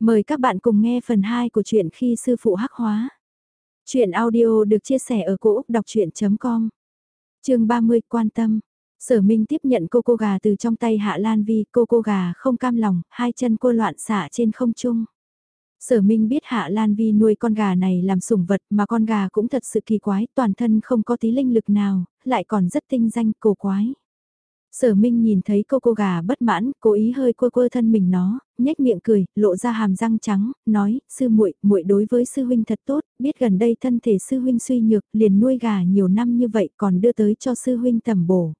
Mời các bạn cùng nghe phần 2 của truyện khi sư phụ hắc hóa. Chuyện audio được chia sẻ ở cỗ đọc chuyện.com Trường 30 quan tâm. Sở Minh tiếp nhận cô cô gà từ trong tay Hạ Lan Vi, cô cô gà không cam lòng, hai chân cô loạn xả trên không trung. Sở Minh biết Hạ Lan Vi nuôi con gà này làm sủng vật mà con gà cũng thật sự kỳ quái, toàn thân không có tí linh lực nào, lại còn rất tinh danh cổ quái. Sở Minh nhìn thấy cô cô gà bất mãn, cố ý hơi quơ quơ thân mình nó, nhếch miệng cười, lộ ra hàm răng trắng, nói, sư muội, muội đối với sư huynh thật tốt, biết gần đây thân thể sư huynh suy nhược, liền nuôi gà nhiều năm như vậy còn đưa tới cho sư huynh tầm bổ.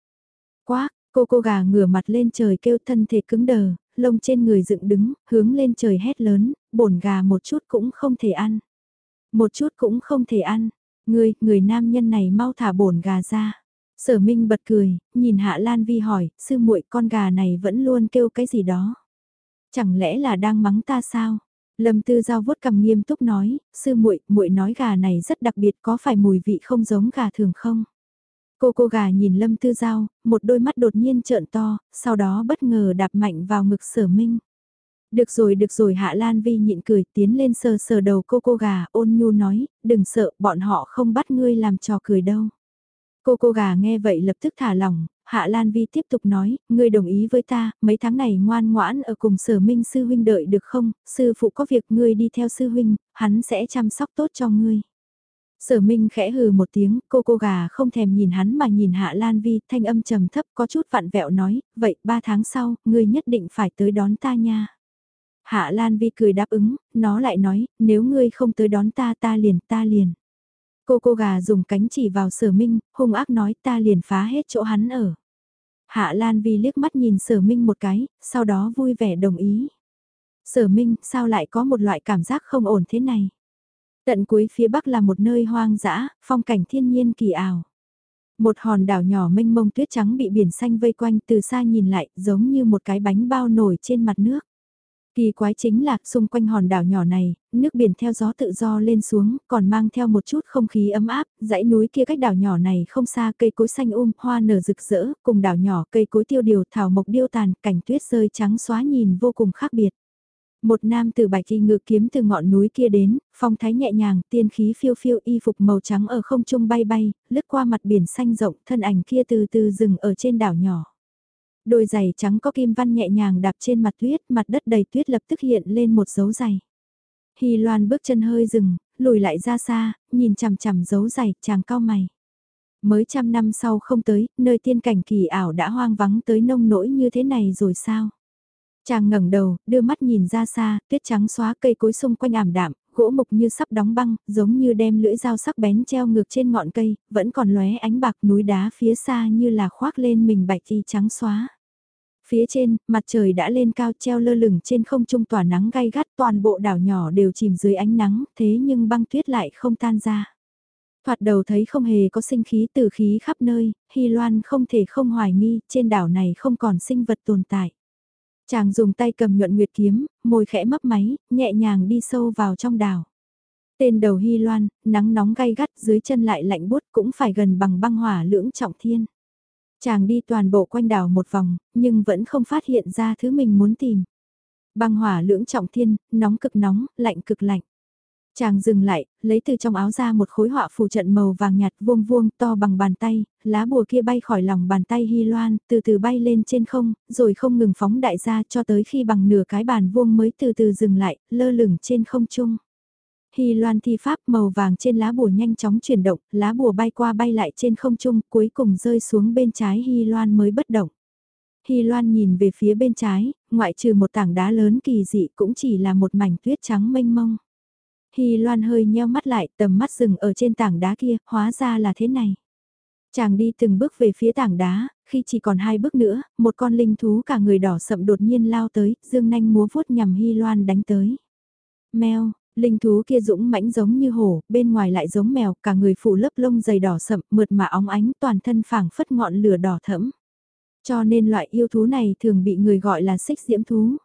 Quá, cô cô gà ngửa mặt lên trời kêu thân thể cứng đờ, lông trên người dựng đứng, hướng lên trời hét lớn, bổn gà một chút cũng không thể ăn. Một chút cũng không thể ăn. Người, người nam nhân này mau thả bổn gà ra. Sở Minh bật cười, nhìn Hạ Lan Vi hỏi, sư muội con gà này vẫn luôn kêu cái gì đó. Chẳng lẽ là đang mắng ta sao? Lâm Tư Giao vuốt cầm nghiêm túc nói, sư muội, muội nói gà này rất đặc biệt có phải mùi vị không giống gà thường không? Cô cô gà nhìn Lâm Tư Giao, một đôi mắt đột nhiên trợn to, sau đó bất ngờ đạp mạnh vào ngực sở minh. Được rồi được rồi Hạ Lan Vi nhịn cười tiến lên sờ sờ đầu cô cô gà ôn nhu nói, đừng sợ bọn họ không bắt ngươi làm trò cười đâu. Cô cô gà nghe vậy lập tức thả lỏng, Hạ Lan Vi tiếp tục nói, ngươi đồng ý với ta, mấy tháng này ngoan ngoãn ở cùng sở minh sư huynh đợi được không, sư phụ có việc ngươi đi theo sư huynh, hắn sẽ chăm sóc tốt cho ngươi. Sở Minh khẽ hừ một tiếng, cô cô gà không thèm nhìn hắn mà nhìn Hạ Lan Vi, thanh âm trầm thấp có chút vặn vẹo nói, vậy ba tháng sau, ngươi nhất định phải tới đón ta nha. Hạ Lan Vi cười đáp ứng, nó lại nói, nếu ngươi không tới đón ta ta liền ta liền. Cô cô gà dùng cánh chỉ vào sở minh, hung ác nói ta liền phá hết chỗ hắn ở. Hạ Lan Vi liếc mắt nhìn sở minh một cái, sau đó vui vẻ đồng ý. Sở minh, sao lại có một loại cảm giác không ổn thế này? Tận cuối phía bắc là một nơi hoang dã, phong cảnh thiên nhiên kỳ ảo. Một hòn đảo nhỏ mênh mông tuyết trắng bị biển xanh vây quanh từ xa nhìn lại giống như một cái bánh bao nổi trên mặt nước. Kỳ quái chính là, xung quanh hòn đảo nhỏ này, nước biển theo gió tự do lên xuống, còn mang theo một chút không khí ấm áp, dãy núi kia cách đảo nhỏ này không xa cây cối xanh um, hoa nở rực rỡ, cùng đảo nhỏ cây cối tiêu điều thảo mộc điêu tàn, cảnh tuyết rơi trắng xóa nhìn vô cùng khác biệt. Một nam từ bạch y ngự kiếm từ ngọn núi kia đến, phong thái nhẹ nhàng, tiên khí phiêu phiêu y phục màu trắng ở không trung bay bay, lướt qua mặt biển xanh rộng, thân ảnh kia từ từ dừng ở trên đảo nhỏ. Đôi giày trắng có kim văn nhẹ nhàng đạp trên mặt tuyết, mặt đất đầy tuyết lập tức hiện lên một dấu giày. Hy Loan bước chân hơi dừng, lùi lại ra xa, nhìn chằm chằm dấu giày, chàng cao mày. Mới trăm năm sau không tới, nơi tiên cảnh kỳ ảo đã hoang vắng tới nông nỗi như thế này rồi sao? Chàng ngẩng đầu, đưa mắt nhìn ra xa, tuyết trắng xóa cây cối xung quanh ảm đạm, gỗ mục như sắp đóng băng, giống như đem lưỡi dao sắc bén treo ngược trên ngọn cây, vẫn còn lóe ánh bạc núi đá phía xa như là khoác lên mình bạch y trắng xóa. Phía trên, mặt trời đã lên cao treo lơ lửng trên không trung tỏa nắng gay gắt toàn bộ đảo nhỏ đều chìm dưới ánh nắng, thế nhưng băng tuyết lại không tan ra. Thoạt đầu thấy không hề có sinh khí từ khí khắp nơi, Hy Loan không thể không hoài nghi, trên đảo này không còn sinh vật tồn tại. Chàng dùng tay cầm nhuận nguyệt kiếm, môi khẽ mấp máy, nhẹ nhàng đi sâu vào trong đảo. Tên đầu Hy Loan, nắng nóng gay gắt dưới chân lại lạnh bút cũng phải gần bằng băng hỏa lưỡng trọng thiên. Chàng đi toàn bộ quanh đảo một vòng, nhưng vẫn không phát hiện ra thứ mình muốn tìm. Băng hỏa lưỡng trọng thiên, nóng cực nóng, lạnh cực lạnh. Chàng dừng lại, lấy từ trong áo ra một khối họa phù trận màu vàng nhạt vuông vuông to bằng bàn tay, lá bùa kia bay khỏi lòng bàn tay Hy Loan, từ từ bay lên trên không, rồi không ngừng phóng đại ra cho tới khi bằng nửa cái bàn vuông mới từ từ dừng lại, lơ lửng trên không trung. Hy Loan thi pháp màu vàng trên lá bùa nhanh chóng chuyển động, lá bùa bay qua bay lại trên không trung, cuối cùng rơi xuống bên trái Hy Loan mới bất động. Hy Loan nhìn về phía bên trái, ngoại trừ một tảng đá lớn kỳ dị cũng chỉ là một mảnh tuyết trắng mênh mông. Hy Loan hơi nheo mắt lại, tầm mắt dừng ở trên tảng đá kia, hóa ra là thế này. Chàng đi từng bước về phía tảng đá, khi chỉ còn hai bước nữa, một con linh thú cả người đỏ sậm đột nhiên lao tới, dương nanh múa vuốt nhằm Hy Loan đánh tới. Mèo, linh thú kia dũng mãnh giống như hổ, bên ngoài lại giống mèo, cả người phủ lớp lông dày đỏ sậm, mượt mà óng ánh, toàn thân phảng phất ngọn lửa đỏ thẫm. Cho nên loại yêu thú này thường bị người gọi là xích diễm thú.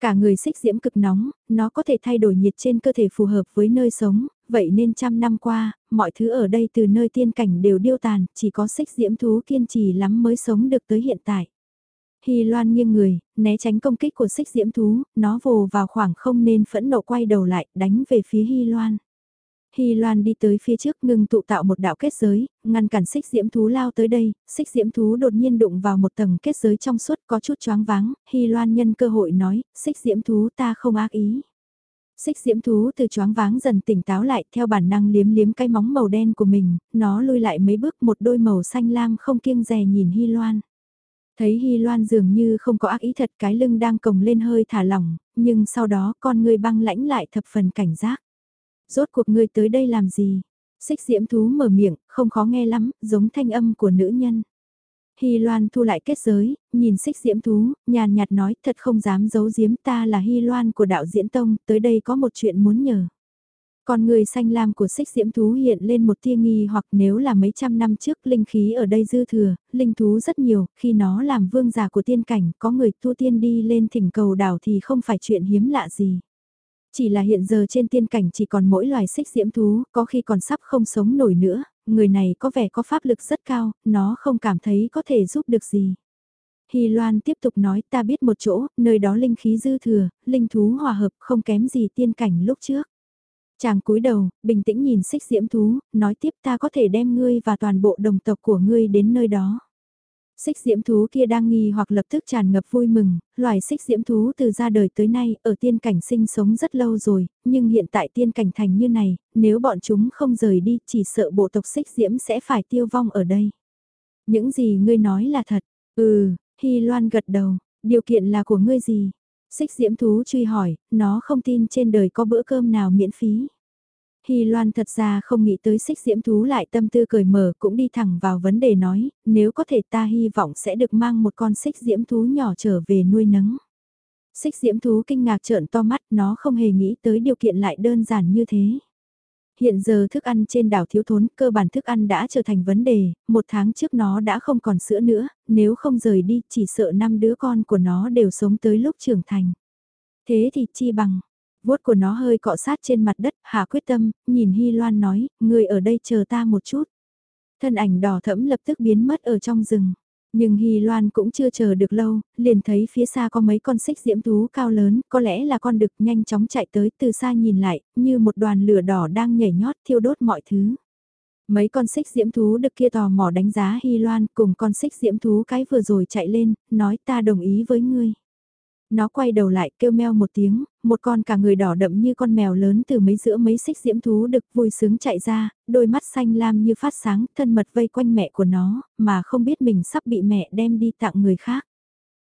Cả người xích diễm cực nóng, nó có thể thay đổi nhiệt trên cơ thể phù hợp với nơi sống, vậy nên trăm năm qua, mọi thứ ở đây từ nơi tiên cảnh đều điêu tàn, chỉ có xích diễm thú kiên trì lắm mới sống được tới hiện tại. Hy Loan nghiêng người, né tránh công kích của xích diễm thú, nó vồ vào khoảng không nên phẫn nộ quay đầu lại, đánh về phía Hy Loan. Hy Loan đi tới phía trước ngừng tụ tạo một đạo kết giới, ngăn cản xích diễm thú lao tới đây, xích diễm thú đột nhiên đụng vào một tầng kết giới trong suốt có chút choáng váng, Hy Loan nhân cơ hội nói, xích diễm thú ta không ác ý. Xích diễm thú từ choáng váng dần tỉnh táo lại theo bản năng liếm liếm cái móng màu đen của mình, nó lùi lại mấy bước một đôi màu xanh lam không kiêng dè nhìn Hy Loan. Thấy Hy Loan dường như không có ác ý thật cái lưng đang cồng lên hơi thả lỏng, nhưng sau đó con người băng lãnh lại thập phần cảnh giác. Rốt cuộc ngươi tới đây làm gì? Xích diễm thú mở miệng, không khó nghe lắm, giống thanh âm của nữ nhân. Hy Loan thu lại kết giới, nhìn xích diễm thú, nhàn nhạt nói thật không dám giấu giếm ta là Hy Loan của đạo diễn tông, tới đây có một chuyện muốn nhờ con người xanh lam của xích diễm thú hiện lên một tia nghi hoặc nếu là mấy trăm năm trước linh khí ở đây dư thừa, linh thú rất nhiều, khi nó làm vương giả của tiên cảnh, có người tu tiên đi lên thỉnh cầu đảo thì không phải chuyện hiếm lạ gì. Chỉ là hiện giờ trên tiên cảnh chỉ còn mỗi loài xích diễm thú, có khi còn sắp không sống nổi nữa, người này có vẻ có pháp lực rất cao, nó không cảm thấy có thể giúp được gì. Hy Loan tiếp tục nói ta biết một chỗ, nơi đó linh khí dư thừa, linh thú hòa hợp không kém gì tiên cảnh lúc trước. Chàng cúi đầu, bình tĩnh nhìn xích diễm thú, nói tiếp ta có thể đem ngươi và toàn bộ đồng tộc của ngươi đến nơi đó. Xích diễm thú kia đang nghi hoặc lập tức tràn ngập vui mừng, loài xích diễm thú từ ra đời tới nay ở tiên cảnh sinh sống rất lâu rồi, nhưng hiện tại tiên cảnh thành như này, nếu bọn chúng không rời đi chỉ sợ bộ tộc xích diễm sẽ phải tiêu vong ở đây. Những gì ngươi nói là thật, ừ, Hy Loan gật đầu, điều kiện là của ngươi gì? Xích diễm thú truy hỏi, nó không tin trên đời có bữa cơm nào miễn phí. Hy Loan thật ra không nghĩ tới xích diễm thú lại tâm tư cởi mở cũng đi thẳng vào vấn đề nói, nếu có thể ta hy vọng sẽ được mang một con xích diễm thú nhỏ trở về nuôi nấng. Xích diễm thú kinh ngạc trợn to mắt nó không hề nghĩ tới điều kiện lại đơn giản như thế. Hiện giờ thức ăn trên đảo thiếu thốn, cơ bản thức ăn đã trở thành vấn đề, một tháng trước nó đã không còn sữa nữa, nếu không rời đi chỉ sợ năm đứa con của nó đều sống tới lúc trưởng thành. Thế thì chi bằng, vuốt của nó hơi cọ sát trên mặt đất, hạ quyết tâm, nhìn Hy Loan nói, người ở đây chờ ta một chút. Thân ảnh đỏ thẫm lập tức biến mất ở trong rừng. Nhưng Hy Loan cũng chưa chờ được lâu, liền thấy phía xa có mấy con xích diễm thú cao lớn, có lẽ là con đực nhanh chóng chạy tới từ xa nhìn lại, như một đoàn lửa đỏ đang nhảy nhót thiêu đốt mọi thứ. Mấy con xích diễm thú đực kia tò mò đánh giá Hy Loan cùng con xích diễm thú cái vừa rồi chạy lên, nói ta đồng ý với ngươi. Nó quay đầu lại kêu meo một tiếng, một con cả người đỏ đậm như con mèo lớn từ mấy giữa mấy xích diễm thú đực vui sướng chạy ra, đôi mắt xanh lam như phát sáng, thân mật vây quanh mẹ của nó, mà không biết mình sắp bị mẹ đem đi tặng người khác.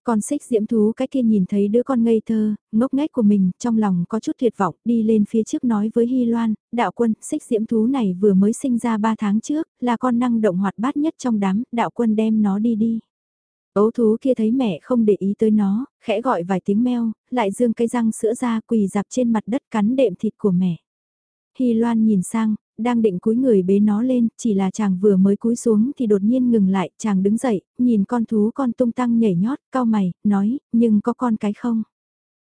Con xích diễm thú cái kia nhìn thấy đứa con ngây thơ, ngốc nghếch của mình, trong lòng có chút tuyệt vọng, đi lên phía trước nói với Hy Loan, đạo quân, xích diễm thú này vừa mới sinh ra 3 tháng trước, là con năng động hoạt bát nhất trong đám, đạo quân đem nó đi đi. Ấu thú kia thấy mẹ không để ý tới nó, khẽ gọi vài tiếng meo, lại dương cái răng sữa ra quỳ dạp trên mặt đất cắn đệm thịt của mẹ. Hy Loan nhìn sang, đang định cúi người bế nó lên, chỉ là chàng vừa mới cúi xuống thì đột nhiên ngừng lại, chàng đứng dậy, nhìn con thú con tung tăng nhảy nhót, cao mày, nói, nhưng có con cái không?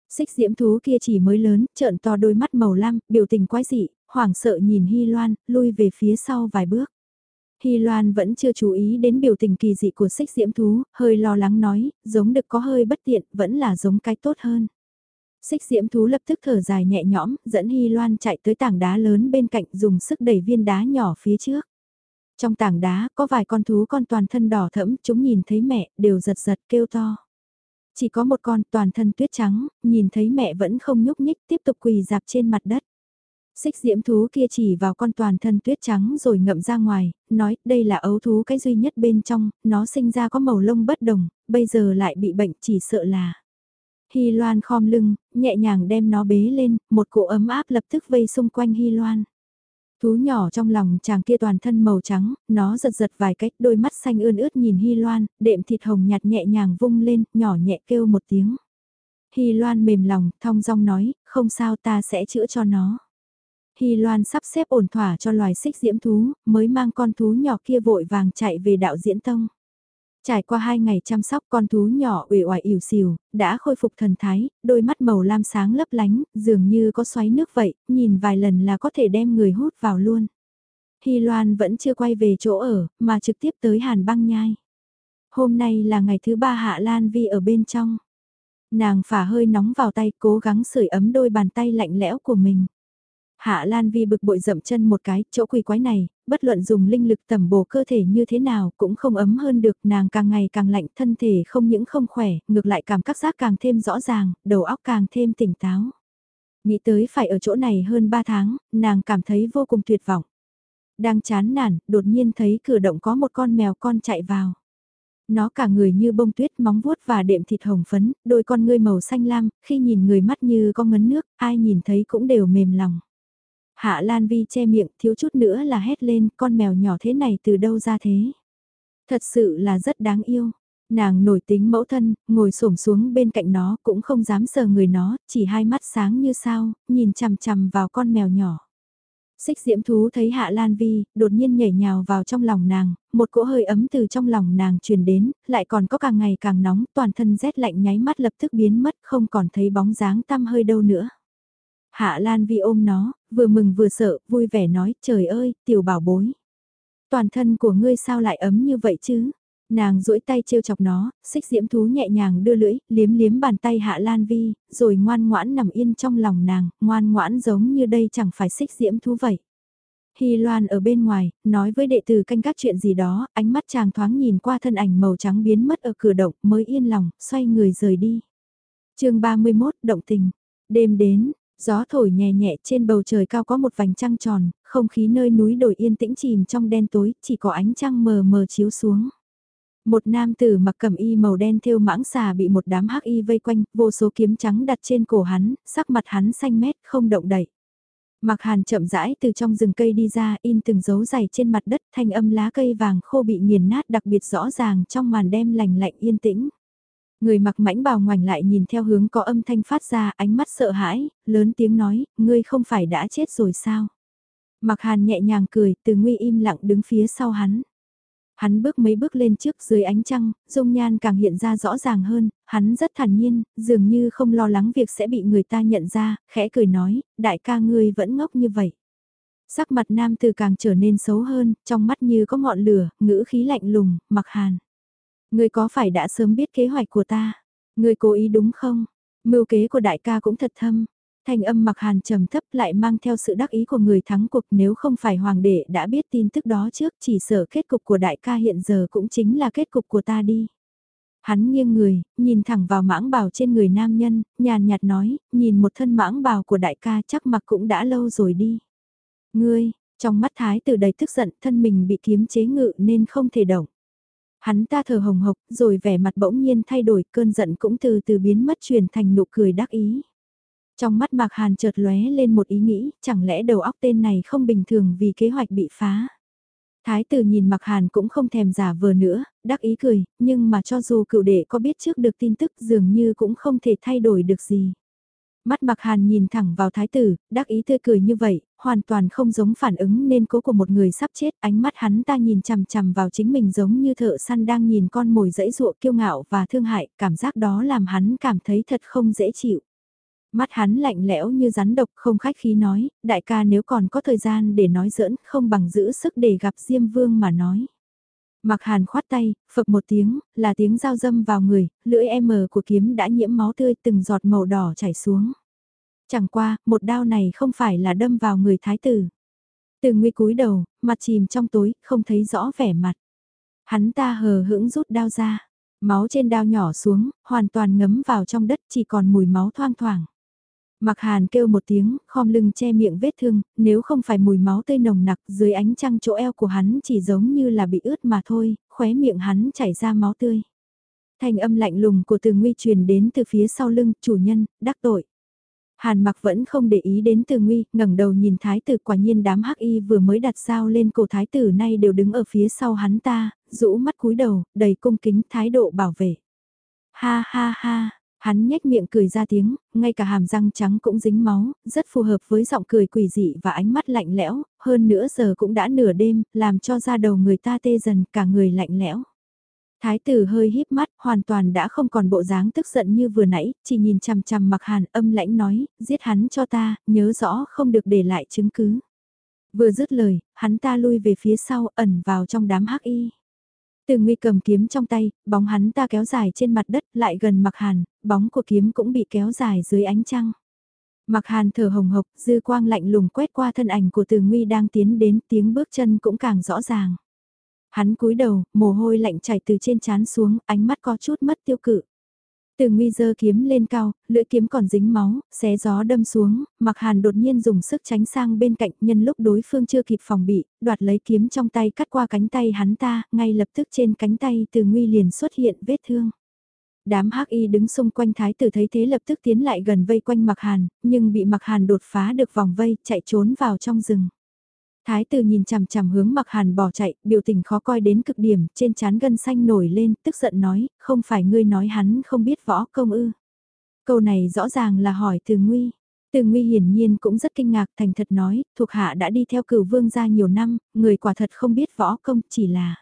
Xích diễm thú kia chỉ mới lớn, trợn to đôi mắt màu lam, biểu tình quái dị, hoảng sợ nhìn Hy Loan, lui về phía sau vài bước. Hy Loan vẫn chưa chú ý đến biểu tình kỳ dị của xích diễm thú, hơi lo lắng nói, giống được có hơi bất tiện, vẫn là giống cái tốt hơn. Xích diễm thú lập tức thở dài nhẹ nhõm, dẫn Hy Loan chạy tới tảng đá lớn bên cạnh dùng sức đẩy viên đá nhỏ phía trước. Trong tảng đá có vài con thú con toàn thân đỏ thẫm, chúng nhìn thấy mẹ, đều giật giật kêu to. Chỉ có một con toàn thân tuyết trắng, nhìn thấy mẹ vẫn không nhúc nhích tiếp tục quỳ dạp trên mặt đất. Xích diễm thú kia chỉ vào con toàn thân tuyết trắng rồi ngậm ra ngoài, nói đây là ấu thú cái duy nhất bên trong, nó sinh ra có màu lông bất đồng, bây giờ lại bị bệnh chỉ sợ là. Hy Loan khom lưng, nhẹ nhàng đem nó bế lên, một cỗ ấm áp lập tức vây xung quanh Hy Loan. Thú nhỏ trong lòng chàng kia toàn thân màu trắng, nó giật giật vài cách đôi mắt xanh ươn ướt nhìn Hy Loan, đệm thịt hồng nhạt nhẹ nhàng vung lên, nhỏ nhẹ kêu một tiếng. Hy Loan mềm lòng, thong dong nói, không sao ta sẽ chữa cho nó. Hy Loan sắp xếp ổn thỏa cho loài xích diễm thú, mới mang con thú nhỏ kia vội vàng chạy về đạo diễn tông. Trải qua hai ngày chăm sóc con thú nhỏ uể oải ỉu xìu, đã khôi phục thần thái, đôi mắt màu lam sáng lấp lánh, dường như có xoáy nước vậy, nhìn vài lần là có thể đem người hút vào luôn. Hy Loan vẫn chưa quay về chỗ ở, mà trực tiếp tới Hàn băng nhai. Hôm nay là ngày thứ ba Hạ Lan Vi ở bên trong. Nàng phả hơi nóng vào tay cố gắng sưởi ấm đôi bàn tay lạnh lẽo của mình. Hạ Lan Vi bực bội dậm chân một cái, chỗ quỷ quái này, bất luận dùng linh lực tẩm bổ cơ thể như thế nào cũng không ấm hơn được, nàng càng ngày càng lạnh, thân thể không những không khỏe, ngược lại cảm các giác càng thêm rõ ràng, đầu óc càng thêm tỉnh táo. Nghĩ tới phải ở chỗ này hơn 3 tháng, nàng cảm thấy vô cùng tuyệt vọng. Đang chán nản, đột nhiên thấy cửa động có một con mèo con chạy vào. Nó cả người như bông tuyết móng vuốt và đệm thịt hồng phấn, đôi con ngươi màu xanh lam, khi nhìn người mắt như con ngấn nước, ai nhìn thấy cũng đều mềm lòng. Hạ Lan Vi che miệng thiếu chút nữa là hét lên con mèo nhỏ thế này từ đâu ra thế. Thật sự là rất đáng yêu. Nàng nổi tính mẫu thân, ngồi xổm xuống bên cạnh nó cũng không dám sờ người nó, chỉ hai mắt sáng như sao, nhìn chằm chằm vào con mèo nhỏ. Xích diễm thú thấy Hạ Lan Vi, đột nhiên nhảy nhào vào trong lòng nàng, một cỗ hơi ấm từ trong lòng nàng truyền đến, lại còn có càng ngày càng nóng, toàn thân rét lạnh nháy mắt lập tức biến mất, không còn thấy bóng dáng tăm hơi đâu nữa. Hạ Lan Vi ôm nó, vừa mừng vừa sợ, vui vẻ nói, trời ơi, tiểu bảo bối. Toàn thân của ngươi sao lại ấm như vậy chứ? Nàng duỗi tay trêu chọc nó, xích diễm thú nhẹ nhàng đưa lưỡi, liếm liếm bàn tay Hạ Lan Vi, rồi ngoan ngoãn nằm yên trong lòng nàng, ngoan ngoãn giống như đây chẳng phải xích diễm thú vậy. Hy Loan ở bên ngoài, nói với đệ tử canh các chuyện gì đó, ánh mắt chàng thoáng nhìn qua thân ảnh màu trắng biến mất ở cửa động mới yên lòng, xoay người rời đi. chương 31, Động tình. Đêm đến, Gió thổi nhẹ nhẹ trên bầu trời cao có một vành trăng tròn, không khí nơi núi đồi yên tĩnh chìm trong đen tối, chỉ có ánh trăng mờ mờ chiếu xuống. Một nam tử mặc cẩm y màu đen thêu mãng xà bị một đám hắc y vây quanh, vô số kiếm trắng đặt trên cổ hắn, sắc mặt hắn xanh mét không động đậy. Mặc hàn chậm rãi từ trong rừng cây đi ra in từng dấu dày trên mặt đất thanh âm lá cây vàng khô bị nghiền nát đặc biệt rõ ràng trong màn đêm lành lạnh yên tĩnh. Người mặc mãnh bào ngoảnh lại nhìn theo hướng có âm thanh phát ra ánh mắt sợ hãi, lớn tiếng nói, ngươi không phải đã chết rồi sao? Mặc hàn nhẹ nhàng cười, từ nguy im lặng đứng phía sau hắn. Hắn bước mấy bước lên trước dưới ánh trăng, dung nhan càng hiện ra rõ ràng hơn, hắn rất thản nhiên, dường như không lo lắng việc sẽ bị người ta nhận ra, khẽ cười nói, đại ca ngươi vẫn ngốc như vậy. Sắc mặt nam từ càng trở nên xấu hơn, trong mắt như có ngọn lửa, ngữ khí lạnh lùng, mặc hàn. Ngươi có phải đã sớm biết kế hoạch của ta? Ngươi cố ý đúng không? Mưu kế của đại ca cũng thật thâm. Thanh âm mặc hàn trầm thấp lại mang theo sự đắc ý của người thắng cuộc nếu không phải hoàng đệ đã biết tin tức đó trước chỉ sợ kết cục của đại ca hiện giờ cũng chính là kết cục của ta đi. Hắn nghiêng người, nhìn thẳng vào mãng bào trên người nam nhân, nhàn nhạt nói, nhìn một thân mãng bào của đại ca chắc mặc cũng đã lâu rồi đi. Ngươi, trong mắt thái tử đầy tức giận thân mình bị kiếm chế ngự nên không thể động. Hắn ta thở hồng hộc, rồi vẻ mặt bỗng nhiên thay đổi, cơn giận cũng từ từ biến mất chuyển thành nụ cười đắc ý. Trong mắt Mạc Hàn chợt lóe lên một ý nghĩ, chẳng lẽ đầu óc tên này không bình thường vì kế hoạch bị phá. Thái tử nhìn Mạc Hàn cũng không thèm giả vờ nữa, đắc ý cười, nhưng mà cho dù cựu đệ có biết trước được tin tức dường như cũng không thể thay đổi được gì. Mắt Mạc Hàn nhìn thẳng vào thái tử, đắc ý tươi cười như vậy, hoàn toàn không giống phản ứng nên cố của một người sắp chết, ánh mắt hắn ta nhìn chằm chằm vào chính mình giống như thợ săn đang nhìn con mồi dẫy dụa kiêu ngạo và thương hại, cảm giác đó làm hắn cảm thấy thật không dễ chịu. Mắt hắn lạnh lẽo như rắn độc không khách khí nói, đại ca nếu còn có thời gian để nói giỡn không bằng giữ sức để gặp Diêm Vương mà nói. Mặc hàn khoát tay, phập một tiếng, là tiếng dao dâm vào người, lưỡi M của kiếm đã nhiễm máu tươi từng giọt màu đỏ chảy xuống. Chẳng qua, một đao này không phải là đâm vào người thái tử. Từ nguy cúi đầu, mặt chìm trong tối, không thấy rõ vẻ mặt. Hắn ta hờ hững rút đao ra. Máu trên đao nhỏ xuống, hoàn toàn ngấm vào trong đất chỉ còn mùi máu thoang thoảng. Mặc hàn kêu một tiếng, khom lưng che miệng vết thương, nếu không phải mùi máu tươi nồng nặc dưới ánh trăng chỗ eo của hắn chỉ giống như là bị ướt mà thôi, khóe miệng hắn chảy ra máu tươi. Thanh âm lạnh lùng của từ nguy truyền đến từ phía sau lưng, chủ nhân, đắc tội. Hàn mặc vẫn không để ý đến từ nguy, ngẩng đầu nhìn thái tử quả nhiên đám hắc y vừa mới đặt dao lên cổ thái tử nay đều đứng ở phía sau hắn ta, rũ mắt cúi đầu, đầy cung kính thái độ bảo vệ. Ha ha ha, hắn nhếch miệng cười ra tiếng, ngay cả hàm răng trắng cũng dính máu, rất phù hợp với giọng cười quỷ dị và ánh mắt lạnh lẽo, hơn nữa giờ cũng đã nửa đêm, làm cho da đầu người ta tê dần cả người lạnh lẽo. Thái tử hơi híp mắt, hoàn toàn đã không còn bộ dáng tức giận như vừa nãy, chỉ nhìn chằm chằm mặc hàn âm lãnh nói, giết hắn cho ta, nhớ rõ không được để lại chứng cứ. Vừa dứt lời, hắn ta lui về phía sau, ẩn vào trong đám hắc y. Từ nguy cầm kiếm trong tay, bóng hắn ta kéo dài trên mặt đất lại gần mặc hàn, bóng của kiếm cũng bị kéo dài dưới ánh trăng. Mặc hàn thở hồng hộc, dư quang lạnh lùng quét qua thân ảnh của từ nguy đang tiến đến tiếng bước chân cũng càng rõ ràng. Hắn cúi đầu, mồ hôi lạnh chảy từ trên trán xuống, ánh mắt có chút mất tiêu cự. Từ nguy dơ kiếm lên cao, lưỡi kiếm còn dính máu, xé gió đâm xuống, mặc hàn đột nhiên dùng sức tránh sang bên cạnh nhân lúc đối phương chưa kịp phòng bị, đoạt lấy kiếm trong tay cắt qua cánh tay hắn ta, ngay lập tức trên cánh tay từ nguy liền xuất hiện vết thương. Đám hắc y đứng xung quanh thái tử thấy thế lập tức tiến lại gần vây quanh mặc hàn, nhưng bị mặc hàn đột phá được vòng vây, chạy trốn vào trong rừng. Thái tử nhìn chằm chằm hướng mặc hàn bỏ chạy, biểu tình khó coi đến cực điểm, trên trán gân xanh nổi lên, tức giận nói, không phải ngươi nói hắn không biết võ công ư. Câu này rõ ràng là hỏi từ nguy. Từ nguy hiển nhiên cũng rất kinh ngạc thành thật nói, thuộc hạ đã đi theo cửu vương gia nhiều năm, người quả thật không biết võ công chỉ là.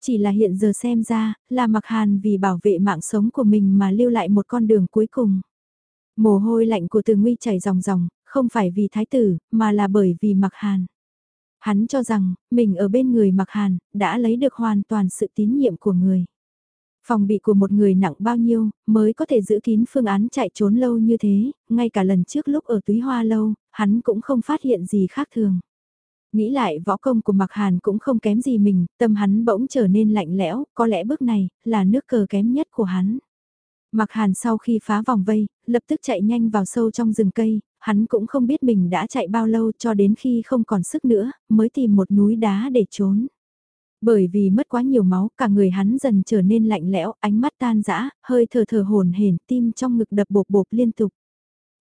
Chỉ là hiện giờ xem ra, là mặc hàn vì bảo vệ mạng sống của mình mà lưu lại một con đường cuối cùng. Mồ hôi lạnh của từ nguy chảy ròng ròng, không phải vì thái tử, mà là bởi vì mặc hàn. Hắn cho rằng, mình ở bên người mặc hàn, đã lấy được hoàn toàn sự tín nhiệm của người. Phòng bị của một người nặng bao nhiêu, mới có thể giữ kín phương án chạy trốn lâu như thế, ngay cả lần trước lúc ở túy hoa lâu, hắn cũng không phát hiện gì khác thường. Nghĩ lại võ công của Mạc Hàn cũng không kém gì mình, tâm hắn bỗng trở nên lạnh lẽo, có lẽ bước này là nước cờ kém nhất của hắn. Mạc Hàn sau khi phá vòng vây, lập tức chạy nhanh vào sâu trong rừng cây, hắn cũng không biết mình đã chạy bao lâu cho đến khi không còn sức nữa, mới tìm một núi đá để trốn. Bởi vì mất quá nhiều máu, cả người hắn dần trở nên lạnh lẽo, ánh mắt tan rã, hơi thở thở hồn hển, tim trong ngực đập bột bột liên tục.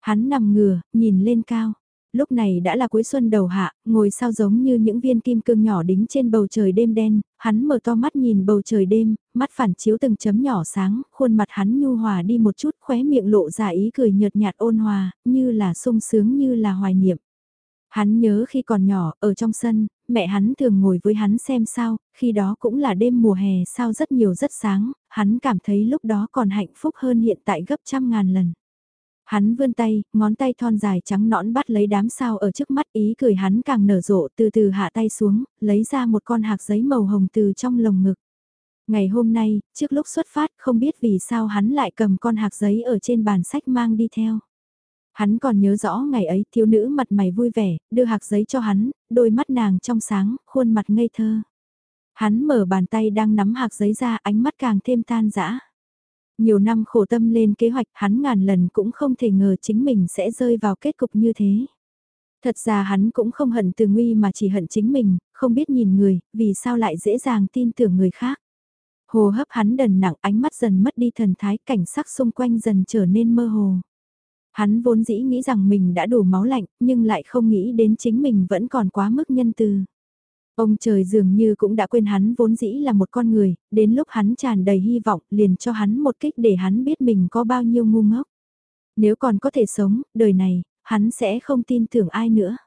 Hắn nằm ngửa, nhìn lên cao. Lúc này đã là cuối xuân đầu hạ, ngồi sao giống như những viên kim cương nhỏ đính trên bầu trời đêm đen, hắn mở to mắt nhìn bầu trời đêm, mắt phản chiếu từng chấm nhỏ sáng, khuôn mặt hắn nhu hòa đi một chút khóe miệng lộ ra ý cười nhợt nhạt ôn hòa, như là sung sướng như là hoài niệm. Hắn nhớ khi còn nhỏ, ở trong sân, mẹ hắn thường ngồi với hắn xem sao, khi đó cũng là đêm mùa hè sao rất nhiều rất sáng, hắn cảm thấy lúc đó còn hạnh phúc hơn hiện tại gấp trăm ngàn lần. Hắn vươn tay, ngón tay thon dài trắng nõn bắt lấy đám sao ở trước mắt ý cười hắn càng nở rộ từ từ hạ tay xuống, lấy ra một con hạc giấy màu hồng từ trong lồng ngực. Ngày hôm nay, trước lúc xuất phát không biết vì sao hắn lại cầm con hạc giấy ở trên bàn sách mang đi theo. Hắn còn nhớ rõ ngày ấy thiếu nữ mặt mày vui vẻ, đưa hạc giấy cho hắn, đôi mắt nàng trong sáng, khuôn mặt ngây thơ. Hắn mở bàn tay đang nắm hạc giấy ra ánh mắt càng thêm tan dã nhiều năm khổ tâm lên kế hoạch hắn ngàn lần cũng không thể ngờ chính mình sẽ rơi vào kết cục như thế. Thật ra hắn cũng không hận từ nguy mà chỉ hận chính mình, không biết nhìn người, vì sao lại dễ dàng tin tưởng người khác. Hồ hấp hắn đần nặng ánh mắt dần mất đi thần thái cảnh sắc xung quanh dần trở nên mơ hồ. Hắn vốn dĩ nghĩ rằng mình đã đủ máu lạnh nhưng lại không nghĩ đến chính mình vẫn còn quá mức nhân từ. Ông trời dường như cũng đã quên hắn vốn dĩ là một con người, đến lúc hắn tràn đầy hy vọng liền cho hắn một kích để hắn biết mình có bao nhiêu ngu ngốc. Nếu còn có thể sống, đời này, hắn sẽ không tin tưởng ai nữa.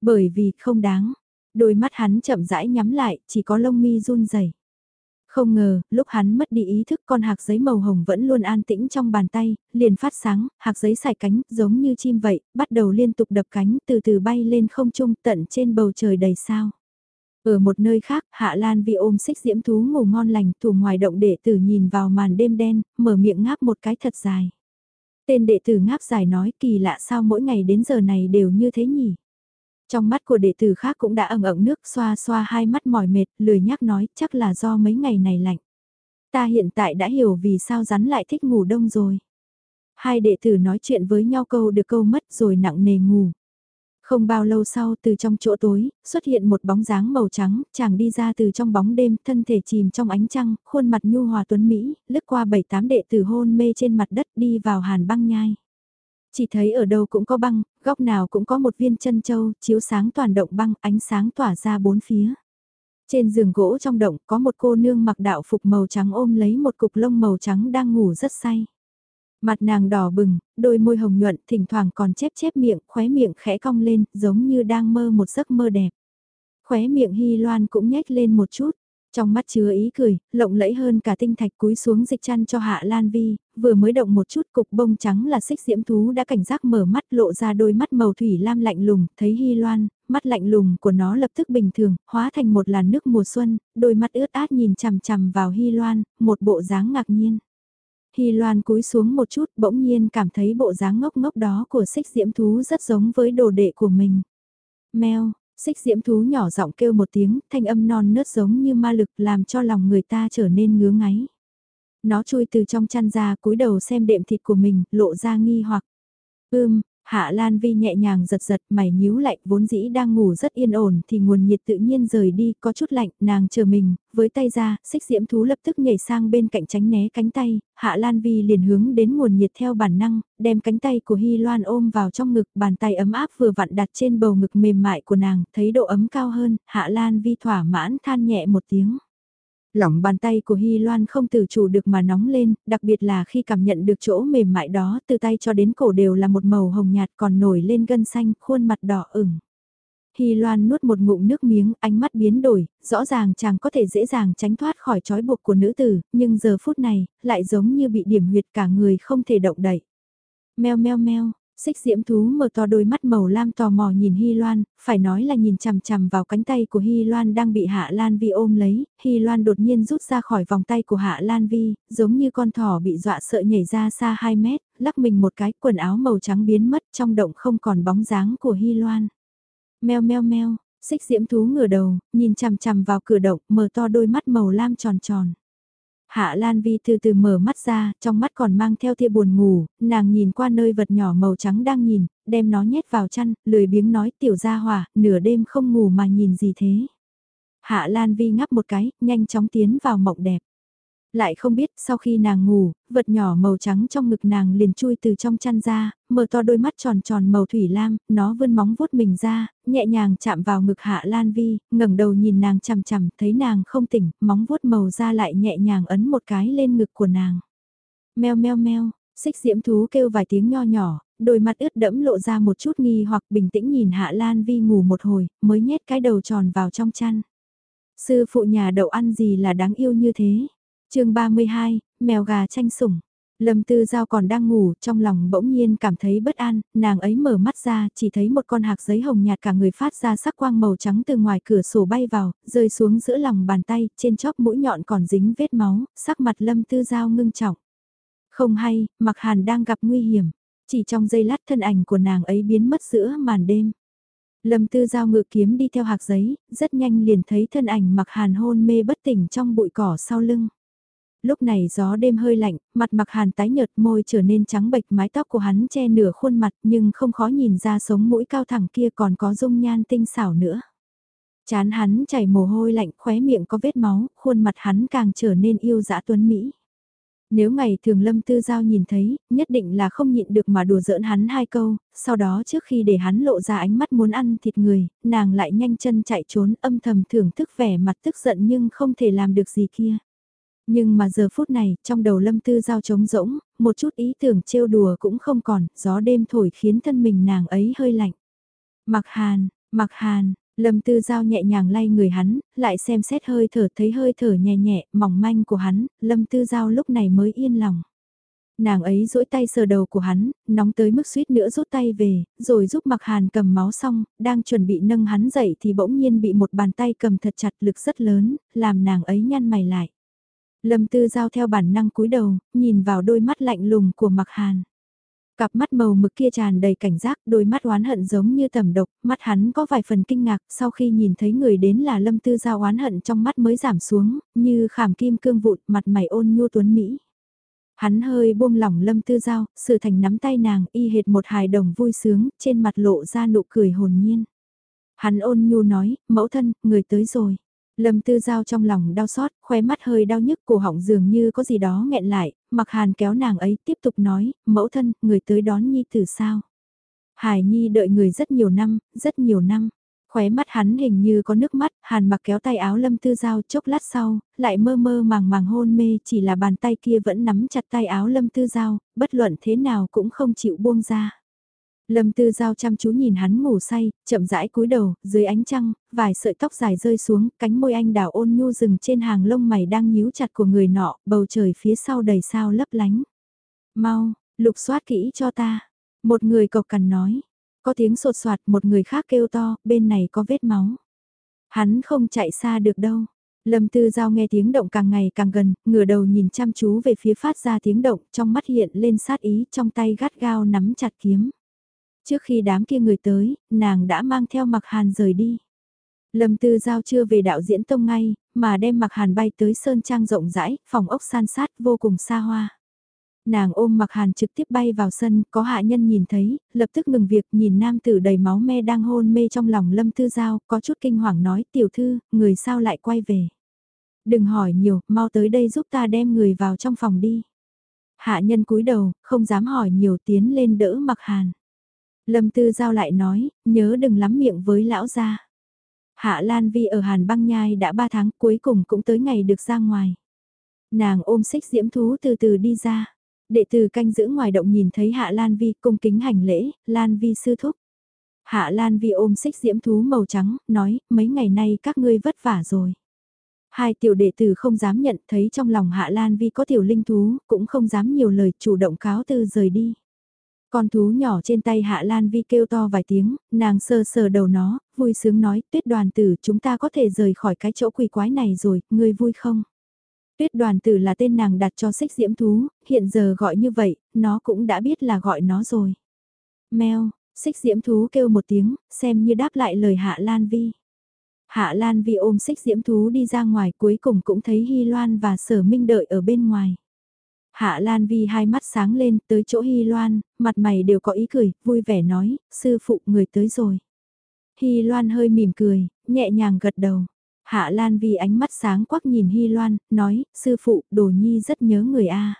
Bởi vì không đáng, đôi mắt hắn chậm rãi nhắm lại, chỉ có lông mi run rẩy. Không ngờ, lúc hắn mất đi ý thức con hạc giấy màu hồng vẫn luôn an tĩnh trong bàn tay, liền phát sáng, hạc giấy xài cánh, giống như chim vậy, bắt đầu liên tục đập cánh, từ từ bay lên không trung tận trên bầu trời đầy sao. Ở một nơi khác, Hạ Lan Vi ôm xích diễm thú ngủ ngon lành, thủ ngoài động đệ tử nhìn vào màn đêm đen, mở miệng ngáp một cái thật dài. Tên đệ tử ngáp dài nói kỳ lạ sao mỗi ngày đến giờ này đều như thế nhỉ? Trong mắt của đệ tử khác cũng đã ẩn ẩn nước xoa xoa hai mắt mỏi mệt, lười nhắc nói chắc là do mấy ngày này lạnh. Ta hiện tại đã hiểu vì sao rắn lại thích ngủ đông rồi. Hai đệ tử nói chuyện với nhau câu được câu mất rồi nặng nề ngủ. Không bao lâu sau từ trong chỗ tối, xuất hiện một bóng dáng màu trắng, chàng đi ra từ trong bóng đêm, thân thể chìm trong ánh trăng, khuôn mặt nhu hòa tuấn Mỹ, lướt qua bảy tám đệ tử hôn mê trên mặt đất đi vào hàn băng nhai. Chỉ thấy ở đâu cũng có băng, góc nào cũng có một viên chân châu, chiếu sáng toàn động băng, ánh sáng tỏa ra bốn phía. Trên giường gỗ trong động có một cô nương mặc đạo phục màu trắng ôm lấy một cục lông màu trắng đang ngủ rất say. Mặt nàng đỏ bừng, đôi môi hồng nhuận, thỉnh thoảng còn chép chép miệng, khóe miệng khẽ cong lên, giống như đang mơ một giấc mơ đẹp. Khóe miệng Hy Loan cũng nhếch lên một chút, trong mắt chứa ý cười, lộng lẫy hơn cả tinh thạch cúi xuống dịch chăn cho Hạ Lan Vi, vừa mới động một chút cục bông trắng là xích diễm thú đã cảnh giác mở mắt lộ ra đôi mắt màu thủy lam lạnh lùng, thấy Hy Loan, mắt lạnh lùng của nó lập tức bình thường, hóa thành một làn nước mùa xuân, đôi mắt ướt át nhìn chằm chằm vào Hy Loan, một bộ dáng ngạc nhiên. Hy Loan cúi xuống một chút bỗng nhiên cảm thấy bộ dáng ngốc ngốc đó của xích diễm thú rất giống với đồ đệ của mình. Mèo, xích diễm thú nhỏ giọng kêu một tiếng, thanh âm non nớt giống như ma lực làm cho lòng người ta trở nên ngứa ngáy. Nó chui từ trong chăn ra cúi đầu xem đệm thịt của mình, lộ ra nghi hoặc. Ưm, Hạ Lan Vi nhẹ nhàng giật giật mày nhíu lạnh vốn dĩ đang ngủ rất yên ổn thì nguồn nhiệt tự nhiên rời đi có chút lạnh nàng chờ mình, với tay ra, xích diễm thú lập tức nhảy sang bên cạnh tránh né cánh tay, Hạ Lan Vi liền hướng đến nguồn nhiệt theo bản năng, đem cánh tay của Hy Loan ôm vào trong ngực bàn tay ấm áp vừa vặn đặt trên bầu ngực mềm mại của nàng, thấy độ ấm cao hơn, Hạ Lan Vi thỏa mãn than nhẹ một tiếng. Lỏng bàn tay của Hy Loan không tự chủ được mà nóng lên, đặc biệt là khi cảm nhận được chỗ mềm mại đó từ tay cho đến cổ đều là một màu hồng nhạt còn nổi lên gân xanh, khuôn mặt đỏ ửng. Hy Loan nuốt một ngụm nước miếng, ánh mắt biến đổi, rõ ràng chàng có thể dễ dàng tránh thoát khỏi trói buộc của nữ tử, nhưng giờ phút này, lại giống như bị điểm huyệt cả người không thể động đậy. Meo meo meo, Xích diễm thú mở to đôi mắt màu lam tò mò nhìn Hy Loan, phải nói là nhìn chằm chằm vào cánh tay của Hy Loan đang bị Hạ Lan Vi ôm lấy, Hy Loan đột nhiên rút ra khỏi vòng tay của Hạ Lan Vi, giống như con thỏ bị dọa sợ nhảy ra xa 2 mét, lắc mình một cái, quần áo màu trắng biến mất trong động không còn bóng dáng của Hy Loan. Meo meo meo, xích diễm thú ngửa đầu, nhìn chằm chằm vào cửa động, mở to đôi mắt màu lam tròn tròn. Hạ Lan Vi từ từ mở mắt ra, trong mắt còn mang theo tia buồn ngủ, nàng nhìn qua nơi vật nhỏ màu trắng đang nhìn, đem nó nhét vào chăn, lười biếng nói tiểu gia hỏa, nửa đêm không ngủ mà nhìn gì thế. Hạ Lan Vi ngắp một cái, nhanh chóng tiến vào mộng đẹp. Lại không biết sau khi nàng ngủ, vật nhỏ màu trắng trong ngực nàng liền chui từ trong chăn ra, mở to đôi mắt tròn tròn màu thủy lam, nó vươn móng vuốt mình ra, nhẹ nhàng chạm vào ngực hạ Lan Vi, ngẩng đầu nhìn nàng chằm chằm, thấy nàng không tỉnh, móng vuốt màu ra lại nhẹ nhàng ấn một cái lên ngực của nàng. Meo meo meo, xích diễm thú kêu vài tiếng nho nhỏ, đôi mắt ướt đẫm lộ ra một chút nghi hoặc bình tĩnh nhìn hạ Lan Vi ngủ một hồi, mới nhét cái đầu tròn vào trong chăn. Sư phụ nhà đậu ăn gì là đáng yêu như thế? Chương 32, mèo gà tranh sủng. Lâm Tư Giao còn đang ngủ, trong lòng bỗng nhiên cảm thấy bất an, nàng ấy mở mắt ra, chỉ thấy một con hạc giấy hồng nhạt cả người phát ra sắc quang màu trắng từ ngoài cửa sổ bay vào, rơi xuống giữa lòng bàn tay, trên chóp mũi nhọn còn dính vết máu, sắc mặt Lâm Tư Giao ngưng trọng. Không hay, Mặc Hàn đang gặp nguy hiểm, chỉ trong giây lát thân ảnh của nàng ấy biến mất giữa màn đêm. Lâm Tư Giao ngự kiếm đi theo hạc giấy, rất nhanh liền thấy thân ảnh Mặc Hàn hôn mê bất tỉnh trong bụi cỏ sau lưng lúc này gió đêm hơi lạnh, mặt mặc hàn tái nhợt môi trở nên trắng bệch mái tóc của hắn che nửa khuôn mặt nhưng không khó nhìn ra sống mũi cao thẳng kia còn có dung nhan tinh xảo nữa. Chán hắn chảy mồ hôi lạnh khóe miệng có vết máu, khuôn mặt hắn càng trở nên yêu dã tuấn Mỹ. Nếu ngày thường Lâm Tư Giao nhìn thấy, nhất định là không nhịn được mà đùa giỡn hắn hai câu, sau đó trước khi để hắn lộ ra ánh mắt muốn ăn thịt người, nàng lại nhanh chân chạy trốn âm thầm thưởng thức vẻ mặt tức giận nhưng không thể làm được gì kia. Nhưng mà giờ phút này, trong đầu lâm tư giao trống rỗng, một chút ý tưởng trêu đùa cũng không còn, gió đêm thổi khiến thân mình nàng ấy hơi lạnh. Mặc hàn, mặc hàn, lâm tư giao nhẹ nhàng lay người hắn, lại xem xét hơi thở thấy hơi thở nhẹ nhẹ, mỏng manh của hắn, lâm tư giao lúc này mới yên lòng. Nàng ấy duỗi tay sờ đầu của hắn, nóng tới mức suýt nữa rút tay về, rồi giúp mặc hàn cầm máu xong, đang chuẩn bị nâng hắn dậy thì bỗng nhiên bị một bàn tay cầm thật chặt lực rất lớn, làm nàng ấy nhăn mày lại. Lâm Tư Giao theo bản năng cúi đầu, nhìn vào đôi mắt lạnh lùng của Mặc Hàn. Cặp mắt màu mực kia tràn đầy cảnh giác, đôi mắt oán hận giống như tầm độc, mắt hắn có vài phần kinh ngạc, sau khi nhìn thấy người đến là Lâm Tư Giao oán hận trong mắt mới giảm xuống, như khảm kim cương vụn, mặt mày ôn nhu tuấn Mỹ. Hắn hơi buông lỏng Lâm Tư Giao, sự thành nắm tay nàng, y hệt một hài đồng vui sướng, trên mặt lộ ra nụ cười hồn nhiên. Hắn ôn nhu nói, mẫu thân, người tới rồi. Lâm Tư Giao trong lòng đau xót, khóe mắt hơi đau nhức cổ họng dường như có gì đó nghẹn lại, mặc hàn kéo nàng ấy tiếp tục nói, mẫu thân, người tới đón Nhi từ sao. Hải Nhi đợi người rất nhiều năm, rất nhiều năm. Khóe mắt hắn hình như có nước mắt, hàn mặc kéo tay áo Lâm Tư Giao chốc lát sau, lại mơ mơ màng màng hôn mê chỉ là bàn tay kia vẫn nắm chặt tay áo Lâm Tư Giao, bất luận thế nào cũng không chịu buông ra. Lâm Tư Giao chăm chú nhìn hắn ngủ say, chậm rãi cúi đầu, dưới ánh trăng, vài sợi tóc dài rơi xuống, cánh môi anh đào ôn nhu rừng trên hàng lông mày đang nhíu chặt của người nọ, bầu trời phía sau đầy sao lấp lánh. Mau, lục soát kỹ cho ta. Một người cộc cằn nói. Có tiếng sột soạt một người khác kêu to, bên này có vết máu. Hắn không chạy xa được đâu. Lâm Tư Giao nghe tiếng động càng ngày càng gần, ngửa đầu nhìn chăm chú về phía phát ra tiếng động, trong mắt hiện lên sát ý, trong tay gắt gao nắm chặt kiếm. Trước khi đám kia người tới, nàng đã mang theo mặc hàn rời đi. Lâm Tư Giao chưa về đạo diễn tông ngay, mà đem mặc hàn bay tới Sơn Trang rộng rãi, phòng ốc san sát vô cùng xa hoa. Nàng ôm mặc hàn trực tiếp bay vào sân, có hạ nhân nhìn thấy, lập tức ngừng việc nhìn nam tử đầy máu me đang hôn mê trong lòng Lâm Tư Giao, có chút kinh hoàng nói tiểu thư, người sao lại quay về. Đừng hỏi nhiều, mau tới đây giúp ta đem người vào trong phòng đi. Hạ nhân cúi đầu, không dám hỏi nhiều tiến lên đỡ mặc hàn. Lâm Tư Giao lại nói, nhớ đừng lắm miệng với lão gia. Hạ Lan Vi ở Hàn băng nhai đã 3 tháng cuối cùng cũng tới ngày được ra ngoài. Nàng ôm xích diễm thú từ từ đi ra. Đệ tử canh giữ ngoài động nhìn thấy Hạ Lan Vi cung kính hành lễ, Lan Vi sư thúc. Hạ Lan Vi ôm xích diễm thú màu trắng, nói, mấy ngày nay các ngươi vất vả rồi. Hai tiểu đệ tử không dám nhận thấy trong lòng Hạ Lan Vi có tiểu linh thú, cũng không dám nhiều lời chủ động cáo từ rời đi. Con thú nhỏ trên tay Hạ Lan Vi kêu to vài tiếng, nàng sờ sờ đầu nó, vui sướng nói, tuyết đoàn tử chúng ta có thể rời khỏi cái chỗ quỷ quái này rồi, ngươi vui không? Tuyết đoàn tử là tên nàng đặt cho xích diễm thú, hiện giờ gọi như vậy, nó cũng đã biết là gọi nó rồi. Mèo, xích diễm thú kêu một tiếng, xem như đáp lại lời Hạ Lan Vi. Hạ Lan Vi ôm xích diễm thú đi ra ngoài cuối cùng cũng thấy Hy Loan và Sở Minh đợi ở bên ngoài. Hạ Lan Vi hai mắt sáng lên tới chỗ Hy Loan, mặt mày đều có ý cười, vui vẻ nói, sư phụ người tới rồi. Hy Loan hơi mỉm cười, nhẹ nhàng gật đầu. Hạ Lan Vi ánh mắt sáng quắc nhìn Hy Loan, nói, sư phụ, đồ nhi rất nhớ người A.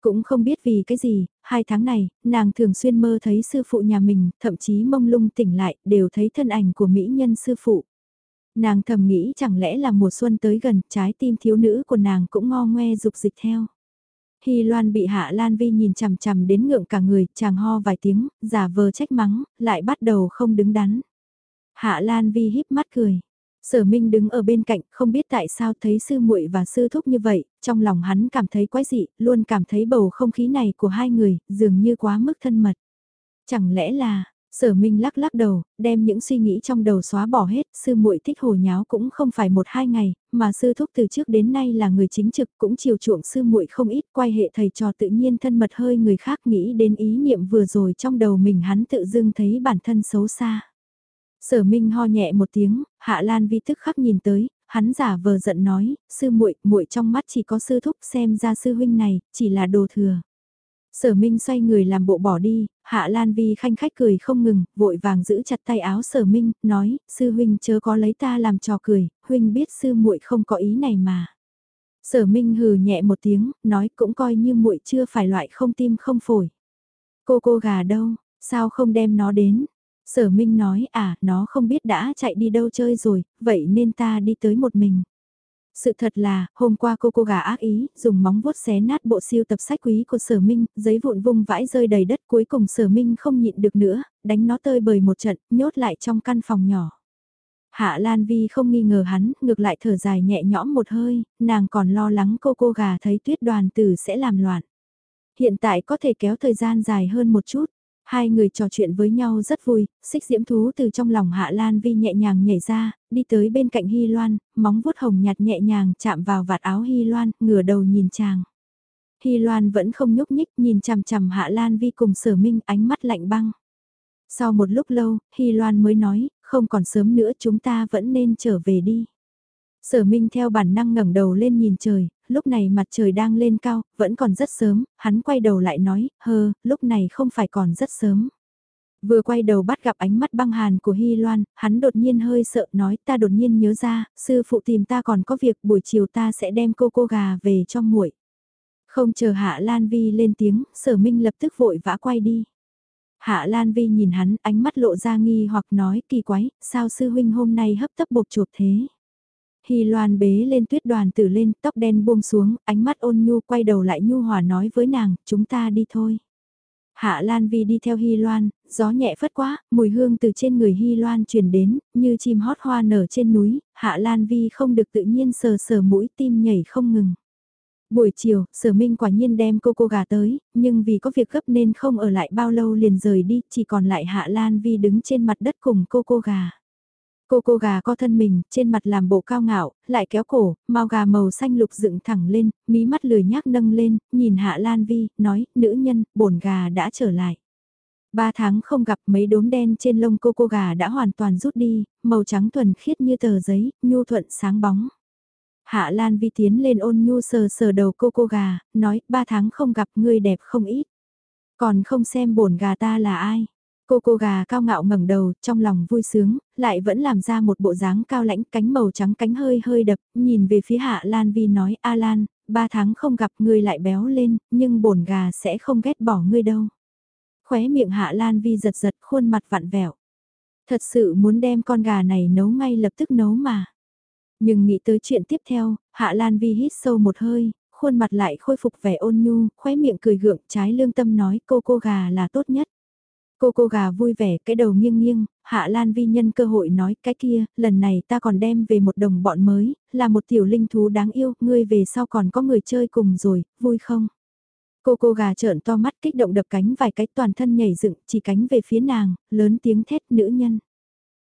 Cũng không biết vì cái gì, hai tháng này, nàng thường xuyên mơ thấy sư phụ nhà mình, thậm chí mông lung tỉnh lại, đều thấy thân ảnh của mỹ nhân sư phụ. Nàng thầm nghĩ chẳng lẽ là mùa xuân tới gần, trái tim thiếu nữ của nàng cũng ngo ngoe dục dịch theo. Hy Loan bị Hạ Lan Vi nhìn chằm chằm đến ngượng cả người, chàng ho vài tiếng, giả vờ trách mắng, lại bắt đầu không đứng đắn. Hạ Lan Vi híp mắt cười. Sở Minh đứng ở bên cạnh, không biết tại sao thấy sư muội và sư thúc như vậy, trong lòng hắn cảm thấy quái dị, luôn cảm thấy bầu không khí này của hai người, dường như quá mức thân mật. Chẳng lẽ là, Sở Minh lắc lắc đầu, đem những suy nghĩ trong đầu xóa bỏ hết, sư muội thích hồ nháo cũng không phải một hai ngày, mà sư thúc từ trước đến nay là người chính trực cũng chiều chuộng sư muội không ít, quay hệ thầy trò tự nhiên thân mật hơi người khác nghĩ đến ý niệm vừa rồi trong đầu mình hắn tự dưng thấy bản thân xấu xa. Sở Minh ho nhẹ một tiếng, Hạ Lan Vi tức khắc nhìn tới, hắn giả vờ giận nói, sư muội, muội trong mắt chỉ có sư thúc xem ra sư huynh này, chỉ là đồ thừa. Sở Minh xoay người làm bộ bỏ đi, Hạ Lan Vi khanh khách cười không ngừng, vội vàng giữ chặt tay áo Sở Minh, nói, sư huynh chớ có lấy ta làm trò cười, huynh biết sư muội không có ý này mà. Sở Minh hừ nhẹ một tiếng, nói cũng coi như muội chưa phải loại không tim không phổi. Cô cô gà đâu, sao không đem nó đến? Sở Minh nói à, nó không biết đã chạy đi đâu chơi rồi, vậy nên ta đi tới một mình. Sự thật là, hôm qua cô cô gà ác ý, dùng móng vuốt xé nát bộ siêu tập sách quý của sở minh, giấy vụn vung vãi rơi đầy đất cuối cùng sở minh không nhịn được nữa, đánh nó tơi bời một trận, nhốt lại trong căn phòng nhỏ. Hạ Lan Vi không nghi ngờ hắn, ngược lại thở dài nhẹ nhõm một hơi, nàng còn lo lắng cô cô gà thấy tuyết đoàn tử sẽ làm loạn. Hiện tại có thể kéo thời gian dài hơn một chút. Hai người trò chuyện với nhau rất vui, xích diễm thú từ trong lòng Hạ Lan Vi nhẹ nhàng nhảy ra, đi tới bên cạnh Hy Loan, móng vuốt hồng nhạt nhẹ nhàng chạm vào vạt áo Hy Loan, ngửa đầu nhìn chàng. Hy Loan vẫn không nhúc nhích nhìn chằm chằm Hạ Lan Vi cùng sở minh ánh mắt lạnh băng. Sau một lúc lâu, Hy Loan mới nói, không còn sớm nữa chúng ta vẫn nên trở về đi. Sở Minh theo bản năng ngẩng đầu lên nhìn trời, lúc này mặt trời đang lên cao, vẫn còn rất sớm, hắn quay đầu lại nói, hơ, lúc này không phải còn rất sớm. Vừa quay đầu bắt gặp ánh mắt băng hàn của Hy Loan, hắn đột nhiên hơi sợ nói ta đột nhiên nhớ ra, sư phụ tìm ta còn có việc buổi chiều ta sẽ đem cô cô gà về cho muội. Không chờ Hạ Lan Vi lên tiếng, sở minh lập tức vội vã quay đi. Hạ Lan Vi nhìn hắn ánh mắt lộ ra nghi hoặc nói kỳ quái, sao sư huynh hôm nay hấp tấp bột chuột thế. Hy Loan bế lên tuyết đoàn tử lên, tóc đen buông xuống, ánh mắt ôn nhu quay đầu lại nhu hòa nói với nàng, chúng ta đi thôi. Hạ Lan Vi đi theo Hy Loan, gió nhẹ phất quá, mùi hương từ trên người Hy Loan truyền đến, như chim hót hoa nở trên núi, Hạ Lan Vi không được tự nhiên sờ sờ mũi tim nhảy không ngừng. Buổi chiều, sở minh quả nhiên đem cô cô gà tới, nhưng vì có việc gấp nên không ở lại bao lâu liền rời đi, chỉ còn lại Hạ Lan Vi đứng trên mặt đất cùng cô cô gà. Cô cô gà co thân mình, trên mặt làm bộ cao ngạo, lại kéo cổ, mau gà màu xanh lục dựng thẳng lên, mí mắt lười nhác nâng lên, nhìn Hạ Lan Vi, nói, nữ nhân, bổn gà đã trở lại. Ba tháng không gặp mấy đốm đen trên lông cô cô gà đã hoàn toàn rút đi, màu trắng thuần khiết như tờ giấy, nhu thuận sáng bóng. Hạ Lan Vi tiến lên ôn nhu sờ sờ đầu cô cô gà, nói, ba tháng không gặp ngươi đẹp không ít. Còn không xem bổn gà ta là ai. Cô cô gà cao ngạo ngẩng đầu, trong lòng vui sướng, lại vẫn làm ra một bộ dáng cao lãnh cánh màu trắng cánh hơi hơi đập, nhìn về phía Hạ Lan Vi nói, A Lan, ba tháng không gặp ngươi lại béo lên, nhưng bổn gà sẽ không ghét bỏ ngươi đâu. Khóe miệng Hạ Lan Vi giật giật khuôn mặt vặn vẹo. Thật sự muốn đem con gà này nấu ngay lập tức nấu mà. Nhưng nghĩ tới chuyện tiếp theo, Hạ Lan Vi hít sâu một hơi, khuôn mặt lại khôi phục vẻ ôn nhu, khóe miệng cười gượng trái lương tâm nói cô cô gà là tốt nhất. Cô cô gà vui vẻ cái đầu nghiêng nghiêng, Hạ Lan Vi nhân cơ hội nói cái kia, lần này ta còn đem về một đồng bọn mới, là một tiểu linh thú đáng yêu, ngươi về sau còn có người chơi cùng rồi, vui không? Cô cô gà trợn to mắt kích động đập cánh vài cái toàn thân nhảy dựng, chỉ cánh về phía nàng, lớn tiếng thét nữ nhân.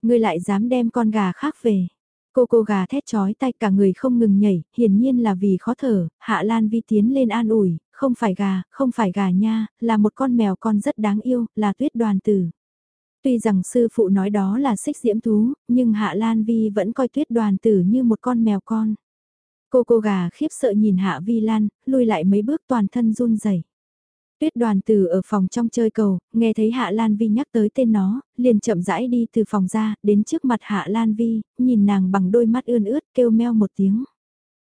Ngươi lại dám đem con gà khác về. Cô cô gà thét chói tay cả người không ngừng nhảy, hiển nhiên là vì khó thở, Hạ Lan Vi tiến lên an ủi, không phải gà, không phải gà nha, là một con mèo con rất đáng yêu, là tuyết đoàn tử. Tuy rằng sư phụ nói đó là xích diễm thú, nhưng Hạ Lan Vi vẫn coi tuyết đoàn tử như một con mèo con. Cô cô gà khiếp sợ nhìn Hạ Vi Lan, lùi lại mấy bước toàn thân run rẩy. Tuyết đoàn từ ở phòng trong chơi cầu, nghe thấy Hạ Lan Vi nhắc tới tên nó, liền chậm rãi đi từ phòng ra, đến trước mặt Hạ Lan Vi, nhìn nàng bằng đôi mắt ươn ướt kêu meo một tiếng.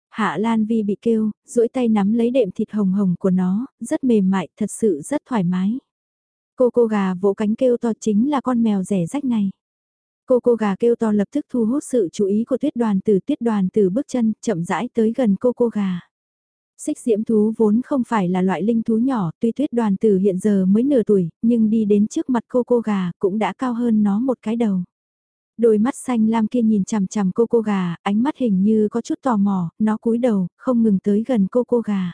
Hạ Lan Vi bị kêu, duỗi tay nắm lấy đệm thịt hồng hồng của nó, rất mềm mại, thật sự rất thoải mái. Cô cô gà vỗ cánh kêu to chính là con mèo rẻ rách này. Cô cô gà kêu to lập tức thu hút sự chú ý của tuyết đoàn từ tuyết đoàn từ bước chân chậm rãi tới gần cô cô gà. Xích diễm thú vốn không phải là loại linh thú nhỏ, tuy tuyết đoàn tử hiện giờ mới nửa tuổi, nhưng đi đến trước mặt cô cô gà cũng đã cao hơn nó một cái đầu. Đôi mắt xanh lam kia nhìn chằm chằm cô cô gà, ánh mắt hình như có chút tò mò, nó cúi đầu, không ngừng tới gần cô cô gà.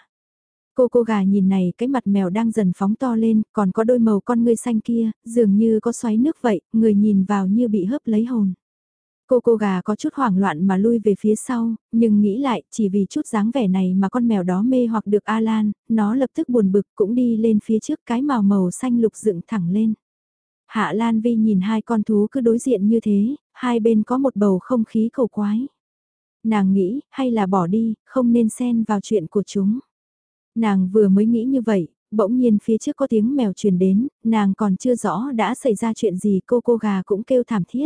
Cô cô gà nhìn này cái mặt mèo đang dần phóng to lên, còn có đôi màu con ngươi xanh kia, dường như có xoáy nước vậy, người nhìn vào như bị hớp lấy hồn. Cô cô gà có chút hoảng loạn mà lui về phía sau, nhưng nghĩ lại chỉ vì chút dáng vẻ này mà con mèo đó mê hoặc được Alan, nó lập tức buồn bực cũng đi lên phía trước cái màu màu xanh lục dựng thẳng lên. Hạ Lan Vi nhìn hai con thú cứ đối diện như thế, hai bên có một bầu không khí cầu quái. Nàng nghĩ, hay là bỏ đi, không nên xen vào chuyện của chúng. Nàng vừa mới nghĩ như vậy, bỗng nhiên phía trước có tiếng mèo truyền đến, nàng còn chưa rõ đã xảy ra chuyện gì cô cô gà cũng kêu thảm thiết.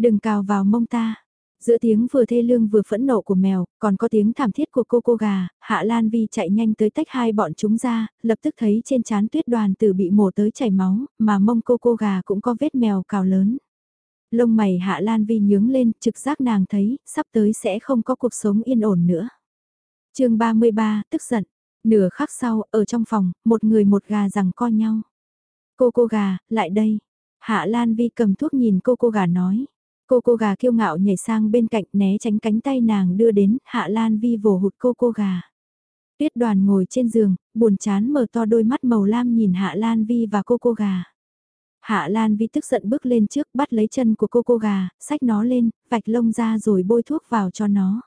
Đừng cào vào mông ta. Giữa tiếng vừa thê lương vừa phẫn nộ của mèo, còn có tiếng thảm thiết của cô cô gà, Hạ Lan Vi chạy nhanh tới tách hai bọn chúng ra, lập tức thấy trên chán tuyết đoàn tử bị mổ tới chảy máu, mà mông cô cô gà cũng có vết mèo cào lớn. Lông mày Hạ Lan Vi nhướng lên, trực giác nàng thấy, sắp tới sẽ không có cuộc sống yên ổn nữa. chương 33, tức giận. Nửa khắc sau, ở trong phòng, một người một gà rằng co nhau. Cô cô gà, lại đây. Hạ Lan Vi cầm thuốc nhìn cô cô gà nói. Cô cô gà kiêu ngạo nhảy sang bên cạnh né tránh cánh tay nàng đưa đến, Hạ Lan Vi vồ hụt cô cô gà. Tuyết đoàn ngồi trên giường, buồn chán mở to đôi mắt màu lam nhìn Hạ Lan Vi và cô cô gà. Hạ Lan Vi tức giận bước lên trước bắt lấy chân của cô cô gà, xách nó lên, vạch lông ra rồi bôi thuốc vào cho nó.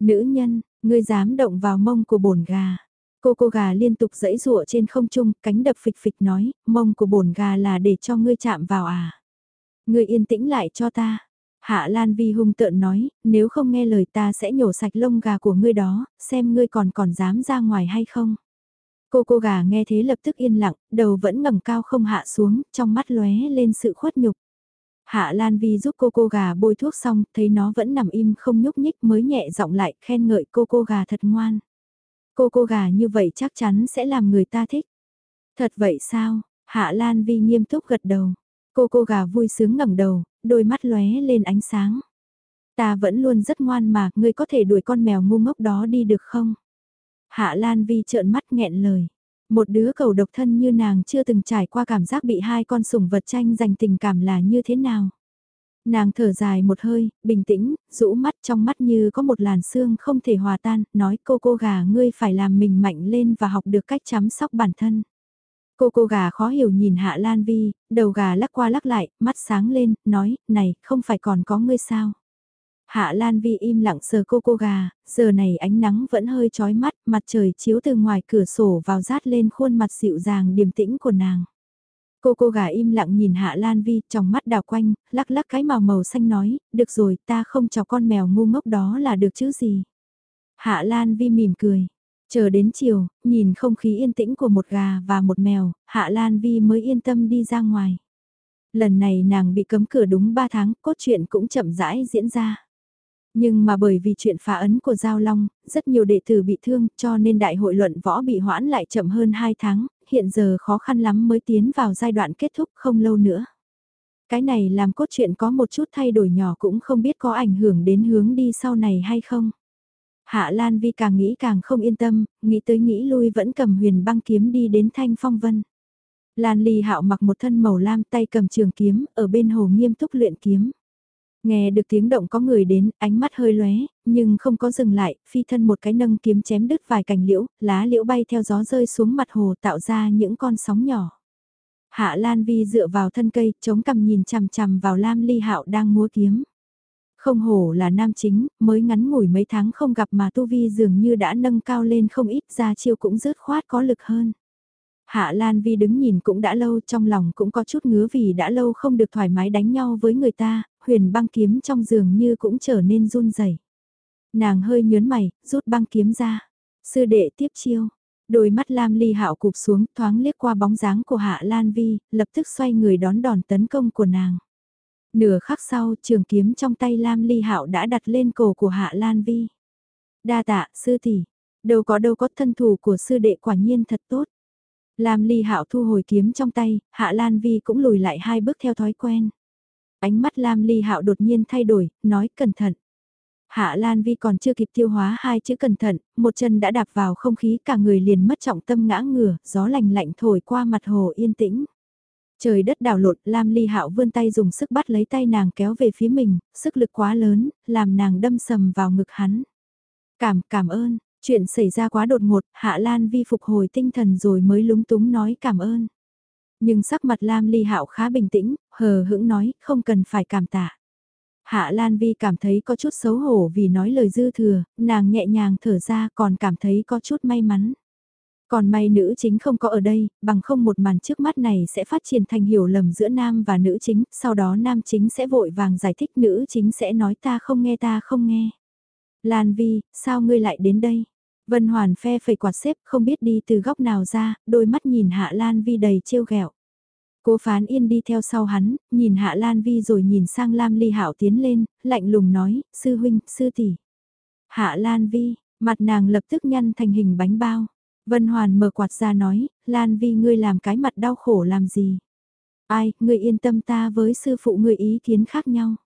Nữ nhân, ngươi dám động vào mông của bổn gà. Cô cô gà liên tục dẫy rụa trên không trung, cánh đập phịch phịch nói, mông của bổn gà là để cho ngươi chạm vào à. Ngươi yên tĩnh lại cho ta. Hạ Lan Vi hung tợn nói, nếu không nghe lời ta sẽ nhổ sạch lông gà của ngươi đó, xem ngươi còn còn dám ra ngoài hay không. Cô cô gà nghe thế lập tức yên lặng, đầu vẫn ngẩng cao không hạ xuống, trong mắt lóe lên sự khuất nhục. Hạ Lan Vi giúp cô cô gà bôi thuốc xong, thấy nó vẫn nằm im không nhúc nhích mới nhẹ giọng lại khen ngợi cô cô gà thật ngoan. Cô cô gà như vậy chắc chắn sẽ làm người ta thích. Thật vậy sao? Hạ Lan Vi nghiêm túc gật đầu. Cô cô gà vui sướng ngẩng đầu, đôi mắt lóe lên ánh sáng. Ta vẫn luôn rất ngoan mà, ngươi có thể đuổi con mèo ngu ngốc đó đi được không? Hạ Lan Vi trợn mắt nghẹn lời. Một đứa cầu độc thân như nàng chưa từng trải qua cảm giác bị hai con sủng vật tranh giành tình cảm là như thế nào? Nàng thở dài một hơi, bình tĩnh, rũ mắt trong mắt như có một làn xương không thể hòa tan, nói cô cô gà ngươi phải làm mình mạnh lên và học được cách chăm sóc bản thân. Cô cô gà khó hiểu nhìn Hạ Lan Vi, đầu gà lắc qua lắc lại, mắt sáng lên, nói, này, không phải còn có ngươi sao? Hạ Lan Vi im lặng sờ cô cô gà, giờ này ánh nắng vẫn hơi chói mắt, mặt trời chiếu từ ngoài cửa sổ vào rát lên khuôn mặt dịu dàng điềm tĩnh của nàng. Cô cô gà im lặng nhìn Hạ Lan Vi, trong mắt đào quanh, lắc lắc cái màu màu xanh nói, được rồi, ta không cho con mèo ngu ngốc đó là được chứ gì. Hạ Lan Vi mỉm cười. Chờ đến chiều, nhìn không khí yên tĩnh của một gà và một mèo, Hạ Lan Vi mới yên tâm đi ra ngoài. Lần này nàng bị cấm cửa đúng 3 tháng, cốt truyện cũng chậm rãi diễn ra. Nhưng mà bởi vì chuyện phá ấn của Giao Long, rất nhiều đệ tử bị thương cho nên đại hội luận võ bị hoãn lại chậm hơn 2 tháng, hiện giờ khó khăn lắm mới tiến vào giai đoạn kết thúc không lâu nữa. Cái này làm cốt truyện có một chút thay đổi nhỏ cũng không biết có ảnh hưởng đến hướng đi sau này hay không. Hạ Lan Vi càng nghĩ càng không yên tâm, nghĩ tới nghĩ lui vẫn cầm huyền băng kiếm đi đến thanh phong vân. Lan Ly Hạo mặc một thân màu lam tay cầm trường kiếm, ở bên hồ nghiêm túc luyện kiếm. Nghe được tiếng động có người đến, ánh mắt hơi lóe, nhưng không có dừng lại, phi thân một cái nâng kiếm chém đứt vài cành liễu, lá liễu bay theo gió rơi xuống mặt hồ tạo ra những con sóng nhỏ. Hạ Lan Vi dựa vào thân cây, chống cằm nhìn chằm chằm vào Lam Ly Hạo đang múa kiếm. Không hổ là nam chính, mới ngắn ngủi mấy tháng không gặp mà Tu Vi dường như đã nâng cao lên không ít ra chiêu cũng rớt khoát có lực hơn. Hạ Lan Vi đứng nhìn cũng đã lâu trong lòng cũng có chút ngứa vì đã lâu không được thoải mái đánh nhau với người ta, huyền băng kiếm trong giường như cũng trở nên run rẩy. Nàng hơi nhớn mày, rút băng kiếm ra. Sư đệ tiếp chiêu. Đôi mắt Lam Ly Hạo cụp xuống, thoáng liếc qua bóng dáng của Hạ Lan Vi, lập tức xoay người đón đòn tấn công của nàng. Nửa khắc sau, trường kiếm trong tay Lam Ly Hạo đã đặt lên cổ của Hạ Lan Vi. Đa tạ, sư tỷ. Đâu có đâu có thân thủ của sư đệ quả nhiên thật tốt. Lam Ly Hạo thu hồi kiếm trong tay, Hạ Lan Vi cũng lùi lại hai bước theo thói quen. Ánh mắt Lam Ly Hạo đột nhiên thay đổi, nói cẩn thận. Hạ Lan Vi còn chưa kịp tiêu hóa hai chữ cẩn thận, một chân đã đạp vào không khí cả người liền mất trọng tâm ngã ngửa, gió lành lạnh thổi qua mặt hồ yên tĩnh. Trời đất đảo lộn, Lam Ly Hạo vươn tay dùng sức bắt lấy tay nàng kéo về phía mình, sức lực quá lớn, làm nàng đâm sầm vào ngực hắn. Cảm, cảm ơn, chuyện xảy ra quá đột ngột, Hạ Lan Vi phục hồi tinh thần rồi mới lúng túng nói cảm ơn. Nhưng sắc mặt Lam Ly Hạo khá bình tĩnh, hờ hững nói, không cần phải cảm tạ. Hạ Lan Vi cảm thấy có chút xấu hổ vì nói lời dư thừa, nàng nhẹ nhàng thở ra còn cảm thấy có chút may mắn. Còn may nữ chính không có ở đây, bằng không một màn trước mắt này sẽ phát triển thành hiểu lầm giữa nam và nữ chính, sau đó nam chính sẽ vội vàng giải thích nữ chính sẽ nói ta không nghe ta không nghe. Lan Vi, sao ngươi lại đến đây? Vân Hoàn phe phẩy quạt xếp không biết đi từ góc nào ra, đôi mắt nhìn Hạ Lan Vi đầy trêu ghẹo. Cố phán yên đi theo sau hắn, nhìn Hạ Lan Vi rồi nhìn sang Lam Ly Hạo tiến lên, lạnh lùng nói, sư huynh, sư tỷ. Hạ Lan Vi, mặt nàng lập tức nhăn thành hình bánh bao. Vân Hoàn mở quạt ra nói, Lan Vi ngươi làm cái mặt đau khổ làm gì? Ai, ngươi yên tâm ta với sư phụ ngươi ý kiến khác nhau.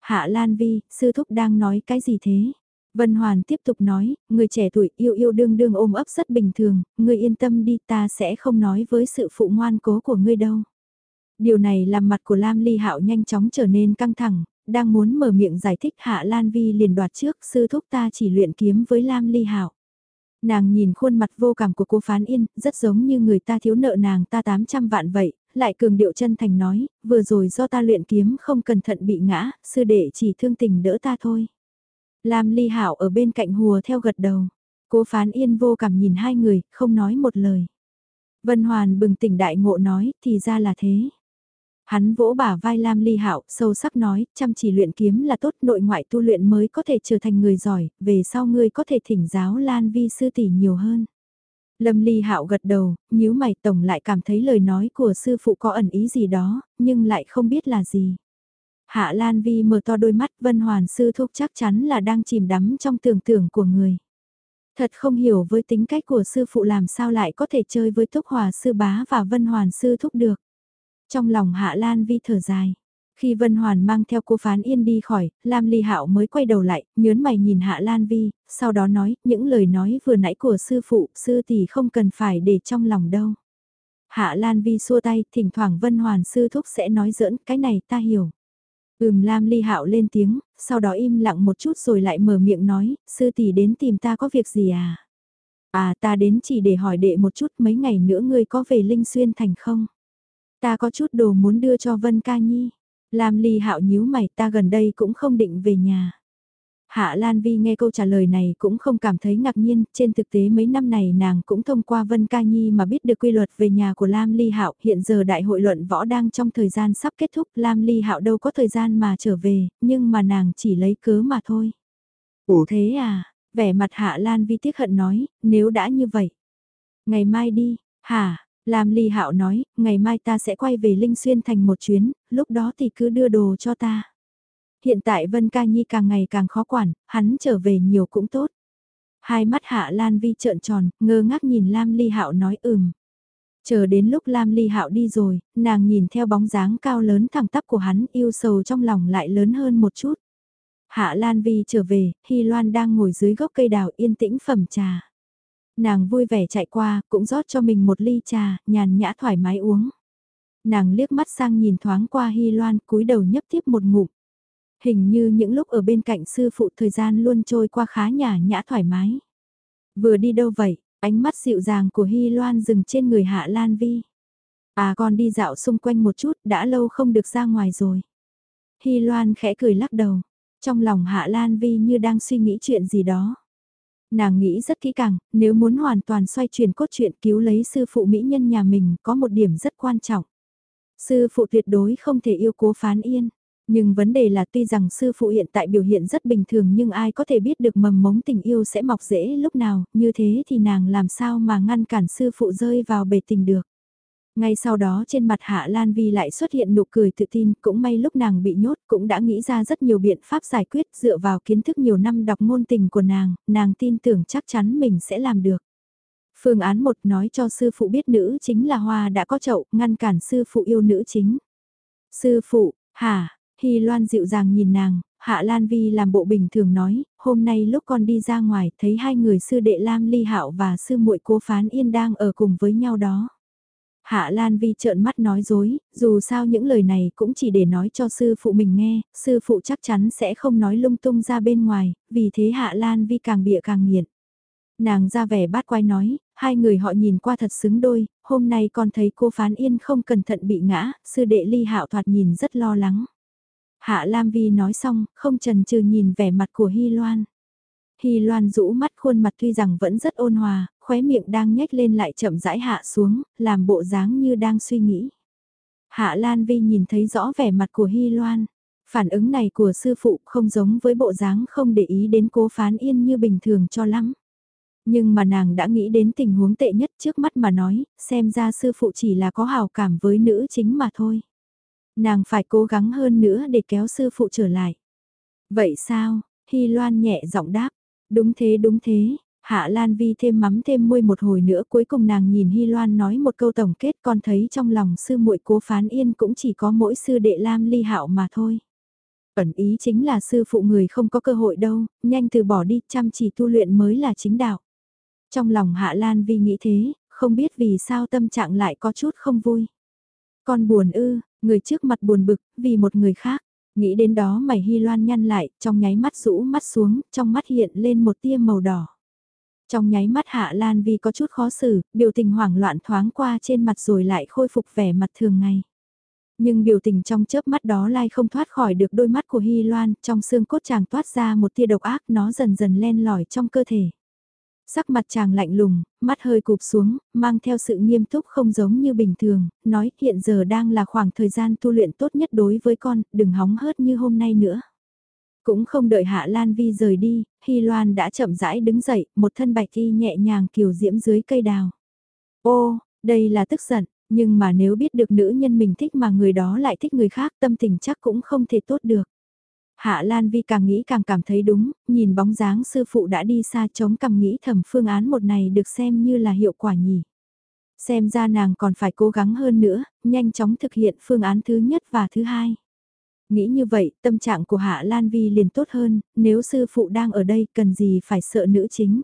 Hạ Lan Vi, sư thúc đang nói cái gì thế? Vân Hoàn tiếp tục nói, người trẻ tuổi yêu yêu đương đương ôm ấp rất bình thường, ngươi yên tâm đi ta sẽ không nói với sự phụ ngoan cố của ngươi đâu. Điều này làm mặt của Lam Ly Hạo nhanh chóng trở nên căng thẳng, đang muốn mở miệng giải thích Hạ Lan Vi liền đoạt trước sư thúc ta chỉ luyện kiếm với Lam Ly Hạo. Nàng nhìn khuôn mặt vô cảm của cô Phán Yên, rất giống như người ta thiếu nợ nàng ta 800 vạn vậy, lại cường điệu chân thành nói, vừa rồi do ta luyện kiếm không cẩn thận bị ngã, sư đệ chỉ thương tình đỡ ta thôi. Lam Ly Hảo ở bên cạnh hùa theo gật đầu. Cố phán yên vô cảm nhìn hai người, không nói một lời. Vân Hoàn bừng tỉnh đại ngộ nói, thì ra là thế. Hắn vỗ bả vai Lam Ly Hạo, sâu sắc nói, chăm chỉ luyện kiếm là tốt, nội ngoại tu luyện mới có thể trở thành người giỏi, về sau ngươi có thể thỉnh giáo Lan Vi sư tỷ nhiều hơn. Lâm Ly Hạo gật đầu, nhíu mày tổng lại cảm thấy lời nói của sư phụ có ẩn ý gì đó, nhưng lại không biết là gì. Hạ Lan Vi mở to đôi mắt Vân Hoàn sư thúc chắc chắn là đang chìm đắm trong tưởng tượng của người. Thật không hiểu với tính cách của sư phụ làm sao lại có thể chơi với Thúc Hòa sư bá và Vân Hoàn sư thúc được. Trong lòng Hạ Lan Vi thở dài. Khi Vân Hoàn mang theo cô Phán Yên đi khỏi, Lam Ly Hạo mới quay đầu lại, nhớn mày nhìn Hạ Lan Vi, sau đó nói, những lời nói vừa nãy của sư phụ, sư tỷ không cần phải để trong lòng đâu. Hạ Lan Vi xua tay, thỉnh thoảng Vân Hoàn sư thúc sẽ nói giỡn, cái này ta hiểu. Ừm Lam Ly Hạo lên tiếng, sau đó im lặng một chút rồi lại mở miệng nói, sư tỷ đến tìm ta có việc gì à? À ta đến chỉ để hỏi đệ một chút mấy ngày nữa ngươi có về Linh Xuyên thành không? Ta có chút đồ muốn đưa cho Vân Ca Nhi. Lam Ly Hạo nhíu mày ta gần đây cũng không định về nhà. Hạ Lan Vi nghe câu trả lời này cũng không cảm thấy ngạc nhiên, trên thực tế mấy năm này nàng cũng thông qua Vân Ca Nhi mà biết được quy luật về nhà của Lam Ly Hạo, hiện giờ đại hội luận võ đang trong thời gian sắp kết thúc, Lam Ly Hạo đâu có thời gian mà trở về, nhưng mà nàng chỉ lấy cớ mà thôi. Ủa thế à, vẻ mặt Hạ Lan Vi tiếc hận nói, nếu đã như vậy. Ngày mai đi, hả, Lam Ly Hạo nói, ngày mai ta sẽ quay về Linh Xuyên thành một chuyến, lúc đó thì cứ đưa đồ cho ta. Hiện tại Vân Ca Nhi càng ngày càng khó quản, hắn trở về nhiều cũng tốt. Hai mắt Hạ Lan Vi trợn tròn, ngơ ngác nhìn Lam Ly Hạo nói ừm. Chờ đến lúc Lam Ly Hạo đi rồi, nàng nhìn theo bóng dáng cao lớn thẳng tắp của hắn yêu sầu trong lòng lại lớn hơn một chút. Hạ Lan Vi trở về, Hy Loan đang ngồi dưới gốc cây đào yên tĩnh phẩm trà. Nàng vui vẻ chạy qua, cũng rót cho mình một ly trà, nhàn nhã thoải mái uống. Nàng liếc mắt sang nhìn thoáng qua Hy Loan, cúi đầu nhấp tiếp một ngụm. Hình như những lúc ở bên cạnh sư phụ thời gian luôn trôi qua khá nhả nhã thoải mái. Vừa đi đâu vậy, ánh mắt dịu dàng của Hy Loan dừng trên người Hạ Lan Vi. À con đi dạo xung quanh một chút, đã lâu không được ra ngoài rồi. Hy Loan khẽ cười lắc đầu, trong lòng Hạ Lan Vi như đang suy nghĩ chuyện gì đó. Nàng nghĩ rất kỹ càng, nếu muốn hoàn toàn xoay chuyển cốt truyện cứu lấy sư phụ mỹ nhân nhà mình có một điểm rất quan trọng. Sư phụ tuyệt đối không thể yêu cố phán yên. Nhưng vấn đề là tuy rằng sư phụ hiện tại biểu hiện rất bình thường nhưng ai có thể biết được mầm mống tình yêu sẽ mọc rễ lúc nào, như thế thì nàng làm sao mà ngăn cản sư phụ rơi vào bể tình được. Ngay sau đó trên mặt Hạ Lan Vi lại xuất hiện nụ cười tự tin, cũng may lúc nàng bị nhốt cũng đã nghĩ ra rất nhiều biện pháp giải quyết dựa vào kiến thức nhiều năm đọc ngôn tình của nàng, nàng tin tưởng chắc chắn mình sẽ làm được. Phương án một nói cho sư phụ biết nữ chính là Hoa đã có chậu, ngăn cản sư phụ yêu nữ chính. Sư phụ, hả, Hy Loan dịu dàng nhìn nàng, Hạ Lan Vi làm bộ bình thường nói, hôm nay lúc con đi ra ngoài thấy hai người sư đệ Lam Ly Hạo và sư muội Cố Phán Yên đang ở cùng với nhau đó. Hạ Lan Vi trợn mắt nói dối, dù sao những lời này cũng chỉ để nói cho sư phụ mình nghe, sư phụ chắc chắn sẽ không nói lung tung ra bên ngoài, vì thế Hạ Lan Vi càng bịa càng nghiện. Nàng ra vẻ bát quái nói, hai người họ nhìn qua thật xứng đôi, hôm nay con thấy cô Phán Yên không cẩn thận bị ngã, sư đệ Ly Hạo thoạt nhìn rất lo lắng. Hạ Lam Vi nói xong, không chần chừ nhìn vẻ mặt của Hy Loan. Hy Loan rũ mắt khuôn mặt tuy rằng vẫn rất ôn hòa, khóe miệng đang nhếch lên lại chậm rãi hạ xuống, làm bộ dáng như đang suy nghĩ. Hạ Lan Vi nhìn thấy rõ vẻ mặt của Hy Loan. Phản ứng này của sư phụ không giống với bộ dáng không để ý đến cố phán yên như bình thường cho lắm. Nhưng mà nàng đã nghĩ đến tình huống tệ nhất trước mắt mà nói, xem ra sư phụ chỉ là có hào cảm với nữ chính mà thôi. Nàng phải cố gắng hơn nữa để kéo sư phụ trở lại. Vậy sao? Hy Loan nhẹ giọng đáp. Đúng thế đúng thế. Hạ Lan Vi thêm mắm thêm muôi một hồi nữa cuối cùng nàng nhìn Hy Loan nói một câu tổng kết con thấy trong lòng sư muội cố phán yên cũng chỉ có mỗi sư đệ Lam Ly Hạo mà thôi. Ẩn ý chính là sư phụ người không có cơ hội đâu, nhanh từ bỏ đi chăm chỉ tu luyện mới là chính đạo. Trong lòng Hạ Lan Vi nghĩ thế, không biết vì sao tâm trạng lại có chút không vui. Con buồn ư, Người trước mặt buồn bực, vì một người khác. Nghĩ đến đó mày hy loan nhăn lại, trong nháy mắt rũ mắt xuống, trong mắt hiện lên một tia màu đỏ. Trong nháy mắt Hạ Lan vì có chút khó xử, biểu tình hoảng loạn thoáng qua trên mặt rồi lại khôi phục vẻ mặt thường ngày. Nhưng biểu tình trong chớp mắt đó lai không thoát khỏi được đôi mắt của Hy Loan, trong xương cốt chàng toát ra một tia độc ác nó dần dần len lỏi trong cơ thể. Sắc mặt chàng lạnh lùng, mắt hơi cụp xuống, mang theo sự nghiêm túc không giống như bình thường, nói hiện giờ đang là khoảng thời gian tu luyện tốt nhất đối với con, đừng hóng hớt như hôm nay nữa. Cũng không đợi Hạ Lan Vi rời đi, Hy Loan đã chậm rãi đứng dậy, một thân bạch y nhẹ nhàng kiều diễm dưới cây đào. Ô, đây là tức giận, nhưng mà nếu biết được nữ nhân mình thích mà người đó lại thích người khác tâm tình chắc cũng không thể tốt được. Hạ Lan Vi càng nghĩ càng cảm thấy đúng, nhìn bóng dáng sư phụ đã đi xa chống cầm nghĩ thầm phương án một này được xem như là hiệu quả nhỉ. Xem ra nàng còn phải cố gắng hơn nữa, nhanh chóng thực hiện phương án thứ nhất và thứ hai. Nghĩ như vậy, tâm trạng của Hạ Lan Vi liền tốt hơn, nếu sư phụ đang ở đây cần gì phải sợ nữ chính.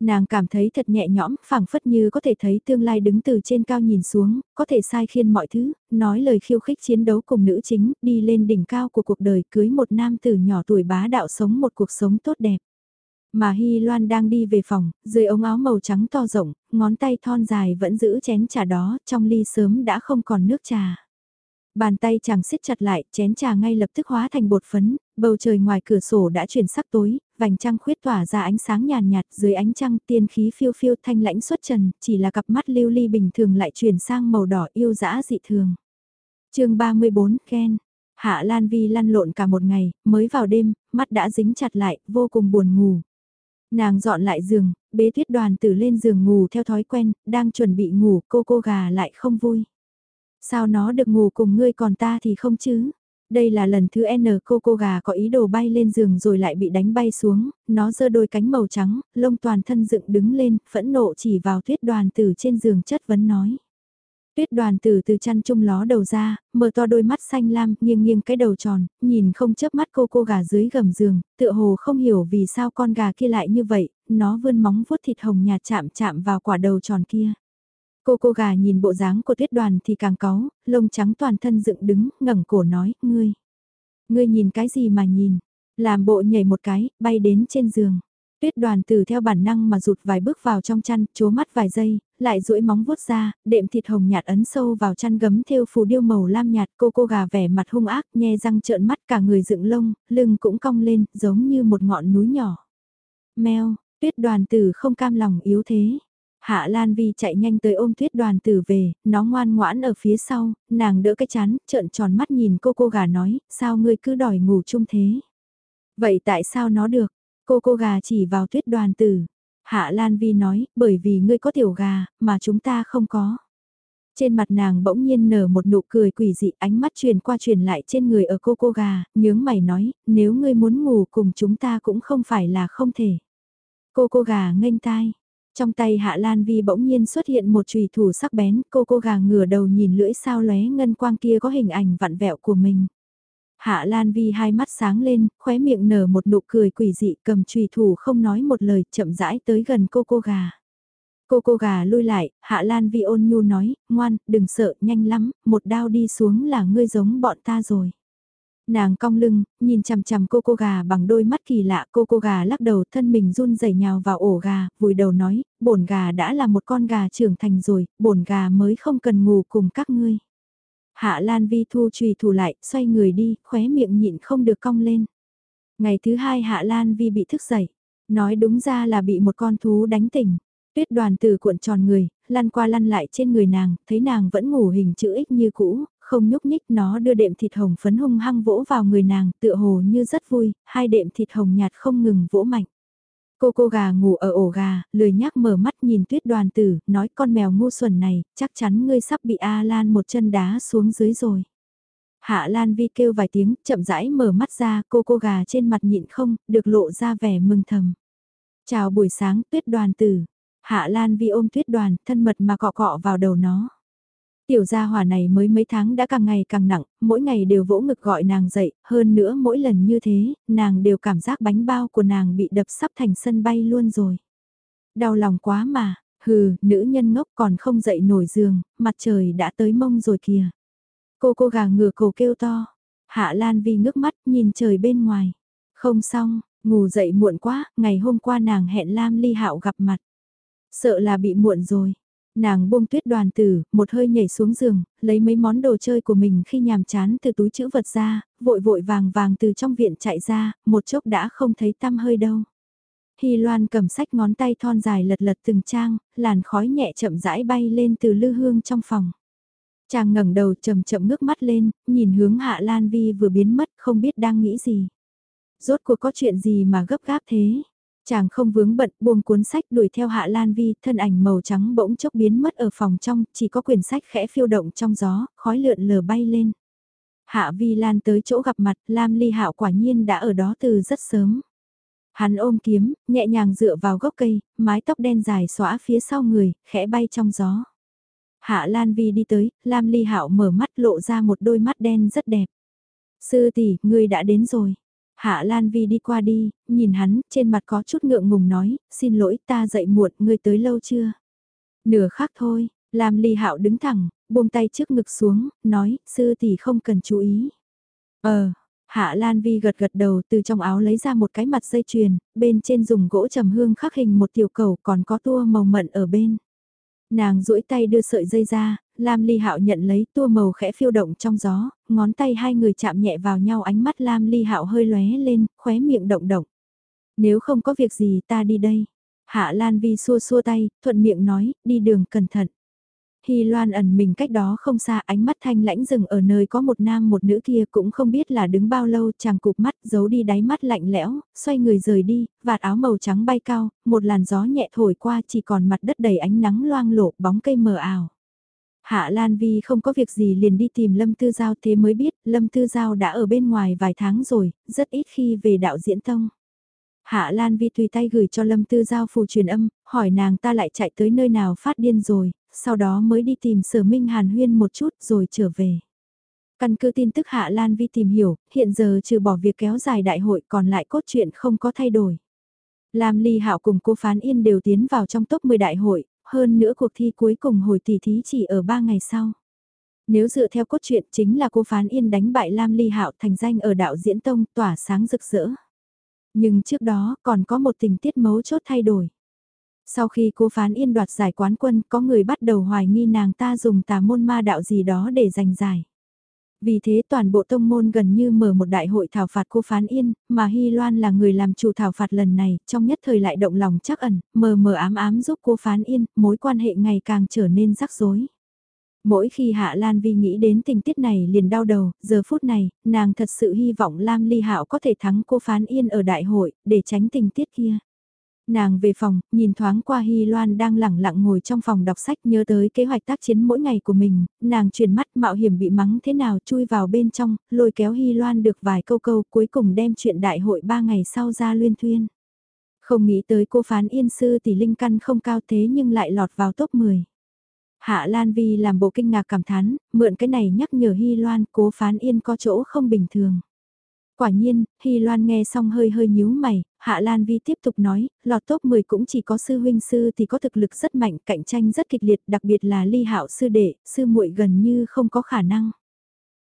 Nàng cảm thấy thật nhẹ nhõm, phảng phất như có thể thấy tương lai đứng từ trên cao nhìn xuống, có thể sai khiên mọi thứ, nói lời khiêu khích chiến đấu cùng nữ chính, đi lên đỉnh cao của cuộc đời cưới một nam tử nhỏ tuổi bá đạo sống một cuộc sống tốt đẹp. Mà Hy Loan đang đi về phòng, dưới ống áo màu trắng to rộng, ngón tay thon dài vẫn giữ chén trà đó, trong ly sớm đã không còn nước trà. Bàn tay chàng siết chặt lại, chén trà ngay lập tức hóa thành bột phấn, bầu trời ngoài cửa sổ đã chuyển sắc tối, vành trăng khuyết tỏa ra ánh sáng nhàn nhạt, dưới ánh trăng tiên khí phiêu phiêu thanh lãnh xuất trần, chỉ là cặp mắt lưu ly bình thường lại chuyển sang màu đỏ yêu dã dị thường. chương 34, Ken. Hạ Lan Vi lăn lộn cả một ngày, mới vào đêm, mắt đã dính chặt lại, vô cùng buồn ngủ. Nàng dọn lại giường, bế tuyết đoàn tử lên giường ngủ theo thói quen, đang chuẩn bị ngủ, cô cô gà lại không vui. Sao nó được ngủ cùng ngươi còn ta thì không chứ? Đây là lần thứ N cô cô gà có ý đồ bay lên giường rồi lại bị đánh bay xuống, nó giơ đôi cánh màu trắng, lông toàn thân dựng đứng lên, phẫn nộ chỉ vào tuyết đoàn tử trên giường chất vấn nói. Tuyết đoàn tử từ chăn chung ló đầu ra, mở to đôi mắt xanh lam, nghiêng nghiêng cái đầu tròn, nhìn không chớp mắt cô cô gà dưới gầm giường, tựa hồ không hiểu vì sao con gà kia lại như vậy, nó vươn móng vuốt thịt hồng nhạt chạm chạm vào quả đầu tròn kia. Cô cô gà nhìn bộ dáng của tuyết đoàn thì càng cáu, lông trắng toàn thân dựng đứng, ngẩng cổ nói, ngươi. Ngươi nhìn cái gì mà nhìn, làm bộ nhảy một cái, bay đến trên giường. Tuyết đoàn từ theo bản năng mà rụt vài bước vào trong chăn, chố mắt vài giây, lại duỗi móng vuốt ra, đệm thịt hồng nhạt ấn sâu vào chăn gấm thêu phù điêu màu lam nhạt, cô cô gà vẻ mặt hung ác, nhe răng trợn mắt cả người dựng lông, lưng cũng cong lên, giống như một ngọn núi nhỏ. Mèo, tuyết đoàn tử không cam lòng yếu thế. Hạ Lan Vi chạy nhanh tới ôm tuyết đoàn tử về, nó ngoan ngoãn ở phía sau, nàng đỡ cái chán, trợn tròn mắt nhìn cô cô gà nói, sao ngươi cứ đòi ngủ chung thế? Vậy tại sao nó được? Cô cô gà chỉ vào tuyết đoàn tử. Hạ Lan Vi nói, bởi vì ngươi có tiểu gà, mà chúng ta không có. Trên mặt nàng bỗng nhiên nở một nụ cười quỷ dị ánh mắt truyền qua truyền lại trên người ở cô cô gà, nhướng mày nói, nếu ngươi muốn ngủ cùng chúng ta cũng không phải là không thể. Cô cô gà nghênh tai. Trong tay Hạ Lan Vi bỗng nhiên xuất hiện một chùy thủ sắc bén, cô cô gà ngửa đầu nhìn lưỡi sao lóe ngân quang kia có hình ảnh vặn vẹo của mình. Hạ Lan Vi hai mắt sáng lên, khóe miệng nở một nụ cười quỷ dị cầm chùy thủ không nói một lời chậm rãi tới gần cô cô gà. Cô cô gà lui lại, Hạ Lan Vi ôn nhu nói, ngoan, đừng sợ, nhanh lắm, một đao đi xuống là ngươi giống bọn ta rồi. Nàng cong lưng, nhìn chằm chằm cô cô gà bằng đôi mắt kỳ lạ, cô cô gà lắc đầu thân mình run rẩy nhào vào ổ gà, vùi đầu nói, bổn gà đã là một con gà trưởng thành rồi, bổn gà mới không cần ngủ cùng các ngươi. Hạ Lan Vi thu trùy thủ lại, xoay người đi, khóe miệng nhịn không được cong lên. Ngày thứ hai Hạ Lan Vi bị thức dậy, nói đúng ra là bị một con thú đánh tỉnh. Tuyết đoàn từ cuộn tròn người, lăn qua lăn lại trên người nàng, thấy nàng vẫn ngủ hình chữ X như cũ, không nhúc nhích nó đưa đệm thịt hồng phấn hung hăng vỗ vào người nàng, tựa hồ như rất vui, hai đệm thịt hồng nhạt không ngừng vỗ mạnh. Cô cô gà ngủ ở ổ gà, lười nhác mở mắt nhìn tuyết đoàn tử, nói con mèo ngu xuẩn này, chắc chắn ngươi sắp bị A Lan một chân đá xuống dưới rồi. Hạ Lan Vi kêu vài tiếng, chậm rãi mở mắt ra, cô cô gà trên mặt nhịn không, được lộ ra vẻ mừng thầm. Chào buổi sáng, tuyết đoàn tử. Hạ Lan Vi ôm tuyết đoàn, thân mật mà cọ cọ vào đầu nó. Tiểu gia hỏa này mới mấy tháng đã càng ngày càng nặng, mỗi ngày đều vỗ ngực gọi nàng dậy, hơn nữa mỗi lần như thế, nàng đều cảm giác bánh bao của nàng bị đập sắp thành sân bay luôn rồi. Đau lòng quá mà, hừ, nữ nhân ngốc còn không dậy nổi giường, mặt trời đã tới mông rồi kìa. Cô cô gà ngửa cổ kêu to, Hạ Lan Vi ngước mắt nhìn trời bên ngoài. Không xong, ngủ dậy muộn quá, ngày hôm qua nàng hẹn Lam Ly Hạo gặp mặt. Sợ là bị muộn rồi, Nàng buông tuyết đoàn tử, một hơi nhảy xuống giường, lấy mấy món đồ chơi của mình khi nhàm chán từ túi chữ vật ra, vội vội vàng vàng từ trong viện chạy ra, một chốc đã không thấy tăm hơi đâu. Hy Loan cầm sách ngón tay thon dài lật lật từng trang, làn khói nhẹ chậm rãi bay lên từ lư hương trong phòng. Chàng ngẩng đầu chậm chậm ngước mắt lên, nhìn hướng Hạ Lan Vi vừa biến mất không biết đang nghĩ gì. Rốt cuộc có chuyện gì mà gấp gáp thế? Chàng không vướng bận buông cuốn sách đuổi theo Hạ Lan Vi, thân ảnh màu trắng bỗng chốc biến mất ở phòng trong, chỉ có quyển sách khẽ phiêu động trong gió, khói lượn lờ bay lên. Hạ Vi Lan tới chỗ gặp mặt, Lam Ly Hạo quả nhiên đã ở đó từ rất sớm. Hắn ôm kiếm, nhẹ nhàng dựa vào gốc cây, mái tóc đen dài xõa phía sau người, khẽ bay trong gió. Hạ Lan Vi đi tới, Lam Ly Hạo mở mắt lộ ra một đôi mắt đen rất đẹp. Sư tỷ, ngươi đã đến rồi. Hạ Lan Vi đi qua đi, nhìn hắn, trên mặt có chút ngượng ngùng nói, xin lỗi ta dậy muộn, ngươi tới lâu chưa? Nửa khắc thôi, Lam Ly Hạo đứng thẳng, buông tay trước ngực xuống, nói, sư tỷ không cần chú ý. Ờ, Hạ Lan Vi gật gật đầu từ trong áo lấy ra một cái mặt dây chuyền, bên trên dùng gỗ trầm hương khắc hình một tiểu cầu còn có tua màu mận ở bên. Nàng duỗi tay đưa sợi dây ra, Lam Ly Hạo nhận lấy tua màu khẽ phiêu động trong gió, ngón tay hai người chạm nhẹ vào nhau ánh mắt Lam Ly Hạo hơi lóe lên, khóe miệng động động. Nếu không có việc gì ta đi đây. Hạ Lan Vi xua xua tay, thuận miệng nói, đi đường cẩn thận. Hy Loan ẩn mình cách đó không xa ánh mắt thanh lãnh rừng ở nơi có một nam một nữ kia cũng không biết là đứng bao lâu chàng cụp mắt giấu đi đáy mắt lạnh lẽo, xoay người rời đi, vạt áo màu trắng bay cao, một làn gió nhẹ thổi qua chỉ còn mặt đất đầy ánh nắng loang lộ bóng cây mờ ảo. Hạ Lan Vi không có việc gì liền đi tìm Lâm Tư Giao thế mới biết Lâm Tư Giao đã ở bên ngoài vài tháng rồi, rất ít khi về đạo diễn tông. Hạ Lan Vi tùy tay gửi cho Lâm Tư Giao phù truyền âm, hỏi nàng ta lại chạy tới nơi nào phát điên rồi, sau đó mới đi tìm sở minh hàn huyên một chút rồi trở về. Căn cứ tin tức Hạ Lan Vi tìm hiểu, hiện giờ trừ bỏ việc kéo dài đại hội còn lại cốt truyện không có thay đổi. Lam Ly Hạo cùng cô Phán Yên đều tiến vào trong top 10 đại hội, hơn nữa cuộc thi cuối cùng hồi tỷ thí chỉ ở 3 ngày sau. Nếu dựa theo cốt truyện chính là cô Phán Yên đánh bại Lam Ly Hạo thành danh ở đạo diễn tông tỏa sáng rực rỡ. Nhưng trước đó còn có một tình tiết mấu chốt thay đổi. Sau khi cô phán yên đoạt giải quán quân, có người bắt đầu hoài nghi nàng ta dùng tà môn ma đạo gì đó để giành giải. Vì thế toàn bộ tông môn gần như mở một đại hội thảo phạt cô Phán Yên, mà Hy Loan là người làm chủ thảo phạt lần này, trong nhất thời lại động lòng chắc ẩn, mờ mờ ám ám giúp cô Phán Yên, mối quan hệ ngày càng trở nên rắc rối. Mỗi khi Hạ Lan Vi nghĩ đến tình tiết này liền đau đầu, giờ phút này, nàng thật sự hy vọng Lam Ly Hạo có thể thắng cô Phán Yên ở đại hội, để tránh tình tiết kia. Nàng về phòng, nhìn thoáng qua Hy Loan đang lẳng lặng ngồi trong phòng đọc sách nhớ tới kế hoạch tác chiến mỗi ngày của mình, nàng chuyển mắt mạo hiểm bị mắng thế nào chui vào bên trong, lôi kéo Hy Loan được vài câu câu cuối cùng đem chuyện đại hội ba ngày sau ra luyên thuyên. Không nghĩ tới cô phán yên sư tỷ linh căn không cao thế nhưng lại lọt vào top 10. Hạ Lan Vi làm bộ kinh ngạc cảm thán, mượn cái này nhắc nhở Hy Loan cố phán yên có chỗ không bình thường. Quả nhiên, Hy Loan nghe xong hơi hơi nhíu mày, Hạ Lan Vi tiếp tục nói, lọt top 10 cũng chỉ có sư huynh sư thì có thực lực rất mạnh, cạnh tranh rất kịch liệt, đặc biệt là ly hạo sư đệ, sư muội gần như không có khả năng.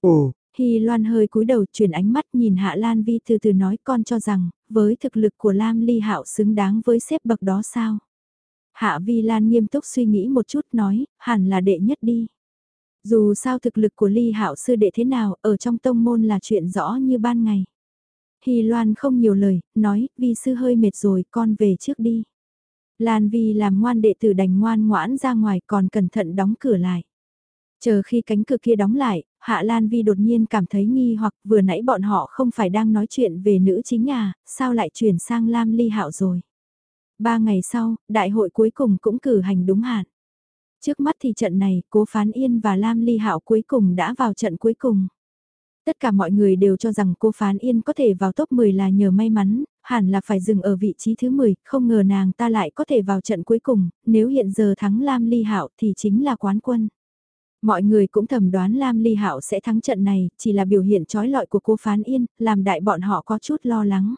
Ồ, Hy Loan hơi cúi đầu chuyển ánh mắt nhìn Hạ Lan Vi từ từ nói con cho rằng, với thực lực của Lam ly hạo xứng đáng với xếp bậc đó sao? Hạ Vi Lan nghiêm túc suy nghĩ một chút nói, hẳn là đệ nhất đi. Dù sao thực lực của ly hạo sư đệ thế nào, ở trong tông môn là chuyện rõ như ban ngày. Hy Loan không nhiều lời, nói, vi sư hơi mệt rồi, con về trước đi. Lan Vi làm ngoan đệ tử đành ngoan ngoãn ra ngoài còn cẩn thận đóng cửa lại. Chờ khi cánh cửa kia đóng lại, Hạ Lan Vi đột nhiên cảm thấy nghi hoặc vừa nãy bọn họ không phải đang nói chuyện về nữ chính à, sao lại chuyển sang Lam Ly Hạo rồi. Ba ngày sau, đại hội cuối cùng cũng cử hành đúng hạn. Trước mắt thì trận này, Cố Phán Yên và Lam Ly Hạo cuối cùng đã vào trận cuối cùng. Tất cả mọi người đều cho rằng cô Phán Yên có thể vào top 10 là nhờ may mắn, hẳn là phải dừng ở vị trí thứ 10, không ngờ nàng ta lại có thể vào trận cuối cùng, nếu hiện giờ thắng Lam Ly Hạo thì chính là quán quân. Mọi người cũng thầm đoán Lam Ly Hạo sẽ thắng trận này, chỉ là biểu hiện trói lọi của cô Phán Yên, làm đại bọn họ có chút lo lắng.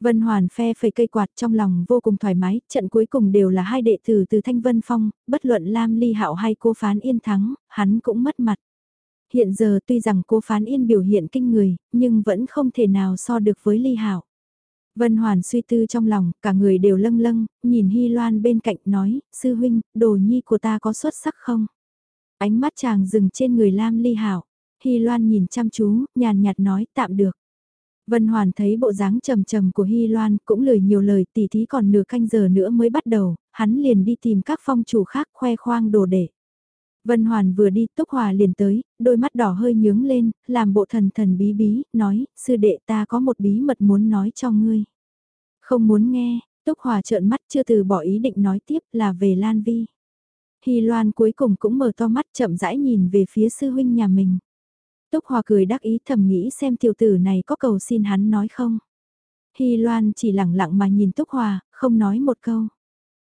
Vân Hoàn phe phẩy cây quạt trong lòng vô cùng thoải mái, trận cuối cùng đều là hai đệ tử từ Thanh Vân Phong, bất luận Lam Ly Hạo hay cô Phán Yên thắng, hắn cũng mất mặt. Hiện giờ tuy rằng cô Phán Yên biểu hiện kinh người, nhưng vẫn không thể nào so được với Ly Hạo. Vân Hoàn suy tư trong lòng, cả người đều lâng lâng, nhìn Hy Loan bên cạnh nói, sư huynh, đồ nhi của ta có xuất sắc không? Ánh mắt chàng dừng trên người Lam Ly Hảo. Hy Loan nhìn chăm chú, nhàn nhạt nói, tạm được. Vân Hoàn thấy bộ dáng trầm trầm của Hy Loan cũng lười nhiều lời tỉ thí còn nửa canh giờ nữa mới bắt đầu, hắn liền đi tìm các phong chủ khác khoe khoang đồ để. Vân Hoàn vừa đi Túc Hòa liền tới, đôi mắt đỏ hơi nhướng lên, làm bộ thần thần bí bí, nói, sư đệ ta có một bí mật muốn nói cho ngươi. Không muốn nghe, Túc Hòa trợn mắt chưa từ bỏ ý định nói tiếp là về Lan Vi. Hy Loan cuối cùng cũng mở to mắt chậm rãi nhìn về phía sư huynh nhà mình. Túc Hòa cười đắc ý thầm nghĩ xem tiểu tử này có cầu xin hắn nói không. Hy Loan chỉ lặng lặng mà nhìn Túc Hòa, không nói một câu.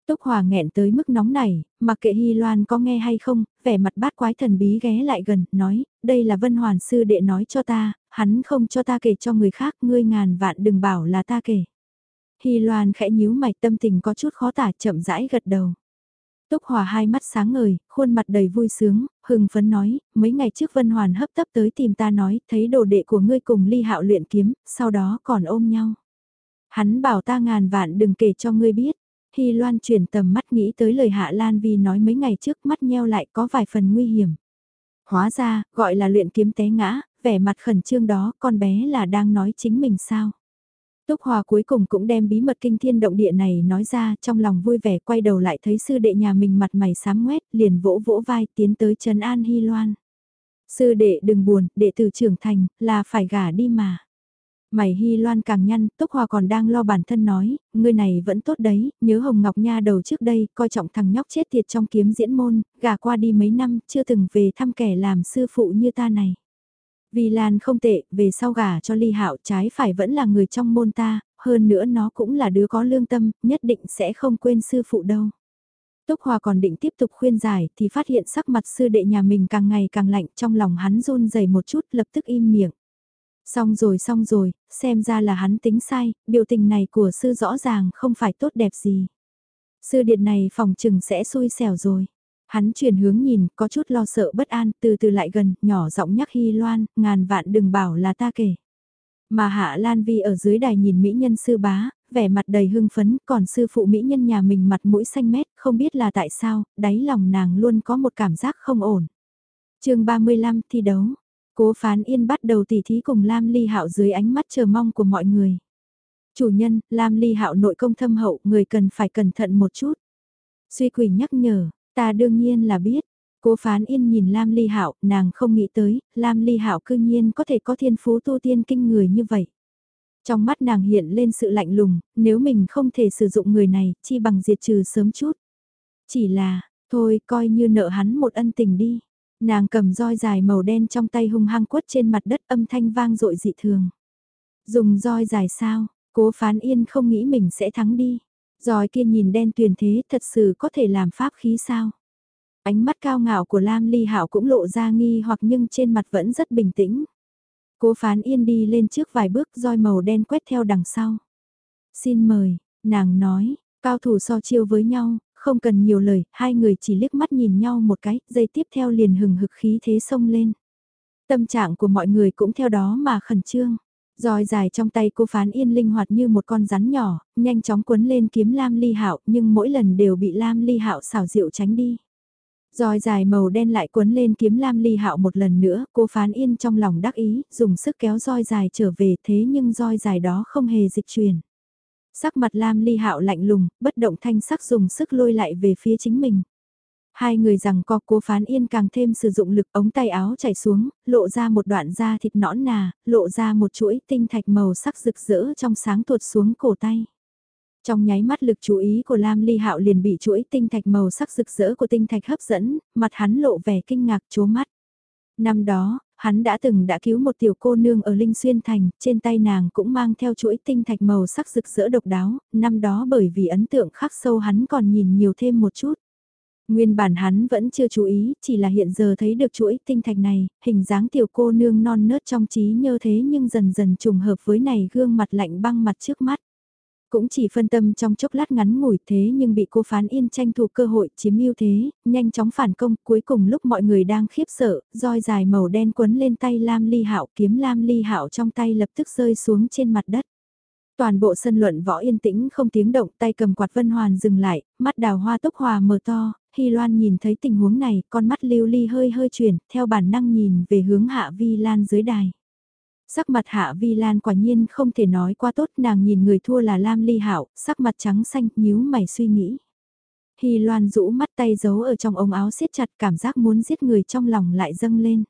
Túc Hòa nghẹn tới mức nóng này, mặc kệ Hy Loan có nghe hay không, vẻ mặt bát quái thần bí ghé lại gần, nói, đây là Vân Hoàn Sư đệ nói cho ta, hắn không cho ta kể cho người khác, ngươi ngàn vạn đừng bảo là ta kể. Hy Loan khẽ nhíu mày tâm tình có chút khó tả chậm rãi gật đầu. Túc Hòa hai mắt sáng ngời, khuôn mặt đầy vui sướng, hừng phấn nói, mấy ngày trước Vân Hoàn hấp tấp tới tìm ta nói, thấy đồ đệ của ngươi cùng ly hạo luyện kiếm, sau đó còn ôm nhau. Hắn bảo ta ngàn vạn đừng kể cho ngươi biết. Hy Loan chuyển tầm mắt nghĩ tới lời Hạ Lan Vi nói mấy ngày trước mắt nheo lại có vài phần nguy hiểm. Hóa ra, gọi là luyện kiếm té ngã, vẻ mặt khẩn trương đó, con bé là đang nói chính mình sao. Túc Hòa cuối cùng cũng đem bí mật kinh thiên động địa này nói ra trong lòng vui vẻ quay đầu lại thấy sư đệ nhà mình mặt mày sám ngoét liền vỗ vỗ vai tiến tới Trấn An Hy Loan. Sư đệ đừng buồn, đệ tử trưởng thành, là phải gả đi mà. Mày Hy Loan càng nhăn, Túc Hòa còn đang lo bản thân nói, người này vẫn tốt đấy, nhớ Hồng Ngọc Nha đầu trước đây, coi trọng thằng nhóc chết tiệt trong kiếm diễn môn, gả qua đi mấy năm, chưa từng về thăm kẻ làm sư phụ như ta này. Vì Lan không tệ, về sau gả cho Ly Hạo trái phải vẫn là người trong môn ta, hơn nữa nó cũng là đứa có lương tâm, nhất định sẽ không quên sư phụ đâu. Túc Hòa còn định tiếp tục khuyên giải thì phát hiện sắc mặt sư đệ nhà mình càng ngày càng lạnh trong lòng hắn run dày một chút lập tức im miệng. Xong rồi xong rồi, xem ra là hắn tính sai, biểu tình này của sư rõ ràng không phải tốt đẹp gì. Sư điện này phòng trừng sẽ xui xẻo rồi. Hắn chuyển hướng nhìn, có chút lo sợ bất an, từ từ lại gần, nhỏ giọng nhắc Hy Loan, ngàn vạn đừng bảo là ta kể. Mà Hạ Lan Vi ở dưới đài nhìn Mỹ nhân sư bá, vẻ mặt đầy hưng phấn, còn sư phụ Mỹ nhân nhà mình mặt mũi xanh mét, không biết là tại sao, đáy lòng nàng luôn có một cảm giác không ổn. chương 35 thi đấu, cố phán yên bắt đầu tỉ thí cùng Lam Ly Hạo dưới ánh mắt chờ mong của mọi người. Chủ nhân, Lam Ly Hạo nội công thâm hậu, người cần phải cẩn thận một chút. Suy quỷ nhắc nhở, Ta đương nhiên là biết. Cố Phán Yên nhìn Lam Ly Hạo, nàng không nghĩ tới, Lam Ly Hạo cư nhiên có thể có thiên phú tu tiên kinh người như vậy. Trong mắt nàng hiện lên sự lạnh lùng, nếu mình không thể sử dụng người này, chi bằng diệt trừ sớm chút. Chỉ là, thôi coi như nợ hắn một ân tình đi. Nàng cầm roi dài màu đen trong tay hung hăng quất trên mặt đất âm thanh vang dội dị thường. Dùng roi dài sao, cố phán yên không nghĩ mình sẽ thắng đi. Rồi kia nhìn đen tuyền thế thật sự có thể làm pháp khí sao? Ánh mắt cao ngạo của Lam Ly Hạo cũng lộ ra nghi hoặc nhưng trên mặt vẫn rất bình tĩnh. Cố phán yên đi lên trước vài bước roi màu đen quét theo đằng sau. Xin mời, nàng nói, cao thủ so chiêu với nhau, không cần nhiều lời, hai người chỉ liếc mắt nhìn nhau một cái, giây tiếp theo liền hừng hực khí thế sông lên. Tâm trạng của mọi người cũng theo đó mà khẩn trương. Roi dài trong tay cô phán yên linh hoạt như một con rắn nhỏ, nhanh chóng quấn lên kiếm Lam Ly Hạo, nhưng mỗi lần đều bị Lam Ly Hạo xảo diệu tránh đi. Roi dài màu đen lại quấn lên kiếm Lam Ly Hạo một lần nữa, cô phán yên trong lòng đắc ý, dùng sức kéo roi dài trở về thế nhưng roi dài đó không hề dịch chuyển. Sắc mặt Lam Ly Hạo lạnh lùng, bất động thanh sắc dùng sức lôi lại về phía chính mình. Hai người rằng co cố phán yên càng thêm sử dụng lực ống tay áo chảy xuống, lộ ra một đoạn da thịt nõn nà, lộ ra một chuỗi tinh thạch màu sắc rực rỡ trong sáng tuột xuống cổ tay. Trong nháy mắt lực chú ý của Lam Ly Hạo liền bị chuỗi tinh thạch màu sắc rực rỡ của tinh thạch hấp dẫn, mặt hắn lộ vẻ kinh ngạc chố mắt. Năm đó, hắn đã từng đã cứu một tiểu cô nương ở Linh Xuyên Thành, trên tay nàng cũng mang theo chuỗi tinh thạch màu sắc rực rỡ độc đáo, năm đó bởi vì ấn tượng khắc sâu hắn còn nhìn nhiều thêm một chút. Nguyên bản hắn vẫn chưa chú ý, chỉ là hiện giờ thấy được chuỗi tinh thạch này, hình dáng tiểu cô nương non nớt trong trí nhơ thế nhưng dần dần trùng hợp với này gương mặt lạnh băng mặt trước mắt. Cũng chỉ phân tâm trong chốc lát ngắn ngủi thế nhưng bị cô phán yên tranh thủ cơ hội chiếm ưu thế, nhanh chóng phản công, cuối cùng lúc mọi người đang khiếp sợ, roi dài màu đen quấn lên tay Lam Ly Hạo kiếm Lam Ly Hạo trong tay lập tức rơi xuống trên mặt đất. Toàn bộ sân luận võ yên tĩnh không tiếng động tay cầm quạt vân hoàn dừng lại, mắt đào hoa tốc hòa mở to, Hy Loan nhìn thấy tình huống này, con mắt lưu ly hơi hơi chuyển, theo bản năng nhìn về hướng Hạ Vi Lan dưới đài. Sắc mặt Hạ Vi Lan quả nhiên không thể nói qua tốt, nàng nhìn người thua là Lam Ly Hạo, sắc mặt trắng xanh, nhíu mày suy nghĩ. Hy Loan rũ mắt tay giấu ở trong ống áo siết chặt cảm giác muốn giết người trong lòng lại dâng lên.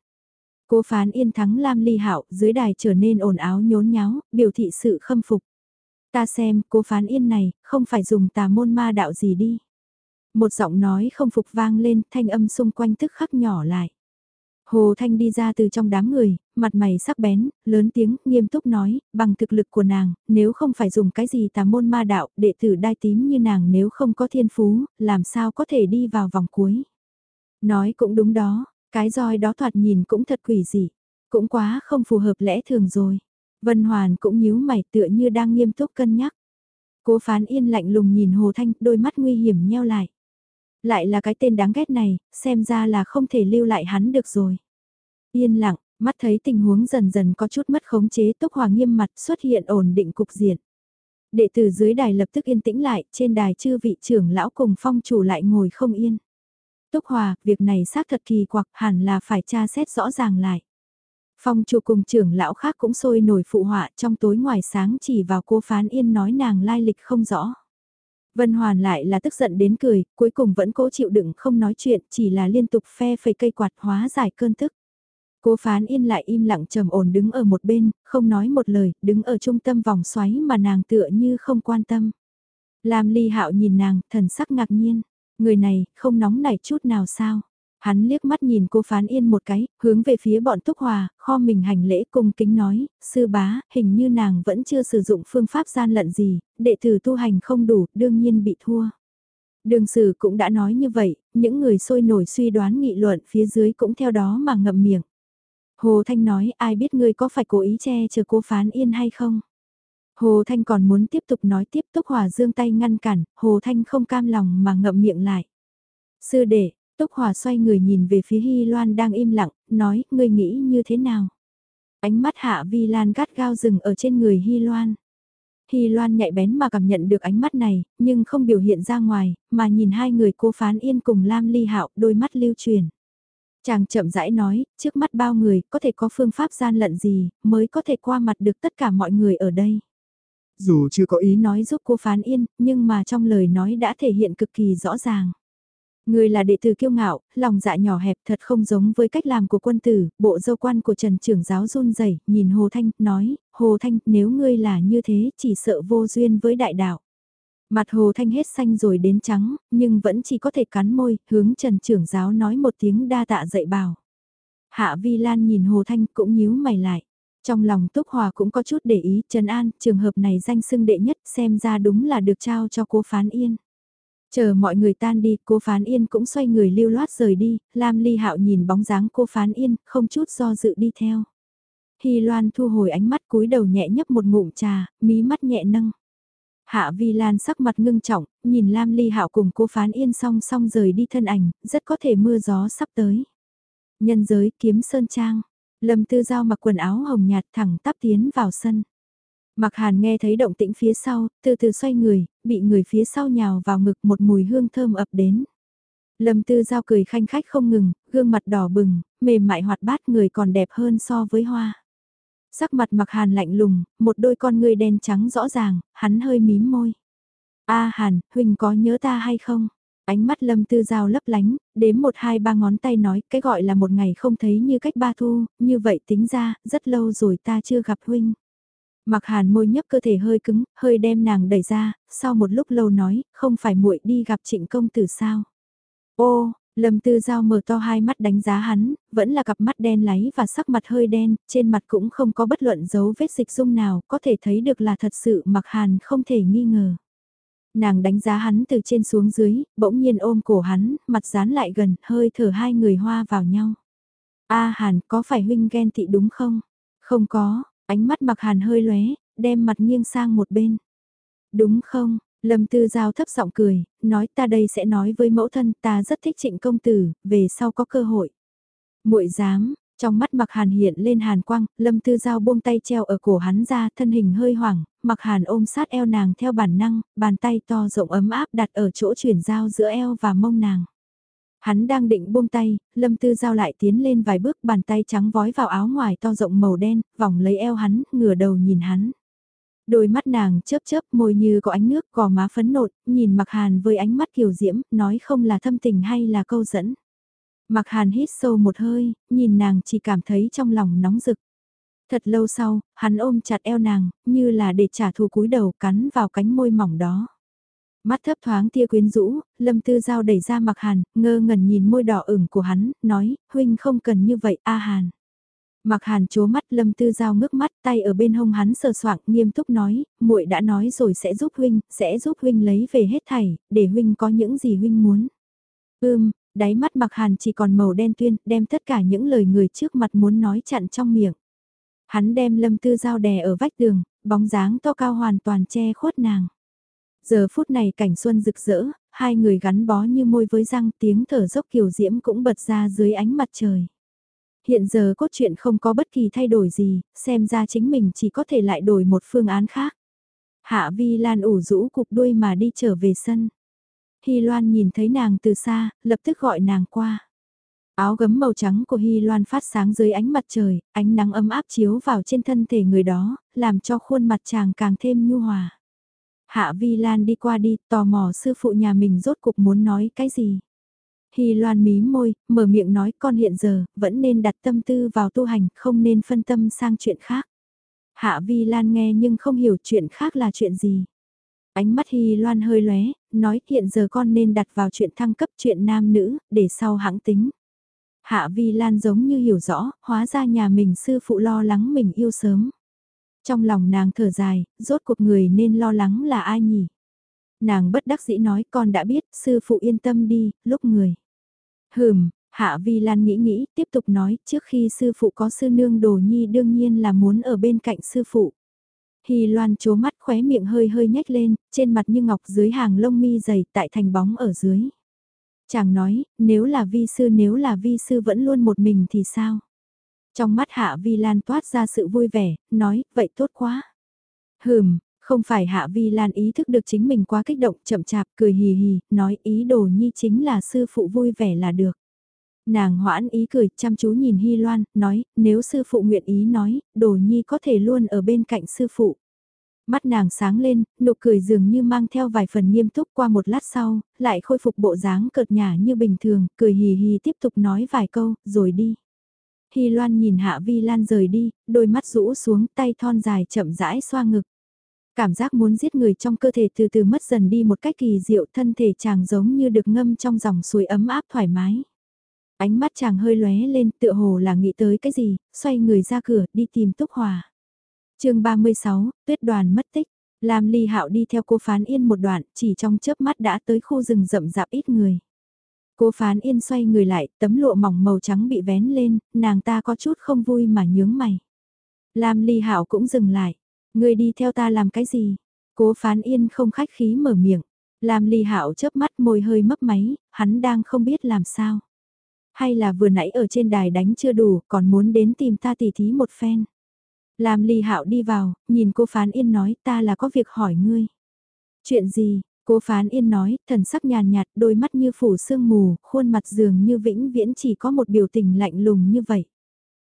Cố phán yên thắng Lam Ly Hạo dưới đài trở nên ồn áo nhốn nháo, biểu thị sự khâm phục. Ta xem, cố phán yên này, không phải dùng tà môn ma đạo gì đi. Một giọng nói không phục vang lên, thanh âm xung quanh tức khắc nhỏ lại. Hồ Thanh đi ra từ trong đám người, mặt mày sắc bén, lớn tiếng, nghiêm túc nói, bằng thực lực của nàng, nếu không phải dùng cái gì tà môn ma đạo, đệ tử đai tím như nàng nếu không có thiên phú, làm sao có thể đi vào vòng cuối. Nói cũng đúng đó, cái roi đó thoạt nhìn cũng thật quỷ dị. Cũng quá không phù hợp lẽ thường rồi. Vân Hoàn cũng nhíu mày tựa như đang nghiêm túc cân nhắc. Cố phán yên lạnh lùng nhìn Hồ Thanh, đôi mắt nguy hiểm nheo lại. Lại là cái tên đáng ghét này, xem ra là không thể lưu lại hắn được rồi. Yên lặng, mắt thấy tình huống dần dần có chút mất khống chế Túc Hòa nghiêm mặt xuất hiện ổn định cục diện. Đệ tử dưới đài lập tức yên tĩnh lại, trên đài chư vị trưởng lão cùng phong chủ lại ngồi không yên. Túc Hòa, việc này xác thật kỳ quặc hẳn là phải tra xét rõ ràng lại. Phong chủ cùng trưởng lão khác cũng sôi nổi phụ họa trong tối ngoài sáng chỉ vào cô phán yên nói nàng lai lịch không rõ. Vân Hoàn lại là tức giận đến cười, cuối cùng vẫn cố chịu đựng không nói chuyện, chỉ là liên tục phe phẩy cây quạt hóa giải cơn tức. Cố phán yên lại im lặng trầm ổn đứng ở một bên, không nói một lời, đứng ở trung tâm vòng xoáy mà nàng tựa như không quan tâm. Lam ly hạo nhìn nàng, thần sắc ngạc nhiên, người này, không nóng nảy chút nào sao. Hắn liếc mắt nhìn cô Phán Yên một cái, hướng về phía bọn Túc Hòa, kho mình hành lễ cung kính nói, sư bá, hình như nàng vẫn chưa sử dụng phương pháp gian lận gì, đệ tử tu hành không đủ, đương nhiên bị thua. Đường sử cũng đã nói như vậy, những người sôi nổi suy đoán nghị luận phía dưới cũng theo đó mà ngậm miệng. Hồ Thanh nói ai biết ngươi có phải cố ý che chở cô Phán Yên hay không? Hồ Thanh còn muốn tiếp tục nói tiếp Túc Hòa dương tay ngăn cản, Hồ Thanh không cam lòng mà ngậm miệng lại. Sư đệ, Túc Hòa xoay người nhìn về phía Hy Loan đang im lặng, nói, ngươi nghĩ như thế nào? Ánh mắt Hạ Vi Lan gắt gao rừng ở trên người Hy Loan. Hy Loan nhạy bén mà cảm nhận được ánh mắt này, nhưng không biểu hiện ra ngoài, mà nhìn hai người cô phán yên cùng Lam Ly Hạo, đôi mắt lưu truyền. Chàng chậm rãi nói, trước mắt bao người, có thể có phương pháp gian lận gì, mới có thể qua mặt được tất cả mọi người ở đây. Dù chưa có ý nói giúp cô phán yên, nhưng mà trong lời nói đã thể hiện cực kỳ rõ ràng. Người là đệ tử kiêu ngạo, lòng dạ nhỏ hẹp thật không giống với cách làm của quân tử, bộ dâu quan của Trần trưởng giáo run rẩy nhìn Hồ Thanh, nói, Hồ Thanh, nếu ngươi là như thế, chỉ sợ vô duyên với đại đạo. Mặt Hồ Thanh hết xanh rồi đến trắng, nhưng vẫn chỉ có thể cắn môi, hướng Trần trưởng giáo nói một tiếng đa tạ dạy bảo. Hạ Vi Lan nhìn Hồ Thanh cũng nhíu mày lại. Trong lòng Túc Hòa cũng có chút để ý, Trần An, trường hợp này danh xưng đệ nhất xem ra đúng là được trao cho cô Phán Yên. Chờ mọi người tan đi, cô Phán Yên cũng xoay người lưu loát rời đi, Lam Ly Hạo nhìn bóng dáng cô Phán Yên, không chút do dự đi theo. Hy Loan thu hồi ánh mắt cúi đầu nhẹ nhấp một ngụm trà, mí mắt nhẹ nâng. Hạ Vi Lan sắc mặt ngưng trọng, nhìn Lam Ly Hạo cùng cô Phán Yên song song rời đi thân ảnh, rất có thể mưa gió sắp tới. Nhân giới kiếm sơn trang, Lâm Tư Giao mặc quần áo hồng nhạt thẳng tắp tiến vào sân. Mặc hàn nghe thấy động tĩnh phía sau, từ từ xoay người, bị người phía sau nhào vào ngực một mùi hương thơm ập đến. Lâm tư giao cười khanh khách không ngừng, gương mặt đỏ bừng, mềm mại hoạt bát người còn đẹp hơn so với hoa. Sắc mặt mặc hàn lạnh lùng, một đôi con ngươi đen trắng rõ ràng, hắn hơi mím môi. A hàn, huynh có nhớ ta hay không? Ánh mắt lâm tư giao lấp lánh, đếm một hai ba ngón tay nói, cái gọi là một ngày không thấy như cách ba thu, như vậy tính ra, rất lâu rồi ta chưa gặp huynh. Mặc hàn môi nhấp cơ thể hơi cứng, hơi đem nàng đẩy ra, sau một lúc lâu nói, không phải muội đi gặp trịnh công tử sao. Ô, Lâm Tư Giao mở to hai mắt đánh giá hắn, vẫn là cặp mắt đen láy và sắc mặt hơi đen, trên mặt cũng không có bất luận dấu vết dịch dung nào, có thể thấy được là thật sự mặc hàn không thể nghi ngờ. Nàng đánh giá hắn từ trên xuống dưới, bỗng nhiên ôm cổ hắn, mặt dán lại gần, hơi thở hai người hoa vào nhau. A hàn, có phải huynh ghen tị đúng không? Không có, Ánh mắt mặc hàn hơi lóe, đem mặt nghiêng sang một bên. Đúng không, Lâm Tư Giao thấp giọng cười, nói ta đây sẽ nói với mẫu thân ta rất thích trịnh công tử, về sau có cơ hội. muội dám, trong mắt mặc hàn hiện lên hàn quang, Lâm Tư Giao buông tay treo ở cổ hắn ra thân hình hơi hoảng, mặc hàn ôm sát eo nàng theo bản năng, bàn tay to rộng ấm áp đặt ở chỗ chuyển giao giữa eo và mông nàng. Hắn đang định buông tay, Lâm Tư Giao lại tiến lên vài bước bàn tay trắng vói vào áo ngoài to rộng màu đen, vòng lấy eo hắn, ngửa đầu nhìn hắn. Đôi mắt nàng chớp chớp môi như có ánh nước gò má phấn nộn, nhìn Mặc Hàn với ánh mắt kiều diễm, nói không là thâm tình hay là câu dẫn. Mặc Hàn hít sâu một hơi, nhìn nàng chỉ cảm thấy trong lòng nóng rực. Thật lâu sau, hắn ôm chặt eo nàng, như là để trả thù cúi đầu cắn vào cánh môi mỏng đó. Mắt thấp thoáng tia quyến rũ, Lâm Tư Giao đẩy ra mặc hàn, ngơ ngẩn nhìn môi đỏ ửng của hắn, nói, huynh không cần như vậy a hàn. Mặc hàn chố mắt Lâm Tư Giao ngước mắt tay ở bên hông hắn sờ soạng nghiêm túc nói, muội đã nói rồi sẽ giúp huynh, sẽ giúp huynh lấy về hết thảy, để huynh có những gì huynh muốn. Ưm, Đáy mắt mặc hàn chỉ còn màu đen tuyên, đem tất cả những lời người trước mặt muốn nói chặn trong miệng. Hắn đem lâm tư dao đè ở vách tường, bóng dáng to cao hoàn toàn che khuất nàng. Giờ phút này cảnh xuân rực rỡ, hai người gắn bó như môi với răng tiếng thở dốc kiều diễm cũng bật ra dưới ánh mặt trời. Hiện giờ cốt truyện không có bất kỳ thay đổi gì, xem ra chính mình chỉ có thể lại đổi một phương án khác. Hạ Vi Lan ủ rũ cục đuôi mà đi trở về sân. Hy Loan nhìn thấy nàng từ xa, lập tức gọi nàng qua. Áo gấm màu trắng của Hy Loan phát sáng dưới ánh mặt trời, ánh nắng ấm áp chiếu vào trên thân thể người đó, làm cho khuôn mặt chàng càng thêm nhu hòa. Hạ Vi Lan đi qua đi, tò mò sư phụ nhà mình rốt cục muốn nói cái gì. Hy Loan mí môi, mở miệng nói con hiện giờ, vẫn nên đặt tâm tư vào tu hành, không nên phân tâm sang chuyện khác. Hạ Vi Lan nghe nhưng không hiểu chuyện khác là chuyện gì. Ánh mắt Hy Loan hơi lóe, nói hiện giờ con nên đặt vào chuyện thăng cấp chuyện nam nữ, để sau hãng tính. Hạ Vi Lan giống như hiểu rõ, hóa ra nhà mình sư phụ lo lắng mình yêu sớm. Trong lòng nàng thở dài, rốt cuộc người nên lo lắng là ai nhỉ? Nàng bất đắc dĩ nói con đã biết, sư phụ yên tâm đi, lúc người. Hừm, Hạ Vi Lan nghĩ nghĩ, tiếp tục nói, trước khi sư phụ có sư nương đồ nhi đương nhiên là muốn ở bên cạnh sư phụ. Hy Loan chố mắt khóe miệng hơi hơi nhếch lên, trên mặt như ngọc dưới hàng lông mi dày tại thành bóng ở dưới. Chàng nói, nếu là vi sư nếu là vi sư vẫn luôn một mình thì sao? Trong mắt Hạ Vi Lan toát ra sự vui vẻ, nói, vậy tốt quá. Hừm, không phải Hạ Vi Lan ý thức được chính mình quá kích động, chậm chạp, cười hì hì, nói ý đồ nhi chính là sư phụ vui vẻ là được. Nàng hoãn ý cười, chăm chú nhìn Hy Loan, nói, nếu sư phụ nguyện ý nói, đồ nhi có thể luôn ở bên cạnh sư phụ. Mắt nàng sáng lên, nụ cười dường như mang theo vài phần nghiêm túc qua một lát sau, lại khôi phục bộ dáng cợt nhả như bình thường, cười hì hì tiếp tục nói vài câu, rồi đi. Hy Loan nhìn Hạ Vi Lan rời đi, đôi mắt rũ xuống tay thon dài chậm rãi xoa ngực. Cảm giác muốn giết người trong cơ thể từ từ mất dần đi một cách kỳ diệu thân thể chàng giống như được ngâm trong dòng suối ấm áp thoải mái. Ánh mắt chàng hơi lóe lên tựa hồ là nghĩ tới cái gì, xoay người ra cửa đi tìm Túc Hòa. chương 36, tuyết đoàn mất tích. Lam Ly Hạo đi theo cô Phán Yên một đoạn, chỉ trong chớp mắt đã tới khu rừng rậm rạp ít người. Cô Phán Yên xoay người lại, tấm lụa mỏng màu trắng bị vén lên, nàng ta có chút không vui mà nhướng mày. Lam Ly Hạo cũng dừng lại, người đi theo ta làm cái gì? Cố Phán Yên không khách khí mở miệng. Lam Ly Hạo chớp mắt môi hơi mấp máy, hắn đang không biết làm sao. Hay là vừa nãy ở trên đài đánh chưa đủ, còn muốn đến tìm ta tỉ thí một phen. Lam Ly Hạo đi vào, nhìn cô Phán Yên nói ta là có việc hỏi ngươi. Chuyện gì? Cô Phán Yên nói, thần sắc nhàn nhạt, đôi mắt như phủ sương mù, khuôn mặt dường như vĩnh viễn chỉ có một biểu tình lạnh lùng như vậy.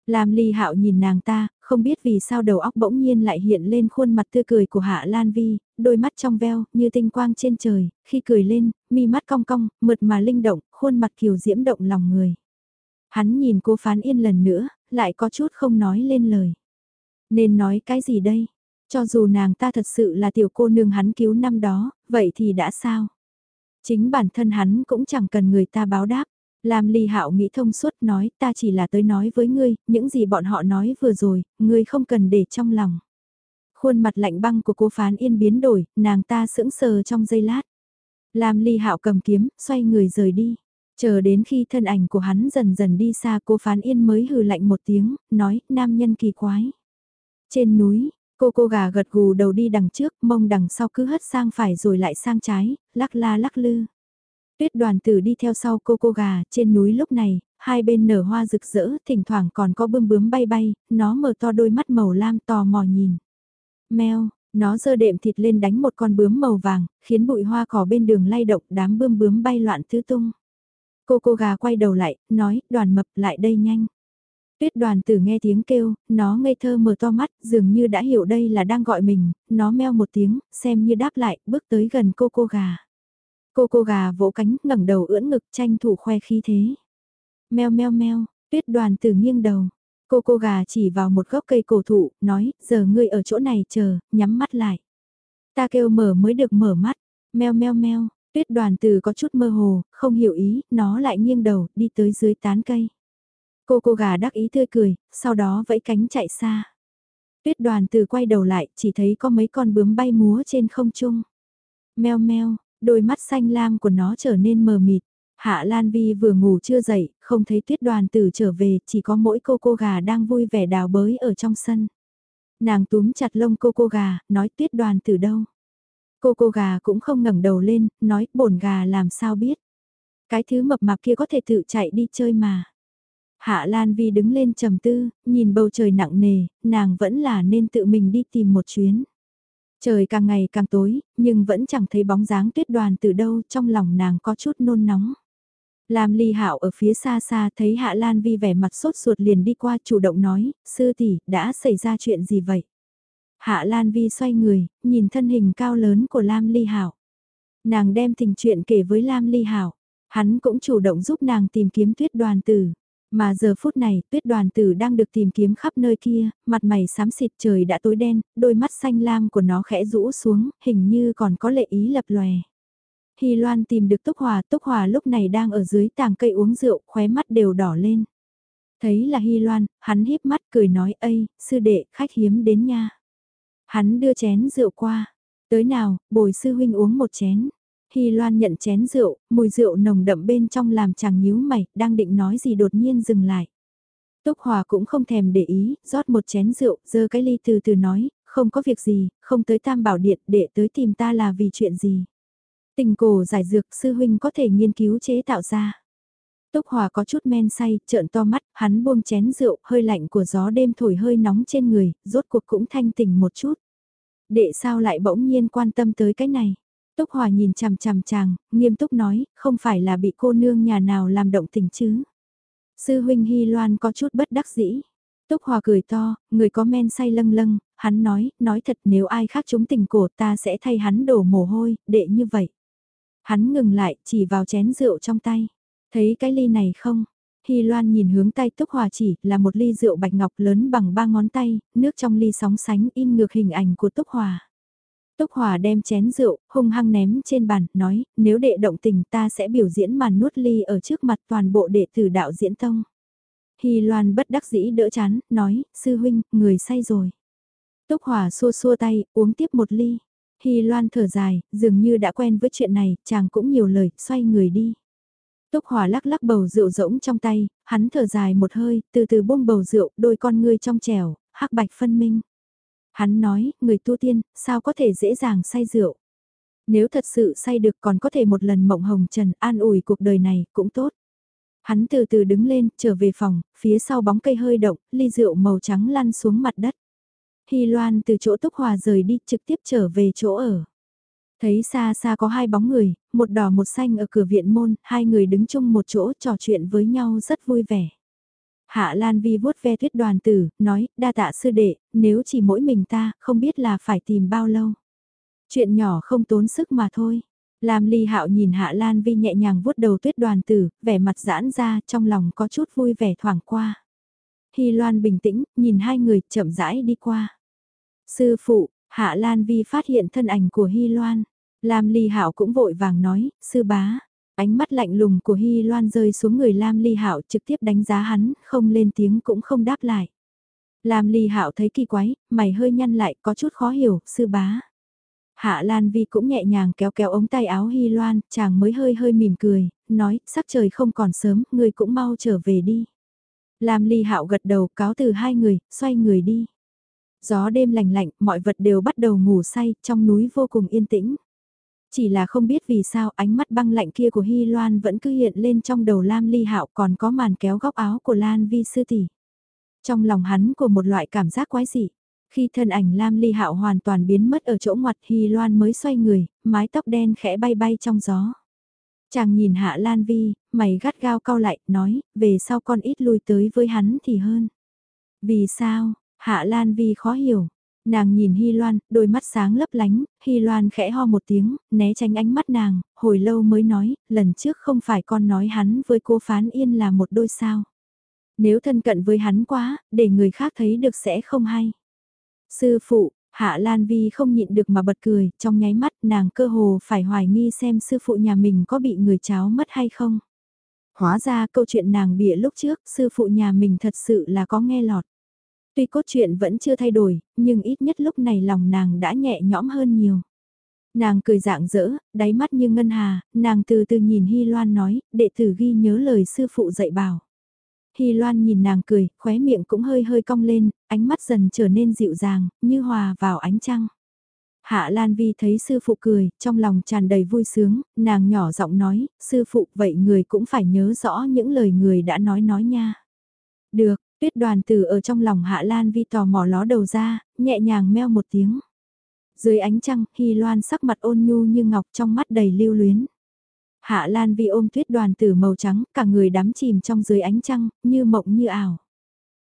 Lam Ly Hạo nhìn nàng ta, không biết vì sao đầu óc bỗng nhiên lại hiện lên khuôn mặt tươi cười của Hạ Lan Vi, đôi mắt trong veo, như tinh quang trên trời, khi cười lên, mi mắt cong cong, mượt mà linh động, khuôn mặt kiều diễm động lòng người. Hắn nhìn cô Phán Yên lần nữa, lại có chút không nói lên lời. Nên nói cái gì đây? Cho dù nàng ta thật sự là tiểu cô nương hắn cứu năm đó, vậy thì đã sao? Chính bản thân hắn cũng chẳng cần người ta báo đáp. Lam Ly Hạo nghĩ thông suốt nói ta chỉ là tới nói với ngươi, những gì bọn họ nói vừa rồi, ngươi không cần để trong lòng. Khuôn mặt lạnh băng của cô Phán Yên biến đổi, nàng ta sững sờ trong giây lát. Lam Ly Hạo cầm kiếm, xoay người rời đi. Chờ đến khi thân ảnh của hắn dần dần đi xa cô Phán Yên mới hừ lạnh một tiếng, nói, nam nhân kỳ quái. Trên núi, cô cô gà gật gù đầu đi đằng trước, mông đằng sau cứ hất sang phải rồi lại sang trái, lắc la lắc lư. Tuyết đoàn tử đi theo sau cô cô gà, trên núi lúc này, hai bên nở hoa rực rỡ, thỉnh thoảng còn có bươm bướm bay bay, nó mở to đôi mắt màu lam tò mò nhìn. Mèo, nó giơ đệm thịt lên đánh một con bướm màu vàng, khiến bụi hoa cỏ bên đường lay động đám bươm bướm bay loạn tứ tung. Cô cô gà quay đầu lại, nói, đoàn mập lại đây nhanh. Tuyết đoàn tử nghe tiếng kêu, nó ngây thơ mở to mắt, dường như đã hiểu đây là đang gọi mình, nó meo một tiếng, xem như đáp lại, bước tới gần cô cô gà. Cô cô gà vỗ cánh, ngẩng đầu ưỡn ngực tranh thủ khoe khí thế. Meo meo meo, tuyết đoàn tử nghiêng đầu. Cô cô gà chỉ vào một gốc cây cổ thụ, nói, giờ ngươi ở chỗ này chờ, nhắm mắt lại. Ta kêu mở mới được mở mắt, meo meo meo, tuyết đoàn tử có chút mơ hồ, không hiểu ý, nó lại nghiêng đầu, đi tới dưới tán cây. Cô cô gà đắc ý tươi cười, sau đó vẫy cánh chạy xa. Tuyết đoàn từ quay đầu lại, chỉ thấy có mấy con bướm bay múa trên không trung. Meo meo, đôi mắt xanh lam của nó trở nên mờ mịt. Hạ Lan Vi vừa ngủ chưa dậy, không thấy tuyết đoàn tử trở về, chỉ có mỗi cô cô gà đang vui vẻ đào bới ở trong sân. Nàng túm chặt lông cô cô gà, nói tuyết đoàn tử đâu. Cô cô gà cũng không ngẩng đầu lên, nói bổn gà làm sao biết. Cái thứ mập mạp kia có thể tự chạy đi chơi mà. Hạ Lan Vi đứng lên trầm tư, nhìn bầu trời nặng nề, nàng vẫn là nên tự mình đi tìm một chuyến. Trời càng ngày càng tối, nhưng vẫn chẳng thấy bóng dáng tuyết đoàn từ đâu, trong lòng nàng có chút nôn nóng. Lam Ly Hạo ở phía xa xa thấy Hạ Lan Vi vẻ mặt sốt ruột liền đi qua chủ động nói, sư tỷ đã xảy ra chuyện gì vậy? Hạ Lan Vi xoay người, nhìn thân hình cao lớn của Lam Ly Hạo. Nàng đem tình chuyện kể với Lam Ly Hạo, hắn cũng chủ động giúp nàng tìm kiếm tuyết đoàn tử. Mà giờ phút này, tuyết đoàn tử đang được tìm kiếm khắp nơi kia, mặt mày xám xịt trời đã tối đen, đôi mắt xanh lam của nó khẽ rũ xuống, hình như còn có lệ ý lập lòe. Hy Loan tìm được Túc Hòa, Túc Hòa lúc này đang ở dưới tàng cây uống rượu, khóe mắt đều đỏ lên. Thấy là Hy Loan, hắn híp mắt cười nói ây, sư đệ, khách hiếm đến nha. Hắn đưa chén rượu qua. Tới nào, bồi sư huynh uống một chén. Hy Loan nhận chén rượu, mùi rượu nồng đậm bên trong làm chàng nhíu mày, đang định nói gì đột nhiên dừng lại. Túc Hòa cũng không thèm để ý, rót một chén rượu, giơ cái ly từ từ nói, không có việc gì, không tới tam bảo điện để tới tìm ta là vì chuyện gì. Tình cổ giải dược sư huynh có thể nghiên cứu chế tạo ra. Túc Hòa có chút men say, trợn to mắt, hắn buông chén rượu, hơi lạnh của gió đêm thổi hơi nóng trên người, rốt cuộc cũng thanh tỉnh một chút. Đệ sao lại bỗng nhiên quan tâm tới cái này? Túc Hòa nhìn chằm chằm chàng, nghiêm túc nói, không phải là bị cô nương nhà nào làm động tình chứ. Sư huynh Hy Loan có chút bất đắc dĩ. Túc Hòa cười to, người có men say lâng lâng, hắn nói, nói thật nếu ai khác chúng tình cổ ta sẽ thay hắn đổ mồ hôi, đệ như vậy. Hắn ngừng lại, chỉ vào chén rượu trong tay. Thấy cái ly này không? Hy Loan nhìn hướng tay Túc Hòa chỉ là một ly rượu bạch ngọc lớn bằng ba ngón tay, nước trong ly sóng sánh in ngược hình ảnh của Túc Hòa. Túc Hòa đem chén rượu, hung hăng ném trên bàn, nói, nếu đệ động tình ta sẽ biểu diễn màn nuốt ly ở trước mặt toàn bộ đệ tử đạo diễn tông. Hy Loan bất đắc dĩ đỡ chán, nói, sư huynh, người say rồi. Túc Hòa xua xua tay, uống tiếp một ly. Hy Loan thở dài, dường như đã quen với chuyện này, chàng cũng nhiều lời, xoay người đi. Túc Hòa lắc lắc bầu rượu rỗng trong tay, hắn thở dài một hơi, từ từ buông bầu rượu, đôi con ngươi trong trẻo, hắc bạch phân minh. Hắn nói, người tu tiên, sao có thể dễ dàng say rượu. Nếu thật sự say được còn có thể một lần mộng hồng trần an ủi cuộc đời này, cũng tốt. Hắn từ từ đứng lên, trở về phòng, phía sau bóng cây hơi động, ly rượu màu trắng lăn xuống mặt đất. Hy Loan từ chỗ Túc Hòa rời đi trực tiếp trở về chỗ ở. Thấy xa xa có hai bóng người, một đỏ một xanh ở cửa viện môn, hai người đứng chung một chỗ trò chuyện với nhau rất vui vẻ. Hạ Lan Vi vuốt ve tuyết đoàn tử, nói, đa tạ sư đệ, nếu chỉ mỗi mình ta, không biết là phải tìm bao lâu. Chuyện nhỏ không tốn sức mà thôi. Lam Ly Hạo nhìn Hạ Lan Vi nhẹ nhàng vuốt đầu tuyết đoàn tử, vẻ mặt giãn ra, trong lòng có chút vui vẻ thoảng qua. Hy Loan bình tĩnh, nhìn hai người chậm rãi đi qua. Sư phụ, Hạ Lan Vi phát hiện thân ảnh của Hy Loan. Lam Ly Hạo cũng vội vàng nói, sư bá. Ánh mắt lạnh lùng của Hy Loan rơi xuống người Lam Ly Hạo trực tiếp đánh giá hắn, không lên tiếng cũng không đáp lại. Lam Ly Hạo thấy kỳ quái, mày hơi nhăn lại, có chút khó hiểu, sư bá. Hạ Lan Vi cũng nhẹ nhàng kéo kéo ống tay áo Hy Loan, chàng mới hơi hơi mỉm cười, nói, sắc trời không còn sớm, người cũng mau trở về đi. Lam Ly Hạo gật đầu cáo từ hai người, xoay người đi. Gió đêm lành lạnh, mọi vật đều bắt đầu ngủ say, trong núi vô cùng yên tĩnh. Chỉ là không biết vì sao ánh mắt băng lạnh kia của Hy Loan vẫn cứ hiện lên trong đầu Lam Ly Hạo còn có màn kéo góc áo của Lan Vi Sư Tỷ. Trong lòng hắn của một loại cảm giác quái dị. Khi thân ảnh Lam Ly Hạo hoàn toàn biến mất ở chỗ ngoặt Hy Loan mới xoay người, mái tóc đen khẽ bay bay trong gió. Chàng nhìn Hạ Lan Vi, mày gắt gao cau lại, nói, về sau con ít lui tới với hắn thì hơn. Vì sao, Hạ Lan Vi khó hiểu. Nàng nhìn Hy Loan, đôi mắt sáng lấp lánh, Hy Loan khẽ ho một tiếng, né tránh ánh mắt nàng, hồi lâu mới nói, lần trước không phải con nói hắn với cô Phán Yên là một đôi sao. Nếu thân cận với hắn quá, để người khác thấy được sẽ không hay. Sư phụ, Hạ Lan Vi không nhịn được mà bật cười, trong nháy mắt nàng cơ hồ phải hoài nghi xem sư phụ nhà mình có bị người cháu mất hay không. Hóa ra câu chuyện nàng bịa lúc trước, sư phụ nhà mình thật sự là có nghe lọt. Tuy cốt truyện vẫn chưa thay đổi, nhưng ít nhất lúc này lòng nàng đã nhẹ nhõm hơn nhiều. Nàng cười dạng dỡ, đáy mắt như ngân hà, nàng từ từ nhìn Hy Loan nói, đệ tử ghi nhớ lời sư phụ dạy bảo. Hy Loan nhìn nàng cười, khóe miệng cũng hơi hơi cong lên, ánh mắt dần trở nên dịu dàng, như hòa vào ánh trăng. Hạ Lan Vi thấy sư phụ cười, trong lòng tràn đầy vui sướng, nàng nhỏ giọng nói, sư phụ vậy người cũng phải nhớ rõ những lời người đã nói nói nha. Được, tuyết đoàn tử ở trong lòng Hạ Lan Vi tò mò ló đầu ra, nhẹ nhàng meo một tiếng. Dưới ánh trăng, Hy Loan sắc mặt ôn nhu như ngọc trong mắt đầy lưu luyến. Hạ Lan Vi ôm tuyết đoàn tử màu trắng, cả người đắm chìm trong dưới ánh trăng, như mộng như ảo.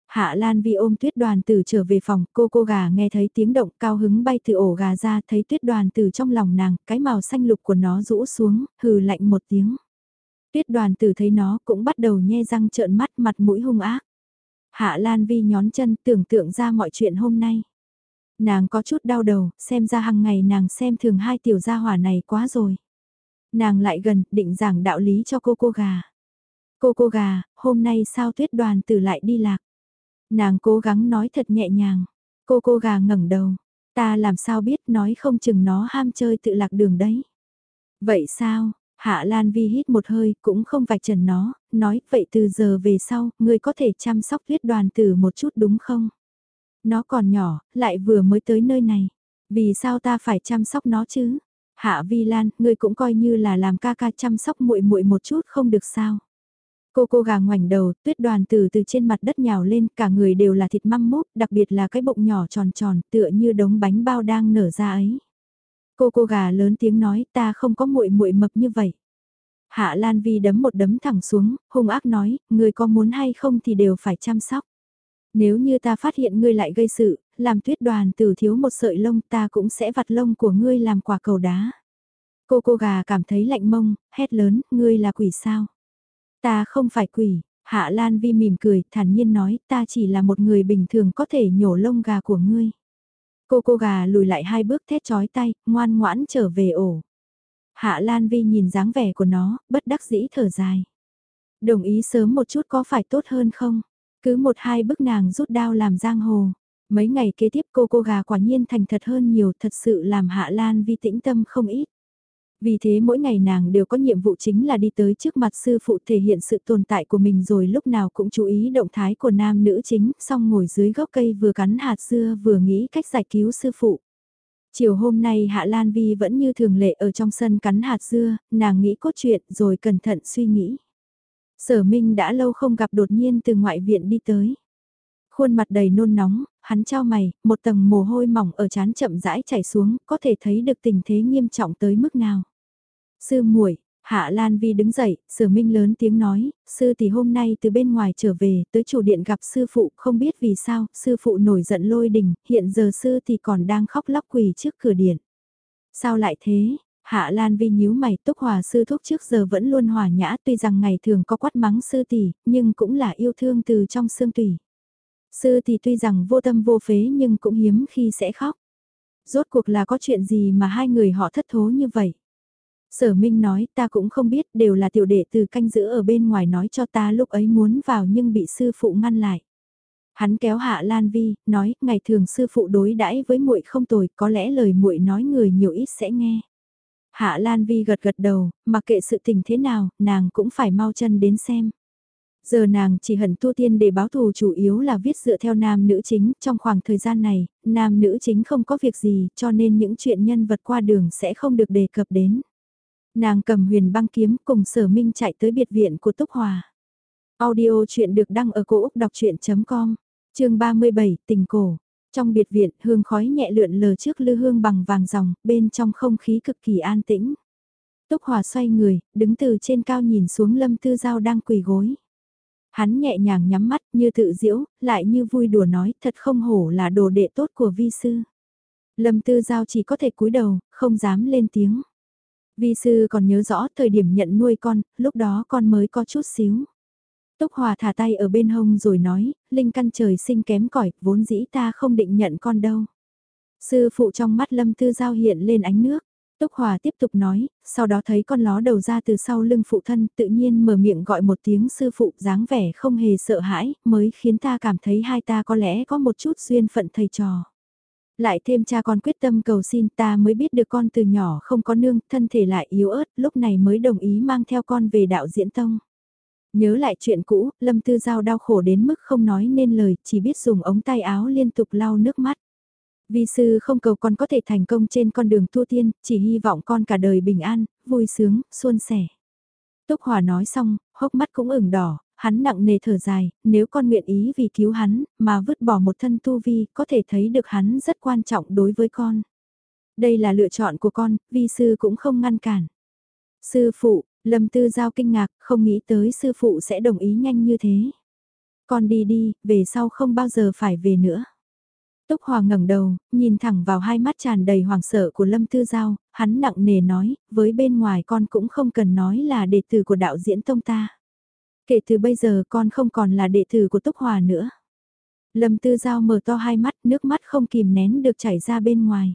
Hạ Lan Vi ôm tuyết đoàn tử trở về phòng, cô cô gà nghe thấy tiếng động cao hứng bay từ ổ gà ra thấy tuyết đoàn tử trong lòng nàng, cái màu xanh lục của nó rũ xuống, hừ lạnh một tiếng. Tuyết đoàn tử thấy nó cũng bắt đầu nhe răng trợn mắt mặt mũi hung ác. Hạ Lan Vi nhón chân tưởng tượng ra mọi chuyện hôm nay. Nàng có chút đau đầu, xem ra hàng ngày nàng xem thường hai tiểu gia hỏa này quá rồi. Nàng lại gần, định giảng đạo lý cho cô cô gà. Cô cô gà, hôm nay sao tuyết đoàn tử lại đi lạc? Nàng cố gắng nói thật nhẹ nhàng. Cô cô gà ngẩng đầu. Ta làm sao biết nói không chừng nó ham chơi tự lạc đường đấy. Vậy sao? Hạ Lan Vi hít một hơi cũng không vạch trần nó, nói vậy từ giờ về sau, ngươi có thể chăm sóc tuyết đoàn tử một chút đúng không? Nó còn nhỏ, lại vừa mới tới nơi này. Vì sao ta phải chăm sóc nó chứ? Hạ Vi Lan, ngươi cũng coi như là làm ca ca chăm sóc muội muội một chút không được sao? Cô cô gà ngoảnh đầu, tuyết đoàn từ từ trên mặt đất nhào lên, cả người đều là thịt măng mốt, đặc biệt là cái bụng nhỏ tròn tròn, tựa như đống bánh bao đang nở ra ấy. Cô cô gà lớn tiếng nói, ta không có muội muội mập như vậy. Hạ Lan Vi đấm một đấm thẳng xuống, hung ác nói, người có muốn hay không thì đều phải chăm sóc. Nếu như ta phát hiện ngươi lại gây sự, làm tuyết đoàn tử thiếu một sợi lông ta cũng sẽ vặt lông của ngươi làm quả cầu đá. Cô cô gà cảm thấy lạnh mông, hét lớn, ngươi là quỷ sao? Ta không phải quỷ, Hạ Lan Vi mỉm cười, thản nhiên nói, ta chỉ là một người bình thường có thể nhổ lông gà của ngươi. Cô cô gà lùi lại hai bước thét chói tay, ngoan ngoãn trở về ổ. Hạ Lan Vi nhìn dáng vẻ của nó, bất đắc dĩ thở dài. Đồng ý sớm một chút có phải tốt hơn không? Cứ một hai bước nàng rút đao làm giang hồ. Mấy ngày kế tiếp cô cô gà quả nhiên thành thật hơn nhiều thật sự làm Hạ Lan Vi tĩnh tâm không ít. Vì thế mỗi ngày nàng đều có nhiệm vụ chính là đi tới trước mặt sư phụ thể hiện sự tồn tại của mình rồi lúc nào cũng chú ý động thái của nam nữ chính, xong ngồi dưới gốc cây vừa cắn hạt dưa vừa nghĩ cách giải cứu sư phụ. Chiều hôm nay Hạ Lan Vi vẫn như thường lệ ở trong sân cắn hạt dưa, nàng nghĩ cốt truyện rồi cẩn thận suy nghĩ. Sở Minh đã lâu không gặp đột nhiên từ ngoại viện đi tới. Khuôn mặt đầy nôn nóng, hắn trao mày, một tầng mồ hôi mỏng ở trán chậm rãi chảy xuống, có thể thấy được tình thế nghiêm trọng tới mức nào. Sư muội Hạ Lan Vi đứng dậy, sở minh lớn tiếng nói, sư thì hôm nay từ bên ngoài trở về, tới chủ điện gặp sư phụ, không biết vì sao, sư phụ nổi giận lôi đình, hiện giờ sư thì còn đang khóc lóc quỳ trước cửa điện. Sao lại thế? Hạ Lan Vi nhíu mày túc hòa sư thúc trước giờ vẫn luôn hòa nhã tuy rằng ngày thường có quát mắng sư tỷ, nhưng cũng là yêu thương từ trong xương tùy. Sư tỷ tuy rằng vô tâm vô phế nhưng cũng hiếm khi sẽ khóc. Rốt cuộc là có chuyện gì mà hai người họ thất thố như vậy? Sở Minh nói ta cũng không biết đều là tiểu đệ từ canh giữ ở bên ngoài nói cho ta lúc ấy muốn vào nhưng bị sư phụ ngăn lại. Hắn kéo Hạ Lan Vi, nói, ngày thường sư phụ đối đãi với muội không tồi, có lẽ lời muội nói người nhiều ít sẽ nghe. Hạ Lan Vi gật gật đầu, mặc kệ sự tình thế nào, nàng cũng phải mau chân đến xem. Giờ nàng chỉ hận tu tiên để báo thù chủ yếu là viết dựa theo nam nữ chính, trong khoảng thời gian này, nam nữ chính không có việc gì cho nên những chuyện nhân vật qua đường sẽ không được đề cập đến. Nàng cầm huyền băng kiếm cùng sở minh chạy tới biệt viện của Túc Hòa. Audio chuyện được đăng ở cổ Úc đọc chuyện.com, chương 37, tình cổ. Trong biệt viện, hương khói nhẹ lượn lờ trước lư hương bằng vàng ròng, bên trong không khí cực kỳ an tĩnh. Túc Hòa xoay người, đứng từ trên cao nhìn xuống Lâm Tư Giao đang quỳ gối. Hắn nhẹ nhàng nhắm mắt như tự diễu, lại như vui đùa nói thật không hổ là đồ đệ tốt của vi sư. Lâm Tư Giao chỉ có thể cúi đầu, không dám lên tiếng. Vi sư còn nhớ rõ thời điểm nhận nuôi con, lúc đó con mới có chút xíu. Túc Hòa thả tay ở bên hông rồi nói, linh căn trời sinh kém cỏi vốn dĩ ta không định nhận con đâu. Sư phụ trong mắt Lâm Tư Giao hiện lên ánh nước. Túc Hòa tiếp tục nói, sau đó thấy con ló đầu ra từ sau lưng phụ thân tự nhiên mở miệng gọi một tiếng sư phụ dáng vẻ không hề sợ hãi, mới khiến ta cảm thấy hai ta có lẽ có một chút duyên phận thầy trò. Lại thêm cha con quyết tâm cầu xin ta mới biết được con từ nhỏ không có nương, thân thể lại yếu ớt, lúc này mới đồng ý mang theo con về đạo diễn tông. Nhớ lại chuyện cũ, Lâm Tư Giao đau khổ đến mức không nói nên lời, chỉ biết dùng ống tay áo liên tục lau nước mắt. Vi sư không cầu con có thể thành công trên con đường tu tiên, chỉ hy vọng con cả đời bình an, vui sướng, suôn sẻ. Túc Hòa nói xong, hốc mắt cũng ửng đỏ, hắn nặng nề thở dài, nếu con nguyện ý vì cứu hắn, mà vứt bỏ một thân tu vi, có thể thấy được hắn rất quan trọng đối với con. Đây là lựa chọn của con, vi sư cũng không ngăn cản. Sư phụ, Lâm Tư Giao kinh ngạc, không nghĩ tới sư phụ sẽ đồng ý nhanh như thế. Con đi đi, về sau không bao giờ phải về nữa. Túc Hòa ngẩng đầu, nhìn thẳng vào hai mắt tràn đầy hoàng sợ của Lâm Tư Giao, hắn nặng nề nói, với bên ngoài con cũng không cần nói là đệ tử của đạo diễn tông ta. Kể từ bây giờ con không còn là đệ tử của Túc Hòa nữa. Lâm Tư Giao mở to hai mắt, nước mắt không kìm nén được chảy ra bên ngoài.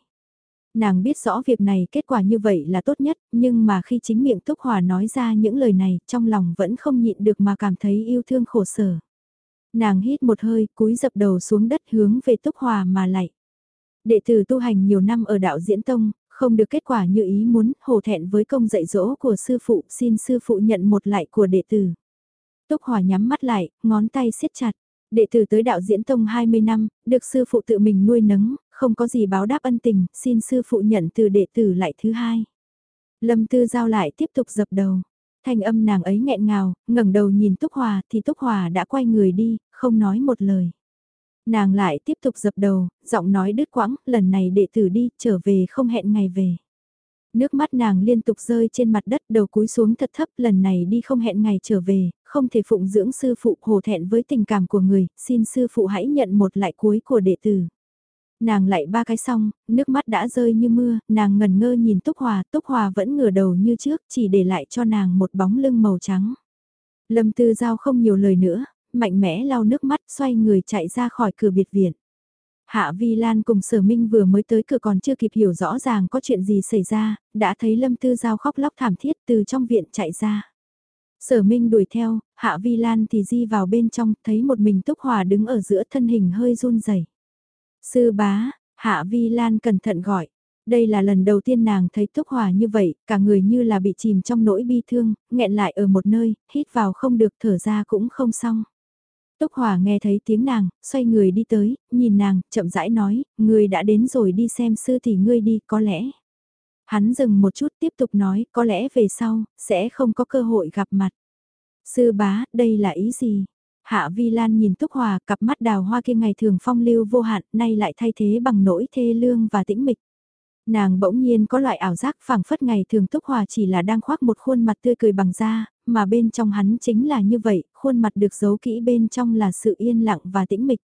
Nàng biết rõ việc này kết quả như vậy là tốt nhất, nhưng mà khi chính miệng Túc Hòa nói ra những lời này, trong lòng vẫn không nhịn được mà cảm thấy yêu thương khổ sở. Nàng hít một hơi, cúi dập đầu xuống đất hướng về Túc Hòa mà lạy. Đệ tử tu hành nhiều năm ở đạo diễn tông, không được kết quả như ý muốn, hổ thẹn với công dạy dỗ của sư phụ, xin sư phụ nhận một lại của đệ tử. Túc Hòa nhắm mắt lại, ngón tay siết chặt. Đệ tử tới đạo diễn tông 20 năm, được sư phụ tự mình nuôi nấng, không có gì báo đáp ân tình, xin sư phụ nhận từ đệ tử lại thứ hai. Lâm Tư Giao lại tiếp tục dập đầu. Thanh âm nàng ấy nghẹn ngào, ngẩng đầu nhìn Túc Hòa thì Túc Hòa đã quay người đi, không nói một lời. Nàng lại tiếp tục dập đầu, giọng nói đứt quãng, lần này đệ tử đi, trở về không hẹn ngày về. Nước mắt nàng liên tục rơi trên mặt đất đầu cúi xuống thật thấp lần này đi không hẹn ngày trở về, không thể phụng dưỡng sư phụ hồ thẹn với tình cảm của người, xin sư phụ hãy nhận một lại cuối của đệ tử. Nàng lại ba cái xong, nước mắt đã rơi như mưa, nàng ngần ngơ nhìn Túc Hòa, Túc Hòa vẫn ngửa đầu như trước, chỉ để lại cho nàng một bóng lưng màu trắng. Lâm Tư Giao không nhiều lời nữa, mạnh mẽ lau nước mắt xoay người chạy ra khỏi cửa biệt viện. Hạ Vi Lan cùng Sở Minh vừa mới tới cửa còn chưa kịp hiểu rõ ràng có chuyện gì xảy ra, đã thấy Lâm Tư Giao khóc lóc thảm thiết từ trong viện chạy ra. Sở Minh đuổi theo, Hạ Vi Lan thì di vào bên trong, thấy một mình Túc Hòa đứng ở giữa thân hình hơi run rẩy. Sư bá, Hạ Vi Lan cẩn thận gọi. Đây là lần đầu tiên nàng thấy Túc Hòa như vậy, cả người như là bị chìm trong nỗi bi thương, nghẹn lại ở một nơi, hít vào không được thở ra cũng không xong. Túc Hòa nghe thấy tiếng nàng, xoay người đi tới, nhìn nàng, chậm rãi nói, người đã đến rồi đi xem sư thì ngươi đi, có lẽ. Hắn dừng một chút tiếp tục nói, có lẽ về sau, sẽ không có cơ hội gặp mặt. Sư bá, đây là ý gì? Hạ Vi Lan nhìn Túc Hòa, cặp mắt đào hoa kia ngày thường phong lưu vô hạn, nay lại thay thế bằng nỗi thê lương và tĩnh mịch. Nàng bỗng nhiên có loại ảo giác phảng phất ngày thường Túc Hòa chỉ là đang khoác một khuôn mặt tươi cười bằng da, mà bên trong hắn chính là như vậy, khuôn mặt được giấu kỹ bên trong là sự yên lặng và tĩnh mịch.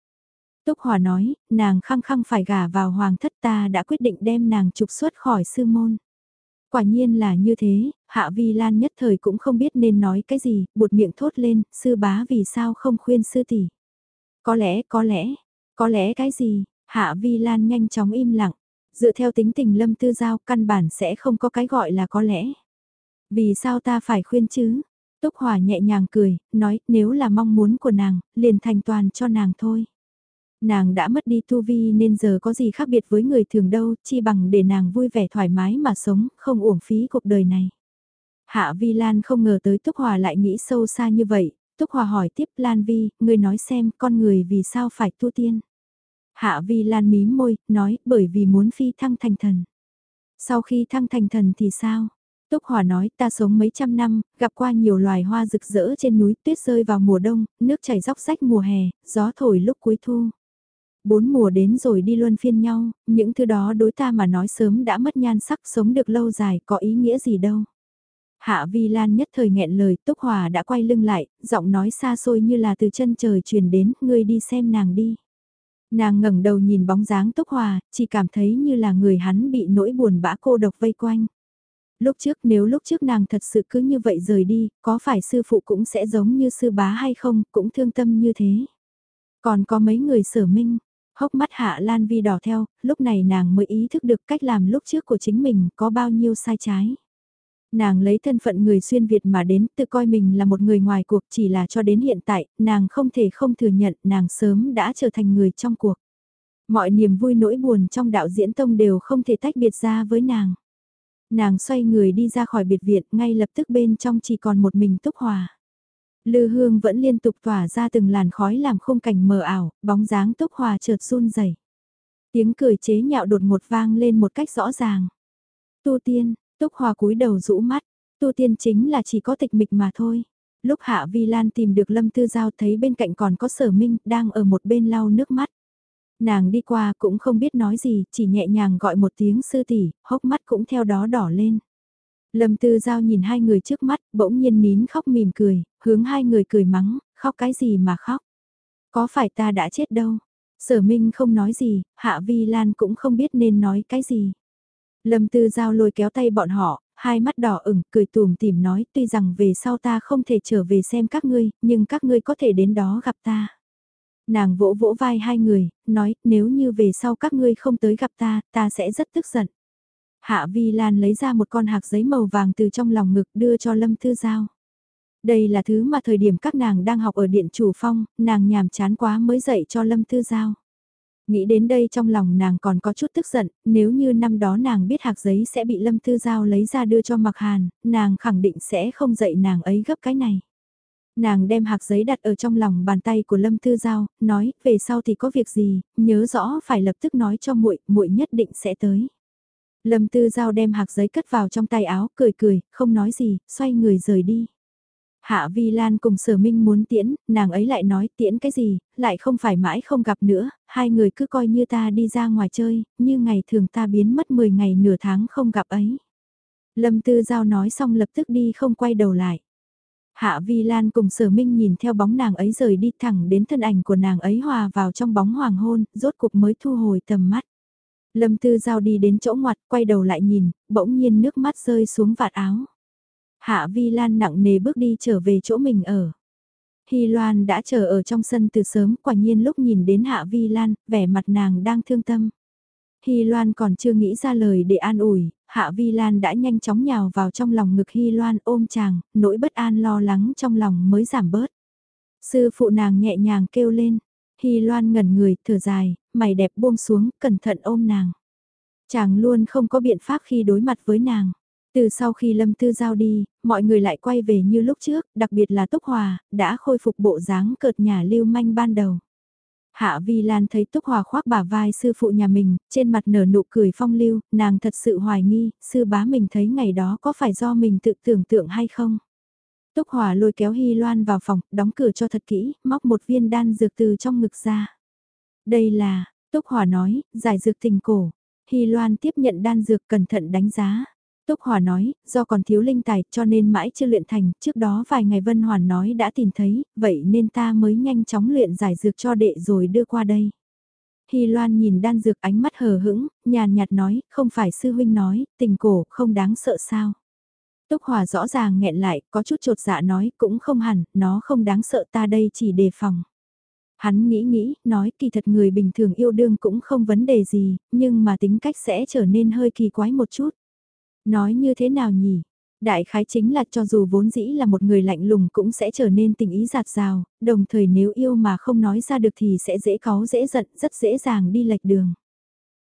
Túc Hòa nói, nàng khăng khăng phải gả vào hoàng thất ta đã quyết định đem nàng trục xuất khỏi sư môn. Quả nhiên là như thế, Hạ Vi Lan nhất thời cũng không biết nên nói cái gì, buột miệng thốt lên, sư bá vì sao không khuyên sư tỷ. Có lẽ, có lẽ, có lẽ cái gì, Hạ Vi Lan nhanh chóng im lặng, dựa theo tính tình lâm tư giao căn bản sẽ không có cái gọi là có lẽ. Vì sao ta phải khuyên chứ? Túc Hòa nhẹ nhàng cười, nói nếu là mong muốn của nàng, liền thành toàn cho nàng thôi. Nàng đã mất đi tu vi nên giờ có gì khác biệt với người thường đâu, chi bằng để nàng vui vẻ thoải mái mà sống, không uổng phí cuộc đời này. Hạ Vi Lan không ngờ tới Túc Hòa lại nghĩ sâu xa như vậy, Túc Hòa hỏi tiếp Lan Vi, người nói xem con người vì sao phải tu tiên. Hạ Vi Lan mím môi, nói bởi vì muốn phi thăng thành thần. Sau khi thăng thành thần thì sao? Túc Hòa nói ta sống mấy trăm năm, gặp qua nhiều loài hoa rực rỡ trên núi tuyết rơi vào mùa đông, nước chảy róc rách mùa hè, gió thổi lúc cuối thu. Bốn mùa đến rồi đi luân phiên nhau, những thứ đó đối ta mà nói sớm đã mất nhan sắc sống được lâu dài có ý nghĩa gì đâu. Hạ Vi Lan nhất thời nghẹn lời Túc Hòa đã quay lưng lại, giọng nói xa xôi như là từ chân trời truyền đến, ngươi đi xem nàng đi. Nàng ngẩng đầu nhìn bóng dáng Túc Hòa, chỉ cảm thấy như là người hắn bị nỗi buồn bã cô độc vây quanh. Lúc trước nếu lúc trước nàng thật sự cứ như vậy rời đi, có phải sư phụ cũng sẽ giống như sư bá hay không, cũng thương tâm như thế. Còn có mấy người sở minh, hốc mắt Hạ Lan Vi đỏ theo, lúc này nàng mới ý thức được cách làm lúc trước của chính mình có bao nhiêu sai trái. Nàng lấy thân phận người xuyên Việt mà đến tự coi mình là một người ngoài cuộc chỉ là cho đến hiện tại, nàng không thể không thừa nhận nàng sớm đã trở thành người trong cuộc. Mọi niềm vui nỗi buồn trong đạo diễn tông đều không thể tách biệt ra với nàng. Nàng xoay người đi ra khỏi biệt viện, ngay lập tức bên trong chỉ còn một mình Túc Hòa. Lư hương vẫn liên tục tỏa ra từng làn khói làm khung cảnh mờ ảo, bóng dáng Túc Hòa chợt run rẩy. Tiếng cười chế nhạo đột ngột vang lên một cách rõ ràng. Tu tiên, Túc Hòa cúi đầu rũ mắt, tu tiên chính là chỉ có tịch mịch mà thôi. Lúc Hạ Vi Lan tìm được Lâm Tư Giao thấy bên cạnh còn có sở minh đang ở một bên lau nước mắt. Nàng đi qua cũng không biết nói gì, chỉ nhẹ nhàng gọi một tiếng sư tỷ, hốc mắt cũng theo đó đỏ lên. Lâm Tư Giao nhìn hai người trước mắt, bỗng nhiên nín khóc mỉm cười, hướng hai người cười mắng, khóc cái gì mà khóc. Có phải ta đã chết đâu. Sở Minh không nói gì, Hạ Vi Lan cũng không biết nên nói cái gì. Lâm Tư Giao lôi kéo tay bọn họ, hai mắt đỏ ửng, cười tùm tìm nói tuy rằng về sau ta không thể trở về xem các ngươi, nhưng các ngươi có thể đến đó gặp ta. Nàng vỗ vỗ vai hai người, nói nếu như về sau các ngươi không tới gặp ta, ta sẽ rất tức giận. Hạ Vi Lan lấy ra một con hạc giấy màu vàng từ trong lòng ngực đưa cho Lâm Tư Giao. Đây là thứ mà thời điểm các nàng đang học ở điện chủ phong, nàng nhàm chán quá mới dạy cho Lâm Tư Giao. Nghĩ đến đây trong lòng nàng còn có chút tức giận, nếu như năm đó nàng biết hạc giấy sẽ bị Lâm Tư Giao lấy ra đưa cho Mặc Hàn, nàng khẳng định sẽ không dạy nàng ấy gấp cái này. Nàng đem hạc giấy đặt ở trong lòng bàn tay của Lâm Tư Giao, nói, về sau thì có việc gì, nhớ rõ phải lập tức nói cho muội, muội nhất định sẽ tới. Lâm Tư Giao đem hạc giấy cất vào trong tay áo, cười cười, không nói gì, xoay người rời đi. Hạ Vi Lan cùng sở minh muốn tiễn, nàng ấy lại nói tiễn cái gì, lại không phải mãi không gặp nữa, hai người cứ coi như ta đi ra ngoài chơi, như ngày thường ta biến mất 10 ngày nửa tháng không gặp ấy. Lâm Tư Giao nói xong lập tức đi không quay đầu lại. Hạ Vi Lan cùng sở minh nhìn theo bóng nàng ấy rời đi thẳng đến thân ảnh của nàng ấy hòa vào trong bóng hoàng hôn, rốt cuộc mới thu hồi tầm mắt. Lâm Tư Giao đi đến chỗ ngoặt, quay đầu lại nhìn, bỗng nhiên nước mắt rơi xuống vạt áo. Hạ Vi Lan nặng nề bước đi trở về chỗ mình ở. Hy Loan đã chờ ở trong sân từ sớm, quả nhiên lúc nhìn đến Hạ Vi Lan, vẻ mặt nàng đang thương tâm. Hy Loan còn chưa nghĩ ra lời để an ủi, Hạ Vi Lan đã nhanh chóng nhào vào trong lòng ngực Hy Loan ôm chàng, nỗi bất an lo lắng trong lòng mới giảm bớt. Sư phụ nàng nhẹ nhàng kêu lên, Hy Loan ngẩn người, thở dài, mày đẹp buông xuống, cẩn thận ôm nàng. Chàng luôn không có biện pháp khi đối mặt với nàng. Từ sau khi Lâm Tư Giao đi, mọi người lại quay về như lúc trước, đặc biệt là Túc Hòa, đã khôi phục bộ dáng cợt nhà lưu manh ban đầu. Hạ Vi Lan thấy Túc Hòa khoác bả vai sư phụ nhà mình, trên mặt nở nụ cười phong lưu, nàng thật sự hoài nghi, sư bá mình thấy ngày đó có phải do mình tự tưởng tượng hay không. Túc Hòa lôi kéo Hy Loan vào phòng, đóng cửa cho thật kỹ, móc một viên đan dược từ trong ngực ra. Đây là, Túc Hòa nói, giải dược tình cổ. Hy Loan tiếp nhận đan dược cẩn thận đánh giá. Túc Hòa nói, do còn thiếu linh tài cho nên mãi chưa luyện thành, trước đó vài ngày Vân Hoàn nói đã tìm thấy, vậy nên ta mới nhanh chóng luyện giải dược cho đệ rồi đưa qua đây. Hy Loan nhìn đan dược ánh mắt hờ hững, nhàn nhạt nói, không phải sư huynh nói, tình cổ không đáng sợ sao. Túc Hòa rõ ràng nghẹn lại, có chút trột dạ nói, cũng không hẳn, nó không đáng sợ ta đây chỉ đề phòng. Hắn nghĩ nghĩ, nói kỳ thật người bình thường yêu đương cũng không vấn đề gì, nhưng mà tính cách sẽ trở nên hơi kỳ quái một chút. Nói như thế nào nhỉ? Đại khái chính là cho dù vốn dĩ là một người lạnh lùng cũng sẽ trở nên tình ý giạt rào, đồng thời nếu yêu mà không nói ra được thì sẽ dễ cáu dễ giận, rất dễ dàng đi lệch đường.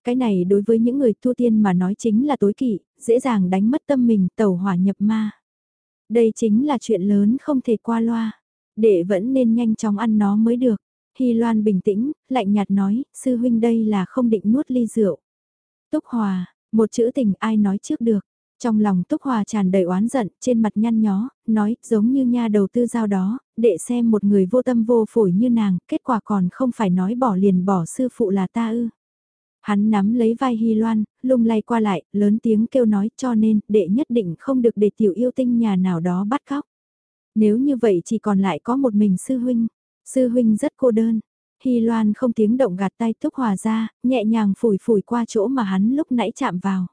Cái này đối với những người tu tiên mà nói chính là tối kỵ, dễ dàng đánh mất tâm mình, tẩu hỏa nhập ma. Đây chính là chuyện lớn không thể qua loa, để vẫn nên nhanh chóng ăn nó mới được. Hy Loan bình tĩnh, lạnh nhạt nói, sư huynh đây là không định nuốt ly rượu. Túc Hòa, một chữ tình ai nói trước được. Trong lòng Túc Hòa tràn đầy oán giận, trên mặt nhăn nhó, nói, giống như nha đầu tư giao đó, để xem một người vô tâm vô phổi như nàng, kết quả còn không phải nói bỏ liền bỏ sư phụ là ta ư. Hắn nắm lấy vai Hy Loan, lung lay qua lại, lớn tiếng kêu nói cho nên, đệ nhất định không được để tiểu yêu tinh nhà nào đó bắt cóc. Nếu như vậy chỉ còn lại có một mình sư huynh. Sư huynh rất cô đơn. Hy Loan không tiếng động gạt tay Túc Hòa ra, nhẹ nhàng phủi phủi qua chỗ mà hắn lúc nãy chạm vào.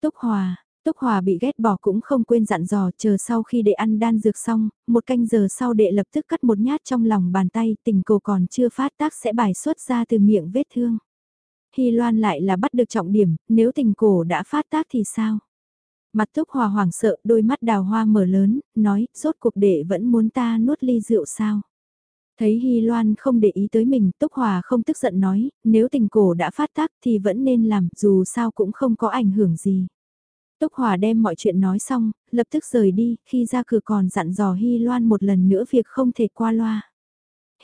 Túc Hòa, Túc Hòa bị ghét bỏ cũng không quên dặn dò chờ sau khi đệ ăn đan dược xong, một canh giờ sau đệ lập tức cắt một nhát trong lòng bàn tay tình cổ còn chưa phát tác sẽ bài xuất ra từ miệng vết thương. Hy Loan lại là bắt được trọng điểm, nếu tình cổ đã phát tác thì sao? Mặt Túc Hòa hoảng sợ, đôi mắt đào hoa mở lớn, nói, rốt cuộc đệ vẫn muốn ta nuốt ly rượu sao? Thấy Hy Loan không để ý tới mình, Túc Hòa không tức giận nói, nếu tình cổ đã phát tác thì vẫn nên làm, dù sao cũng không có ảnh hưởng gì. Túc Hòa đem mọi chuyện nói xong, lập tức rời đi, khi ra cửa còn dặn dò Hy Loan một lần nữa việc không thể qua loa.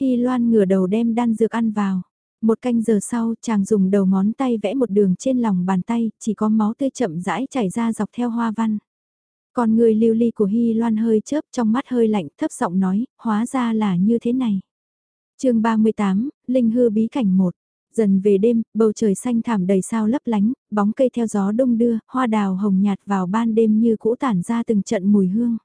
Hy Loan ngửa đầu đem đan dược ăn vào. Một canh giờ sau, chàng dùng đầu ngón tay vẽ một đường trên lòng bàn tay, chỉ có máu tươi chậm rãi chảy ra dọc theo hoa văn. Còn người lưu ly của Hy Loan hơi chớp trong mắt hơi lạnh thấp giọng nói, hóa ra là như thế này. chương 38, Linh hư bí cảnh 1. Dần về đêm, bầu trời xanh thảm đầy sao lấp lánh, bóng cây theo gió đông đưa, hoa đào hồng nhạt vào ban đêm như cũ tản ra từng trận mùi hương.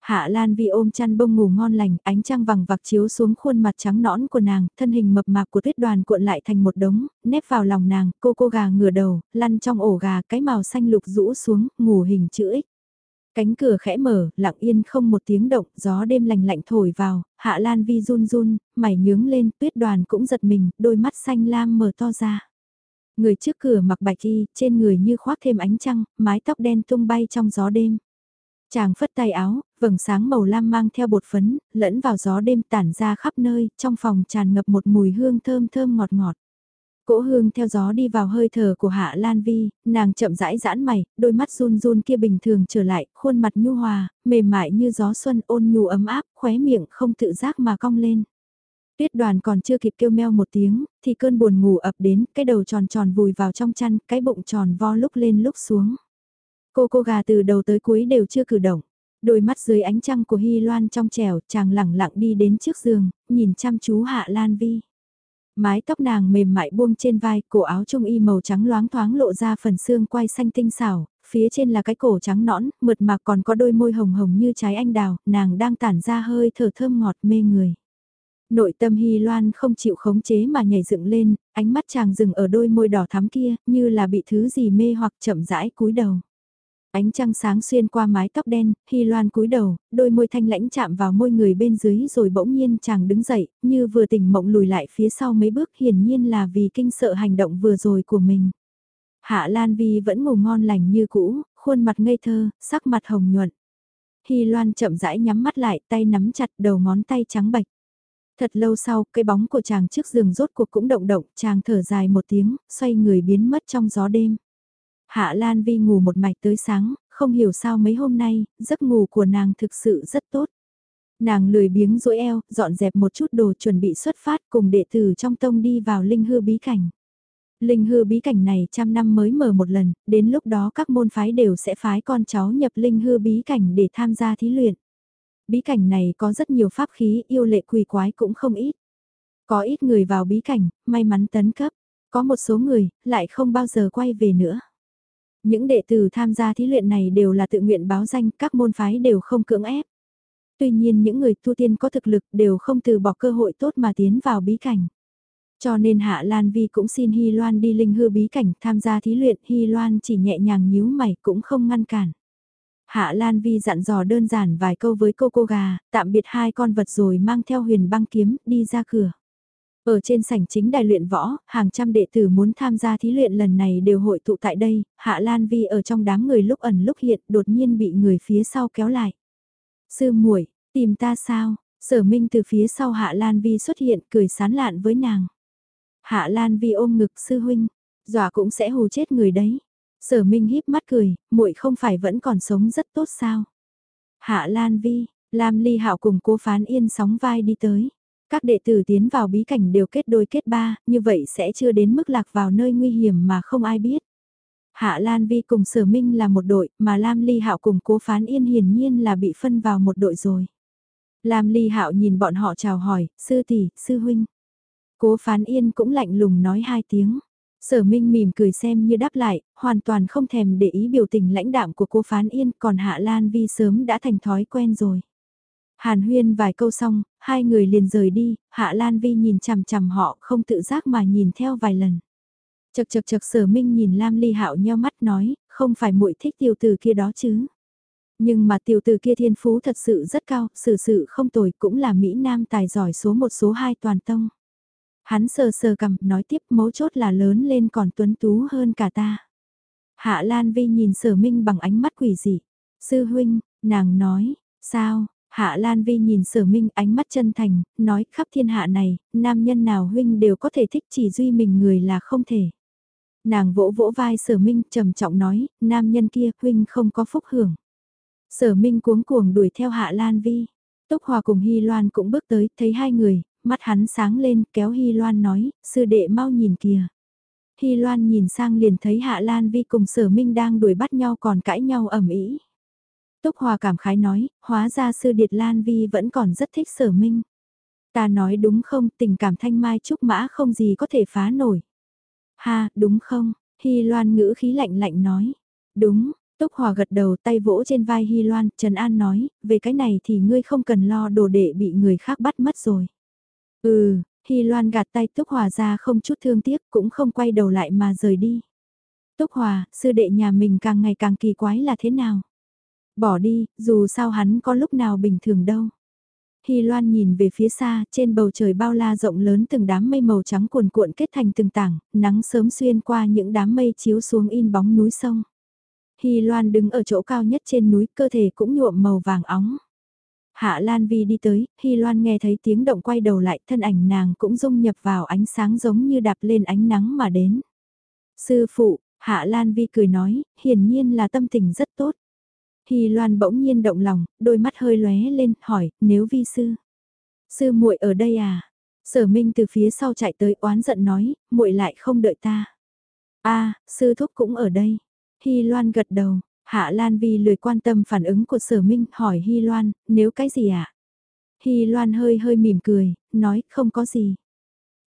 Hạ Lan Vi ôm chăn bông ngủ ngon lành, ánh trăng vàng vạc chiếu xuống khuôn mặt trắng nõn của nàng, thân hình mập mạp của tuyết đoàn cuộn lại thành một đống, nép vào lòng nàng, cô cô gà ngửa đầu, lăn trong ổ gà, cái màu xanh lục rũ xuống, ngủ hình chữ X. Cánh cửa khẽ mở, lặng yên không một tiếng động, gió đêm lành lạnh thổi vào, Hạ Lan Vi run run, mày nhướng lên, tuyết đoàn cũng giật mình, đôi mắt xanh lam mở to ra. Người trước cửa mặc bạch y, trên người như khoác thêm ánh trăng, mái tóc đen tung bay trong gió đêm. Chàng phất tay áo, vầng sáng màu lam mang theo bột phấn, lẫn vào gió đêm tản ra khắp nơi, trong phòng tràn ngập một mùi hương thơm thơm ngọt ngọt. Cỗ hương theo gió đi vào hơi thở của Hạ Lan Vi, nàng chậm rãi giãn mày, đôi mắt run run kia bình thường trở lại, khuôn mặt nhu hòa, mềm mại như gió xuân ôn nhu ấm áp, khóe miệng không tự giác mà cong lên. Tuyết đoàn còn chưa kịp kêu meo một tiếng, thì cơn buồn ngủ ập đến, cái đầu tròn tròn vùi vào trong chăn, cái bụng tròn vo lúc lên lúc xuống. Cô cô gà từ đầu tới cuối đều chưa cử động. Đôi mắt dưới ánh trăng của Hy Loan trong trèo chàng lẳng lặng đi đến trước giường, nhìn chăm chú Hạ Lan Vi. Mái tóc nàng mềm mại buông trên vai, cổ áo trung y màu trắng loáng thoáng lộ ra phần xương quai xanh tinh xảo, phía trên là cái cổ trắng nõn, mượt mà còn có đôi môi hồng hồng như trái anh đào, nàng đang tản ra hơi thở thơm ngọt mê người. Nội tâm Hy Loan không chịu khống chế mà nhảy dựng lên, ánh mắt chàng dừng ở đôi môi đỏ thắm kia, như là bị thứ gì mê hoặc chậm rãi cúi đầu. Ánh trăng sáng xuyên qua mái tóc đen, Hy Loan cúi đầu, đôi môi thanh lãnh chạm vào môi người bên dưới rồi bỗng nhiên chàng đứng dậy, như vừa tỉnh mộng lùi lại phía sau mấy bước hiển nhiên là vì kinh sợ hành động vừa rồi của mình. Hạ Lan Vi vẫn ngủ ngon lành như cũ, khuôn mặt ngây thơ, sắc mặt hồng nhuận. Hy Loan chậm rãi nhắm mắt lại, tay nắm chặt đầu ngón tay trắng bạch. Thật lâu sau, cái bóng của chàng trước giường rốt cuộc cũng động động, chàng thở dài một tiếng, xoay người biến mất trong gió đêm. Hạ Lan Vi ngủ một mạch tới sáng, không hiểu sao mấy hôm nay, giấc ngủ của nàng thực sự rất tốt. Nàng lười biếng rỗi eo, dọn dẹp một chút đồ chuẩn bị xuất phát cùng đệ tử trong tông đi vào linh hư bí cảnh. Linh hư bí cảnh này trăm năm mới mở một lần, đến lúc đó các môn phái đều sẽ phái con cháu nhập linh hư bí cảnh để tham gia thí luyện. Bí cảnh này có rất nhiều pháp khí, yêu lệ quỷ quái cũng không ít. Có ít người vào bí cảnh, may mắn tấn cấp, có một số người, lại không bao giờ quay về nữa. Những đệ tử tham gia thí luyện này đều là tự nguyện báo danh, các môn phái đều không cưỡng ép. Tuy nhiên những người tu tiên có thực lực đều không từ bỏ cơ hội tốt mà tiến vào bí cảnh. Cho nên Hạ Lan Vi cũng xin Hy Loan đi linh hư bí cảnh tham gia thí luyện, Hy Loan chỉ nhẹ nhàng nhíu mày cũng không ngăn cản. Hạ Lan Vi dặn dò đơn giản vài câu với cô cô gà, tạm biệt hai con vật rồi mang theo huyền băng kiếm, đi ra cửa. Ở trên sảnh chính đài luyện võ, hàng trăm đệ tử muốn tham gia thí luyện lần này đều hội tụ tại đây, Hạ Lan Vi ở trong đám người lúc ẩn lúc hiện đột nhiên bị người phía sau kéo lại. Sư muội tìm ta sao? Sở Minh từ phía sau Hạ Lan Vi xuất hiện cười sán lạn với nàng. Hạ Lan Vi ôm ngực sư huynh, dọa cũng sẽ hù chết người đấy. Sở Minh híp mắt cười, muội không phải vẫn còn sống rất tốt sao? Hạ Lan Vi, Lam Ly Hạo cùng cô Phán Yên sóng vai đi tới. Các đệ tử tiến vào bí cảnh đều kết đôi kết ba, như vậy sẽ chưa đến mức lạc vào nơi nguy hiểm mà không ai biết. Hạ Lan Vi cùng Sở Minh là một đội, mà Lam Ly Hạo cùng Cố Phán Yên hiển nhiên là bị phân vào một đội rồi. Lam Ly Hạo nhìn bọn họ chào hỏi, sư tỷ, sư huynh. Cố Phán Yên cũng lạnh lùng nói hai tiếng. Sở Minh mỉm cười xem như đáp lại, hoàn toàn không thèm để ý biểu tình lãnh đạm của cô Phán Yên, còn Hạ Lan Vi sớm đã thành thói quen rồi. Hàn huyên vài câu xong, hai người liền rời đi, Hạ Lan Vi nhìn chằm chằm họ không tự giác mà nhìn theo vài lần. Chật chật chật sở minh nhìn Lam Ly Hạo nheo mắt nói, không phải muội thích tiểu tử kia đó chứ. Nhưng mà tiểu tử kia thiên phú thật sự rất cao, sự sự không tồi cũng là Mỹ Nam tài giỏi số một số hai toàn tông. Hắn sờ sờ cầm, nói tiếp mấu chốt là lớn lên còn tuấn tú hơn cả ta. Hạ Lan Vi nhìn sở minh bằng ánh mắt quỷ dị. Sư huynh, nàng nói, sao, Hạ Lan Vi nhìn sở minh ánh mắt chân thành, nói khắp thiên hạ này, nam nhân nào huynh đều có thể thích chỉ duy mình người là không thể. Nàng vỗ vỗ vai sở minh trầm trọng nói, nam nhân kia huynh không có phúc hưởng. Sở minh cuống cuồng đuổi theo Hạ Lan Vi. Túc Hòa cùng Hy Loan cũng bước tới, thấy hai người, mắt hắn sáng lên, kéo Hy Loan nói, sư đệ mau nhìn kìa. Hy Loan nhìn sang liền thấy Hạ Lan Vi cùng sở minh đang đuổi bắt nhau còn cãi nhau ẩm ý. Túc Hòa cảm khái nói, hóa ra sư Điệt Lan Vi vẫn còn rất thích sở minh. Ta nói đúng không, tình cảm thanh mai trúc mã không gì có thể phá nổi. Ha, đúng không? Hy Loan ngữ khí lạnh lạnh nói. Đúng, Túc Hòa gật đầu tay vỗ trên vai Hy Loan, Trần An nói, về cái này thì ngươi không cần lo đồ đệ bị người khác bắt mất rồi. Ừ, Hy Loan gạt tay Túc Hòa ra không chút thương tiếc cũng không quay đầu lại mà rời đi. Túc Hòa, sư đệ nhà mình càng ngày càng kỳ quái là thế nào? Bỏ đi, dù sao hắn có lúc nào bình thường đâu. Hy Loan nhìn về phía xa, trên bầu trời bao la rộng lớn từng đám mây màu trắng cuồn cuộn kết thành từng tảng, nắng sớm xuyên qua những đám mây chiếu xuống in bóng núi sông. Hy Loan đứng ở chỗ cao nhất trên núi, cơ thể cũng nhuộm màu vàng óng. Hạ Lan Vi đi tới, Hy Loan nghe thấy tiếng động quay đầu lại, thân ảnh nàng cũng dung nhập vào ánh sáng giống như đạp lên ánh nắng mà đến. Sư phụ, Hạ Lan Vi cười nói, hiển nhiên là tâm tình rất tốt. Hy Loan bỗng nhiên động lòng, đôi mắt hơi lóe lên, hỏi, nếu vi sư. Sư muội ở đây à? Sở Minh từ phía sau chạy tới oán giận nói, muội lại không đợi ta. A, sư thúc cũng ở đây. Hy Loan gật đầu, Hạ Lan Vi lười quan tâm phản ứng của Sở Minh, hỏi Hy Loan, nếu cái gì ạ? À? Hy Loan hơi hơi mỉm cười, nói, không có gì.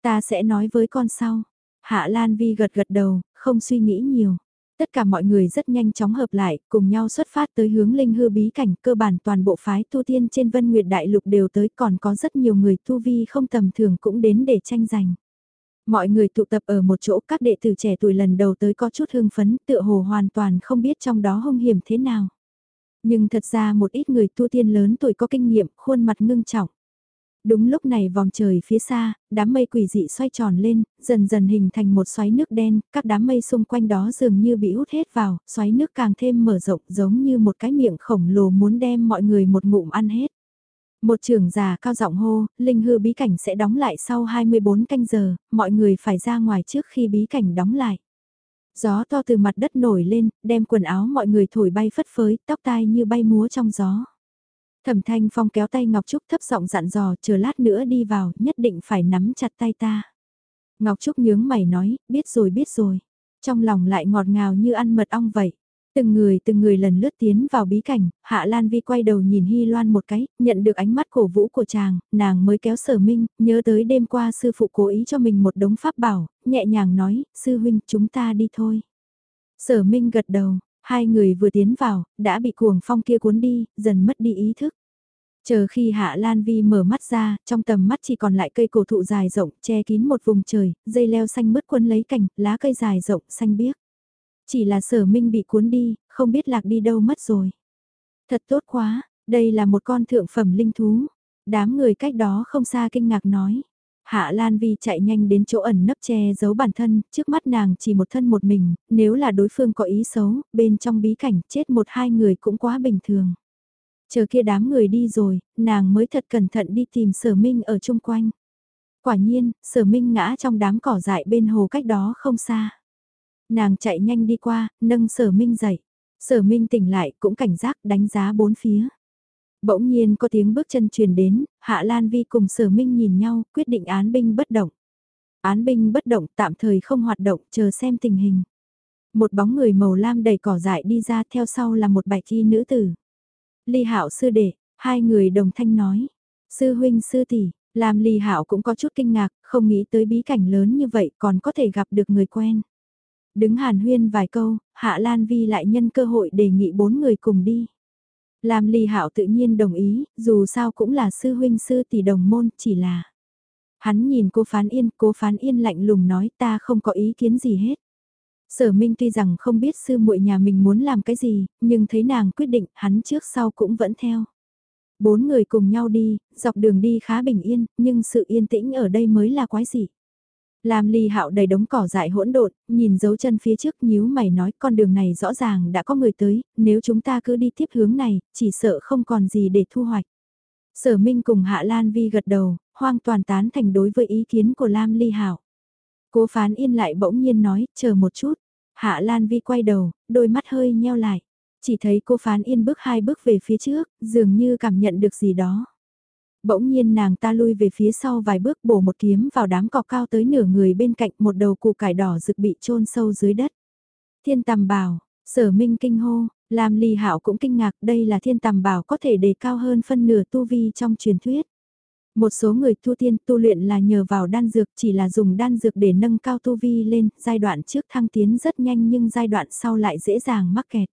Ta sẽ nói với con sau. Hạ Lan Vi gật gật đầu, không suy nghĩ nhiều. Tất cả mọi người rất nhanh chóng hợp lại, cùng nhau xuất phát tới hướng linh hư bí cảnh, cơ bản toàn bộ phái tu tiên trên Vân Nguyệt Đại Lục đều tới, còn có rất nhiều người tu vi không tầm thường cũng đến để tranh giành. Mọi người tụ tập ở một chỗ các đệ tử trẻ tuổi lần đầu tới có chút hưng phấn, tựa hồ hoàn toàn không biết trong đó hung hiểm thế nào. Nhưng thật ra một ít người tu tiên lớn tuổi có kinh nghiệm, khuôn mặt ngưng trọng. Đúng lúc này vòng trời phía xa, đám mây quỷ dị xoay tròn lên, dần dần hình thành một xoáy nước đen, các đám mây xung quanh đó dường như bị hút hết vào, xoáy nước càng thêm mở rộng giống như một cái miệng khổng lồ muốn đem mọi người một ngụm ăn hết. Một trưởng già cao giọng hô, linh hư bí cảnh sẽ đóng lại sau 24 canh giờ, mọi người phải ra ngoài trước khi bí cảnh đóng lại. Gió to từ mặt đất nổi lên, đem quần áo mọi người thổi bay phất phới, tóc tai như bay múa trong gió. Thẩm Thanh Phong kéo tay Ngọc Trúc thấp giọng dặn dò, chờ lát nữa đi vào, nhất định phải nắm chặt tay ta. Ngọc Trúc nhướng mày nói, biết rồi biết rồi. Trong lòng lại ngọt ngào như ăn mật ong vậy. Từng người từng người lần lướt tiến vào bí cảnh, Hạ Lan Vi quay đầu nhìn Hy Loan một cái, nhận được ánh mắt cổ vũ của chàng, nàng mới kéo sở minh, nhớ tới đêm qua sư phụ cố ý cho mình một đống pháp bảo, nhẹ nhàng nói, sư huynh chúng ta đi thôi. Sở minh gật đầu, Hai người vừa tiến vào, đã bị cuồng phong kia cuốn đi, dần mất đi ý thức. Chờ khi Hạ Lan Vi mở mắt ra, trong tầm mắt chỉ còn lại cây cổ thụ dài rộng, che kín một vùng trời, dây leo xanh mứt quân lấy cành, lá cây dài rộng, xanh biếc. Chỉ là sở minh bị cuốn đi, không biết lạc đi đâu mất rồi. Thật tốt quá, đây là một con thượng phẩm linh thú. Đám người cách đó không xa kinh ngạc nói. Hạ Lan Vi chạy nhanh đến chỗ ẩn nấp che giấu bản thân, trước mắt nàng chỉ một thân một mình, nếu là đối phương có ý xấu, bên trong bí cảnh chết một hai người cũng quá bình thường. Chờ kia đám người đi rồi, nàng mới thật cẩn thận đi tìm sở minh ở chung quanh. Quả nhiên, sở minh ngã trong đám cỏ dại bên hồ cách đó không xa. Nàng chạy nhanh đi qua, nâng sở minh dậy. Sở minh tỉnh lại cũng cảnh giác đánh giá bốn phía. Bỗng nhiên có tiếng bước chân truyền đến, Hạ Lan Vi cùng Sở Minh nhìn nhau, quyết định án binh bất động. Án binh bất động tạm thời không hoạt động, chờ xem tình hình. Một bóng người màu lam đầy cỏ dại đi ra theo sau là một bạch y nữ tử. Ly Hạo sư đệ, hai người đồng thanh nói. Sư huynh sư tỷ, làm Ly Hạo cũng có chút kinh ngạc, không nghĩ tới bí cảnh lớn như vậy còn có thể gặp được người quen. Đứng hàn huyên vài câu, Hạ Lan Vi lại nhân cơ hội đề nghị bốn người cùng đi. Lam Ly Hạo tự nhiên đồng ý, dù sao cũng là sư huynh sư tỷ đồng môn, chỉ là... Hắn nhìn cô Phán Yên, cô Phán Yên lạnh lùng nói ta không có ý kiến gì hết. Sở Minh tuy rằng không biết sư muội nhà mình muốn làm cái gì, nhưng thấy nàng quyết định, hắn trước sau cũng vẫn theo. Bốn người cùng nhau đi, dọc đường đi khá bình yên, nhưng sự yên tĩnh ở đây mới là quái gì. Lam ly hạo đầy đống cỏ dại hỗn độn, nhìn dấu chân phía trước nhíu mày nói con đường này rõ ràng đã có người tới, nếu chúng ta cứ đi tiếp hướng này, chỉ sợ không còn gì để thu hoạch. Sở Minh cùng Hạ Lan Vi gật đầu, hoang toàn tán thành đối với ý kiến của Lam Ly Hạo. Cố phán yên lại bỗng nhiên nói, chờ một chút. Hạ Lan Vi quay đầu, đôi mắt hơi nheo lại. Chỉ thấy cô phán yên bước hai bước về phía trước, dường như cảm nhận được gì đó. Bỗng nhiên nàng ta lui về phía sau vài bước bổ một kiếm vào đám cỏ cao tới nửa người bên cạnh một đầu củ cải đỏ rực bị chôn sâu dưới đất. Thiên tầm bảo, sở minh kinh hô, làm ly hạo cũng kinh ngạc đây là thiên tầm bảo có thể đề cao hơn phân nửa tu vi trong truyền thuyết. Một số người tu tiên tu luyện là nhờ vào đan dược chỉ là dùng đan dược để nâng cao tu vi lên, giai đoạn trước thăng tiến rất nhanh nhưng giai đoạn sau lại dễ dàng mắc kẹt.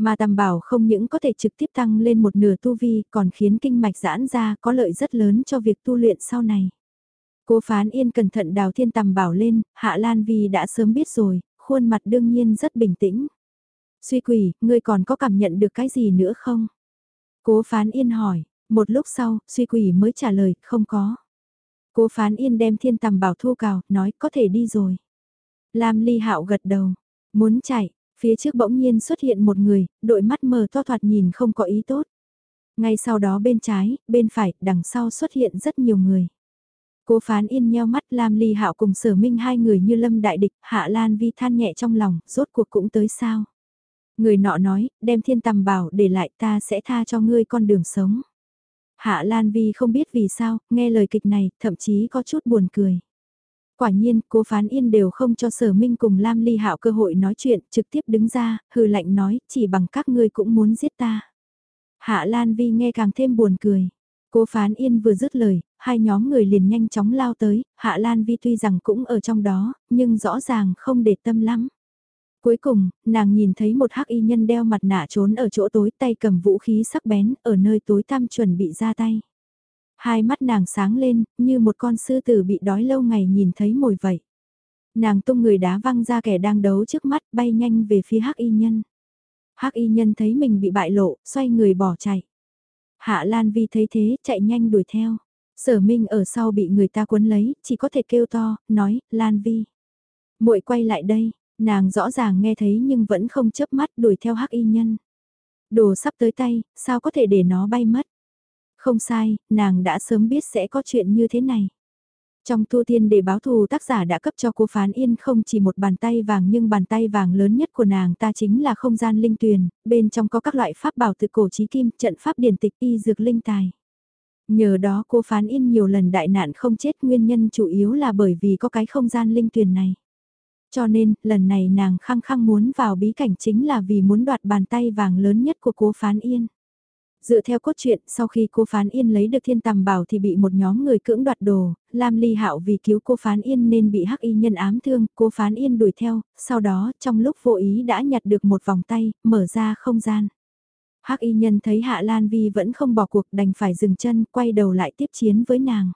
Mà tầm bảo không những có thể trực tiếp tăng lên một nửa tu vi còn khiến kinh mạch giãn ra có lợi rất lớn cho việc tu luyện sau này. Cố phán yên cẩn thận đào thiên tầm bảo lên, Hạ Lan Vi đã sớm biết rồi, khuôn mặt đương nhiên rất bình tĩnh. Suy quỷ, ngươi còn có cảm nhận được cái gì nữa không? Cố phán yên hỏi, một lúc sau, suy quỷ mới trả lời, không có. Cố phán yên đem thiên tầm bảo thu cào, nói có thể đi rồi. Lam ly hạo gật đầu, muốn chạy, phía trước bỗng nhiên xuất hiện một người, đội mắt mờ to thoạt nhìn không có ý tốt. Ngay sau đó bên trái, bên phải, đằng sau xuất hiện rất nhiều người. Cố phán yên nheo mắt Lam ly hạo cùng sở minh hai người như lâm đại địch, hạ lan vi than nhẹ trong lòng, rốt cuộc cũng tới sao. Người nọ nói, đem thiên tầm bảo để lại ta sẽ tha cho ngươi con đường sống. Hạ Lan Vi không biết vì sao, nghe lời kịch này, thậm chí có chút buồn cười. Quả nhiên, cố phán yên đều không cho sở minh cùng Lam Ly Hạo cơ hội nói chuyện, trực tiếp đứng ra, hừ lạnh nói, chỉ bằng các ngươi cũng muốn giết ta. Hạ Lan Vi nghe càng thêm buồn cười. Cố phán yên vừa dứt lời, hai nhóm người liền nhanh chóng lao tới, Hạ Lan Vi tuy rằng cũng ở trong đó, nhưng rõ ràng không để tâm lắm. Cuối cùng, nàng nhìn thấy một hắc y nhân đeo mặt nạ trốn ở chỗ tối tay cầm vũ khí sắc bén ở nơi tối tăm chuẩn bị ra tay. Hai mắt nàng sáng lên, như một con sư tử bị đói lâu ngày nhìn thấy mồi vậy. Nàng tung người đá văng ra kẻ đang đấu trước mắt bay nhanh về phía hắc y nhân. hắc y nhân thấy mình bị bại lộ, xoay người bỏ chạy. Hạ Lan Vi thấy thế, chạy nhanh đuổi theo. Sở Minh ở sau bị người ta cuốn lấy, chỉ có thể kêu to, nói, Lan Vi. muội quay lại đây, Nàng rõ ràng nghe thấy nhưng vẫn không chớp mắt đuổi theo hắc y nhân. Đồ sắp tới tay, sao có thể để nó bay mất? Không sai, nàng đã sớm biết sẽ có chuyện như thế này. Trong tu tiên để báo thù tác giả đã cấp cho cô Phán Yên không chỉ một bàn tay vàng nhưng bàn tay vàng lớn nhất của nàng ta chính là không gian linh tuyền, bên trong có các loại pháp bảo từ cổ trí kim, trận pháp điển tịch y dược linh tài. Nhờ đó cô Phán Yên nhiều lần đại nạn không chết nguyên nhân chủ yếu là bởi vì có cái không gian linh tuyền này. Cho nên, lần này nàng khăng khăng muốn vào bí cảnh chính là vì muốn đoạt bàn tay vàng lớn nhất của cô Phán Yên. Dựa theo cốt truyện, sau khi cô Phán Yên lấy được thiên tầm bảo thì bị một nhóm người cưỡng đoạt đồ, Lam Ly Hạo vì cứu cô Phán Yên nên bị hắc y nhân ám thương, cô Phán Yên đuổi theo, sau đó trong lúc vô ý đã nhặt được một vòng tay, mở ra không gian. Hắc y nhân thấy Hạ Lan Vi vẫn không bỏ cuộc đành phải dừng chân, quay đầu lại tiếp chiến với nàng.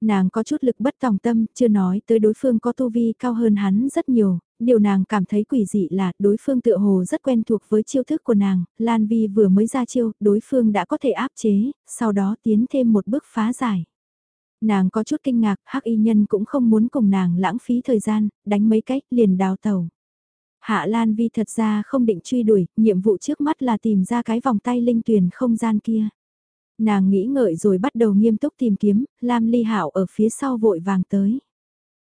Nàng có chút lực bất tòng tâm, chưa nói tới đối phương có tu vi cao hơn hắn rất nhiều, điều nàng cảm thấy quỷ dị là đối phương tựa hồ rất quen thuộc với chiêu thức của nàng, Lan Vi vừa mới ra chiêu, đối phương đã có thể áp chế, sau đó tiến thêm một bước phá giải. Nàng có chút kinh ngạc, hắc y nhân cũng không muốn cùng nàng lãng phí thời gian, đánh mấy cách liền đào tàu. Hạ Lan Vi thật ra không định truy đuổi, nhiệm vụ trước mắt là tìm ra cái vòng tay linh tuyển không gian kia. Nàng nghĩ ngợi rồi bắt đầu nghiêm túc tìm kiếm, Lam Ly Hạo ở phía sau vội vàng tới.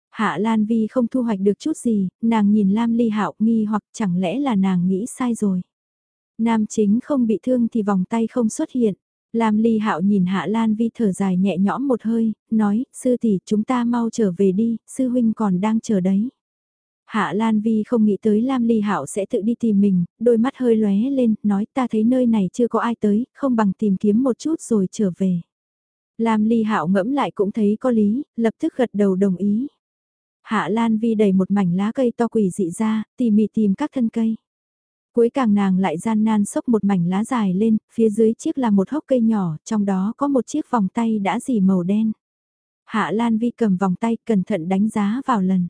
Hạ Lan Vi không thu hoạch được chút gì, nàng nhìn Lam Ly Hạo nghi hoặc chẳng lẽ là nàng nghĩ sai rồi. Nam chính không bị thương thì vòng tay không xuất hiện. Lam Ly Hạo nhìn Hạ Lan Vi thở dài nhẹ nhõm một hơi, nói, sư tỷ chúng ta mau trở về đi, sư huynh còn đang chờ đấy. Hạ Lan Vi không nghĩ tới Lam Ly Hạo sẽ tự đi tìm mình, đôi mắt hơi lóe lên, nói ta thấy nơi này chưa có ai tới, không bằng tìm kiếm một chút rồi trở về. Lam Ly Hạo ngẫm lại cũng thấy có lý, lập tức gật đầu đồng ý. Hạ Lan Vi đầy một mảnh lá cây to quỷ dị ra, tỉ mỉ tìm các thân cây. Cuối càng nàng lại gian nan xốc một mảnh lá dài lên, phía dưới chiếc là một hốc cây nhỏ, trong đó có một chiếc vòng tay đã dì màu đen. Hạ Lan Vi cầm vòng tay cẩn thận đánh giá vào lần.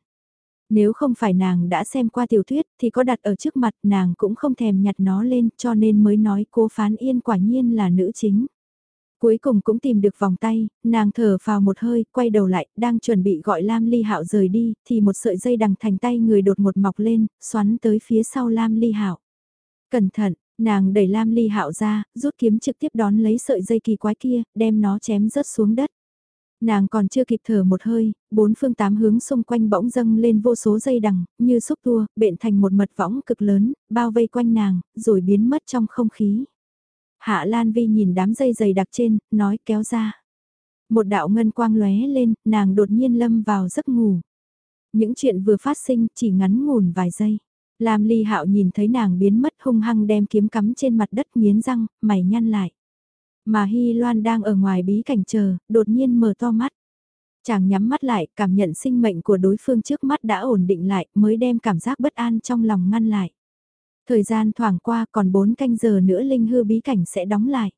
Nếu không phải nàng đã xem qua tiểu thuyết thì có đặt ở trước mặt nàng cũng không thèm nhặt nó lên cho nên mới nói cô phán yên quả nhiên là nữ chính. Cuối cùng cũng tìm được vòng tay, nàng thở vào một hơi, quay đầu lại, đang chuẩn bị gọi Lam Ly Hạo rời đi, thì một sợi dây đằng thành tay người đột một mọc lên, xoắn tới phía sau Lam Ly Hạo. Cẩn thận, Nàng đẩy Lam Ly Hạo ra, rút kiếm trực tiếp đón lấy sợi dây kỳ quái kia, đem nó chém rớt xuống đất. Nàng còn chưa kịp thở một hơi, bốn phương tám hướng xung quanh bỗng dâng lên vô số dây đằng, như xúc tua, bện thành một mật võng cực lớn, bao vây quanh nàng, rồi biến mất trong không khí. Hạ Lan Vi nhìn đám dây dày đặc trên, nói kéo ra. Một đạo ngân quang lóe lên, nàng đột nhiên lâm vào giấc ngủ. Những chuyện vừa phát sinh chỉ ngắn ngủn vài giây. Lam Ly Hạo nhìn thấy nàng biến mất hung hăng đem kiếm cắm trên mặt đất nghiến răng, mày nhăn lại. Mà Hy Loan đang ở ngoài bí cảnh chờ, đột nhiên mở to mắt. Chàng nhắm mắt lại, cảm nhận sinh mệnh của đối phương trước mắt đã ổn định lại, mới đem cảm giác bất an trong lòng ngăn lại. Thời gian thoảng qua còn 4 canh giờ nữa linh hư bí cảnh sẽ đóng lại.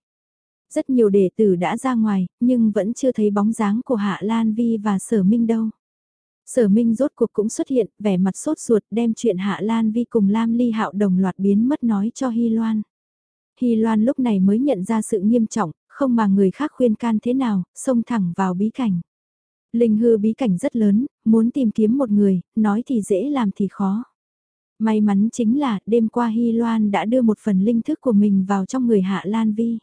Rất nhiều đệ tử đã ra ngoài, nhưng vẫn chưa thấy bóng dáng của Hạ Lan Vi và Sở Minh đâu. Sở Minh rốt cuộc cũng xuất hiện, vẻ mặt sốt ruột đem chuyện Hạ Lan Vi cùng Lam Ly Hạo đồng loạt biến mất nói cho Hy Loan. Hy Loan lúc này mới nhận ra sự nghiêm trọng, không mà người khác khuyên can thế nào, xông thẳng vào bí cảnh. Linh hư bí cảnh rất lớn, muốn tìm kiếm một người, nói thì dễ làm thì khó. May mắn chính là đêm qua Hy Loan đã đưa một phần linh thức của mình vào trong người Hạ Lan Vi.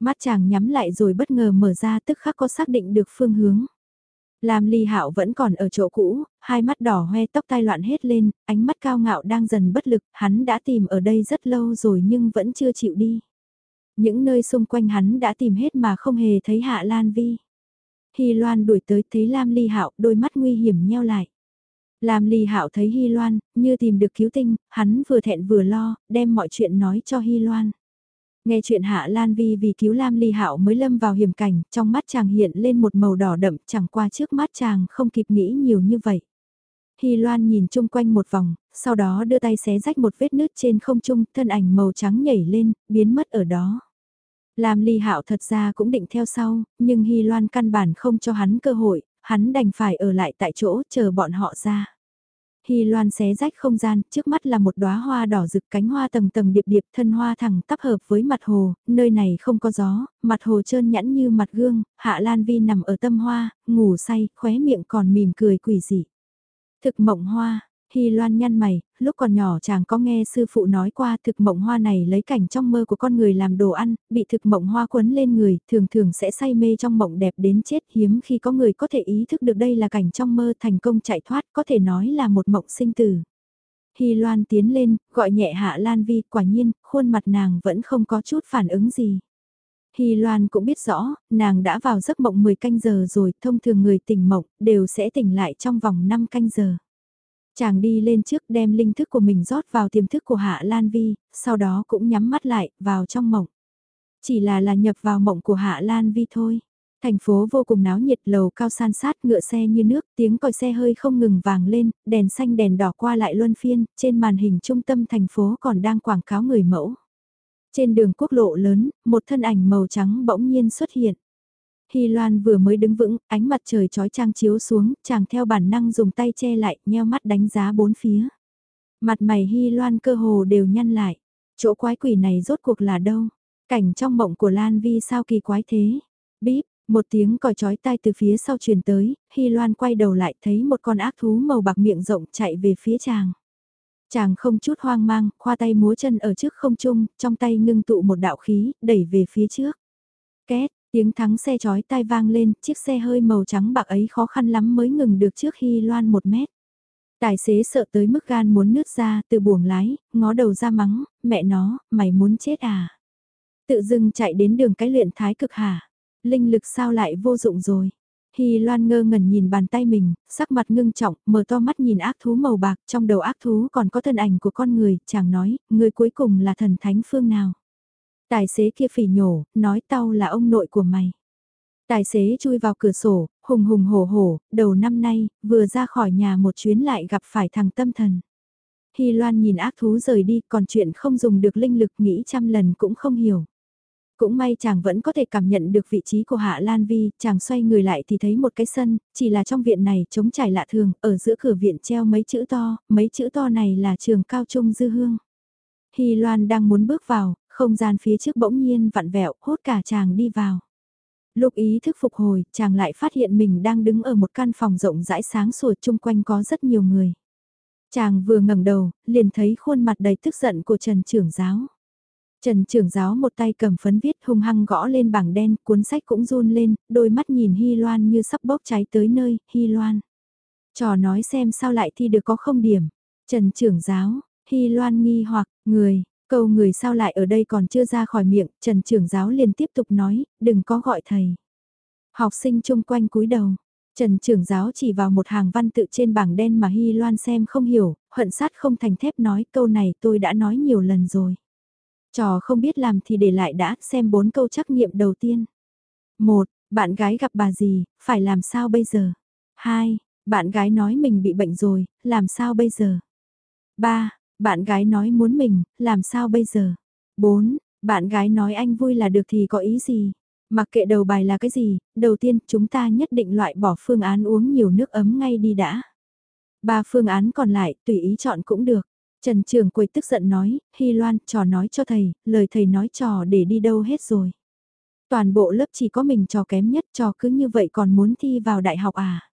Mắt chàng nhắm lại rồi bất ngờ mở ra tức khắc có xác định được phương hướng. Lam Ly Hạo vẫn còn ở chỗ cũ, hai mắt đỏ hoe tóc tai loạn hết lên, ánh mắt cao ngạo đang dần bất lực, hắn đã tìm ở đây rất lâu rồi nhưng vẫn chưa chịu đi. Những nơi xung quanh hắn đã tìm hết mà không hề thấy Hạ Lan Vi. Hy Loan đuổi tới thấy Lam Ly Hạo, đôi mắt nguy hiểm nheo lại. Lam Ly Hạo thấy Hy Loan, như tìm được cứu tinh, hắn vừa thẹn vừa lo, đem mọi chuyện nói cho Hy Loan. Nghe chuyện Hạ Lan Vi vì cứu Lam Ly Hạo mới lâm vào hiểm cảnh, trong mắt chàng hiện lên một màu đỏ đậm, chẳng qua trước mắt chàng không kịp nghĩ nhiều như vậy. Hy Loan nhìn chung quanh một vòng, sau đó đưa tay xé rách một vết nứt trên không trung, thân ảnh màu trắng nhảy lên, biến mất ở đó. Lam Ly Hạo thật ra cũng định theo sau, nhưng Hy Loan căn bản không cho hắn cơ hội, hắn đành phải ở lại tại chỗ chờ bọn họ ra. Hy loan xé rách không gian, trước mắt là một đóa hoa đỏ rực cánh hoa tầng tầng điệp điệp thân hoa thẳng tắp hợp với mặt hồ, nơi này không có gió, mặt hồ trơn nhẵn như mặt gương, hạ lan vi nằm ở tâm hoa, ngủ say, khóe miệng còn mỉm cười quỷ dị. Thực mộng hoa, Hy Loan nhăn mày, lúc còn nhỏ chàng có nghe sư phụ nói qua thực mộng hoa này lấy cảnh trong mơ của con người làm đồ ăn, bị thực mộng hoa quấn lên người, thường thường sẽ say mê trong mộng đẹp đến chết hiếm khi có người có thể ý thức được đây là cảnh trong mơ thành công chạy thoát, có thể nói là một mộng sinh tử. Hy Loan tiến lên, gọi nhẹ Hạ Lan Vi, quả nhiên, khuôn mặt nàng vẫn không có chút phản ứng gì. Hy Loan cũng biết rõ, nàng đã vào giấc mộng 10 canh giờ rồi, thông thường người tỉnh mộng, đều sẽ tỉnh lại trong vòng 5 canh giờ. Chàng đi lên trước đem linh thức của mình rót vào tiềm thức của Hạ Lan Vi, sau đó cũng nhắm mắt lại, vào trong mộng. Chỉ là là nhập vào mộng của Hạ Lan Vi thôi. Thành phố vô cùng náo nhiệt lầu cao san sát ngựa xe như nước, tiếng còi xe hơi không ngừng vàng lên, đèn xanh đèn đỏ qua lại luân phiên, trên màn hình trung tâm thành phố còn đang quảng cáo người mẫu. Trên đường quốc lộ lớn, một thân ảnh màu trắng bỗng nhiên xuất hiện. Hy Loan vừa mới đứng vững, ánh mặt trời trói trang chiếu xuống, chàng theo bản năng dùng tay che lại, nheo mắt đánh giá bốn phía. Mặt mày Hy Loan cơ hồ đều nhăn lại. Chỗ quái quỷ này rốt cuộc là đâu? Cảnh trong mộng của Lan Vi sao kỳ quái thế? Bíp, một tiếng còi chói tai từ phía sau truyền tới, Hy Loan quay đầu lại thấy một con ác thú màu bạc miệng rộng chạy về phía chàng. Chàng không chút hoang mang, khoa tay múa chân ở trước không trung, trong tay ngưng tụ một đạo khí, đẩy về phía trước. Két, Tiếng thắng xe chói tai vang lên, chiếc xe hơi màu trắng bạc ấy khó khăn lắm mới ngừng được trước khi loan một mét. Tài xế sợ tới mức gan muốn nứt ra, từ buồng lái, ngó đầu ra mắng, mẹ nó, mày muốn chết à? Tự dưng chạy đến đường cái luyện thái cực hả? Linh lực sao lại vô dụng rồi? Hy Loan ngơ ngẩn nhìn bàn tay mình, sắc mặt ngưng trọng, mở to mắt nhìn ác thú màu bạc, trong đầu ác thú còn có thân ảnh của con người, chàng nói, người cuối cùng là thần thánh phương nào? Tài xế kia phỉ nhổ, nói tao là ông nội của mày. Tài xế chui vào cửa sổ, hùng hùng hổ hổ, đầu năm nay, vừa ra khỏi nhà một chuyến lại gặp phải thằng tâm thần. Hy Loan nhìn ác thú rời đi, còn chuyện không dùng được linh lực nghĩ trăm lần cũng không hiểu. Cũng may chàng vẫn có thể cảm nhận được vị trí của Hạ Lan Vi, chàng xoay người lại thì thấy một cái sân, chỉ là trong viện này trống trải lạ thường, ở giữa cửa viện treo mấy chữ to, mấy chữ to này là trường cao trung dư hương. Hy Loan đang muốn bước vào, không gian phía trước bỗng nhiên vặn vẹo, hốt cả chàng đi vào. Lúc ý thức phục hồi, chàng lại phát hiện mình đang đứng ở một căn phòng rộng rãi sáng sủa chung quanh có rất nhiều người. Chàng vừa ngẩng đầu, liền thấy khuôn mặt đầy tức giận của Trần trưởng giáo. Trần trưởng giáo một tay cầm phấn viết hung hăng gõ lên bảng đen, cuốn sách cũng run lên, đôi mắt nhìn Hy Loan như sắp bốc cháy tới nơi, Hy Loan. Trò nói xem sao lại thi được có không điểm. Trần trưởng giáo, Hy Loan nghi hoặc, người, câu người sao lại ở đây còn chưa ra khỏi miệng, Trần trưởng giáo liền tiếp tục nói, đừng có gọi thầy. Học sinh chung quanh cúi đầu. Trần trưởng giáo chỉ vào một hàng văn tự trên bảng đen mà Hy Loan xem không hiểu, hận sát không thành thép nói câu này tôi đã nói nhiều lần rồi. Trò không biết làm thì để lại đã xem bốn câu trắc nghiệm đầu tiên. một Bạn gái gặp bà gì, phải làm sao bây giờ? 2. Bạn gái nói mình bị bệnh rồi, làm sao bây giờ? 3. Bạn gái nói muốn mình, làm sao bây giờ? 4. Bạn gái nói anh vui là được thì có ý gì? Mặc kệ đầu bài là cái gì, đầu tiên chúng ta nhất định loại bỏ phương án uống nhiều nước ấm ngay đi đã. Ba phương án còn lại tùy ý chọn cũng được. Trần Trường Quầy tức giận nói, Hy Loan, trò nói cho thầy, lời thầy nói trò để đi đâu hết rồi. Toàn bộ lớp chỉ có mình trò kém nhất trò cứ như vậy còn muốn thi vào đại học à.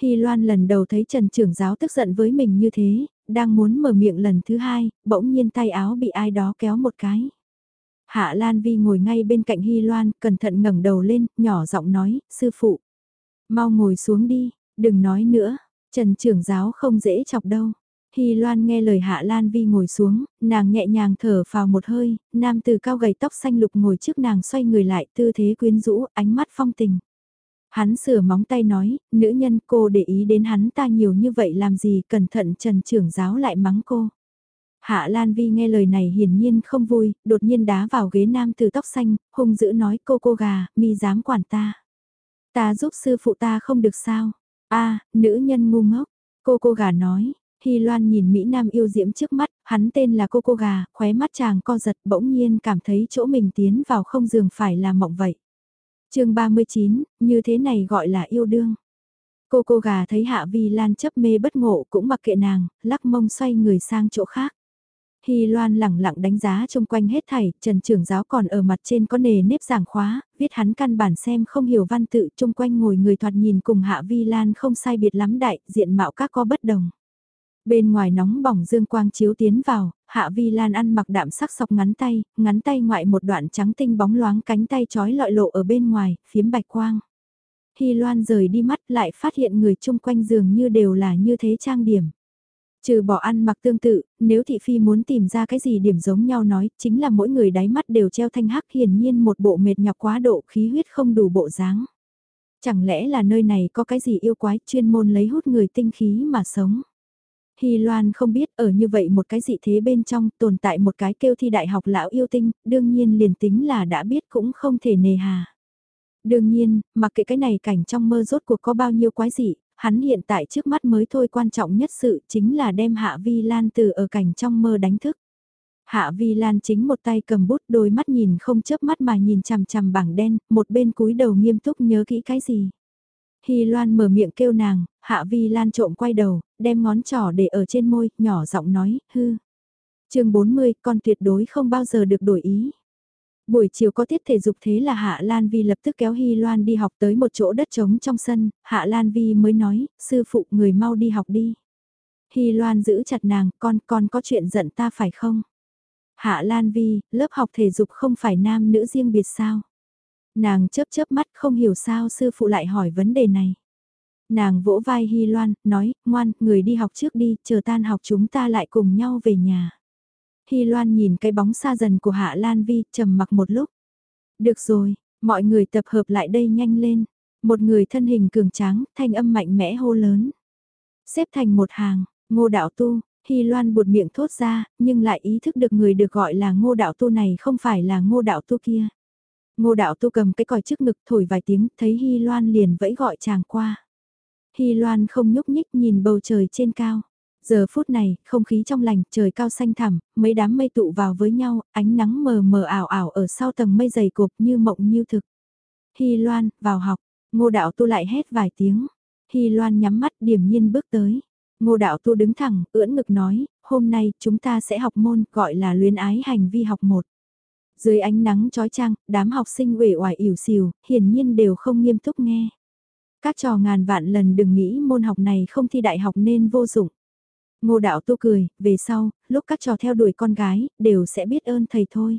Hy Loan lần đầu thấy Trần Trưởng Giáo tức giận với mình như thế, đang muốn mở miệng lần thứ hai, bỗng nhiên tay áo bị ai đó kéo một cái. Hạ Lan Vi ngồi ngay bên cạnh Hy Loan, cẩn thận ngẩng đầu lên, nhỏ giọng nói, sư phụ. Mau ngồi xuống đi, đừng nói nữa, Trần Trưởng Giáo không dễ chọc đâu. Hy Loan nghe lời Hạ Lan Vi ngồi xuống, nàng nhẹ nhàng thở vào một hơi, nam từ cao gầy tóc xanh lục ngồi trước nàng xoay người lại tư thế quyến rũ, ánh mắt phong tình. Hắn sửa móng tay nói, nữ nhân cô để ý đến hắn ta nhiều như vậy làm gì, cẩn thận trần trưởng giáo lại mắng cô. Hạ Lan Vi nghe lời này hiển nhiên không vui, đột nhiên đá vào ghế nam từ tóc xanh, hung dữ nói cô cô gà, mi dám quản ta. Ta giúp sư phụ ta không được sao. a nữ nhân ngu ngốc, cô cô gà nói, Hy Loan nhìn Mỹ Nam yêu diễm trước mắt, hắn tên là cô cô gà, khóe mắt chàng co giật bỗng nhiên cảm thấy chỗ mình tiến vào không giường phải là mộng vậy chương 39, như thế này gọi là yêu đương. Cô cô gà thấy Hạ Vi Lan chấp mê bất ngộ cũng mặc kệ nàng, lắc mông xoay người sang chỗ khác. Hy Loan lẳng lặng đánh giá chung quanh hết thảy, Trần trưởng giáo còn ở mặt trên có nề nếp giảng khóa, viết hắn căn bản xem không hiểu văn tự chung quanh ngồi người thoạt nhìn cùng Hạ Vi Lan không sai biệt lắm đại, diện mạo các có bất đồng. Bên ngoài nóng bỏng dương quang chiếu tiến vào, Hạ Vi Lan ăn mặc đạm sắc sọc ngắn tay, ngắn tay ngoại một đoạn trắng tinh bóng loáng cánh tay trói lọi lộ ở bên ngoài, phiếm bạch quang. Hy Loan rời đi mắt lại phát hiện người chung quanh giường như đều là như thế trang điểm. Trừ bỏ ăn mặc tương tự, nếu thị phi muốn tìm ra cái gì điểm giống nhau nói, chính là mỗi người đáy mắt đều treo thanh hắc hiển nhiên một bộ mệt nhọc quá độ khí huyết không đủ bộ dáng. Chẳng lẽ là nơi này có cái gì yêu quái chuyên môn lấy hút người tinh khí mà sống? Hy Loan không biết ở như vậy một cái dị thế bên trong tồn tại một cái kêu thi đại học lão yêu tinh, đương nhiên liền tính là đã biết cũng không thể nề hà. Đương nhiên, mặc kệ cái này cảnh trong mơ rốt cuộc có bao nhiêu quái dị, hắn hiện tại trước mắt mới thôi quan trọng nhất sự chính là đem Hạ Vi Lan từ ở cảnh trong mơ đánh thức. Hạ Vi Lan chính một tay cầm bút đôi mắt nhìn không chớp mắt mà nhìn chằm chằm bảng đen, một bên cúi đầu nghiêm túc nhớ kỹ cái gì. Hy Loan mở miệng kêu nàng, Hạ Vi Lan trộm quay đầu, đem ngón trỏ để ở trên môi, nhỏ giọng nói, hư. chương 40, con tuyệt đối không bao giờ được đổi ý. Buổi chiều có tiết thể dục thế là Hạ Lan Vi lập tức kéo Hy Loan đi học tới một chỗ đất trống trong sân, Hạ Lan Vi mới nói, sư phụ người mau đi học đi. Hy Loan giữ chặt nàng, con, con có chuyện giận ta phải không? Hạ Lan Vi, lớp học thể dục không phải nam nữ riêng biệt sao? Nàng chớp chớp mắt không hiểu sao sư phụ lại hỏi vấn đề này. Nàng vỗ vai Hy Loan, nói, ngoan, người đi học trước đi, chờ tan học chúng ta lại cùng nhau về nhà. Hy Loan nhìn cái bóng xa dần của Hạ Lan Vi, trầm mặc một lúc. Được rồi, mọi người tập hợp lại đây nhanh lên. Một người thân hình cường tráng, thanh âm mạnh mẽ hô lớn. Xếp thành một hàng, ngô đạo tu, Hy Loan buột miệng thốt ra, nhưng lại ý thức được người được gọi là ngô đạo tu này không phải là ngô đạo tu kia. Ngô đạo tu cầm cái còi trước ngực thổi vài tiếng, thấy Hy Loan liền vẫy gọi chàng qua. Hy Loan không nhúc nhích nhìn bầu trời trên cao. Giờ phút này, không khí trong lành, trời cao xanh thẳm, mấy đám mây tụ vào với nhau, ánh nắng mờ mờ ảo ảo ở sau tầng mây dày cộp như mộng như thực. Hy Loan, vào học, ngô đạo tu lại hét vài tiếng. Hy Loan nhắm mắt điềm nhiên bước tới. Ngô đạo tu đứng thẳng, ưỡn ngực nói, hôm nay chúng ta sẽ học môn gọi là luyến ái hành vi học một. Dưới ánh nắng trói trăng, đám học sinh uể oải ỉu xìu, hiển nhiên đều không nghiêm túc nghe. Các trò ngàn vạn lần đừng nghĩ môn học này không thi đại học nên vô dụng. Ngô đạo tu cười, về sau, lúc các trò theo đuổi con gái, đều sẽ biết ơn thầy thôi.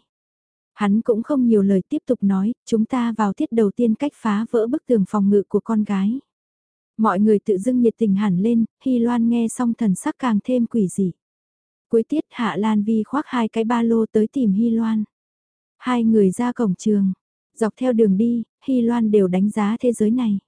Hắn cũng không nhiều lời tiếp tục nói, chúng ta vào tiết đầu tiên cách phá vỡ bức tường phòng ngự của con gái. Mọi người tự dưng nhiệt tình hẳn lên, Hy Loan nghe xong thần sắc càng thêm quỷ dị. Cuối tiết Hạ Lan Vi khoác hai cái ba lô tới tìm Hy Loan. Hai người ra cổng trường, dọc theo đường đi, Hy Loan đều đánh giá thế giới này.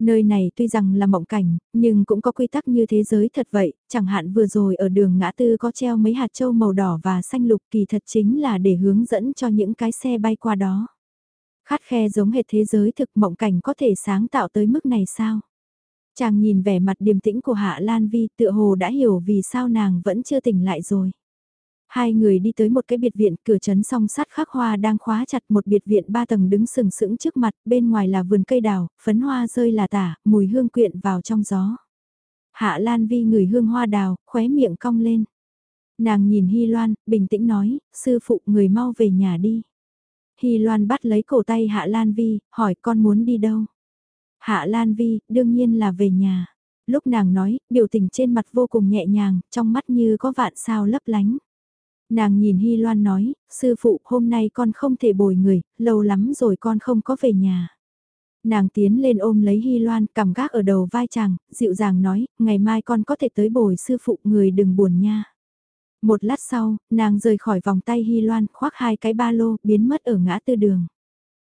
Nơi này tuy rằng là mộng cảnh, nhưng cũng có quy tắc như thế giới thật vậy, chẳng hạn vừa rồi ở đường ngã tư có treo mấy hạt châu màu đỏ và xanh lục kỳ thật chính là để hướng dẫn cho những cái xe bay qua đó. Khát khe giống hệt thế giới thực mộng cảnh có thể sáng tạo tới mức này sao? Chàng nhìn vẻ mặt điềm tĩnh của Hạ Lan Vi tựa hồ đã hiểu vì sao nàng vẫn chưa tỉnh lại rồi. Hai người đi tới một cái biệt viện, cửa chấn song sắt khắc hoa đang khóa chặt một biệt viện ba tầng đứng sừng sững trước mặt, bên ngoài là vườn cây đào, phấn hoa rơi là tả, mùi hương quyện vào trong gió. Hạ Lan Vi ngửi hương hoa đào, khóe miệng cong lên. Nàng nhìn Hy Loan, bình tĩnh nói, sư phụ người mau về nhà đi. Hy Loan bắt lấy cổ tay Hạ Lan Vi, hỏi con muốn đi đâu? Hạ Lan Vi, đương nhiên là về nhà. Lúc nàng nói, biểu tình trên mặt vô cùng nhẹ nhàng, trong mắt như có vạn sao lấp lánh. Nàng nhìn Hy Loan nói, sư phụ hôm nay con không thể bồi người, lâu lắm rồi con không có về nhà. Nàng tiến lên ôm lấy Hy Loan cầm gác ở đầu vai chàng, dịu dàng nói, ngày mai con có thể tới bồi sư phụ người đừng buồn nha. Một lát sau, nàng rời khỏi vòng tay Hy Loan khoác hai cái ba lô biến mất ở ngã tư đường.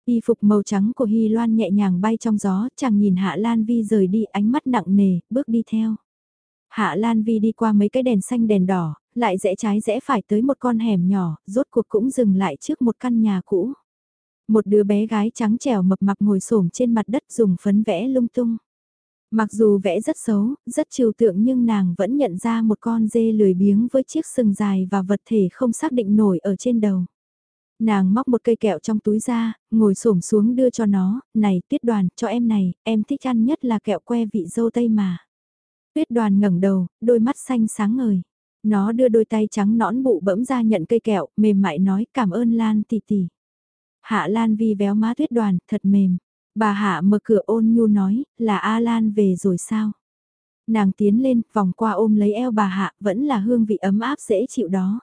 Y phục màu trắng của Hy Loan nhẹ nhàng bay trong gió, chàng nhìn Hạ Lan Vi rời đi ánh mắt nặng nề, bước đi theo. Hạ Lan Vi đi qua mấy cái đèn xanh đèn đỏ, lại rẽ trái rẽ phải tới một con hẻm nhỏ, rốt cuộc cũng dừng lại trước một căn nhà cũ. Một đứa bé gái trắng trẻo mập mạp ngồi xổm trên mặt đất dùng phấn vẽ lung tung. Mặc dù vẽ rất xấu, rất trừu tượng nhưng nàng vẫn nhận ra một con dê lười biếng với chiếc sừng dài và vật thể không xác định nổi ở trên đầu. Nàng móc một cây kẹo trong túi ra, ngồi xổm xuống đưa cho nó, này tuyết đoàn, cho em này, em thích ăn nhất là kẹo que vị dâu tây mà. Tuyết đoàn ngẩng đầu, đôi mắt xanh sáng ngời. Nó đưa đôi tay trắng nõn bụ bẫm ra nhận cây kẹo, mềm mại nói cảm ơn Lan tỷ tỷ. Hạ Lan Vi véo má tuyết đoàn, thật mềm. Bà Hạ mở cửa ôn nhu nói, là A Lan về rồi sao? Nàng tiến lên, vòng qua ôm lấy eo bà Hạ, vẫn là hương vị ấm áp dễ chịu đó.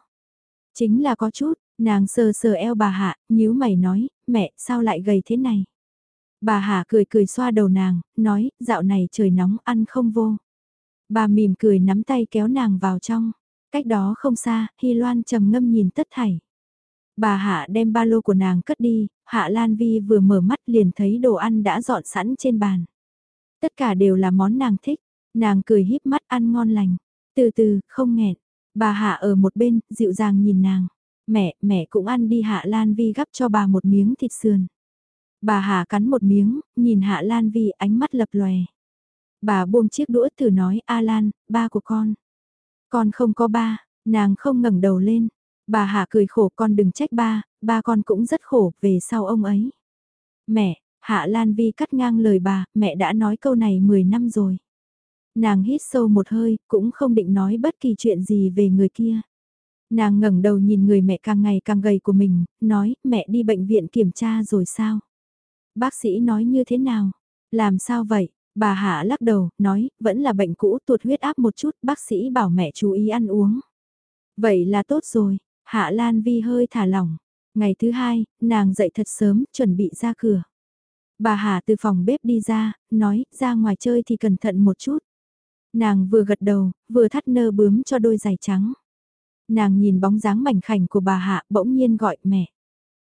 Chính là có chút, nàng sờ sờ eo bà Hạ, nhíu mày nói, mẹ, sao lại gầy thế này? Bà Hạ cười cười xoa đầu nàng, nói, dạo này trời nóng ăn không vô. Bà mỉm cười nắm tay kéo nàng vào trong. Cách đó không xa, Hy Loan trầm ngâm nhìn tất thảy. Bà Hạ đem ba lô của nàng cất đi, Hạ Lan Vi vừa mở mắt liền thấy đồ ăn đã dọn sẵn trên bàn. Tất cả đều là món nàng thích, nàng cười híp mắt ăn ngon lành. Từ từ, không nghẹn. Bà Hạ ở một bên, dịu dàng nhìn nàng. Mẹ, mẹ cũng ăn đi Hạ Lan Vi gắp cho bà một miếng thịt sườn. Bà Hạ cắn một miếng, nhìn Hạ Lan Vi ánh mắt lập lòe. Bà buông chiếc đũa thử nói alan ba của con. Con không có ba, nàng không ngẩng đầu lên. Bà Hạ cười khổ con đừng trách ba, ba con cũng rất khổ về sau ông ấy. Mẹ, Hạ Lan Vi cắt ngang lời bà, mẹ đã nói câu này 10 năm rồi. Nàng hít sâu một hơi, cũng không định nói bất kỳ chuyện gì về người kia. Nàng ngẩng đầu nhìn người mẹ càng ngày càng gầy của mình, nói, mẹ đi bệnh viện kiểm tra rồi sao? Bác sĩ nói như thế nào? Làm sao vậy? Bà Hạ lắc đầu, nói, vẫn là bệnh cũ tuột huyết áp một chút, bác sĩ bảo mẹ chú ý ăn uống. Vậy là tốt rồi, Hạ Lan Vi hơi thả lỏng. Ngày thứ hai, nàng dậy thật sớm, chuẩn bị ra cửa. Bà Hạ từ phòng bếp đi ra, nói, ra ngoài chơi thì cẩn thận một chút. Nàng vừa gật đầu, vừa thắt nơ bướm cho đôi giày trắng. Nàng nhìn bóng dáng mảnh khảnh của bà Hạ bỗng nhiên gọi mẹ.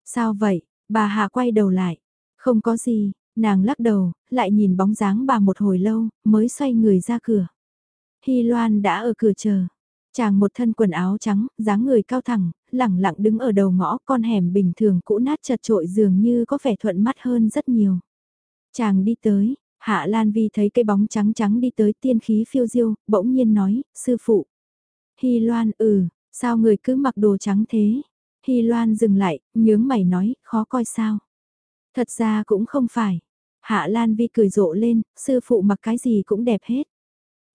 Sao vậy? Bà Hạ quay đầu lại. Không có gì, Nàng lắc đầu, lại nhìn bóng dáng bà một hồi lâu, mới xoay người ra cửa. Hy Loan đã ở cửa chờ. Chàng một thân quần áo trắng, dáng người cao thẳng, lẳng lặng đứng ở đầu ngõ con hẻm bình thường cũ nát chật trội dường như có vẻ thuận mắt hơn rất nhiều. Chàng đi tới, Hạ Lan Vi thấy cây bóng trắng trắng đi tới tiên khí phiêu diêu, bỗng nhiên nói, sư phụ. Hy Loan ừ, sao người cứ mặc đồ trắng thế? Hy Loan dừng lại, nhướng mày nói, khó coi sao? Thật ra cũng không phải. Hạ Lan Vi cười rộ lên, sư phụ mặc cái gì cũng đẹp hết.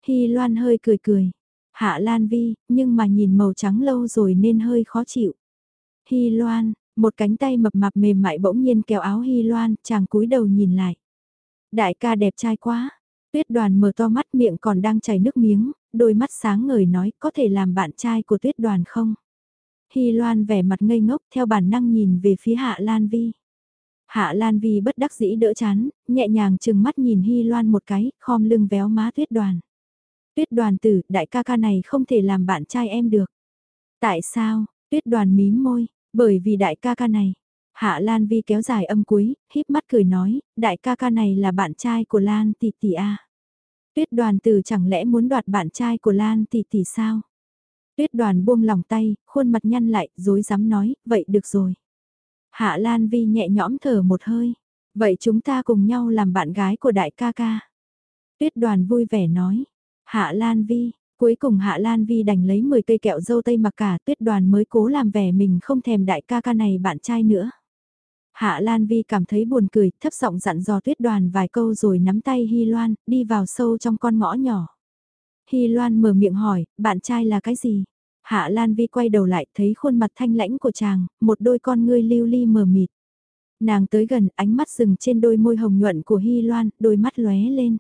Hy Loan hơi cười cười. Hạ Lan Vi, nhưng mà nhìn màu trắng lâu rồi nên hơi khó chịu. Hy Loan, một cánh tay mập mạp mềm mại bỗng nhiên kéo áo Hy Loan, chàng cúi đầu nhìn lại. Đại ca đẹp trai quá. Tuyết đoàn mở to mắt miệng còn đang chảy nước miếng, đôi mắt sáng ngời nói có thể làm bạn trai của tuyết đoàn không? Hy Loan vẻ mặt ngây ngốc theo bản năng nhìn về phía Hạ Lan Vi. Hạ Lan Vi bất đắc dĩ đỡ chán, nhẹ nhàng chừng mắt nhìn Hy Loan một cái, khom lưng véo má tuyết đoàn. Tuyết đoàn tử, đại ca ca này không thể làm bạn trai em được. Tại sao, tuyết đoàn mím môi, bởi vì đại ca ca này. Hạ Lan Vi kéo dài âm cuối, híp mắt cười nói, đại ca ca này là bạn trai của Lan tỷ tỷ a. Tuyết đoàn tử chẳng lẽ muốn đoạt bạn trai của Lan tỷ tỷ sao? Tuyết đoàn buông lòng tay, khuôn mặt nhăn lại, dối dám nói, vậy được rồi. Hạ Lan Vi nhẹ nhõm thở một hơi. Vậy chúng ta cùng nhau làm bạn gái của đại ca ca. Tuyết đoàn vui vẻ nói. Hạ Lan Vi, cuối cùng Hạ Lan Vi đành lấy 10 cây kẹo dâu tây mặc cả tuyết đoàn mới cố làm vẻ mình không thèm đại ca ca này bạn trai nữa. Hạ Lan Vi cảm thấy buồn cười, thấp giọng dặn dò tuyết đoàn vài câu rồi nắm tay Hy Loan, đi vào sâu trong con ngõ nhỏ. Hy Loan mở miệng hỏi, bạn trai là cái gì? Hạ Lan Vi quay đầu lại thấy khuôn mặt thanh lãnh của chàng, một đôi con ngươi lưu ly mờ mịt. Nàng tới gần ánh mắt dừng trên đôi môi hồng nhuận của Hy Loan, đôi mắt lóe lên.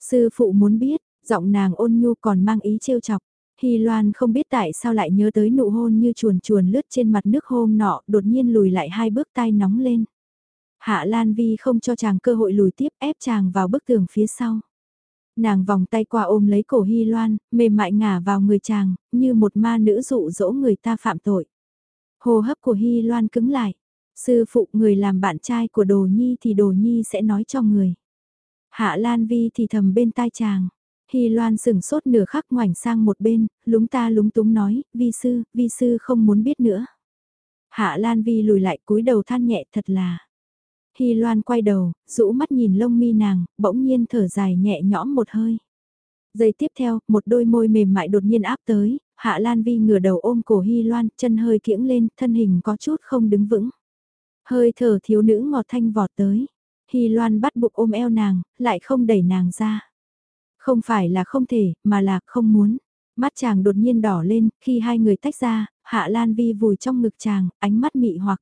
Sư phụ muốn biết, giọng nàng ôn nhu còn mang ý trêu chọc. Hy Loan không biết tại sao lại nhớ tới nụ hôn như chuồn chuồn lướt trên mặt nước hôm nọ, đột nhiên lùi lại hai bước tai nóng lên. Hạ Lan Vi không cho chàng cơ hội lùi tiếp ép chàng vào bức tường phía sau. Nàng vòng tay qua ôm lấy cổ Hy Loan, mềm mại ngả vào người chàng, như một ma nữ dụ dỗ người ta phạm tội. Hồ hấp của Hy Loan cứng lại. Sư phụ người làm bạn trai của Đồ Nhi thì Đồ Nhi sẽ nói cho người. Hạ Lan Vi thì thầm bên tai chàng. Hy Loan sửng sốt nửa khắc ngoảnh sang một bên, lúng ta lúng túng nói, vi sư, vi sư không muốn biết nữa. Hạ Lan Vi lùi lại cúi đầu than nhẹ thật là. Hy Loan quay đầu, rũ mắt nhìn lông mi nàng, bỗng nhiên thở dài nhẹ nhõm một hơi. Giây tiếp theo, một đôi môi mềm mại đột nhiên áp tới, Hạ Lan Vi ngửa đầu ôm cổ Hy Loan, chân hơi kiễng lên, thân hình có chút không đứng vững. Hơi thở thiếu nữ ngọt thanh vọt tới. Hy Loan bắt buộc ôm eo nàng, lại không đẩy nàng ra. Không phải là không thể, mà là không muốn. Mắt chàng đột nhiên đỏ lên, khi hai người tách ra, Hạ Lan Vi vùi trong ngực chàng, ánh mắt mị hoặc.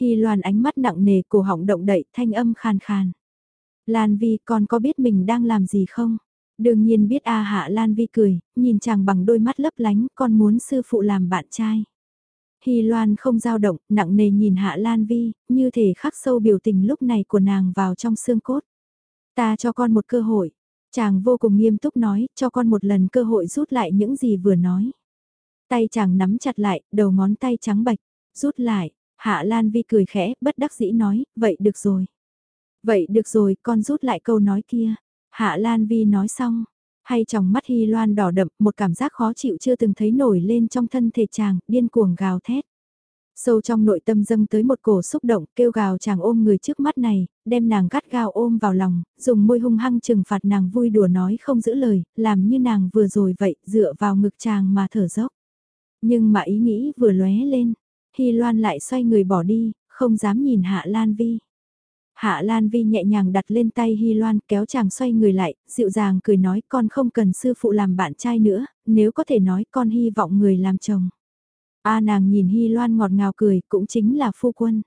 Hy Loan ánh mắt nặng nề, cổ họng động đậy, thanh âm khàn khàn. Lan Vi con có biết mình đang làm gì không? Đương nhiên biết A Hạ Lan Vi cười, nhìn chàng bằng đôi mắt lấp lánh, con muốn sư phụ làm bạn trai. Hy Loan không dao động, nặng nề nhìn Hạ Lan Vi, như thể khắc sâu biểu tình lúc này của nàng vào trong xương cốt. Ta cho con một cơ hội. Chàng vô cùng nghiêm túc nói, cho con một lần cơ hội rút lại những gì vừa nói. Tay chàng nắm chặt lại, đầu ngón tay trắng bạch, rút lại, Hạ Lan Vi cười khẽ, bất đắc dĩ nói, vậy được rồi. Vậy được rồi, con rút lại câu nói kia. Hạ Lan Vi nói xong, hay trong mắt Hy Loan đỏ đậm, một cảm giác khó chịu chưa từng thấy nổi lên trong thân thể chàng, điên cuồng gào thét. Sâu trong nội tâm dâng tới một cổ xúc động, kêu gào chàng ôm người trước mắt này, đem nàng gắt gao ôm vào lòng, dùng môi hung hăng trừng phạt nàng vui đùa nói không giữ lời, làm như nàng vừa rồi vậy, dựa vào ngực chàng mà thở dốc. Nhưng mà ý nghĩ vừa lóe lên, Hy Loan lại xoay người bỏ đi, không dám nhìn Hạ Lan Vi. Hạ Lan Vi nhẹ nhàng đặt lên tay Hy Loan kéo chàng xoay người lại, dịu dàng cười nói con không cần sư phụ làm bạn trai nữa, nếu có thể nói con hy vọng người làm chồng. A nàng nhìn Hy Loan ngọt ngào cười, cũng chính là phu quân.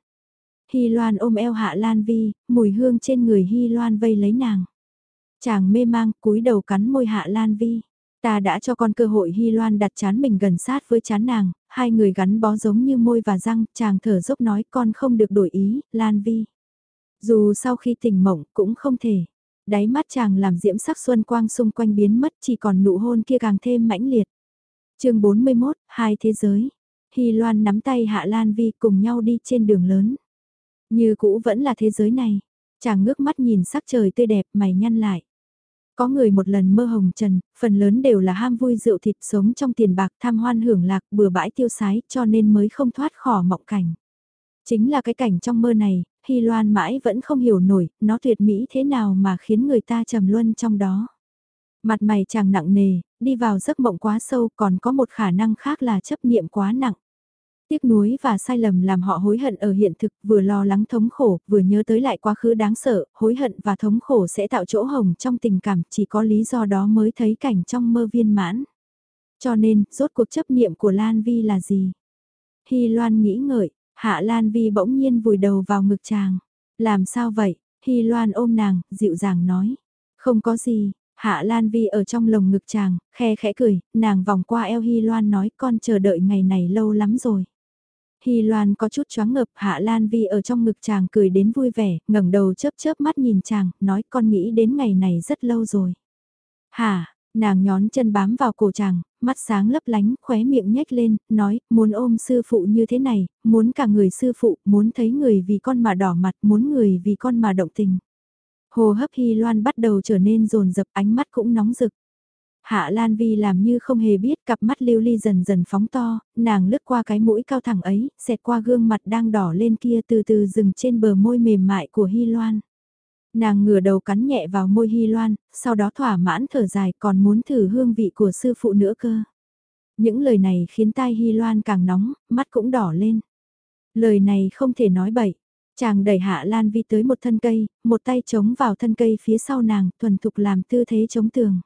Hy Loan ôm eo Hạ Lan Vi, mùi hương trên người Hy Loan vây lấy nàng. Chàng mê mang, cúi đầu cắn môi Hạ Lan Vi. Ta đã cho con cơ hội Hy Loan đặt chán mình gần sát với chán nàng, hai người gắn bó giống như môi và răng, chàng thở dốc nói con không được đổi ý, Lan Vi. Dù sau khi tỉnh mộng cũng không thể. Đáy mắt chàng làm diễm sắc xuân quang xung quanh biến mất chỉ còn nụ hôn kia càng thêm mãnh liệt. chương 41, hai thế giới. Hy Loan nắm tay Hạ Lan Vi cùng nhau đi trên đường lớn. Như cũ vẫn là thế giới này. Chàng ngước mắt nhìn sắc trời tươi đẹp mày nhăn lại. Có người một lần mơ hồng trần, phần lớn đều là ham vui rượu thịt sống trong tiền bạc tham hoan hưởng lạc bừa bãi tiêu sái cho nên mới không thoát khỏi mộng cảnh. Chính là cái cảnh trong mơ này, Hy Loan mãi vẫn không hiểu nổi, nó tuyệt mỹ thế nào mà khiến người ta trầm luân trong đó. Mặt mày chàng nặng nề, đi vào giấc mộng quá sâu còn có một khả năng khác là chấp niệm quá nặng. Tiếc nuối và sai lầm làm họ hối hận ở hiện thực, vừa lo lắng thống khổ, vừa nhớ tới lại quá khứ đáng sợ, hối hận và thống khổ sẽ tạo chỗ hồng trong tình cảm, chỉ có lý do đó mới thấy cảnh trong mơ viên mãn. Cho nên, rốt cuộc chấp niệm của Lan Vi là gì? Hy Loan nghĩ ngợi, Hạ Lan Vi bỗng nhiên vùi đầu vào ngực chàng. Làm sao vậy? Hy Loan ôm nàng, dịu dàng nói. Không có gì, Hạ Lan Vi ở trong lồng ngực chàng, khe khẽ cười, nàng vòng qua eo Hy Loan nói con chờ đợi ngày này lâu lắm rồi. Hy Loan có chút choáng ngợp, Hạ Lan Vi ở trong ngực chàng cười đến vui vẻ, ngẩng đầu chớp chớp mắt nhìn chàng, nói con nghĩ đến ngày này rất lâu rồi. Hả, nàng nhón chân bám vào cổ chàng, mắt sáng lấp lánh, khóe miệng nhếch lên, nói, muốn ôm sư phụ như thế này, muốn cả người sư phụ, muốn thấy người vì con mà đỏ mặt, muốn người vì con mà động tình. Hồ hấp Hy Loan bắt đầu trở nên rồn rập ánh mắt cũng nóng rực. Hạ Lan Vi làm như không hề biết cặp mắt lưu ly dần dần phóng to, nàng lướt qua cái mũi cao thẳng ấy, xẹt qua gương mặt đang đỏ lên kia từ từ dừng trên bờ môi mềm mại của Hy Loan. Nàng ngửa đầu cắn nhẹ vào môi Hy Loan, sau đó thỏa mãn thở dài còn muốn thử hương vị của sư phụ nữa cơ. Những lời này khiến tai Hy Loan càng nóng, mắt cũng đỏ lên. Lời này không thể nói bậy. Chàng đẩy Hạ Lan Vi tới một thân cây, một tay chống vào thân cây phía sau nàng, thuần thục làm tư thế chống tường.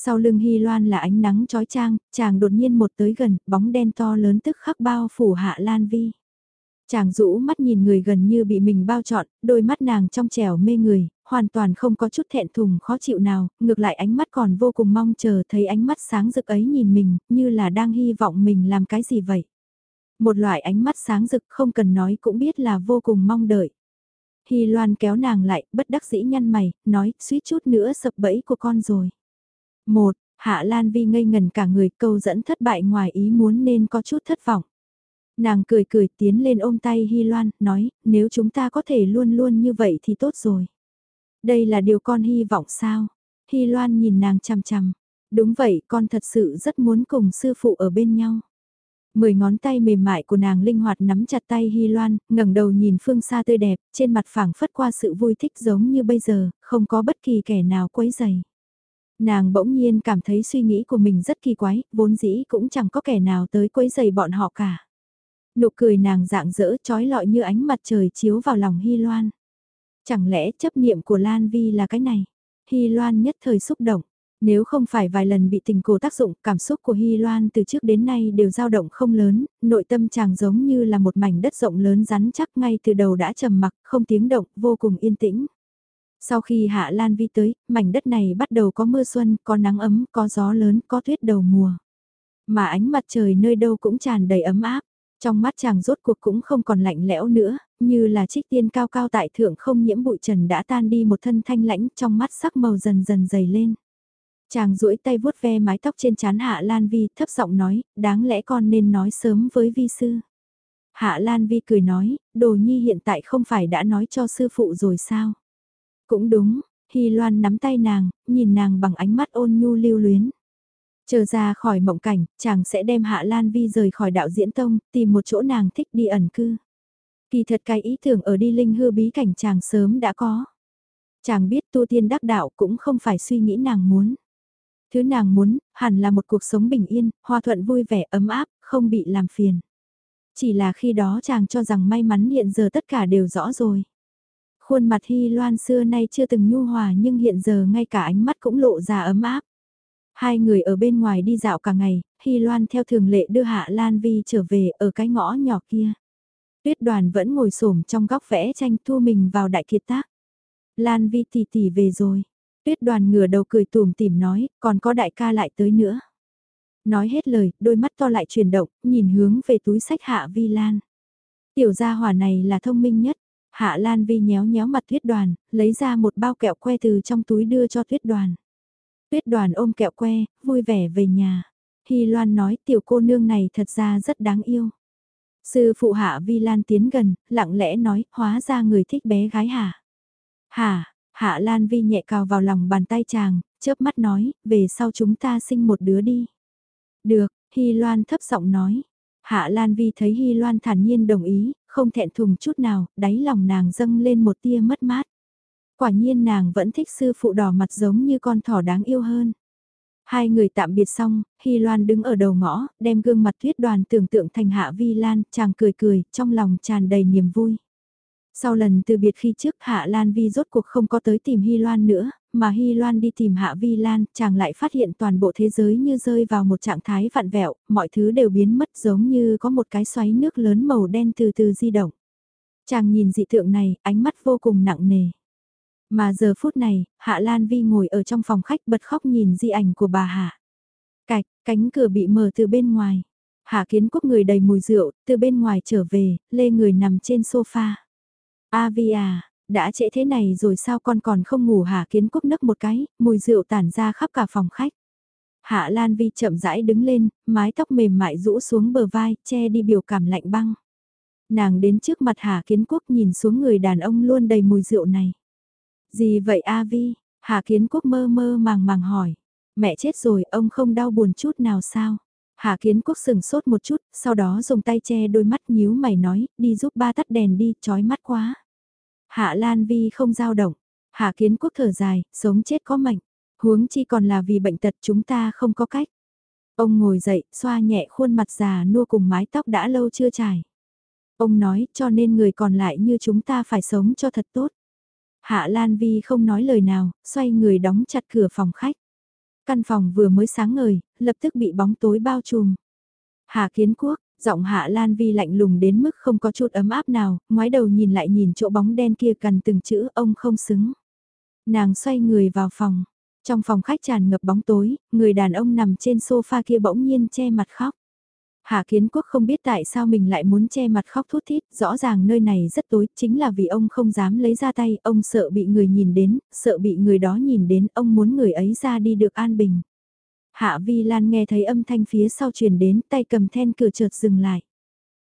Sau lưng Hy Loan là ánh nắng trói trang, chàng đột nhiên một tới gần, bóng đen to lớn tức khắc bao phủ Hạ Lan Vi. Chàng rũ mắt nhìn người gần như bị mình bao trọn, đôi mắt nàng trong trẻo mê người, hoàn toàn không có chút thẹn thùng khó chịu nào, ngược lại ánh mắt còn vô cùng mong chờ thấy ánh mắt sáng rực ấy nhìn mình, như là đang hy vọng mình làm cái gì vậy. Một loại ánh mắt sáng rực không cần nói cũng biết là vô cùng mong đợi. Hy Loan kéo nàng lại, bất đắc dĩ nhăn mày, nói, suýt chút nữa sập bẫy của con rồi. Một, Hạ Lan Vi ngây ngần cả người câu dẫn thất bại ngoài ý muốn nên có chút thất vọng. Nàng cười cười tiến lên ôm tay Hy Loan, nói, nếu chúng ta có thể luôn luôn như vậy thì tốt rồi. Đây là điều con hy vọng sao? Hy Loan nhìn nàng chằm chằm. Đúng vậy, con thật sự rất muốn cùng sư phụ ở bên nhau. Mười ngón tay mềm mại của nàng linh hoạt nắm chặt tay Hy Loan, ngẩng đầu nhìn phương xa tươi đẹp, trên mặt phẳng phất qua sự vui thích giống như bây giờ, không có bất kỳ kẻ nào quấy dày. Nàng bỗng nhiên cảm thấy suy nghĩ của mình rất kỳ quái, vốn dĩ cũng chẳng có kẻ nào tới quấy giày bọn họ cả. Nụ cười nàng dạng dỡ trói lọi như ánh mặt trời chiếu vào lòng Hy Loan. Chẳng lẽ chấp niệm của Lan Vi là cái này? Hy Loan nhất thời xúc động. Nếu không phải vài lần bị tình cổ tác dụng, cảm xúc của Hy Loan từ trước đến nay đều dao động không lớn, nội tâm chàng giống như là một mảnh đất rộng lớn rắn chắc ngay từ đầu đã trầm mặc, không tiếng động, vô cùng yên tĩnh. Sau khi Hạ Lan Vi tới, mảnh đất này bắt đầu có mưa xuân, có nắng ấm, có gió lớn, có tuyết đầu mùa. Mà ánh mặt trời nơi đâu cũng tràn đầy ấm áp. Trong mắt chàng rốt cuộc cũng không còn lạnh lẽo nữa, như là trích tiên cao cao tại thượng không nhiễm bụi trần đã tan đi một thân thanh lãnh trong mắt sắc màu dần dần dày lên. Chàng duỗi tay vuốt ve mái tóc trên trán Hạ Lan Vi thấp giọng nói, đáng lẽ con nên nói sớm với vi sư. Hạ Lan Vi cười nói, đồ nhi hiện tại không phải đã nói cho sư phụ rồi sao? Cũng đúng, Hy Loan nắm tay nàng, nhìn nàng bằng ánh mắt ôn nhu lưu luyến. Chờ ra khỏi mộng cảnh, chàng sẽ đem Hạ Lan Vi rời khỏi đạo diễn tông, tìm một chỗ nàng thích đi ẩn cư. Kỳ thật cái ý tưởng ở đi linh hư bí cảnh chàng sớm đã có. Chàng biết tu tiên đắc đạo cũng không phải suy nghĩ nàng muốn. Thứ nàng muốn, hẳn là một cuộc sống bình yên, hòa thuận vui vẻ ấm áp, không bị làm phiền. Chỉ là khi đó chàng cho rằng may mắn hiện giờ tất cả đều rõ rồi. Khuôn mặt Hy Loan xưa nay chưa từng nhu hòa nhưng hiện giờ ngay cả ánh mắt cũng lộ ra ấm áp. Hai người ở bên ngoài đi dạo cả ngày, Hy Loan theo thường lệ đưa Hạ Lan Vi trở về ở cái ngõ nhỏ kia. Tuyết đoàn vẫn ngồi xổm trong góc vẽ tranh thu mình vào đại kiệt tác. Lan Vi tỷ tỷ về rồi. Tuyết đoàn ngửa đầu cười tùm tìm nói, còn có đại ca lại tới nữa. Nói hết lời, đôi mắt to lại chuyển động, nhìn hướng về túi sách Hạ Vi Lan. Tiểu gia hỏa này là thông minh nhất. Hạ Lan Vi nhéo nhéo mặt tuyết đoàn, lấy ra một bao kẹo que từ trong túi đưa cho tuyết đoàn. Tuyết đoàn ôm kẹo que, vui vẻ về nhà. Hy Loan nói tiểu cô nương này thật ra rất đáng yêu. Sư phụ Hạ Vi Lan tiến gần, lặng lẽ nói, hóa ra người thích bé gái hả? Hả, Hạ Lan Vi nhẹ cào vào lòng bàn tay chàng, chớp mắt nói, về sau chúng ta sinh một đứa đi. Được, Hy Loan thấp giọng nói. Hạ Lan Vi thấy Hy Loan thản nhiên đồng ý, không thẹn thùng chút nào, đáy lòng nàng dâng lên một tia mất mát. Quả nhiên nàng vẫn thích sư phụ đỏ mặt giống như con thỏ đáng yêu hơn. Hai người tạm biệt xong, Hy Loan đứng ở đầu ngõ, đem gương mặt tuyết đoàn tưởng tượng thành Hạ Vi Lan, chàng cười cười, trong lòng tràn đầy niềm vui. Sau lần từ biệt khi trước Hạ Lan Vi rốt cuộc không có tới tìm Hy Loan nữa, mà Hy Loan đi tìm Hạ Vi Lan, chàng lại phát hiện toàn bộ thế giới như rơi vào một trạng thái vặn vẹo, mọi thứ đều biến mất giống như có một cái xoáy nước lớn màu đen từ từ di động. Chàng nhìn dị tượng này, ánh mắt vô cùng nặng nề. Mà giờ phút này, Hạ Lan Vi ngồi ở trong phòng khách bật khóc nhìn di ảnh của bà Hạ. Cạch, cánh cửa bị mở từ bên ngoài. Hạ kiến quốc người đầy mùi rượu, từ bên ngoài trở về, lê người nằm trên sofa. A Vi à, đã trễ thế này rồi sao con còn không ngủ hả kiến quốc nấc một cái, mùi rượu tản ra khắp cả phòng khách. Hạ Lan Vi chậm rãi đứng lên, mái tóc mềm mại rũ xuống bờ vai, che đi biểu cảm lạnh băng. Nàng đến trước mặt Hạ Kiến Quốc nhìn xuống người đàn ông luôn đầy mùi rượu này. Gì vậy A Vi? Hạ Kiến Quốc mơ mơ màng màng hỏi. Mẹ chết rồi, ông không đau buồn chút nào sao? Hạ Kiến Quốc sừng sốt một chút, sau đó dùng tay che đôi mắt nhíu mày nói, đi giúp ba tắt đèn đi, chói mắt quá. Hạ Lan Vi không dao động. Hạ Kiến Quốc thở dài, sống chết có mệnh. Huống chi còn là vì bệnh tật chúng ta không có cách. Ông ngồi dậy, xoa nhẹ khuôn mặt già nua cùng mái tóc đã lâu chưa trải. Ông nói cho nên người còn lại như chúng ta phải sống cho thật tốt. Hạ Lan Vi không nói lời nào, xoay người đóng chặt cửa phòng khách. Căn phòng vừa mới sáng ngời, lập tức bị bóng tối bao trùm. Hạ Kiến Quốc, giọng Hạ Lan Vi lạnh lùng đến mức không có chút ấm áp nào, ngoái đầu nhìn lại nhìn chỗ bóng đen kia cần từng chữ ông không xứng. Nàng xoay người vào phòng, trong phòng khách tràn ngập bóng tối, người đàn ông nằm trên sofa kia bỗng nhiên che mặt khóc. Hạ Kiến Quốc không biết tại sao mình lại muốn che mặt khóc thút thít, rõ ràng nơi này rất tối, chính là vì ông không dám lấy ra tay, ông sợ bị người nhìn đến, sợ bị người đó nhìn đến, ông muốn người ấy ra đi được an bình. Hạ Vi Lan nghe thấy âm thanh phía sau truyền đến, tay cầm then cửa chợt dừng lại.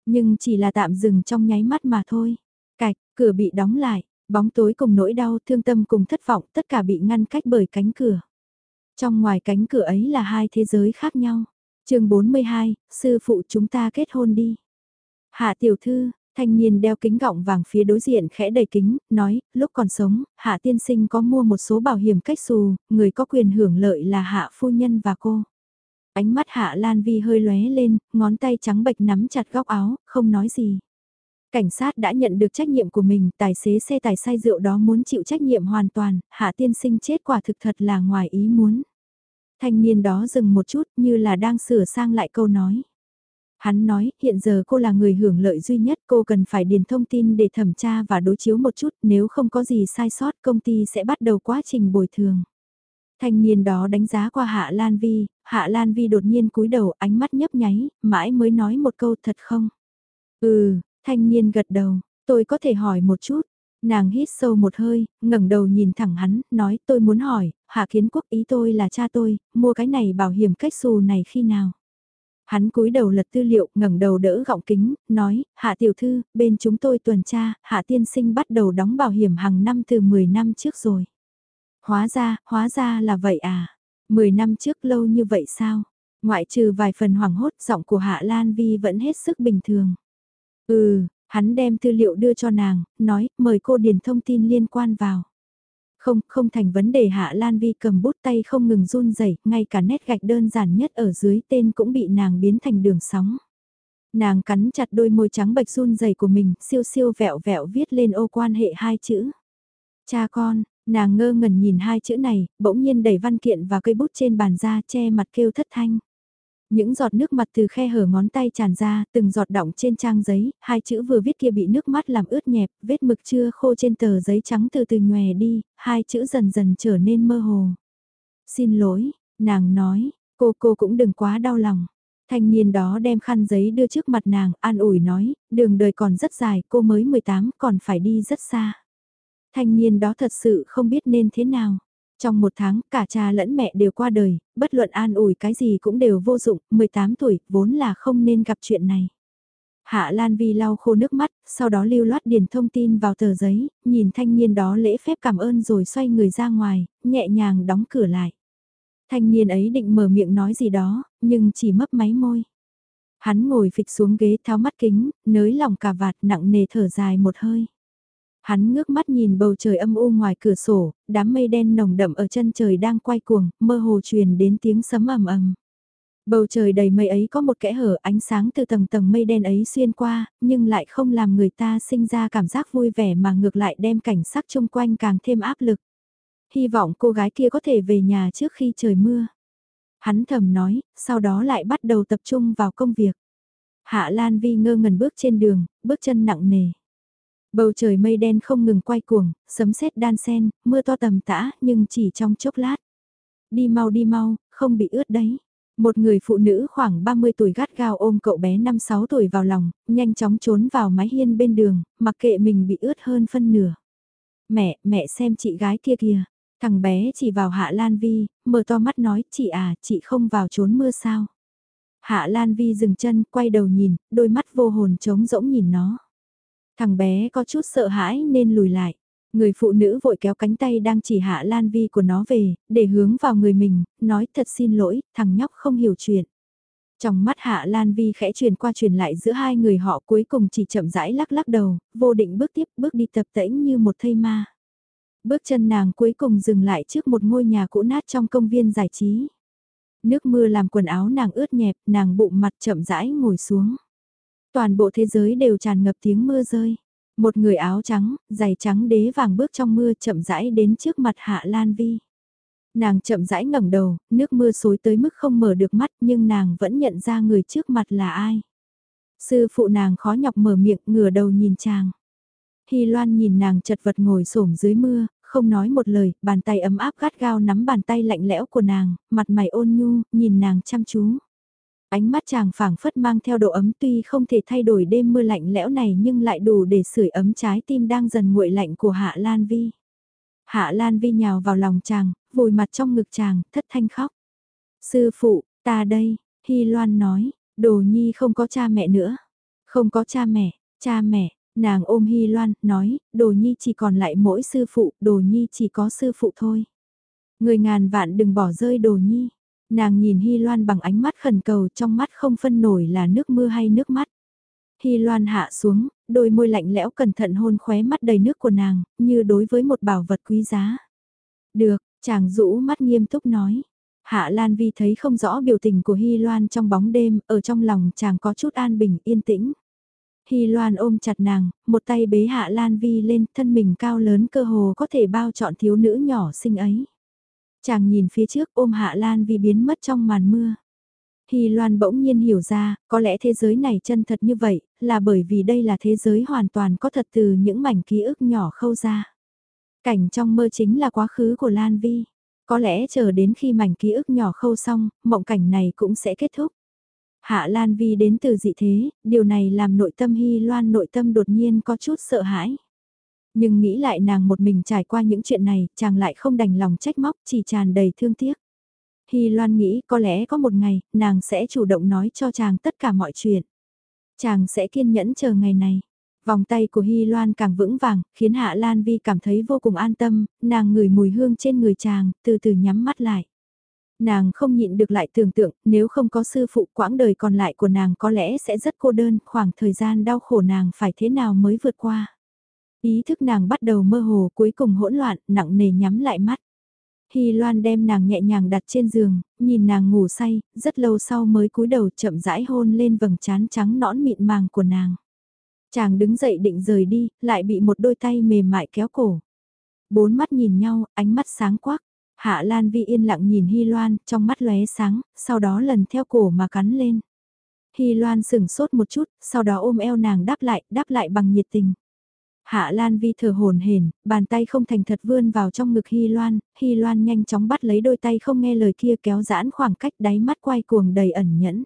Nhưng chỉ là tạm dừng trong nháy mắt mà thôi. Cạch, cửa bị đóng lại, bóng tối cùng nỗi đau, thương tâm cùng thất vọng, tất cả bị ngăn cách bởi cánh cửa. Trong ngoài cánh cửa ấy là hai thế giới khác nhau chương 42, sư phụ chúng ta kết hôn đi. Hạ tiểu thư, thanh niên đeo kính gọng vàng phía đối diện khẽ đầy kính, nói, lúc còn sống, hạ tiên sinh có mua một số bảo hiểm cách xù, người có quyền hưởng lợi là hạ phu nhân và cô. Ánh mắt hạ Lan Vi hơi lóe lên, ngón tay trắng bệch nắm chặt góc áo, không nói gì. Cảnh sát đã nhận được trách nhiệm của mình, tài xế xe tải say rượu đó muốn chịu trách nhiệm hoàn toàn, hạ tiên sinh chết quả thực thật là ngoài ý muốn. Thanh niên đó dừng một chút như là đang sửa sang lại câu nói. Hắn nói, hiện giờ cô là người hưởng lợi duy nhất, cô cần phải điền thông tin để thẩm tra và đối chiếu một chút, nếu không có gì sai sót công ty sẽ bắt đầu quá trình bồi thường. Thanh niên đó đánh giá qua Hạ Lan Vi, Hạ Lan Vi đột nhiên cúi đầu ánh mắt nhấp nháy, mãi mới nói một câu thật không? Ừ, thanh niên gật đầu, tôi có thể hỏi một chút, Nàng hít sâu một hơi, ngẩng đầu nhìn thẳng hắn, nói tôi muốn hỏi, Hạ Kiến Quốc ý tôi là cha tôi, mua cái này bảo hiểm cách xù này khi nào? Hắn cúi đầu lật tư liệu, ngẩng đầu đỡ gọng kính, nói, Hạ Tiểu Thư, bên chúng tôi tuần tra, Hạ Tiên Sinh bắt đầu đóng bảo hiểm hàng năm từ 10 năm trước rồi. Hóa ra, hóa ra là vậy à? 10 năm trước lâu như vậy sao? Ngoại trừ vài phần hoảng hốt, giọng của Hạ Lan Vi vẫn hết sức bình thường. Ừ, Hắn đem tư liệu đưa cho nàng, nói, mời cô điền thông tin liên quan vào. Không, không thành vấn đề Hạ Lan Vi cầm bút tay không ngừng run rẩy, ngay cả nét gạch đơn giản nhất ở dưới tên cũng bị nàng biến thành đường sóng. Nàng cắn chặt đôi môi trắng bạch run rẩy của mình, siêu siêu vẹo vẹo viết lên ô quan hệ hai chữ. Cha con, nàng ngơ ngẩn nhìn hai chữ này, bỗng nhiên đẩy văn kiện và cây bút trên bàn ra che mặt kêu thất thanh. Những giọt nước mặt từ khe hở ngón tay tràn ra, từng giọt đọng trên trang giấy, hai chữ vừa viết kia bị nước mắt làm ướt nhẹp, vết mực chưa khô trên tờ giấy trắng từ từ nhòe đi, hai chữ dần dần trở nên mơ hồ. Xin lỗi, nàng nói, cô cô cũng đừng quá đau lòng. Thanh niên đó đem khăn giấy đưa trước mặt nàng, an ủi nói, đường đời còn rất dài, cô mới 18, còn phải đi rất xa. Thanh niên đó thật sự không biết nên thế nào. Trong một tháng, cả cha lẫn mẹ đều qua đời, bất luận an ủi cái gì cũng đều vô dụng, 18 tuổi, vốn là không nên gặp chuyện này. Hạ Lan Vi lau khô nước mắt, sau đó lưu loát điền thông tin vào tờ giấy, nhìn thanh niên đó lễ phép cảm ơn rồi xoay người ra ngoài, nhẹ nhàng đóng cửa lại. Thanh niên ấy định mở miệng nói gì đó, nhưng chỉ mấp máy môi. Hắn ngồi phịch xuống ghế tháo mắt kính, nới lòng cà vạt nặng nề thở dài một hơi. Hắn ngước mắt nhìn bầu trời âm u ngoài cửa sổ, đám mây đen nồng đậm ở chân trời đang quay cuồng, mơ hồ truyền đến tiếng sấm ầm ầm. Bầu trời đầy mây ấy có một kẽ hở ánh sáng từ tầng tầng mây đen ấy xuyên qua, nhưng lại không làm người ta sinh ra cảm giác vui vẻ mà ngược lại đem cảnh sắc chung quanh càng thêm áp lực. Hy vọng cô gái kia có thể về nhà trước khi trời mưa. Hắn thầm nói, sau đó lại bắt đầu tập trung vào công việc. Hạ Lan Vi ngơ ngẩn bước trên đường, bước chân nặng nề. Bầu trời mây đen không ngừng quay cuồng, sấm sét đan sen, mưa to tầm tã nhưng chỉ trong chốc lát. Đi mau đi mau, không bị ướt đấy. Một người phụ nữ khoảng 30 tuổi gắt gao ôm cậu bé 5-6 tuổi vào lòng, nhanh chóng trốn vào mái hiên bên đường, mặc kệ mình bị ướt hơn phân nửa. Mẹ, mẹ xem chị gái kia kìa. Thằng bé chỉ vào Hạ Lan Vi, mở to mắt nói, chị à, chị không vào trốn mưa sao. Hạ Lan Vi dừng chân, quay đầu nhìn, đôi mắt vô hồn trống rỗng nhìn nó. Thằng bé có chút sợ hãi nên lùi lại. Người phụ nữ vội kéo cánh tay đang chỉ Hạ Lan Vi của nó về, để hướng vào người mình, nói thật xin lỗi, thằng nhóc không hiểu chuyện. Trong mắt Hạ Lan Vi khẽ truyền qua truyền lại giữa hai người họ cuối cùng chỉ chậm rãi lắc lắc đầu, vô định bước tiếp bước đi tập tễnh như một thây ma. Bước chân nàng cuối cùng dừng lại trước một ngôi nhà cũ nát trong công viên giải trí. Nước mưa làm quần áo nàng ướt nhẹp, nàng bụng mặt chậm rãi ngồi xuống. Toàn bộ thế giới đều tràn ngập tiếng mưa rơi. Một người áo trắng, giày trắng đế vàng bước trong mưa chậm rãi đến trước mặt Hạ Lan Vi. Nàng chậm rãi ngẩng đầu, nước mưa xối tới mức không mở được mắt nhưng nàng vẫn nhận ra người trước mặt là ai. Sư phụ nàng khó nhọc mở miệng ngửa đầu nhìn chàng. Hy Loan nhìn nàng chật vật ngồi xổm dưới mưa, không nói một lời, bàn tay ấm áp gắt gao nắm bàn tay lạnh lẽo của nàng, mặt mày ôn nhu, nhìn nàng chăm chú. Ánh mắt chàng phảng phất mang theo độ ấm tuy không thể thay đổi đêm mưa lạnh lẽo này nhưng lại đủ để sưởi ấm trái tim đang dần nguội lạnh của Hạ Lan Vi. Hạ Lan Vi nhào vào lòng chàng, vùi mặt trong ngực chàng, thất thanh khóc. Sư phụ, ta đây, Hy Loan nói, đồ nhi không có cha mẹ nữa. Không có cha mẹ, cha mẹ, nàng ôm Hy Loan, nói, đồ nhi chỉ còn lại mỗi sư phụ, đồ nhi chỉ có sư phụ thôi. Người ngàn vạn đừng bỏ rơi đồ nhi. Nàng nhìn Hy Loan bằng ánh mắt khẩn cầu trong mắt không phân nổi là nước mưa hay nước mắt. Hy Loan hạ xuống, đôi môi lạnh lẽo cẩn thận hôn khóe mắt đầy nước của nàng, như đối với một bảo vật quý giá. Được, chàng rũ mắt nghiêm túc nói. Hạ Lan Vi thấy không rõ biểu tình của Hy Loan trong bóng đêm, ở trong lòng chàng có chút an bình yên tĩnh. Hy Loan ôm chặt nàng, một tay bế Hạ Lan Vi lên, thân mình cao lớn cơ hồ có thể bao trọn thiếu nữ nhỏ xinh ấy. Chàng nhìn phía trước ôm Hạ Lan vì biến mất trong màn mưa. Hy Loan bỗng nhiên hiểu ra, có lẽ thế giới này chân thật như vậy, là bởi vì đây là thế giới hoàn toàn có thật từ những mảnh ký ức nhỏ khâu ra. Cảnh trong mơ chính là quá khứ của Lan Vi. Có lẽ chờ đến khi mảnh ký ức nhỏ khâu xong, mộng cảnh này cũng sẽ kết thúc. Hạ Lan Vi đến từ dị thế, điều này làm nội tâm Hy Loan nội tâm đột nhiên có chút sợ hãi. Nhưng nghĩ lại nàng một mình trải qua những chuyện này, chàng lại không đành lòng trách móc, chỉ tràn đầy thương tiếc. Hy Loan nghĩ có lẽ có một ngày, nàng sẽ chủ động nói cho chàng tất cả mọi chuyện. Chàng sẽ kiên nhẫn chờ ngày này. Vòng tay của Hy Loan càng vững vàng, khiến Hạ Lan Vi cảm thấy vô cùng an tâm, nàng ngửi mùi hương trên người chàng, từ từ nhắm mắt lại. Nàng không nhịn được lại tưởng tượng, nếu không có sư phụ quãng đời còn lại của nàng có lẽ sẽ rất cô đơn, khoảng thời gian đau khổ nàng phải thế nào mới vượt qua. Ý thức nàng bắt đầu mơ hồ cuối cùng hỗn loạn, nặng nề nhắm lại mắt. Hy Loan đem nàng nhẹ nhàng đặt trên giường, nhìn nàng ngủ say, rất lâu sau mới cúi đầu chậm rãi hôn lên vầng trán trắng nõn mịn màng của nàng. Chàng đứng dậy định rời đi, lại bị một đôi tay mềm mại kéo cổ. Bốn mắt nhìn nhau, ánh mắt sáng quắc. Hạ Lan Vi yên lặng nhìn Hy Loan, trong mắt lóe sáng, sau đó lần theo cổ mà cắn lên. Hy Loan sửng sốt một chút, sau đó ôm eo nàng đáp lại, đáp lại bằng nhiệt tình. Hạ Lan Vi thở hồn hển, bàn tay không thành thật vươn vào trong ngực Hy Loan, Hy Loan nhanh chóng bắt lấy đôi tay không nghe lời kia kéo giãn khoảng cách đáy mắt quay cuồng đầy ẩn nhẫn.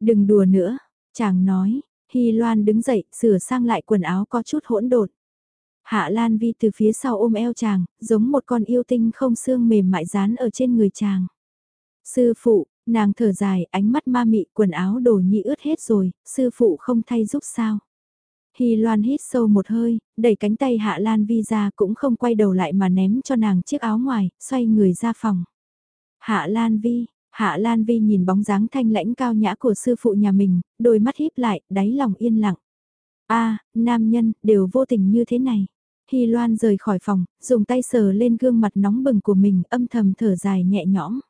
Đừng đùa nữa, chàng nói, Hy Loan đứng dậy, sửa sang lại quần áo có chút hỗn độn. Hạ Lan Vi từ phía sau ôm eo chàng, giống một con yêu tinh không xương mềm mại dán ở trên người chàng. Sư phụ, nàng thở dài, ánh mắt ma mị, quần áo đồ nhị ướt hết rồi, sư phụ không thay giúp sao. Hy Loan hít sâu một hơi, đẩy cánh tay Hạ Lan Vi ra cũng không quay đầu lại mà ném cho nàng chiếc áo ngoài, xoay người ra phòng. Hạ Lan Vi, Hạ Lan Vi nhìn bóng dáng thanh lãnh cao nhã của sư phụ nhà mình, đôi mắt híp lại, đáy lòng yên lặng. a nam nhân, đều vô tình như thế này. Hy Loan rời khỏi phòng, dùng tay sờ lên gương mặt nóng bừng của mình, âm thầm thở dài nhẹ nhõm.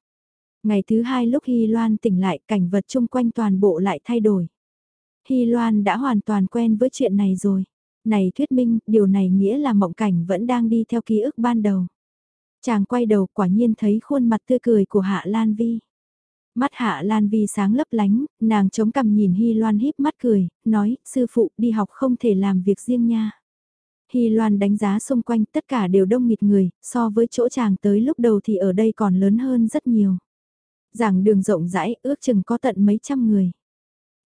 Ngày thứ hai lúc Hy Loan tỉnh lại, cảnh vật chung quanh toàn bộ lại thay đổi. Hy Loan đã hoàn toàn quen với chuyện này rồi. Này thuyết minh, điều này nghĩa là mộng cảnh vẫn đang đi theo ký ức ban đầu. Chàng quay đầu quả nhiên thấy khuôn mặt tươi cười của Hạ Lan Vi. Mắt Hạ Lan Vi sáng lấp lánh, nàng chống cằm nhìn Hy Loan híp mắt cười, nói, sư phụ đi học không thể làm việc riêng nha. Hy Loan đánh giá xung quanh tất cả đều đông nghịt người, so với chỗ chàng tới lúc đầu thì ở đây còn lớn hơn rất nhiều. Giảng đường rộng rãi, ước chừng có tận mấy trăm người.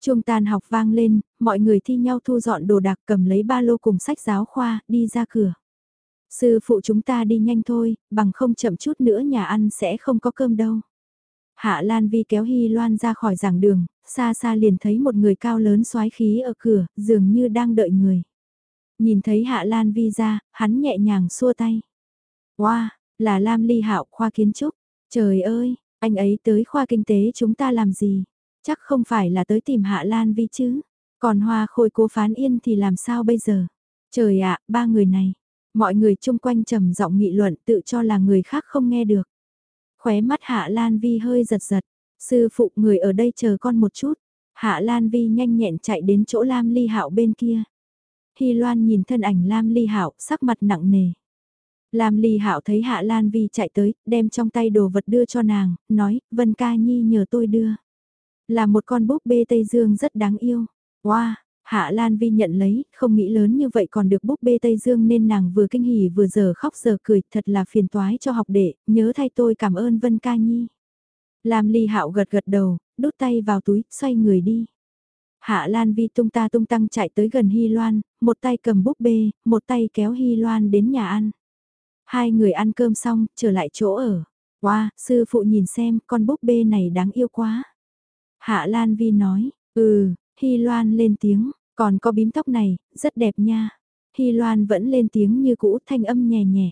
Chuông tan học vang lên, mọi người thi nhau thu dọn đồ đạc cầm lấy ba lô cùng sách giáo khoa, đi ra cửa. Sư phụ chúng ta đi nhanh thôi, bằng không chậm chút nữa nhà ăn sẽ không có cơm đâu. Hạ Lan Vi kéo Hy Loan ra khỏi giảng đường, xa xa liền thấy một người cao lớn xoái khí ở cửa, dường như đang đợi người. Nhìn thấy Hạ Lan Vi ra, hắn nhẹ nhàng xua tay. Wow, là Lam Ly Hạo khoa kiến trúc. Trời ơi, anh ấy tới khoa kinh tế chúng ta làm gì? Chắc không phải là tới tìm Hạ Lan Vi chứ. Còn Hoa Khôi cố phán yên thì làm sao bây giờ? Trời ạ, ba người này. Mọi người chung quanh trầm giọng nghị luận tự cho là người khác không nghe được. Khóe mắt Hạ Lan Vi hơi giật giật. Sư phụ người ở đây chờ con một chút. Hạ Lan Vi nhanh nhẹn chạy đến chỗ Lam Ly Hạo bên kia. Hy Loan nhìn thân ảnh Lam Ly Hạo, sắc mặt nặng nề. Lam Ly Hạo thấy Hạ Lan Vi chạy tới, đem trong tay đồ vật đưa cho nàng, nói, Vân Ca Nhi nhờ tôi đưa. Là một con búp bê Tây Dương rất đáng yêu. Wow, Hạ Lan Vi nhận lấy, không nghĩ lớn như vậy còn được búp bê Tây Dương nên nàng vừa kinh hỉ vừa giờ khóc giờ cười, thật là phiền toái cho học đệ, nhớ thay tôi cảm ơn Vân Ca Nhi. Lam Ly Hạo gật gật đầu, đút tay vào túi, xoay người đi. Hạ Lan Vi tung ta tung tăng chạy tới gần Hy Loan, một tay cầm búp bê, một tay kéo Hy Loan đến nhà ăn. Hai người ăn cơm xong, trở lại chỗ ở. Wow, sư phụ nhìn xem, con búp bê này đáng yêu quá. Hạ Lan Vi nói, ừ, Hy Loan lên tiếng, còn có bím tóc này, rất đẹp nha. Hy Loan vẫn lên tiếng như cũ thanh âm nhẹ nhẹ.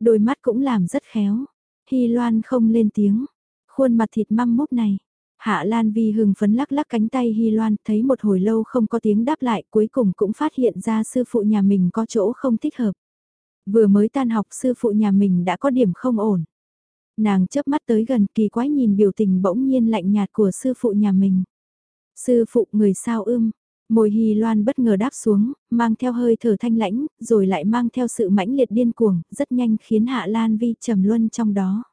Đôi mắt cũng làm rất khéo. Hy Loan không lên tiếng. Khuôn mặt thịt măng mốc này. Hạ Lan Vi hừng phấn lắc lắc cánh tay Hy Loan thấy một hồi lâu không có tiếng đáp lại cuối cùng cũng phát hiện ra sư phụ nhà mình có chỗ không thích hợp. Vừa mới tan học sư phụ nhà mình đã có điểm không ổn. Nàng chớp mắt tới gần kỳ quái nhìn biểu tình bỗng nhiên lạnh nhạt của sư phụ nhà mình. Sư phụ người sao ưm, môi hì Loan bất ngờ đáp xuống, mang theo hơi thở thanh lãnh, rồi lại mang theo sự mãnh liệt điên cuồng, rất nhanh khiến Hạ Lan Vi trầm luân trong đó.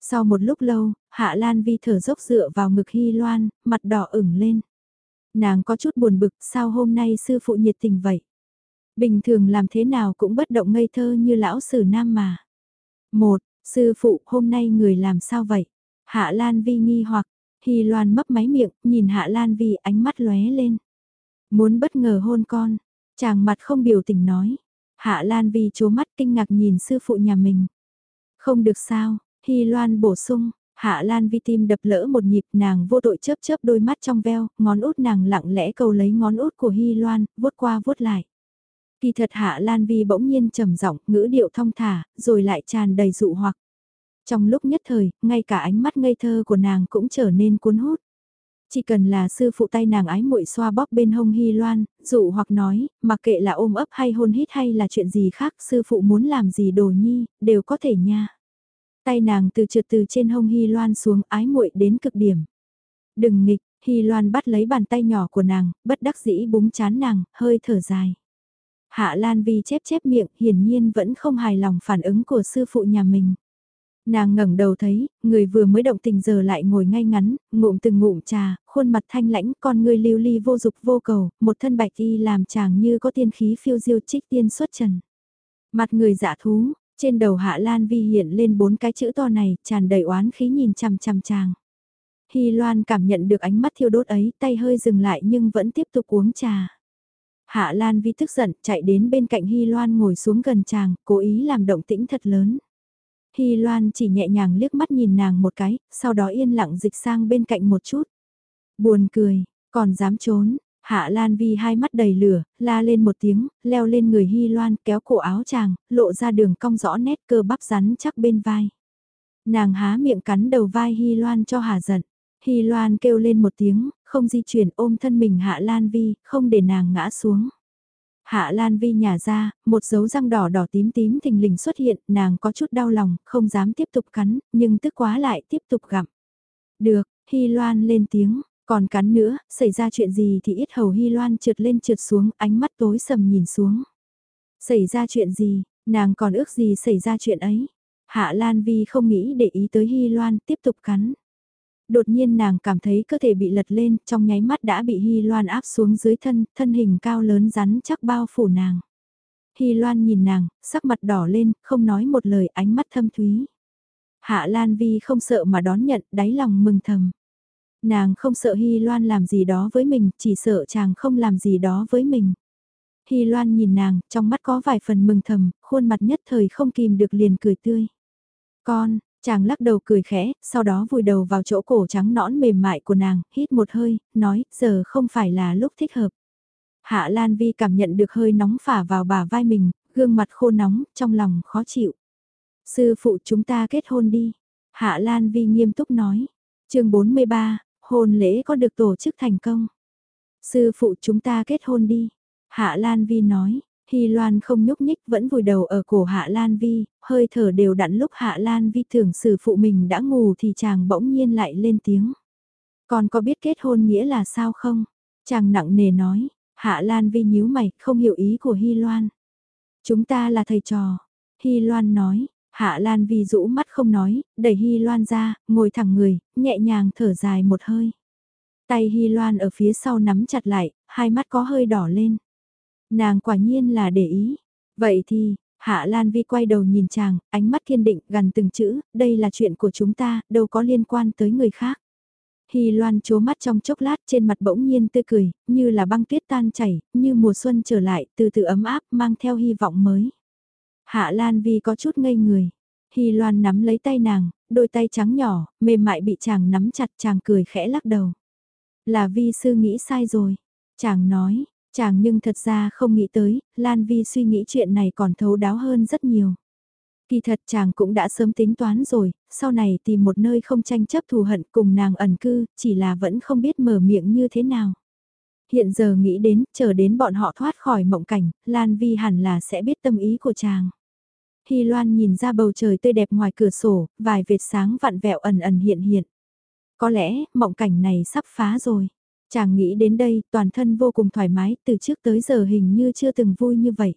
Sau một lúc lâu, Hạ Lan Vi thở dốc dựa vào ngực Hy Loan, mặt đỏ ửng lên. Nàng có chút buồn bực sao hôm nay sư phụ nhiệt tình vậy. Bình thường làm thế nào cũng bất động ngây thơ như lão sử nam mà. Một, sư phụ hôm nay người làm sao vậy? Hạ Lan Vi nghi hoặc, Hy Loan mấp máy miệng, nhìn Hạ Lan Vi ánh mắt lóe lên. Muốn bất ngờ hôn con, chàng mặt không biểu tình nói. Hạ Lan Vi chố mắt kinh ngạc nhìn sư phụ nhà mình. Không được sao, Hy Loan bổ sung, Hạ Lan Vi tim đập lỡ một nhịp nàng vô tội chớp chớp đôi mắt trong veo, ngón út nàng lặng lẽ cầu lấy ngón út của Hy Loan, vuốt qua vuốt lại. Kỳ thật Hạ Lan Vi bỗng nhiên trầm giọng, ngữ điệu thong thả, rồi lại tràn đầy dụ hoặc. Trong lúc nhất thời, ngay cả ánh mắt ngây thơ của nàng cũng trở nên cuốn hút. Chỉ cần là sư phụ tay nàng ái muội xoa bóp bên hông Hy Loan, dụ hoặc nói, mặc kệ là ôm ấp hay hôn hít hay là chuyện gì khác, sư phụ muốn làm gì đồ nhi, đều có thể nha. Tay nàng từ trượt từ trên hông Hy Loan xuống ái muội đến cực điểm. Đừng nghịch, Hy Loan bắt lấy bàn tay nhỏ của nàng, bất đắc dĩ búng chán nàng, hơi thở dài. Hạ Lan Vi chép chép miệng, hiển nhiên vẫn không hài lòng phản ứng của sư phụ nhà mình. Nàng ngẩng đầu thấy, người vừa mới động tình giờ lại ngồi ngay ngắn, ngụm từng ngụm trà, khuôn mặt thanh lãnh, con người lưu ly vô dục vô cầu, một thân bạch y làm chàng như có tiên khí phiêu diêu trích tiên xuất trần. Mặt người dạ thú, trên đầu Hạ Lan Vi hiện lên bốn cái chữ to này, tràn đầy oán khí nhìn chằm chằm chàng. Hy Loan cảm nhận được ánh mắt thiêu đốt ấy, tay hơi dừng lại nhưng vẫn tiếp tục uống trà. Hạ Lan Vi tức giận, chạy đến bên cạnh Hy Loan ngồi xuống gần chàng, cố ý làm động tĩnh thật lớn. Hy Loan chỉ nhẹ nhàng liếc mắt nhìn nàng một cái, sau đó yên lặng dịch sang bên cạnh một chút. Buồn cười, còn dám trốn, Hạ Lan Vi hai mắt đầy lửa, la lên một tiếng, leo lên người Hy Loan kéo cổ áo chàng, lộ ra đường cong rõ nét cơ bắp rắn chắc bên vai. Nàng há miệng cắn đầu vai Hy Loan cho hà giận. Hy Loan kêu lên một tiếng, không di chuyển ôm thân mình Hạ Lan Vi, không để nàng ngã xuống. Hạ Lan Vi nhả ra, một dấu răng đỏ đỏ tím tím thình lình xuất hiện, nàng có chút đau lòng, không dám tiếp tục cắn, nhưng tức quá lại tiếp tục gặm. Được, Hy Loan lên tiếng, còn cắn nữa, xảy ra chuyện gì thì ít hầu Hy Loan trượt lên trượt xuống, ánh mắt tối sầm nhìn xuống. Xảy ra chuyện gì, nàng còn ước gì xảy ra chuyện ấy. Hạ Lan Vi không nghĩ để ý tới Hy Loan, tiếp tục cắn. Đột nhiên nàng cảm thấy cơ thể bị lật lên, trong nháy mắt đã bị Hy Loan áp xuống dưới thân, thân hình cao lớn rắn chắc bao phủ nàng. Hy Loan nhìn nàng, sắc mặt đỏ lên, không nói một lời ánh mắt thâm thúy. Hạ Lan Vi không sợ mà đón nhận, đáy lòng mừng thầm. Nàng không sợ Hy Loan làm gì đó với mình, chỉ sợ chàng không làm gì đó với mình. Hy Loan nhìn nàng, trong mắt có vài phần mừng thầm, khuôn mặt nhất thời không kìm được liền cười tươi. Con, chàng lắc đầu cười khẽ, sau đó vùi đầu vào chỗ cổ trắng nõn mềm mại của nàng, hít một hơi, nói, giờ không phải là lúc thích hợp. Hạ Lan Vi cảm nhận được hơi nóng phả vào bả vai mình, gương mặt khô nóng, trong lòng khó chịu. Sư phụ chúng ta kết hôn đi. Hạ Lan Vi nghiêm túc nói. chương 43, hôn lễ có được tổ chức thành công. Sư phụ chúng ta kết hôn đi. Hạ Lan Vi nói. Hy Loan không nhúc nhích vẫn vùi đầu ở cổ Hạ Lan Vi, hơi thở đều đặn lúc Hạ Lan Vi tưởng xử phụ mình đã ngủ thì chàng bỗng nhiên lại lên tiếng. Còn có biết kết hôn nghĩa là sao không? Chàng nặng nề nói, Hạ Lan Vi nhíu mày, không hiểu ý của Hy Loan. Chúng ta là thầy trò. Hy Loan nói, Hạ Lan Vi rũ mắt không nói, đẩy Hy Loan ra, ngồi thẳng người, nhẹ nhàng thở dài một hơi. Tay Hy Loan ở phía sau nắm chặt lại, hai mắt có hơi đỏ lên. Nàng quả nhiên là để ý. Vậy thì, Hạ Lan Vi quay đầu nhìn chàng, ánh mắt kiên định gần từng chữ, đây là chuyện của chúng ta, đâu có liên quan tới người khác. Hy Loan chố mắt trong chốc lát trên mặt bỗng nhiên tươi cười, như là băng tuyết tan chảy, như mùa xuân trở lại, từ từ ấm áp, mang theo hy vọng mới. Hạ Lan Vi có chút ngây người. Hy Loan nắm lấy tay nàng, đôi tay trắng nhỏ, mềm mại bị chàng nắm chặt chàng cười khẽ lắc đầu. Là Vi sư nghĩ sai rồi. Chàng nói, chàng nhưng thật ra không nghĩ tới, Lan Vi suy nghĩ chuyện này còn thấu đáo hơn rất nhiều. Kỳ thật chàng cũng đã sớm tính toán rồi, sau này tìm một nơi không tranh chấp thù hận cùng nàng ẩn cư, chỉ là vẫn không biết mở miệng như thế nào. Hiện giờ nghĩ đến, chờ đến bọn họ thoát khỏi mộng cảnh, Lan Vi hẳn là sẽ biết tâm ý của chàng. Hy Loan nhìn ra bầu trời tươi đẹp ngoài cửa sổ, vài vệt sáng vặn vẹo ẩn ẩn hiện hiện. Có lẽ, mộng cảnh này sắp phá rồi. Chàng nghĩ đến đây, toàn thân vô cùng thoải mái, từ trước tới giờ hình như chưa từng vui như vậy.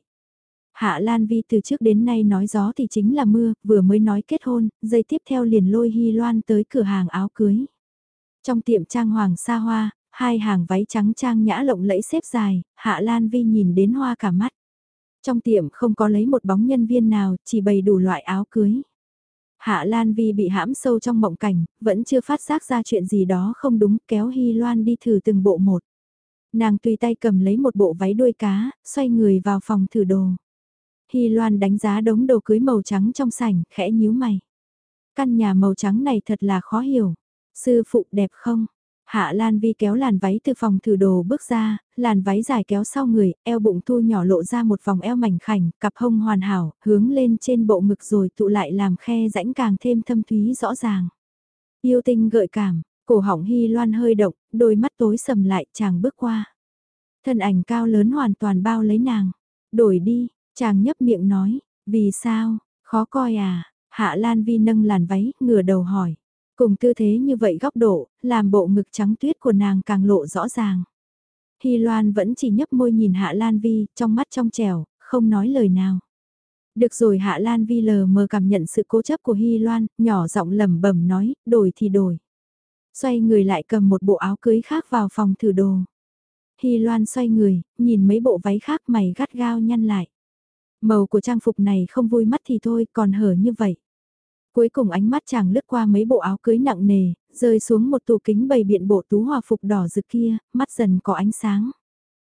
Hạ Lan Vi từ trước đến nay nói gió thì chính là mưa, vừa mới nói kết hôn, giây tiếp theo liền lôi Hy Loan tới cửa hàng áo cưới. Trong tiệm trang hoàng xa hoa, hai hàng váy trắng trang nhã lộng lẫy xếp dài, Hạ Lan Vi nhìn đến hoa cả mắt. Trong tiệm không có lấy một bóng nhân viên nào, chỉ bày đủ loại áo cưới. Hạ Lan Vi bị hãm sâu trong mộng cảnh, vẫn chưa phát giác ra chuyện gì đó không đúng, kéo Hy Loan đi thử từng bộ một. Nàng tùy tay cầm lấy một bộ váy đuôi cá, xoay người vào phòng thử đồ. Hy Loan đánh giá đống đồ cưới màu trắng trong sảnh, khẽ nhíu mày. Căn nhà màu trắng này thật là khó hiểu. Sư phụ đẹp không? Hạ Lan Vi kéo làn váy từ phòng thử đồ bước ra, làn váy dài kéo sau người, eo bụng thu nhỏ lộ ra một vòng eo mảnh khảnh, cặp hông hoàn hảo, hướng lên trên bộ ngực rồi tụ lại làm khe rãnh càng thêm thâm thúy rõ ràng. Yêu tinh gợi cảm, cổ họng Hy Loan hơi động, đôi mắt tối sầm lại chàng bước qua. Thân ảnh cao lớn hoàn toàn bao lấy nàng. Đổi đi, chàng nhấp miệng nói, vì sao, khó coi à, Hạ Lan Vi nâng làn váy, ngửa đầu hỏi. Cùng tư thế như vậy góc độ, làm bộ ngực trắng tuyết của nàng càng lộ rõ ràng. Hy Loan vẫn chỉ nhấp môi nhìn Hạ Lan Vi, trong mắt trong trẻo, không nói lời nào. Được rồi Hạ Lan Vi lờ mờ cảm nhận sự cố chấp của Hy Loan, nhỏ giọng lẩm bẩm nói, đổi thì đổi. Xoay người lại cầm một bộ áo cưới khác vào phòng thử đồ. Hy Loan xoay người, nhìn mấy bộ váy khác mày gắt gao nhăn lại. Màu của trang phục này không vui mắt thì thôi, còn hở như vậy. Cuối cùng ánh mắt chàng lướt qua mấy bộ áo cưới nặng nề, rơi xuống một tủ kính bày biện bộ tú hòa phục đỏ rực kia, mắt dần có ánh sáng.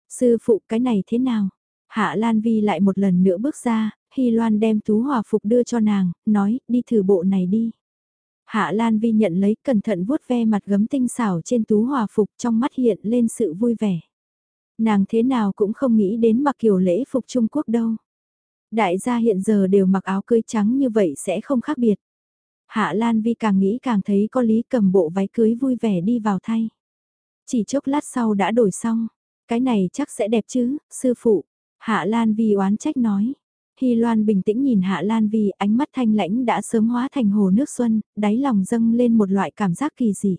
Sư phụ cái này thế nào? Hạ Lan Vi lại một lần nữa bước ra, Hy Loan đem tú hòa phục đưa cho nàng, nói, đi thử bộ này đi. Hạ Lan Vi nhận lấy cẩn thận vuốt ve mặt gấm tinh xảo trên tú hòa phục trong mắt hiện lên sự vui vẻ. Nàng thế nào cũng không nghĩ đến mặc kiểu lễ phục Trung Quốc đâu. Đại gia hiện giờ đều mặc áo cưới trắng như vậy sẽ không khác biệt. Hạ Lan Vi càng nghĩ càng thấy có lý cầm bộ váy cưới vui vẻ đi vào thay. Chỉ chốc lát sau đã đổi xong. Cái này chắc sẽ đẹp chứ, sư phụ. Hạ Lan Vi oán trách nói. Hy Loan bình tĩnh nhìn Hạ Lan Vi ánh mắt thanh lãnh đã sớm hóa thành hồ nước xuân, đáy lòng dâng lên một loại cảm giác kỳ dị.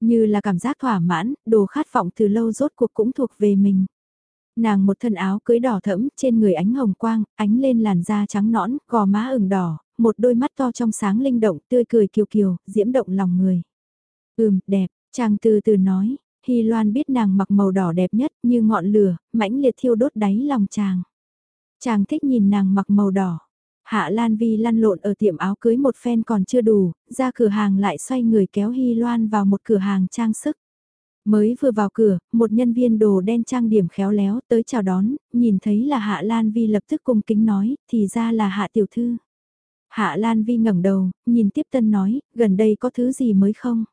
Như là cảm giác thỏa mãn, đồ khát vọng từ lâu rốt cuộc cũng thuộc về mình. Nàng một thân áo cưới đỏ thẫm, trên người ánh hồng quang, ánh lên làn da trắng nõn, gò má ửng đỏ, một đôi mắt to trong sáng linh động, tươi cười kiều kiều, diễm động lòng người. Ừm, đẹp, chàng từ từ nói, Hy Loan biết nàng mặc màu đỏ đẹp nhất như ngọn lửa, mãnh liệt thiêu đốt đáy lòng chàng. Chàng thích nhìn nàng mặc màu đỏ. Hạ Lan Vi lăn lộn ở tiệm áo cưới một phen còn chưa đủ, ra cửa hàng lại xoay người kéo Hy Loan vào một cửa hàng trang sức. Mới vừa vào cửa, một nhân viên đồ đen trang điểm khéo léo tới chào đón, nhìn thấy là Hạ Lan Vi lập tức cung kính nói, thì ra là Hạ Tiểu Thư. Hạ Lan Vi ngẩng đầu, nhìn tiếp tân nói, gần đây có thứ gì mới không?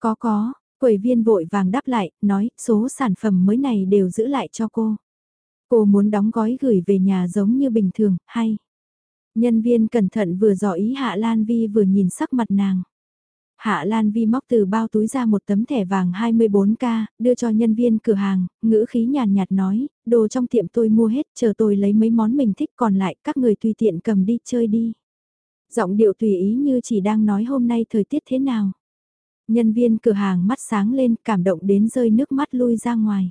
Có có, quầy viên vội vàng đáp lại, nói, số sản phẩm mới này đều giữ lại cho cô. Cô muốn đóng gói gửi về nhà giống như bình thường, hay? Nhân viên cẩn thận vừa dò ý Hạ Lan Vi vừa nhìn sắc mặt nàng. Hạ Lan Vi móc từ bao túi ra một tấm thẻ vàng 24K, đưa cho nhân viên cửa hàng, ngữ khí nhàn nhạt nói, đồ trong tiệm tôi mua hết, chờ tôi lấy mấy món mình thích còn lại các người tùy tiện cầm đi chơi đi. Giọng điệu tùy ý như chỉ đang nói hôm nay thời tiết thế nào. Nhân viên cửa hàng mắt sáng lên cảm động đến rơi nước mắt lui ra ngoài.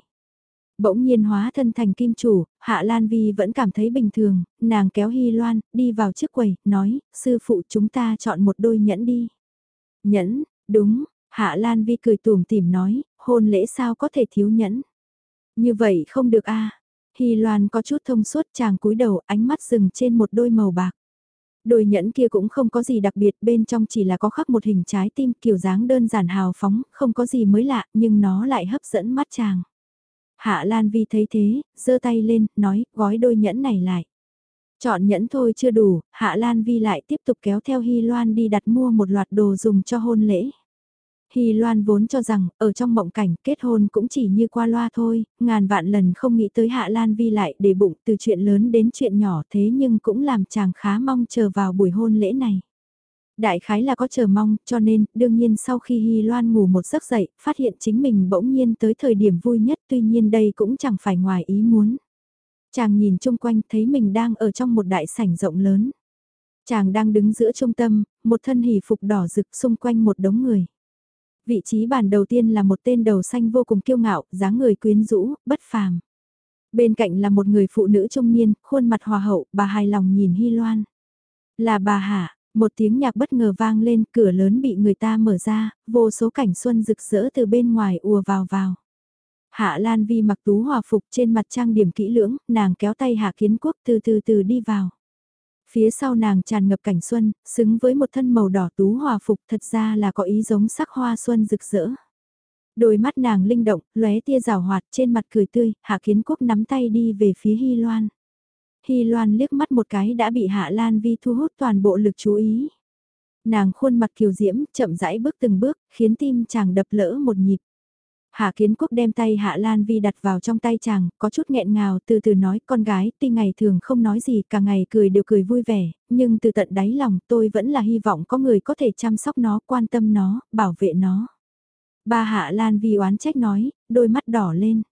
Bỗng nhiên hóa thân thành kim chủ, Hạ Lan Vi vẫn cảm thấy bình thường, nàng kéo Hy Loan, đi vào trước quầy, nói, sư phụ chúng ta chọn một đôi nhẫn đi. Nhẫn, đúng, Hạ Lan Vi cười tùm tìm nói, hôn lễ sao có thể thiếu nhẫn. Như vậy không được a à. Hy Loan có chút thông suốt chàng cúi đầu ánh mắt dừng trên một đôi màu bạc. Đôi nhẫn kia cũng không có gì đặc biệt bên trong chỉ là có khắc một hình trái tim kiểu dáng đơn giản hào phóng, không có gì mới lạ nhưng nó lại hấp dẫn mắt chàng. Hạ Lan Vi thấy thế, giơ tay lên, nói, gói đôi nhẫn này lại. Chọn nhẫn thôi chưa đủ, Hạ Lan Vi lại tiếp tục kéo theo Hy Loan đi đặt mua một loạt đồ dùng cho hôn lễ. Hy Loan vốn cho rằng, ở trong mộng cảnh kết hôn cũng chỉ như qua loa thôi, ngàn vạn lần không nghĩ tới Hạ Lan Vi lại để bụng từ chuyện lớn đến chuyện nhỏ thế nhưng cũng làm chàng khá mong chờ vào buổi hôn lễ này. Đại khái là có chờ mong, cho nên, đương nhiên sau khi Hy Loan ngủ một giấc dậy, phát hiện chính mình bỗng nhiên tới thời điểm vui nhất tuy nhiên đây cũng chẳng phải ngoài ý muốn. Chàng nhìn chung quanh thấy mình đang ở trong một đại sảnh rộng lớn. Chàng đang đứng giữa trung tâm, một thân hỷ phục đỏ rực xung quanh một đống người. Vị trí bàn đầu tiên là một tên đầu xanh vô cùng kiêu ngạo, dáng người quyến rũ, bất phàm. Bên cạnh là một người phụ nữ trung niên, khuôn mặt hòa hậu, bà hài lòng nhìn Hy Loan. Là bà Hạ, một tiếng nhạc bất ngờ vang lên, cửa lớn bị người ta mở ra, vô số cảnh xuân rực rỡ từ bên ngoài ùa vào vào. Hạ Lan Vi mặc tú hòa phục trên mặt trang điểm kỹ lưỡng, nàng kéo tay Hạ Kiến Quốc từ từ từ đi vào. Phía sau nàng tràn ngập cảnh xuân, xứng với một thân màu đỏ tú hòa phục thật ra là có ý giống sắc hoa xuân rực rỡ. Đôi mắt nàng linh động, lóe tia rào hoạt trên mặt cười tươi, Hạ Kiến Quốc nắm tay đi về phía Hy Loan. Hy Loan liếc mắt một cái đã bị Hạ Lan Vi thu hút toàn bộ lực chú ý. Nàng khuôn mặt kiều diễm, chậm rãi bước từng bước, khiến tim chàng đập lỡ một nhịp. Hạ Kiến Quốc đem tay Hạ Lan Vi đặt vào trong tay chàng, có chút nghẹn ngào từ từ nói con gái tuy ngày thường không nói gì cả ngày cười đều cười vui vẻ, nhưng từ tận đáy lòng tôi vẫn là hy vọng có người có thể chăm sóc nó, quan tâm nó, bảo vệ nó. Ba Hạ Lan Vi oán trách nói, đôi mắt đỏ lên.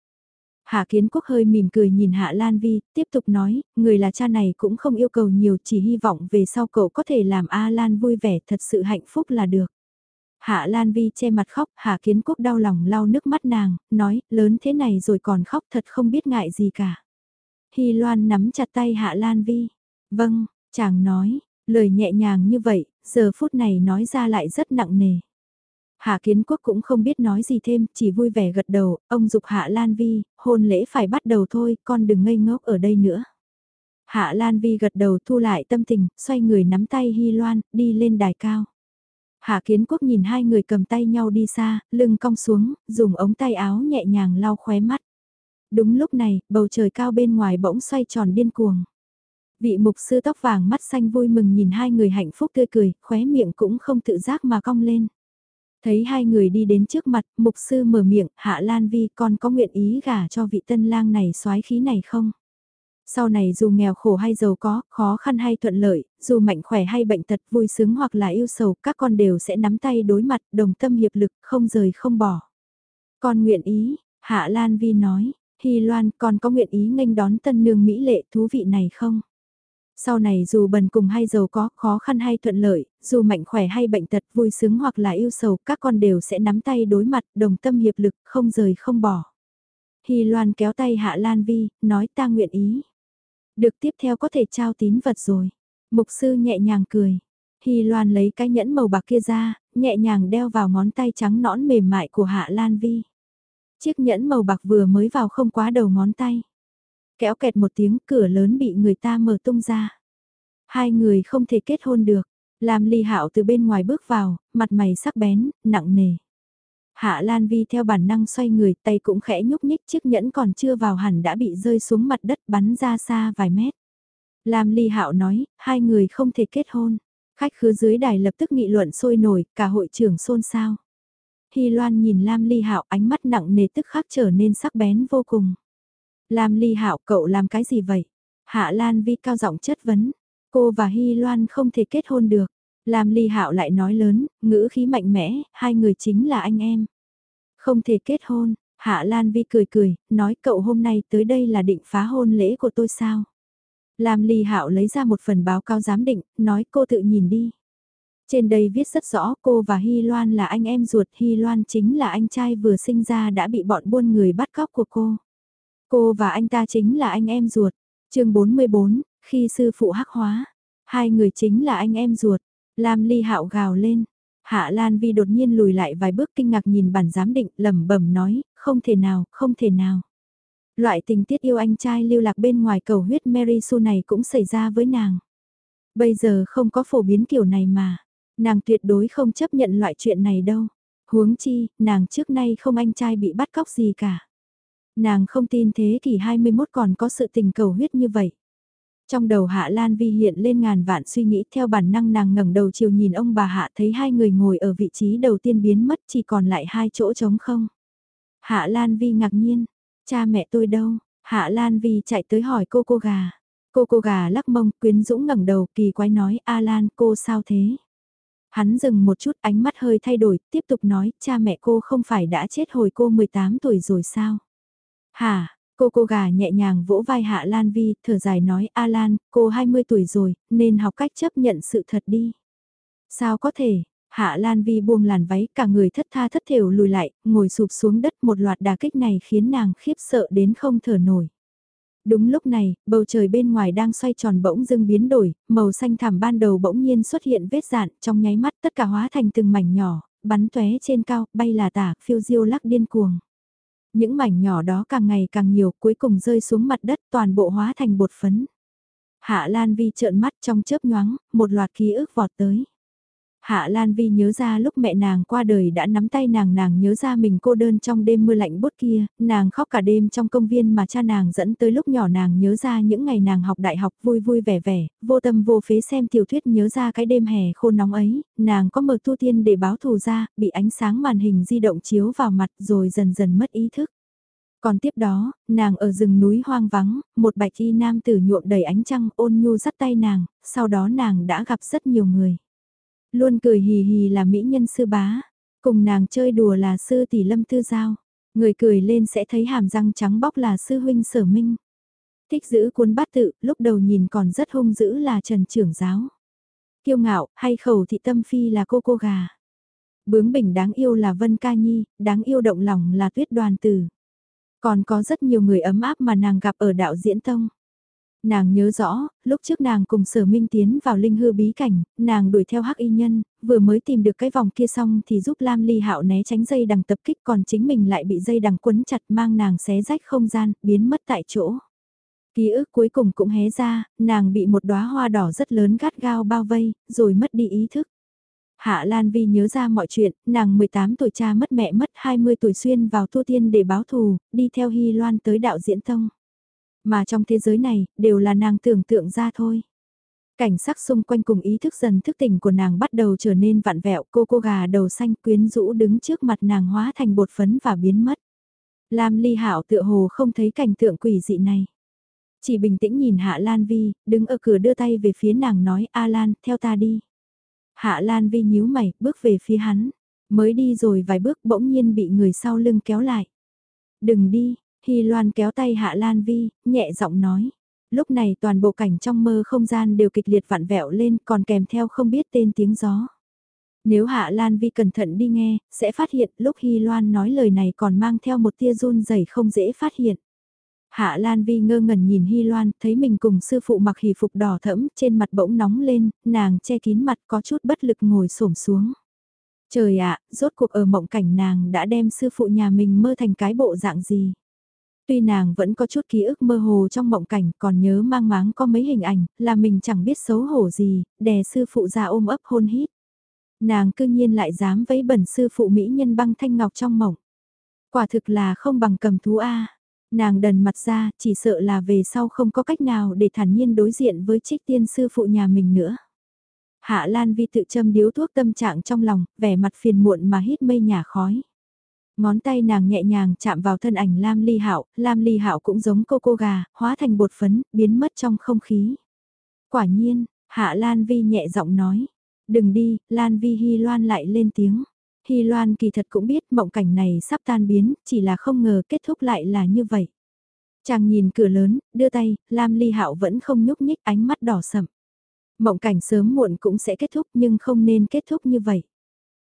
Hạ Kiến Quốc hơi mỉm cười nhìn Hạ Lan Vi, tiếp tục nói, người là cha này cũng không yêu cầu nhiều chỉ hy vọng về sau cậu có thể làm A Lan vui vẻ thật sự hạnh phúc là được. Hạ Lan Vi che mặt khóc, Hạ Kiến Quốc đau lòng lau nước mắt nàng, nói, lớn thế này rồi còn khóc thật không biết ngại gì cả. Hy Loan nắm chặt tay Hạ Lan Vi. Vâng, chàng nói, lời nhẹ nhàng như vậy, giờ phút này nói ra lại rất nặng nề. Hạ Kiến Quốc cũng không biết nói gì thêm, chỉ vui vẻ gật đầu, ông dục Hạ Lan Vi, hôn lễ phải bắt đầu thôi, con đừng ngây ngốc ở đây nữa. Hạ Lan Vi gật đầu thu lại tâm tình, xoay người nắm tay Hy Loan, đi lên đài cao. Hạ Kiến Quốc nhìn hai người cầm tay nhau đi xa, lưng cong xuống, dùng ống tay áo nhẹ nhàng lau khóe mắt. Đúng lúc này, bầu trời cao bên ngoài bỗng xoay tròn điên cuồng. Vị mục sư tóc vàng mắt xanh vui mừng nhìn hai người hạnh phúc tươi cười, khóe miệng cũng không tự giác mà cong lên. Thấy hai người đi đến trước mặt, mục sư mở miệng, Hạ Lan Vi con có nguyện ý gả cho vị tân lang này soái khí này không? Sau này dù nghèo khổ hay giàu có, khó khăn hay thuận lợi, dù mạnh khỏe hay bệnh tật, vui sướng hoặc là yêu sầu, các con đều sẽ nắm tay đối mặt, đồng tâm hiệp lực, không rời không bỏ. Con nguyện ý, Hạ Lan Vi nói, Hy Loan con có nguyện ý nghênh đón tân nương Mỹ lệ thú vị này không? Sau này dù bần cùng hay giàu có, khó khăn hay thuận lợi, dù mạnh khỏe hay bệnh tật, vui sướng hoặc là yêu sầu, các con đều sẽ nắm tay đối mặt, đồng tâm hiệp lực, không rời không bỏ. Hy Loan kéo tay Hạ Lan Vi, nói ta nguyện ý. Được tiếp theo có thể trao tín vật rồi. Mục sư nhẹ nhàng cười. Hy Loan lấy cái nhẫn màu bạc kia ra, nhẹ nhàng đeo vào ngón tay trắng nõn mềm mại của Hạ Lan Vi. Chiếc nhẫn màu bạc vừa mới vào không quá đầu ngón tay. kéo kẹt một tiếng cửa lớn bị người ta mở tung ra. Hai người không thể kết hôn được, làm ly hạo từ bên ngoài bước vào, mặt mày sắc bén, nặng nề. Hạ Lan Vi theo bản năng xoay người, tay cũng khẽ nhúc nhích chiếc nhẫn còn chưa vào hẳn đã bị rơi xuống mặt đất bắn ra xa vài mét. Lam Ly Hạo nói, hai người không thể kết hôn. Khách khứa dưới đài lập tức nghị luận sôi nổi, cả hội trưởng xôn xao. Hy Loan nhìn Lam Ly Hạo ánh mắt nặng nề tức khắc trở nên sắc bén vô cùng. Lam Ly Hạo cậu làm cái gì vậy? Hạ Lan Vi cao giọng chất vấn. Cô và Hy Loan không thể kết hôn được. Lam Ly Hạo lại nói lớn, ngữ khí mạnh mẽ, hai người chính là anh em. Không thể kết hôn, Hạ Lan Vi cười cười, nói cậu hôm nay tới đây là định phá hôn lễ của tôi sao? Lam Ly Hạo lấy ra một phần báo cáo giám định, nói cô tự nhìn đi. Trên đây viết rất rõ cô và Hy Loan là anh em ruột, Hy Loan chính là anh trai vừa sinh ra đã bị bọn buôn người bắt cóc của cô. Cô và anh ta chính là anh em ruột. chương 44, khi sư phụ hắc hóa, hai người chính là anh em ruột. Lam Ly Hạo gào lên. Hạ Lan Vi đột nhiên lùi lại vài bước kinh ngạc nhìn bản giám định lẩm bẩm nói, không thể nào, không thể nào. Loại tình tiết yêu anh trai lưu lạc bên ngoài cầu huyết Mary Sue này cũng xảy ra với nàng. Bây giờ không có phổ biến kiểu này mà. Nàng tuyệt đối không chấp nhận loại chuyện này đâu. Huống chi, nàng trước nay không anh trai bị bắt cóc gì cả. Nàng không tin thế kỷ 21 còn có sự tình cầu huyết như vậy. Trong đầu Hạ Lan Vi hiện lên ngàn vạn suy nghĩ theo bản năng nàng ngẩng đầu chiều nhìn ông bà Hạ thấy hai người ngồi ở vị trí đầu tiên biến mất chỉ còn lại hai chỗ trống không. Hạ Lan Vi ngạc nhiên, cha mẹ tôi đâu? Hạ Lan Vi chạy tới hỏi cô cô gà. Cô cô gà lắc mông quyến Dũng ngẩng đầu kỳ quái nói A Lan cô sao thế? Hắn dừng một chút ánh mắt hơi thay đổi, tiếp tục nói, cha mẹ cô không phải đã chết hồi cô 18 tuổi rồi sao? Hả, cô cô gà nhẹ nhàng vỗ vai Hạ Lan Vi, thở dài nói, A Lan, cô 20 tuổi rồi, nên học cách chấp nhận sự thật đi. Sao có thể, Hạ Lan Vi buông làn váy, cả người thất tha thất thểu lùi lại, ngồi sụp xuống đất một loạt đà kích này khiến nàng khiếp sợ đến không thở nổi. Đúng lúc này, bầu trời bên ngoài đang xoay tròn bỗng dưng biến đổi, màu xanh thẳm ban đầu bỗng nhiên xuất hiện vết dạn, trong nháy mắt tất cả hóa thành từng mảnh nhỏ, bắn tóe trên cao, bay là tả, phiêu diêu lắc điên cuồng. Những mảnh nhỏ đó càng ngày càng nhiều, cuối cùng rơi xuống mặt đất toàn bộ hóa thành bột phấn. Hạ Lan Vi trợn mắt trong chớp nhoáng, một loạt ký ức vọt tới. Hạ Lan Vi nhớ ra lúc mẹ nàng qua đời đã nắm tay nàng nàng nhớ ra mình cô đơn trong đêm mưa lạnh bút kia, nàng khóc cả đêm trong công viên mà cha nàng dẫn tới lúc nhỏ nàng nhớ ra những ngày nàng học đại học vui vui vẻ vẻ, vô tâm vô phế xem tiểu thuyết nhớ ra cái đêm hè khô nóng ấy, nàng có mở tu tiên để báo thù ra, bị ánh sáng màn hình di động chiếu vào mặt rồi dần dần mất ý thức. Còn tiếp đó, nàng ở rừng núi hoang vắng, một bạch y nam tử nhuộm đầy ánh trăng ôn nhu dắt tay nàng, sau đó nàng đã gặp rất nhiều người. Luôn cười hì hì là mỹ nhân sư bá, cùng nàng chơi đùa là sư tỷ lâm tư giao. Người cười lên sẽ thấy hàm răng trắng bóc là sư huynh sở minh. Thích giữ cuốn bát tự, lúc đầu nhìn còn rất hung dữ là trần trưởng giáo. Kiêu ngạo, hay khẩu thị tâm phi là cô cô gà. Bướng bỉnh đáng yêu là Vân Ca Nhi, đáng yêu động lòng là tuyết đoàn tử. Còn có rất nhiều người ấm áp mà nàng gặp ở đạo diễn tông. Nàng nhớ rõ, lúc trước nàng cùng sở minh tiến vào linh hư bí cảnh, nàng đuổi theo hắc y nhân, vừa mới tìm được cái vòng kia xong thì giúp Lam Ly Hạo né tránh dây đằng tập kích còn chính mình lại bị dây đằng quấn chặt mang nàng xé rách không gian, biến mất tại chỗ. Ký ức cuối cùng cũng hé ra, nàng bị một đóa hoa đỏ rất lớn gắt gao bao vây, rồi mất đi ý thức. Hạ Lan Vi nhớ ra mọi chuyện, nàng 18 tuổi cha mất mẹ mất 20 tuổi xuyên vào tu tiên để báo thù, đi theo Hy Loan tới đạo diễn tông. Mà trong thế giới này, đều là nàng tưởng tượng ra thôi. Cảnh sắc xung quanh cùng ý thức dần thức tỉnh của nàng bắt đầu trở nên vặn vẹo cô cô gà đầu xanh quyến rũ đứng trước mặt nàng hóa thành bột phấn và biến mất. Lam ly hạo tựa hồ không thấy cảnh tượng quỷ dị này. Chỉ bình tĩnh nhìn Hạ Lan Vi, đứng ở cửa đưa tay về phía nàng nói A Lan, theo ta đi. Hạ Lan Vi nhíu mày, bước về phía hắn. Mới đi rồi vài bước bỗng nhiên bị người sau lưng kéo lại. Đừng đi, Hy Loan kéo tay Hạ Lan Vi, nhẹ giọng nói. Lúc này toàn bộ cảnh trong mơ không gian đều kịch liệt vặn vẹo lên còn kèm theo không biết tên tiếng gió. Nếu Hạ Lan Vi cẩn thận đi nghe, sẽ phát hiện lúc Hy Loan nói lời này còn mang theo một tia run rẩy không dễ phát hiện. Hạ Lan Vi ngơ ngẩn nhìn Hy Loan, thấy mình cùng sư phụ mặc hỷ phục đỏ thẫm, trên mặt bỗng nóng lên, nàng che kín mặt có chút bất lực ngồi xổm xuống. Trời ạ, rốt cuộc ở mộng cảnh nàng đã đem sư phụ nhà mình mơ thành cái bộ dạng gì. Tuy nàng vẫn có chút ký ức mơ hồ trong mộng cảnh còn nhớ mang máng có mấy hình ảnh là mình chẳng biết xấu hổ gì, đè sư phụ ra ôm ấp hôn hít. Nàng cư nhiên lại dám vấy bẩn sư phụ mỹ nhân băng thanh ngọc trong mộng. Quả thực là không bằng cầm thú A. Nàng đần mặt ra chỉ sợ là về sau không có cách nào để thản nhiên đối diện với trích tiên sư phụ nhà mình nữa. Hạ Lan Vi tự châm điếu thuốc tâm trạng trong lòng, vẻ mặt phiền muộn mà hít mây nhà khói. Ngón tay nàng nhẹ nhàng chạm vào thân ảnh Lam Ly Hạo, Lam Ly Hạo cũng giống cô cô gà, hóa thành bột phấn, biến mất trong không khí. Quả nhiên, Hạ Lan Vi nhẹ giọng nói, đừng đi, Lan Vi Hy Loan lại lên tiếng. Hy Loan kỳ thật cũng biết mộng cảnh này sắp tan biến, chỉ là không ngờ kết thúc lại là như vậy. Chàng nhìn cửa lớn, đưa tay, Lam Ly Hạo vẫn không nhúc nhích ánh mắt đỏ sậm. Mộng cảnh sớm muộn cũng sẽ kết thúc nhưng không nên kết thúc như vậy.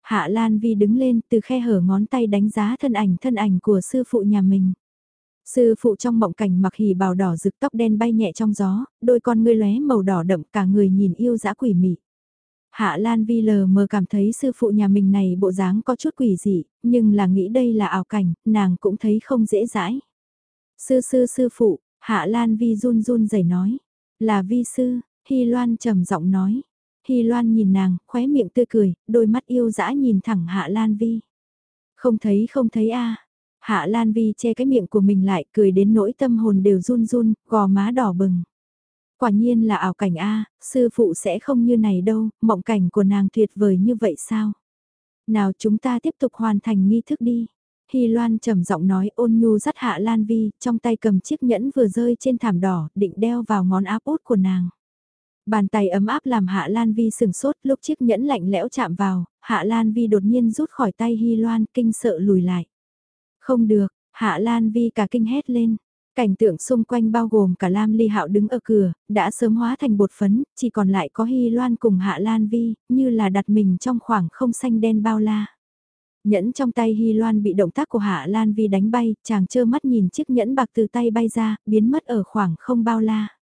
Hạ Lan Vi đứng lên từ khe hở ngón tay đánh giá thân ảnh thân ảnh của sư phụ nhà mình. Sư phụ trong mộng cảnh mặc hỉ bào đỏ rực tóc đen bay nhẹ trong gió, đôi con ngươi lóe màu đỏ đậm cả người nhìn yêu dã quỷ mị. Hạ Lan Vi lờ mờ cảm thấy sư phụ nhà mình này bộ dáng có chút quỷ dị, nhưng là nghĩ đây là ảo cảnh, nàng cũng thấy không dễ dãi. Sư sư sư phụ, Hạ Lan Vi run run rẩy nói, là Vi sư, Hy Loan trầm giọng nói. Hy Loan nhìn nàng, khóe miệng tươi cười, đôi mắt yêu dã nhìn thẳng Hạ Lan Vi. Không thấy không thấy a Hạ Lan Vi che cái miệng của mình lại, cười đến nỗi tâm hồn đều run run, gò má đỏ bừng. Quả nhiên là ảo cảnh A, sư phụ sẽ không như này đâu, mộng cảnh của nàng tuyệt vời như vậy sao? Nào chúng ta tiếp tục hoàn thành nghi thức đi. Hy Loan trầm giọng nói ôn nhu dắt hạ Lan Vi, trong tay cầm chiếc nhẫn vừa rơi trên thảm đỏ, định đeo vào ngón áp út của nàng. Bàn tay ấm áp làm Hạ Lan Vi sừng sốt lúc chiếc nhẫn lạnh lẽo chạm vào, Hạ Lan Vi đột nhiên rút khỏi tay Hy Loan kinh sợ lùi lại. Không được, Hạ Lan Vi cả kinh hét lên. Cảnh tượng xung quanh bao gồm cả Lam Ly Hạo đứng ở cửa, đã sớm hóa thành bột phấn, chỉ còn lại có Hy Loan cùng Hạ Lan Vi, như là đặt mình trong khoảng không xanh đen bao la. Nhẫn trong tay Hy Loan bị động tác của Hạ Lan Vi đánh bay, chàng trơ mắt nhìn chiếc nhẫn bạc từ tay bay ra, biến mất ở khoảng không bao la.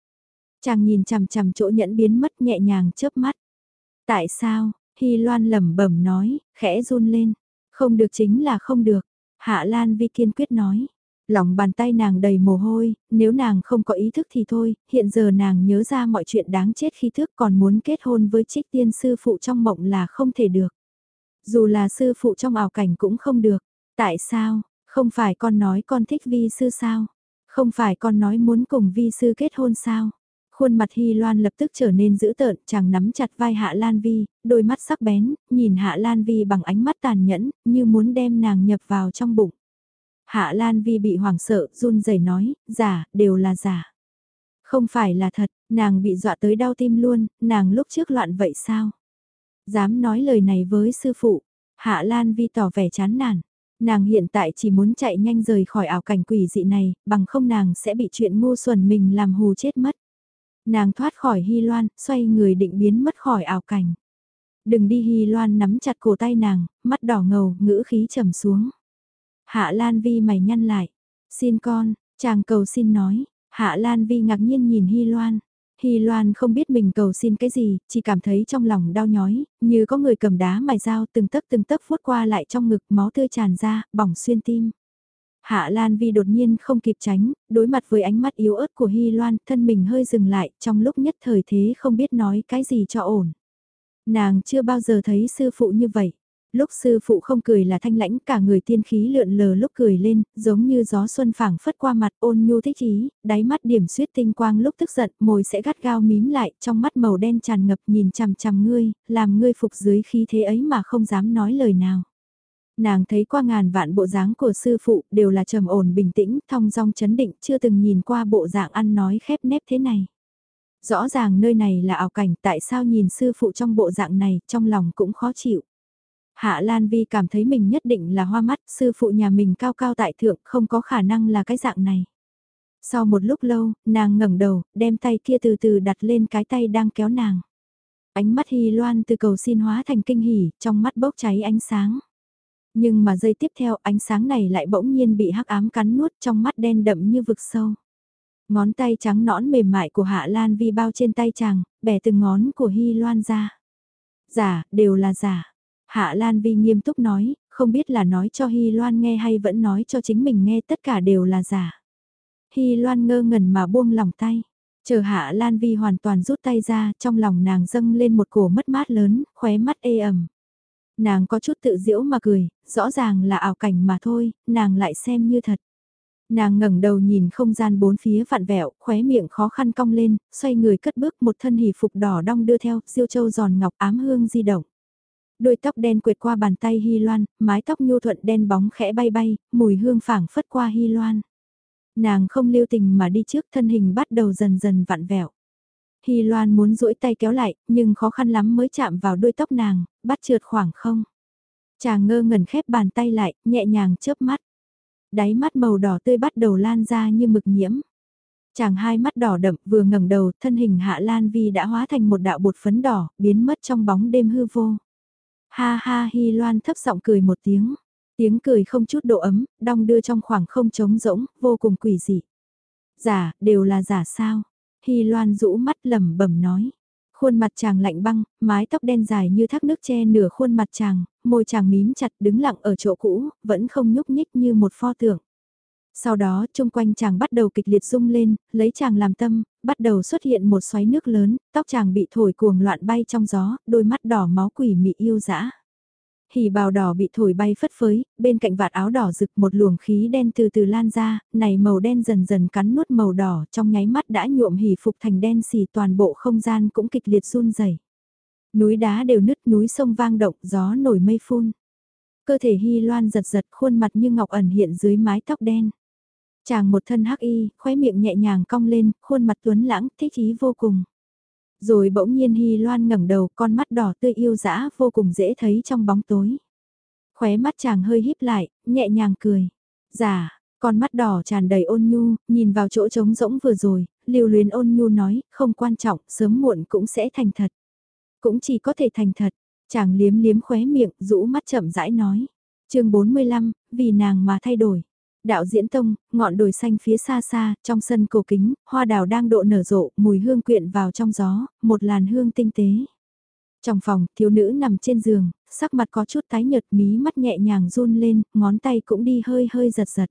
Chàng nhìn chằm chằm chỗ nhẫn biến mất nhẹ nhàng chớp mắt. Tại sao? Hy Loan lẩm bẩm nói, khẽ run lên. Không được chính là không được. Hạ Lan Vi kiên quyết nói. Lòng bàn tay nàng đầy mồ hôi, nếu nàng không có ý thức thì thôi, hiện giờ nàng nhớ ra mọi chuyện đáng chết khi thức còn muốn kết hôn với trích tiên sư phụ trong mộng là không thể được. Dù là sư phụ trong ảo cảnh cũng không được. Tại sao? Không phải con nói con thích vi sư sao? Không phải con nói muốn cùng vi sư kết hôn sao? Khuôn mặt Hy Loan lập tức trở nên dữ tợn, chàng nắm chặt vai Hạ Lan Vi, đôi mắt sắc bén, nhìn Hạ Lan Vi bằng ánh mắt tàn nhẫn, như muốn đem nàng nhập vào trong bụng. Hạ Lan Vi bị hoảng sợ, run rẩy nói, giả, đều là giả. Không phải là thật, nàng bị dọa tới đau tim luôn, nàng lúc trước loạn vậy sao? Dám nói lời này với sư phụ, Hạ Lan Vi tỏ vẻ chán nản. Nàng hiện tại chỉ muốn chạy nhanh rời khỏi ảo cảnh quỷ dị này, bằng không nàng sẽ bị chuyện ngu xuẩn mình làm hù chết mất. Nàng thoát khỏi Hy Loan, xoay người định biến mất khỏi ảo cảnh. Đừng đi Hy Loan nắm chặt cổ tay nàng, mắt đỏ ngầu, ngữ khí trầm xuống. Hạ Lan Vi mày nhăn lại. Xin con, chàng cầu xin nói. Hạ Lan Vi ngạc nhiên nhìn Hy Loan. Hy Loan không biết mình cầu xin cái gì, chỉ cảm thấy trong lòng đau nhói, như có người cầm đá mài dao từng tấc từng tấc vuốt qua lại trong ngực, máu tươi tràn ra, bỏng xuyên tim. Hạ Lan Vi đột nhiên không kịp tránh, đối mặt với ánh mắt yếu ớt của Hy Loan, thân mình hơi dừng lại, trong lúc nhất thời thế không biết nói cái gì cho ổn. Nàng chưa bao giờ thấy sư phụ như vậy. Lúc sư phụ không cười là thanh lãnh cả người tiên khí lượn lờ lúc cười lên, giống như gió xuân phảng phất qua mặt ôn nhu thích ý, đáy mắt điểm suyết tinh quang lúc tức giận, môi sẽ gắt gao mím lại, trong mắt màu đen tràn ngập nhìn chằm chằm ngươi, làm ngươi phục dưới khí thế ấy mà không dám nói lời nào. Nàng thấy qua ngàn vạn bộ dáng của sư phụ đều là trầm ổn bình tĩnh, thong dong chấn định, chưa từng nhìn qua bộ dạng ăn nói khép nép thế này. Rõ ràng nơi này là ảo cảnh, tại sao nhìn sư phụ trong bộ dạng này, trong lòng cũng khó chịu. Hạ Lan Vi cảm thấy mình nhất định là hoa mắt, sư phụ nhà mình cao cao tại thượng, không có khả năng là cái dạng này. Sau một lúc lâu, nàng ngẩng đầu, đem tay kia từ từ đặt lên cái tay đang kéo nàng. Ánh mắt Hy Loan từ cầu xin hóa thành kinh hỉ, trong mắt bốc cháy ánh sáng. Nhưng mà giây tiếp theo ánh sáng này lại bỗng nhiên bị hắc ám cắn nuốt trong mắt đen đậm như vực sâu. Ngón tay trắng nõn mềm mại của Hạ Lan Vi bao trên tay chàng, bẻ từng ngón của Hy Loan ra. Giả, đều là giả. Hạ Lan Vi nghiêm túc nói, không biết là nói cho Hy Loan nghe hay vẫn nói cho chính mình nghe tất cả đều là giả. Hy Loan ngơ ngẩn mà buông lòng tay. Chờ Hạ Lan Vi hoàn toàn rút tay ra, trong lòng nàng dâng lên một cổ mất mát lớn, khóe mắt ê ẩm. Nàng có chút tự diễu mà cười, rõ ràng là ảo cảnh mà thôi, nàng lại xem như thật. Nàng ngẩng đầu nhìn không gian bốn phía vặn vẹo, khóe miệng khó khăn cong lên, xoay người cất bước một thân hỷ phục đỏ đong đưa theo, siêu châu giòn ngọc ám hương di động. Đôi tóc đen quệt qua bàn tay Hy Loan, mái tóc nhu thuận đen bóng khẽ bay bay, mùi hương phảng phất qua Hy Loan. Nàng không lưu tình mà đi trước thân hình bắt đầu dần dần vặn vẹo. Hy Loan muốn duỗi tay kéo lại, nhưng khó khăn lắm mới chạm vào đuôi tóc nàng, bắt trượt khoảng không. Chàng ngơ ngẩn khép bàn tay lại, nhẹ nhàng chớp mắt. Đáy mắt màu đỏ tươi bắt đầu lan ra như mực nhiễm. Chàng hai mắt đỏ đậm vừa ngẩng đầu, thân hình Hạ Lan Vi đã hóa thành một đạo bột phấn đỏ, biến mất trong bóng đêm hư vô. Ha ha Hy Loan thấp giọng cười một tiếng. Tiếng cười không chút độ ấm, đong đưa trong khoảng không trống rỗng, vô cùng quỷ dị. Giả, đều là giả sao? Hy Loan rũ mắt lẩm bẩm nói. Khuôn mặt chàng lạnh băng, mái tóc đen dài như thác nước che nửa khuôn mặt chàng, môi chàng mím chặt đứng lặng ở chỗ cũ, vẫn không nhúc nhích như một pho tượng. Sau đó, chung quanh chàng bắt đầu kịch liệt rung lên, lấy chàng làm tâm, bắt đầu xuất hiện một xoáy nước lớn, tóc chàng bị thổi cuồng loạn bay trong gió, đôi mắt đỏ máu quỷ mị yêu dã. Hỉ bào đỏ bị thổi bay phất phới, bên cạnh vạt áo đỏ rực một luồng khí đen từ từ lan ra, này màu đen dần dần cắn nuốt màu đỏ trong nháy mắt đã nhuộm hỉ phục thành đen xì toàn bộ không gian cũng kịch liệt run rẩy. Núi đá đều nứt núi sông vang động gió nổi mây phun. Cơ thể Hy Loan giật giật khuôn mặt như ngọc ẩn hiện dưới mái tóc đen. Chàng một thân hắc y, khóe miệng nhẹ nhàng cong lên, khuôn mặt tuấn lãng, thích ý vô cùng. Rồi bỗng nhiên Hy Loan ngẩng đầu, con mắt đỏ tươi yêu dã vô cùng dễ thấy trong bóng tối. Khóe mắt chàng hơi híp lại, nhẹ nhàng cười. Dạ, con mắt đỏ tràn đầy ôn nhu, nhìn vào chỗ trống rỗng vừa rồi, liều luyến ôn nhu nói, không quan trọng, sớm muộn cũng sẽ thành thật. Cũng chỉ có thể thành thật, chàng liếm liếm khóe miệng, rũ mắt chậm rãi nói. chương 45, vì nàng mà thay đổi. Đạo diễn tông, ngọn đồi xanh phía xa xa, trong sân cổ kính, hoa đào đang độ nở rộ, mùi hương quyện vào trong gió, một làn hương tinh tế. Trong phòng, thiếu nữ nằm trên giường, sắc mặt có chút tái nhợt mí mắt nhẹ nhàng run lên, ngón tay cũng đi hơi hơi giật giật.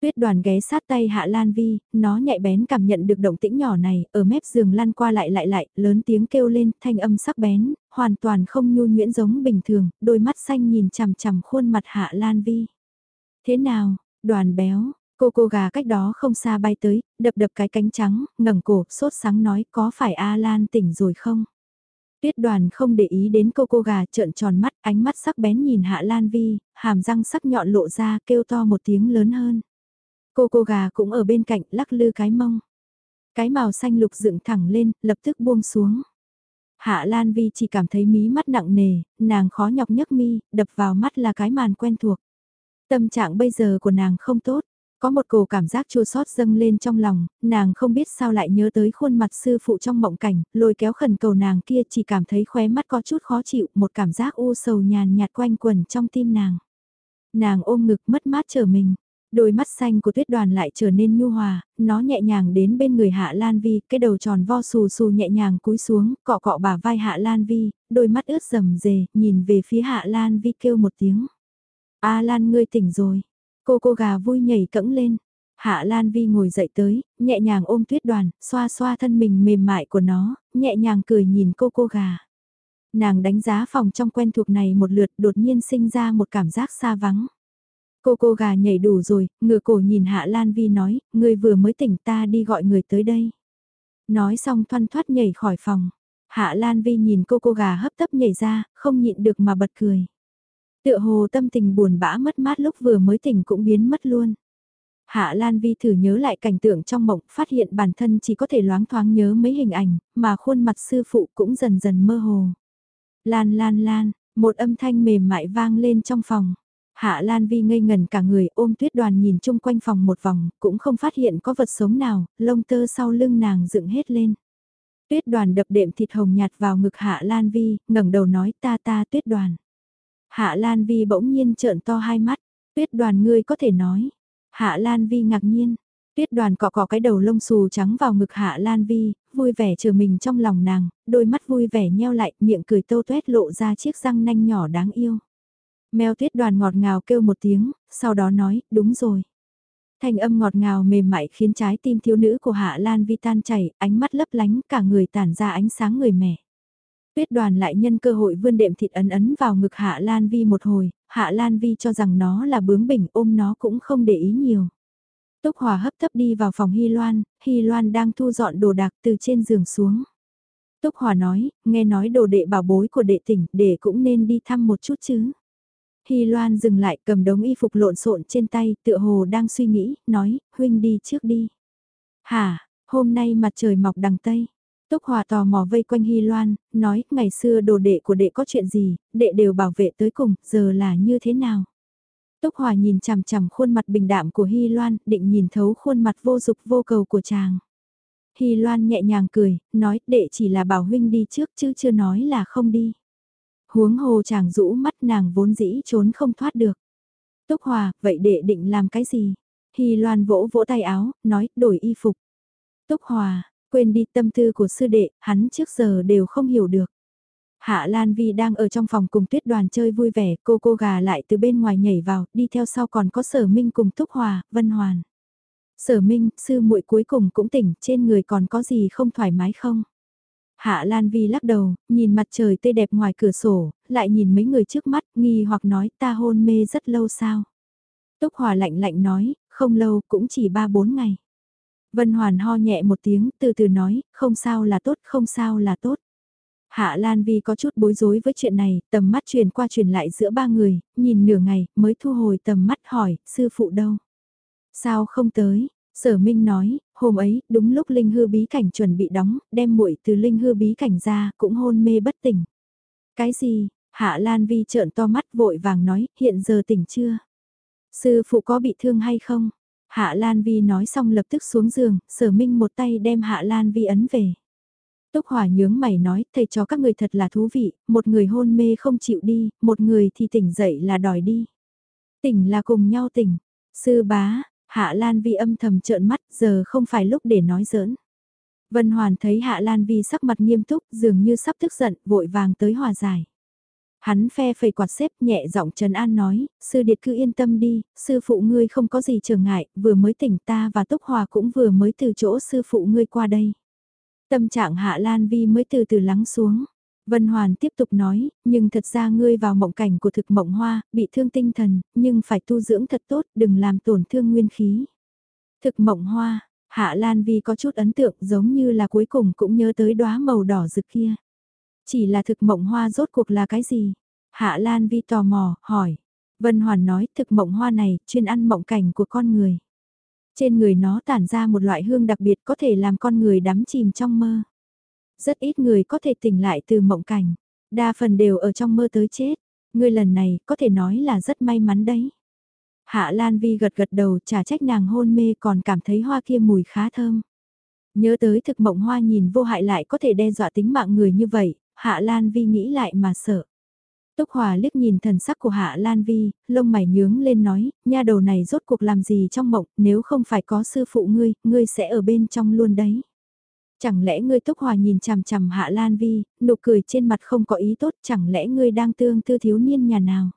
Tuyết đoàn ghé sát tay Hạ Lan Vi, nó nhạy bén cảm nhận được động tĩnh nhỏ này, ở mép giường lăn qua lại lại lại, lớn tiếng kêu lên, thanh âm sắc bén, hoàn toàn không nhu nhuyễn giống bình thường, đôi mắt xanh nhìn chằm chằm khuôn mặt Hạ Lan Vi. Thế nào, Đoàn béo, cô cô gà cách đó không xa bay tới, đập đập cái cánh trắng, ngẩng cổ, sốt sáng nói có phải A Lan tỉnh rồi không? Tuyết đoàn không để ý đến cô cô gà trợn tròn mắt, ánh mắt sắc bén nhìn Hạ Lan Vi, hàm răng sắc nhọn lộ ra kêu to một tiếng lớn hơn. Cô cô gà cũng ở bên cạnh lắc lư cái mông. Cái màu xanh lục dựng thẳng lên, lập tức buông xuống. Hạ Lan Vi chỉ cảm thấy mí mắt nặng nề, nàng khó nhọc nhấc mi, đập vào mắt là cái màn quen thuộc. Tâm trạng bây giờ của nàng không tốt, có một cổ cảm giác chua xót dâng lên trong lòng, nàng không biết sao lại nhớ tới khuôn mặt sư phụ trong mộng cảnh, lôi kéo khẩn cầu nàng kia chỉ cảm thấy khóe mắt có chút khó chịu, một cảm giác u sầu nhàn nhạt quanh quẩn trong tim nàng. Nàng ôm ngực mất mát trở mình, đôi mắt xanh của tuyết đoàn lại trở nên nhu hòa, nó nhẹ nhàng đến bên người Hạ Lan Vi, cái đầu tròn vo xù xù nhẹ nhàng cúi xuống, cọ cọ bả vai Hạ Lan Vi, đôi mắt ướt rầm rề, nhìn về phía Hạ Lan Vi kêu một tiếng. A Lan ngươi tỉnh rồi. Cô cô gà vui nhảy cẫng lên. Hạ Lan Vi ngồi dậy tới, nhẹ nhàng ôm tuyết đoàn, xoa xoa thân mình mềm mại của nó, nhẹ nhàng cười nhìn cô cô gà. Nàng đánh giá phòng trong quen thuộc này một lượt đột nhiên sinh ra một cảm giác xa vắng. Cô cô gà nhảy đủ rồi, ngửa cổ nhìn Hạ Lan Vi nói, người vừa mới tỉnh ta đi gọi người tới đây. Nói xong thoăn thoát nhảy khỏi phòng. Hạ Lan Vi nhìn cô cô gà hấp tấp nhảy ra, không nhịn được mà bật cười. Tựa hồ tâm tình buồn bã mất mát lúc vừa mới tỉnh cũng biến mất luôn. Hạ Lan Vi thử nhớ lại cảnh tượng trong mộng, phát hiện bản thân chỉ có thể loáng thoáng nhớ mấy hình ảnh, mà khuôn mặt sư phụ cũng dần dần mơ hồ. Lan lan lan, một âm thanh mềm mại vang lên trong phòng. Hạ Lan Vi ngây ngần cả người ôm tuyết đoàn nhìn chung quanh phòng một vòng, cũng không phát hiện có vật sống nào, lông tơ sau lưng nàng dựng hết lên. Tuyết đoàn đập đệm thịt hồng nhạt vào ngực Hạ Lan Vi, ngẩng đầu nói ta ta tuyết đoàn. Hạ Lan Vi bỗng nhiên trợn to hai mắt, tuyết đoàn ngươi có thể nói. Hạ Lan Vi ngạc nhiên, tuyết đoàn cọ cọ cái đầu lông xù trắng vào ngực Hạ Lan Vi, vui vẻ chờ mình trong lòng nàng, đôi mắt vui vẻ nheo lại, miệng cười tâu tuét lộ ra chiếc răng nanh nhỏ đáng yêu. Mèo tuyết đoàn ngọt ngào kêu một tiếng, sau đó nói, đúng rồi. Thanh âm ngọt ngào mềm mại khiến trái tim thiếu nữ của Hạ Lan Vi tan chảy, ánh mắt lấp lánh cả người tản ra ánh sáng người mẹ. Tuyết đoàn lại nhân cơ hội vươn đệm thịt ấn ấn vào ngực Hạ Lan Vi một hồi, Hạ Lan Vi cho rằng nó là bướng bỉnh ôm nó cũng không để ý nhiều. Túc Hòa hấp tấp đi vào phòng Hy Loan, Hy Loan đang thu dọn đồ đạc từ trên giường xuống. Túc Hòa nói, nghe nói đồ đệ bảo bối của đệ tỉnh, đệ cũng nên đi thăm một chút chứ. Hy Loan dừng lại cầm đống y phục lộn xộn trên tay, tựa hồ đang suy nghĩ, nói, huynh đi trước đi. Hả, hôm nay mặt trời mọc đằng Tây. Túc Hòa tò mò vây quanh Hy Loan, nói, ngày xưa đồ đệ của đệ có chuyện gì, đệ đều bảo vệ tới cùng, giờ là như thế nào? Túc Hòa nhìn chằm chằm khuôn mặt bình đạm của Hy Loan, định nhìn thấu khuôn mặt vô dục vô cầu của chàng. Hy Loan nhẹ nhàng cười, nói đệ chỉ là bảo huynh đi trước chứ chưa nói là không đi. Huống hồ chàng rũ mắt nàng vốn dĩ trốn không thoát được. Túc Hòa, vậy đệ định làm cái gì? Hy Loan vỗ vỗ tay áo, nói đổi y phục. Túc Hòa, quên đi tâm tư của sư đệ, hắn trước giờ đều không hiểu được. Hạ Lan Vi đang ở trong phòng cùng tuyết đoàn chơi vui vẻ, cô cô gà lại từ bên ngoài nhảy vào, đi theo sau còn có sở minh cùng Túc Hòa, Vân Hoàn. Sở minh, sư muội cuối cùng cũng tỉnh, trên người còn có gì không thoải mái không? Hạ Lan Vi lắc đầu, nhìn mặt trời tươi đẹp ngoài cửa sổ, lại nhìn mấy người trước mắt, nghi hoặc nói ta hôn mê rất lâu sao? Túc Hòa lạnh lạnh nói, không lâu, cũng chỉ ba bốn ngày. Vân Hoàn ho nhẹ một tiếng, từ từ nói, không sao là tốt, không sao là tốt. Hạ Lan Vi có chút bối rối với chuyện này, tầm mắt truyền qua truyền lại giữa ba người, nhìn nửa ngày, mới thu hồi tầm mắt hỏi, sư phụ đâu? Sao không tới? Sở Minh nói, hôm ấy, đúng lúc Linh Hư bí cảnh chuẩn bị đóng, đem muội từ Linh Hư bí cảnh ra, cũng hôn mê bất tỉnh. Cái gì? Hạ Lan Vi trợn to mắt vội vàng nói, hiện giờ tỉnh chưa? Sư phụ có bị thương hay không? Hạ Lan Vi nói xong lập tức xuống giường, sở minh một tay đem Hạ Lan Vi ấn về. Túc Hòa nhướng mày nói, thầy cho các người thật là thú vị, một người hôn mê không chịu đi, một người thì tỉnh dậy là đòi đi. Tỉnh là cùng nhau tỉnh. Sư bá, Hạ Lan Vi âm thầm trợn mắt, giờ không phải lúc để nói giỡn. Vân Hoàn thấy Hạ Lan Vi sắc mặt nghiêm túc, dường như sắp tức giận, vội vàng tới hòa giải. Hắn phe phẩy quạt xếp nhẹ giọng Trần An nói, sư điệt cứ yên tâm đi, sư phụ ngươi không có gì trở ngại, vừa mới tỉnh ta và Túc Hòa cũng vừa mới từ chỗ sư phụ ngươi qua đây. Tâm trạng Hạ Lan Vi mới từ từ lắng xuống. Vân Hoàn tiếp tục nói, nhưng thật ra ngươi vào mộng cảnh của thực mộng hoa, bị thương tinh thần, nhưng phải tu dưỡng thật tốt, đừng làm tổn thương nguyên khí. Thực mộng hoa, Hạ Lan Vi có chút ấn tượng giống như là cuối cùng cũng nhớ tới đóa màu đỏ rực kia. Chỉ là thực mộng hoa rốt cuộc là cái gì? Hạ Lan Vi tò mò, hỏi. Vân Hoàn nói thực mộng hoa này chuyên ăn mộng cảnh của con người. Trên người nó tản ra một loại hương đặc biệt có thể làm con người đắm chìm trong mơ. Rất ít người có thể tỉnh lại từ mộng cảnh, đa phần đều ở trong mơ tới chết. Người lần này có thể nói là rất may mắn đấy. Hạ Lan Vi gật gật đầu trả trách nàng hôn mê còn cảm thấy hoa kia mùi khá thơm. Nhớ tới thực mộng hoa nhìn vô hại lại có thể đe dọa tính mạng người như vậy, Hạ Lan Vi nghĩ lại mà sợ. Túc Hòa liếc nhìn thần sắc của Hạ Lan Vi, lông mày nhướng lên nói, nha đầu này rốt cuộc làm gì trong mộng, nếu không phải có sư phụ ngươi, ngươi sẽ ở bên trong luôn đấy. Chẳng lẽ ngươi Túc Hòa nhìn chằm chằm Hạ Lan Vi, nụ cười trên mặt không có ý tốt, chẳng lẽ ngươi đang tương tư thiếu niên nhà nào?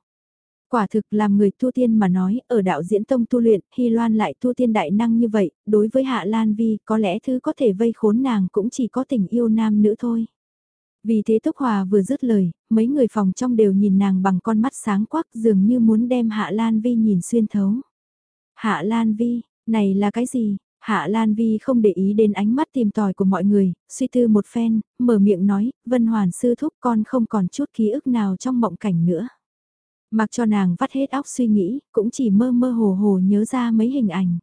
Quả thực làm người tu tiên mà nói, ở đạo diễn tông tu luyện, Hy Loan lại tu tiên đại năng như vậy, đối với Hạ Lan Vi, có lẽ thứ có thể vây khốn nàng cũng chỉ có tình yêu nam nữ thôi. Vì thế Túc Hòa vừa dứt lời, mấy người phòng trong đều nhìn nàng bằng con mắt sáng quắc dường như muốn đem Hạ Lan Vi nhìn xuyên thấu. Hạ Lan Vi, này là cái gì? Hạ Lan Vi không để ý đến ánh mắt tìm tòi của mọi người, suy tư một phen, mở miệng nói, Vân Hoàn sư thúc con không còn chút ký ức nào trong mộng cảnh nữa. Mặc cho nàng vắt hết óc suy nghĩ, cũng chỉ mơ mơ hồ hồ nhớ ra mấy hình ảnh.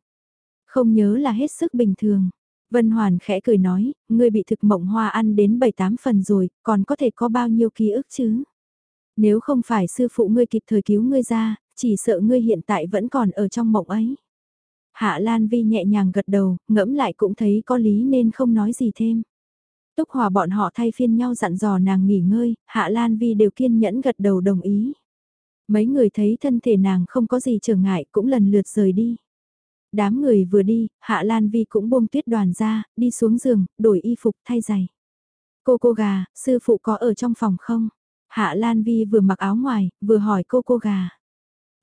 Không nhớ là hết sức bình thường. Vân Hoàn khẽ cười nói, ngươi bị thực mộng hoa ăn đến 7-8 phần rồi, còn có thể có bao nhiêu ký ức chứ? Nếu không phải sư phụ ngươi kịp thời cứu ngươi ra, chỉ sợ ngươi hiện tại vẫn còn ở trong mộng ấy. Hạ Lan Vi nhẹ nhàng gật đầu, ngẫm lại cũng thấy có lý nên không nói gì thêm. Túc Hòa bọn họ thay phiên nhau dặn dò nàng nghỉ ngơi, Hạ Lan Vi đều kiên nhẫn gật đầu đồng ý. Mấy người thấy thân thể nàng không có gì trở ngại cũng lần lượt rời đi. Đám người vừa đi, Hạ Lan Vi cũng buông tuyết đoàn ra, đi xuống giường, đổi y phục thay giày. Cô cô gà, sư phụ có ở trong phòng không? Hạ Lan Vi vừa mặc áo ngoài, vừa hỏi cô cô gà.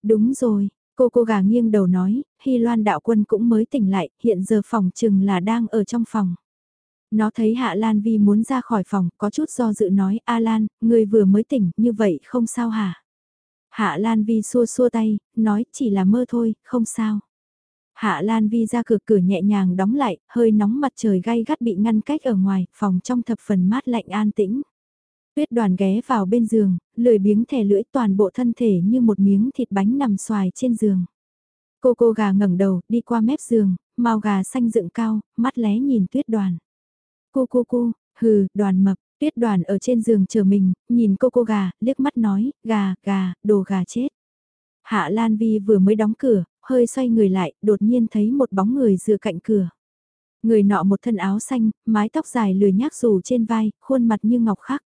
Đúng rồi, Cô cô gà nghiêng đầu nói, Hy Loan đạo quân cũng mới tỉnh lại, hiện giờ phòng chừng là đang ở trong phòng. Nó thấy Hạ Lan Vi muốn ra khỏi phòng, có chút do dự nói, A Lan, người vừa mới tỉnh, như vậy không sao hả? Hạ Lan Vi xua xua tay, nói chỉ là mơ thôi, không sao. Hạ Lan Vi ra cửa cửa nhẹ nhàng đóng lại, hơi nóng mặt trời gay gắt bị ngăn cách ở ngoài, phòng trong thập phần mát lạnh an tĩnh. Tuyết đoàn ghé vào bên giường, lười biếng thẻ lưỡi toàn bộ thân thể như một miếng thịt bánh nằm xoài trên giường. Cô cô gà ngẩng đầu, đi qua mép giường, màu gà xanh dựng cao, mắt lé nhìn tuyết đoàn. Cô cô cô, hừ, đoàn mập, tuyết đoàn ở trên giường chờ mình, nhìn cô cô gà, liếc mắt nói, gà, gà, đồ gà chết. Hạ Lan Vi vừa mới đóng cửa, hơi xoay người lại, đột nhiên thấy một bóng người dựa cạnh cửa. Người nọ một thân áo xanh, mái tóc dài lười nhác rủ trên vai, khuôn mặt như ngọc khắc.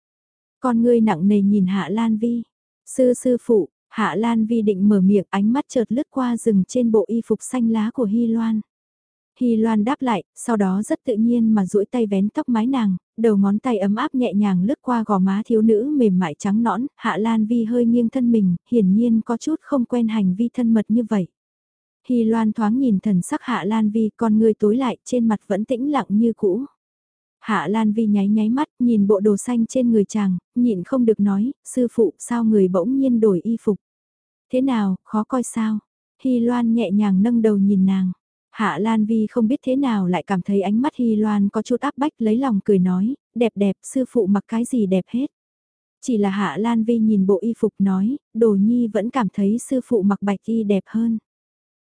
Con ngươi nặng nề nhìn Hạ Lan Vi. Sư sư phụ, Hạ Lan Vi định mở miệng ánh mắt chợt lướt qua rừng trên bộ y phục xanh lá của Hy Loan. Hy Loan đáp lại, sau đó rất tự nhiên mà duỗi tay vén tóc mái nàng, đầu ngón tay ấm áp nhẹ nhàng lướt qua gò má thiếu nữ mềm mại trắng nõn, Hạ Lan Vi hơi nghiêng thân mình, hiển nhiên có chút không quen hành vi thân mật như vậy. Hy Loan thoáng nhìn thần sắc Hạ Lan Vi con người tối lại trên mặt vẫn tĩnh lặng như cũ. Hạ Lan Vi nháy nháy mắt nhìn bộ đồ xanh trên người chàng, nhịn không được nói, sư phụ sao người bỗng nhiên đổi y phục. Thế nào, khó coi sao? Hy Loan nhẹ nhàng nâng đầu nhìn nàng. Hạ Lan Vi không biết thế nào lại cảm thấy ánh mắt Hy Loan có chút áp bách lấy lòng cười nói, đẹp đẹp, sư phụ mặc cái gì đẹp hết. Chỉ là Hạ Lan Vi nhìn bộ y phục nói, đồ nhi vẫn cảm thấy sư phụ mặc bạch y đẹp hơn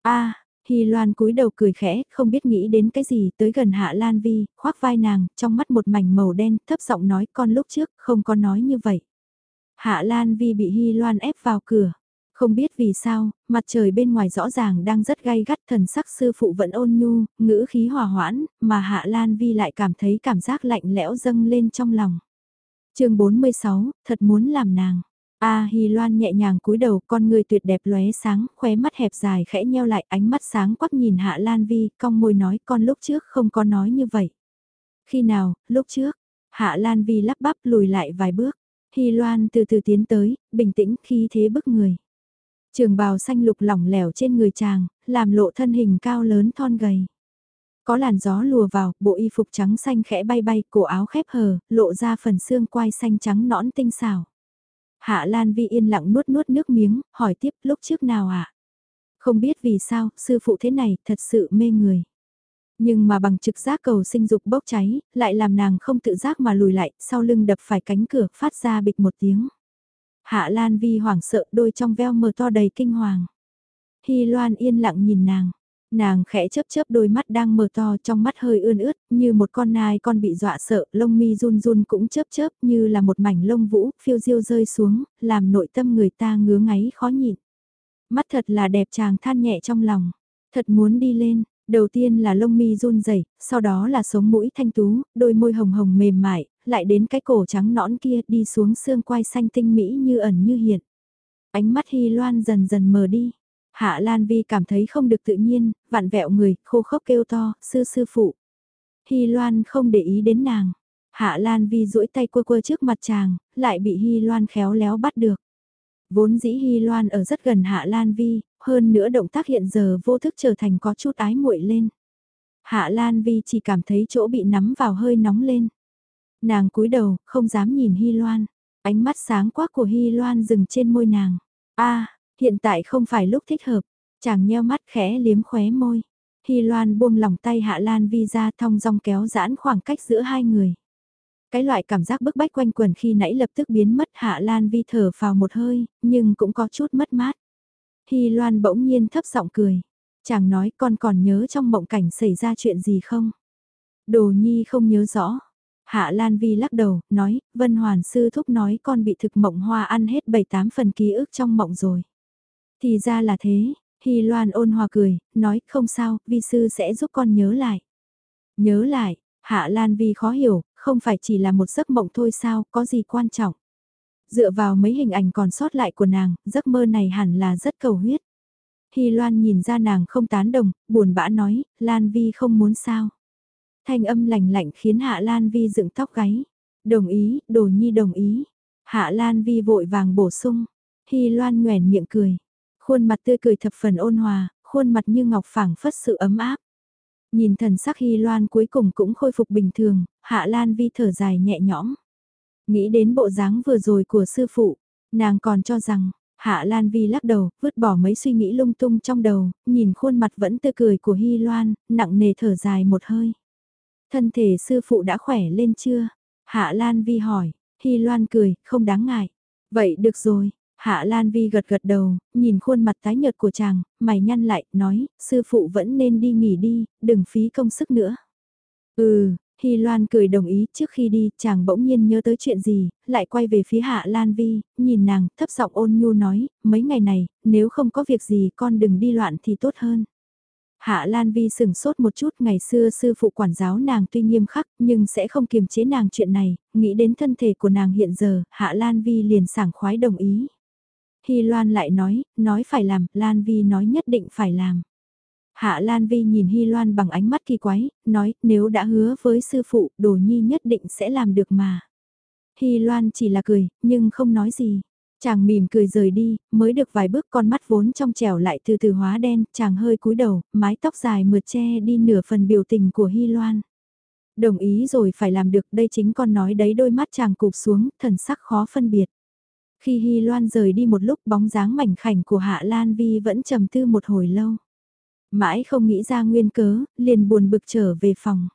a Hy Loan cúi đầu cười khẽ, không biết nghĩ đến cái gì, tới gần Hạ Lan Vi, khoác vai nàng, trong mắt một mảnh màu đen, thấp giọng nói con lúc trước, không có nói như vậy. Hạ Lan Vi bị Hy Loan ép vào cửa. Không biết vì sao, mặt trời bên ngoài rõ ràng đang rất gay gắt thần sắc sư phụ vẫn ôn nhu, ngữ khí hòa hoãn, mà Hạ Lan Vi lại cảm thấy cảm giác lạnh lẽo dâng lên trong lòng. chương 46, thật muốn làm nàng. A Hi Loan nhẹ nhàng cúi đầu, con người tuyệt đẹp lóe sáng, khóe mắt hẹp dài khẽ nheo lại, ánh mắt sáng quắc nhìn Hạ Lan Vi, cong môi nói con lúc trước không có nói như vậy. Khi nào, lúc trước, Hạ Lan Vi lắp bắp lùi lại vài bước, Hi Loan từ từ tiến tới, bình tĩnh khi thế bức người. Trường bào xanh lục lỏng lẻo trên người chàng, làm lộ thân hình cao lớn thon gầy. Có làn gió lùa vào, bộ y phục trắng xanh khẽ bay bay, cổ áo khép hờ, lộ ra phần xương quai xanh trắng nõn tinh xảo. Hạ Lan Vi yên lặng nuốt nuốt nước miếng, hỏi tiếp lúc trước nào ạ? À? Không biết vì sao, sư phụ thế này, thật sự mê người. Nhưng mà bằng trực giác cầu sinh dục bốc cháy, lại làm nàng không tự giác mà lùi lại, sau lưng đập phải cánh cửa, phát ra bịch một tiếng. Hạ Lan Vi hoảng sợ đôi trong veo mờ to đầy kinh hoàng. Hy Loan yên lặng nhìn nàng. Nàng khẽ chớp chớp đôi mắt đang mở to trong mắt hơi ươn ướt, như một con nai con bị dọa sợ, lông mi run run cũng chớp chớp như là một mảnh lông vũ, phiêu diêu rơi xuống, làm nội tâm người ta ngứa ngáy khó nhịn. Mắt thật là đẹp chàng than nhẹ trong lòng, thật muốn đi lên, đầu tiên là lông mi run rẩy, sau đó là sống mũi thanh tú, đôi môi hồng hồng mềm mại, lại đến cái cổ trắng nõn kia đi xuống xương quai xanh tinh mỹ như ẩn như hiện. Ánh mắt Hy Loan dần dần mờ đi. Hạ Lan Vi cảm thấy không được tự nhiên, vặn vẹo người, khô khốc kêu to, sư sư phụ. Hy Loan không để ý đến nàng. Hạ Lan Vi duỗi tay quơ quơ trước mặt chàng, lại bị Hy Loan khéo léo bắt được. Vốn dĩ Hy Loan ở rất gần Hạ Lan Vi, hơn nữa động tác hiện giờ vô thức trở thành có chút ái muội lên. Hạ Lan Vi chỉ cảm thấy chỗ bị nắm vào hơi nóng lên. Nàng cúi đầu, không dám nhìn Hy Loan. Ánh mắt sáng quắc của Hy Loan dừng trên môi nàng. a hiện tại không phải lúc thích hợp. Chàng nheo mắt khẽ liếm khóe môi. Hy Loan buông lòng tay Hạ Lan Vi ra thong dong kéo giãn khoảng cách giữa hai người. Cái loại cảm giác bức bách quanh quần khi nãy lập tức biến mất Hạ Lan Vi thở vào một hơi, nhưng cũng có chút mất mát. Hy Loan bỗng nhiên thấp giọng cười. Chàng nói con còn nhớ trong mộng cảnh xảy ra chuyện gì không? Đồ Nhi không nhớ rõ. Hạ Lan Vi lắc đầu, nói, Vân Hoàn Sư Thúc nói con bị thực mộng hoa ăn hết 7-8 phần ký ức trong mộng rồi. Thì ra là thế, Hy Loan ôn hòa cười, nói không sao, Vi Sư sẽ giúp con nhớ lại. Nhớ lại, Hạ Lan Vi khó hiểu, không phải chỉ là một giấc mộng thôi sao, có gì quan trọng. Dựa vào mấy hình ảnh còn sót lại của nàng, giấc mơ này hẳn là rất cầu huyết. Hy Loan nhìn ra nàng không tán đồng, buồn bã nói, Lan Vi không muốn sao. Thanh âm lạnh lạnh khiến Hạ Lan Vi dựng tóc gáy. Đồng ý, đồ nhi đồng ý. Hạ Lan Vi vội vàng bổ sung. Hy Loan nhoèn miệng cười. Khuôn mặt tươi cười thập phần ôn hòa, khuôn mặt như ngọc phảng phất sự ấm áp. Nhìn thần sắc Hy Loan cuối cùng cũng khôi phục bình thường, Hạ Lan Vi thở dài nhẹ nhõm. Nghĩ đến bộ dáng vừa rồi của sư phụ, nàng còn cho rằng, Hạ Lan Vi lắc đầu, vứt bỏ mấy suy nghĩ lung tung trong đầu, nhìn khuôn mặt vẫn tươi cười của Hy Loan, nặng nề thở dài một hơi. Thân thể sư phụ đã khỏe lên chưa? Hạ Lan Vi hỏi, Hy Loan cười, không đáng ngại. Vậy được rồi, Hạ Lan Vi gật gật đầu, nhìn khuôn mặt tái nhợt của chàng, mày nhăn lại, nói, sư phụ vẫn nên đi nghỉ đi, đừng phí công sức nữa. Ừ, Hy Loan cười đồng ý trước khi đi, chàng bỗng nhiên nhớ tới chuyện gì, lại quay về phía Hạ Lan Vi, nhìn nàng, thấp giọng ôn nhu nói, mấy ngày này, nếu không có việc gì con đừng đi loạn thì tốt hơn. Hạ Lan Vi sừng sốt một chút ngày xưa sư phụ quản giáo nàng tuy nghiêm khắc nhưng sẽ không kiềm chế nàng chuyện này, nghĩ đến thân thể của nàng hiện giờ, Hạ Lan Vi liền sảng khoái đồng ý. Hy Loan lại nói, nói phải làm, Lan Vi nói nhất định phải làm. Hạ Lan Vi nhìn Hy Loan bằng ánh mắt kỳ quái, nói, nếu đã hứa với sư phụ, đồ nhi nhất định sẽ làm được mà. Hy Loan chỉ là cười, nhưng không nói gì. Chàng mỉm cười rời đi, mới được vài bước con mắt vốn trong trẻo lại từ từ hóa đen, chàng hơi cúi đầu, mái tóc dài mượt che đi nửa phần biểu tình của Hy Loan. Đồng ý rồi phải làm được, đây chính con nói đấy đôi mắt chàng cụp xuống, thần sắc khó phân biệt. Khi Hy Loan rời đi một lúc bóng dáng mảnh khảnh của Hạ Lan Vi vẫn trầm tư một hồi lâu. Mãi không nghĩ ra nguyên cớ, liền buồn bực trở về phòng.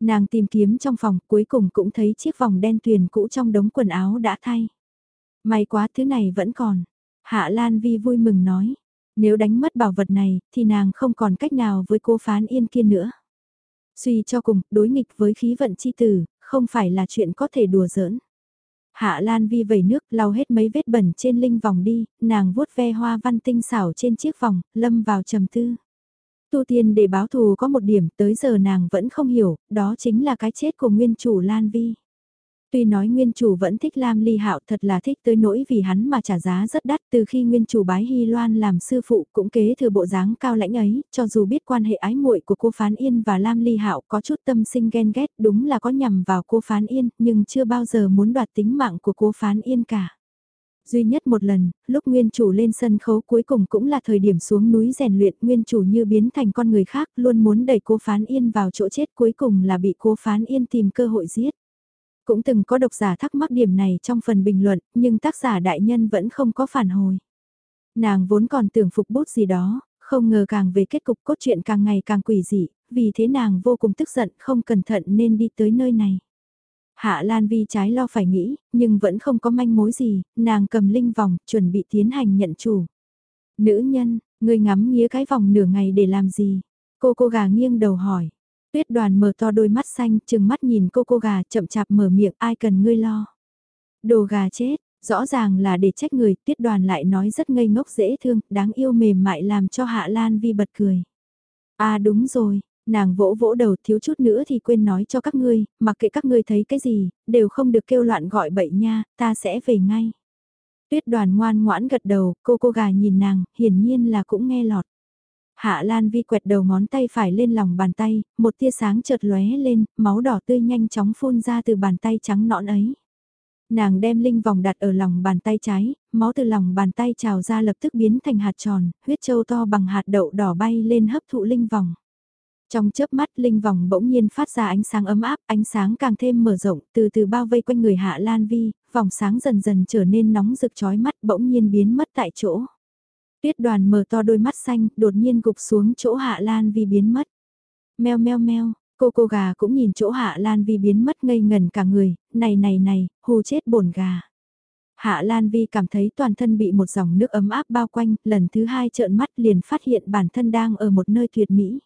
Nàng tìm kiếm trong phòng cuối cùng cũng thấy chiếc vòng đen tuyền cũ trong đống quần áo đã thay. May quá thứ này vẫn còn. Hạ Lan Vi vui mừng nói. Nếu đánh mất bảo vật này thì nàng không còn cách nào với cô phán yên kia nữa. Suy cho cùng, đối nghịch với khí vận chi tử, không phải là chuyện có thể đùa giỡn. Hạ Lan Vi vẩy nước lau hết mấy vết bẩn trên linh vòng đi, nàng vuốt ve hoa văn tinh xảo trên chiếc vòng, lâm vào trầm tư. Tu tiên để báo thù có một điểm tới giờ nàng vẫn không hiểu, đó chính là cái chết của nguyên chủ Lan Vi. Tuy nói nguyên chủ vẫn thích Lam Ly Hạo thật là thích tới nỗi vì hắn mà trả giá rất đắt từ khi nguyên chủ bái Hy Loan làm sư phụ cũng kế thừa bộ dáng cao lãnh ấy, cho dù biết quan hệ ái muội của cô Phán Yên và Lam Ly Hạo có chút tâm sinh ghen ghét đúng là có nhầm vào cô Phán Yên nhưng chưa bao giờ muốn đoạt tính mạng của cô Phán Yên cả. Duy nhất một lần, lúc nguyên chủ lên sân khấu cuối cùng cũng là thời điểm xuống núi rèn luyện nguyên chủ như biến thành con người khác luôn muốn đẩy cô Phán Yên vào chỗ chết cuối cùng là bị cô Phán Yên tìm cơ hội giết. Cũng từng có độc giả thắc mắc điểm này trong phần bình luận, nhưng tác giả đại nhân vẫn không có phản hồi. Nàng vốn còn tưởng phục bút gì đó, không ngờ càng về kết cục cốt truyện càng ngày càng quỷ dị, vì thế nàng vô cùng tức giận không cẩn thận nên đi tới nơi này. Hạ Lan Vi trái lo phải nghĩ, nhưng vẫn không có manh mối gì, nàng cầm linh vòng, chuẩn bị tiến hành nhận chủ. Nữ nhân, người ngắm nghía cái vòng nửa ngày để làm gì? Cô cô gà nghiêng đầu hỏi. Tuyết đoàn mở to đôi mắt xanh, chừng mắt nhìn cô cô gà chậm chạp mở miệng ai cần ngươi lo. Đồ gà chết, rõ ràng là để trách người, tuyết đoàn lại nói rất ngây ngốc dễ thương, đáng yêu mềm mại làm cho Hạ Lan Vi bật cười. À đúng rồi, nàng vỗ vỗ đầu thiếu chút nữa thì quên nói cho các ngươi, mặc kệ các ngươi thấy cái gì, đều không được kêu loạn gọi bậy nha, ta sẽ về ngay. Tuyết đoàn ngoan ngoãn gật đầu, cô cô gà nhìn nàng, hiển nhiên là cũng nghe lọt. Hạ Lan Vi quẹt đầu ngón tay phải lên lòng bàn tay, một tia sáng chợt lóe lên, máu đỏ tươi nhanh chóng phun ra từ bàn tay trắng nõn ấy. Nàng đem linh vòng đặt ở lòng bàn tay trái, máu từ lòng bàn tay trào ra lập tức biến thành hạt tròn, huyết châu to bằng hạt đậu đỏ bay lên hấp thụ linh vòng. Trong chớp mắt linh vòng bỗng nhiên phát ra ánh sáng ấm áp, ánh sáng càng thêm mở rộng, từ từ bao vây quanh người Hạ Lan Vi, vòng sáng dần dần trở nên nóng rực chói mắt bỗng nhiên biến mất tại chỗ. Tuyết đoàn mở to đôi mắt xanh, đột nhiên gục xuống chỗ Hạ Lan Vi biến mất. Meo meo meo, cô cô gà cũng nhìn chỗ Hạ Lan Vi biến mất ngây ngần cả người, này này này, hù chết bổn gà. Hạ Lan Vi cảm thấy toàn thân bị một dòng nước ấm áp bao quanh, lần thứ hai trợn mắt liền phát hiện bản thân đang ở một nơi tuyệt mỹ.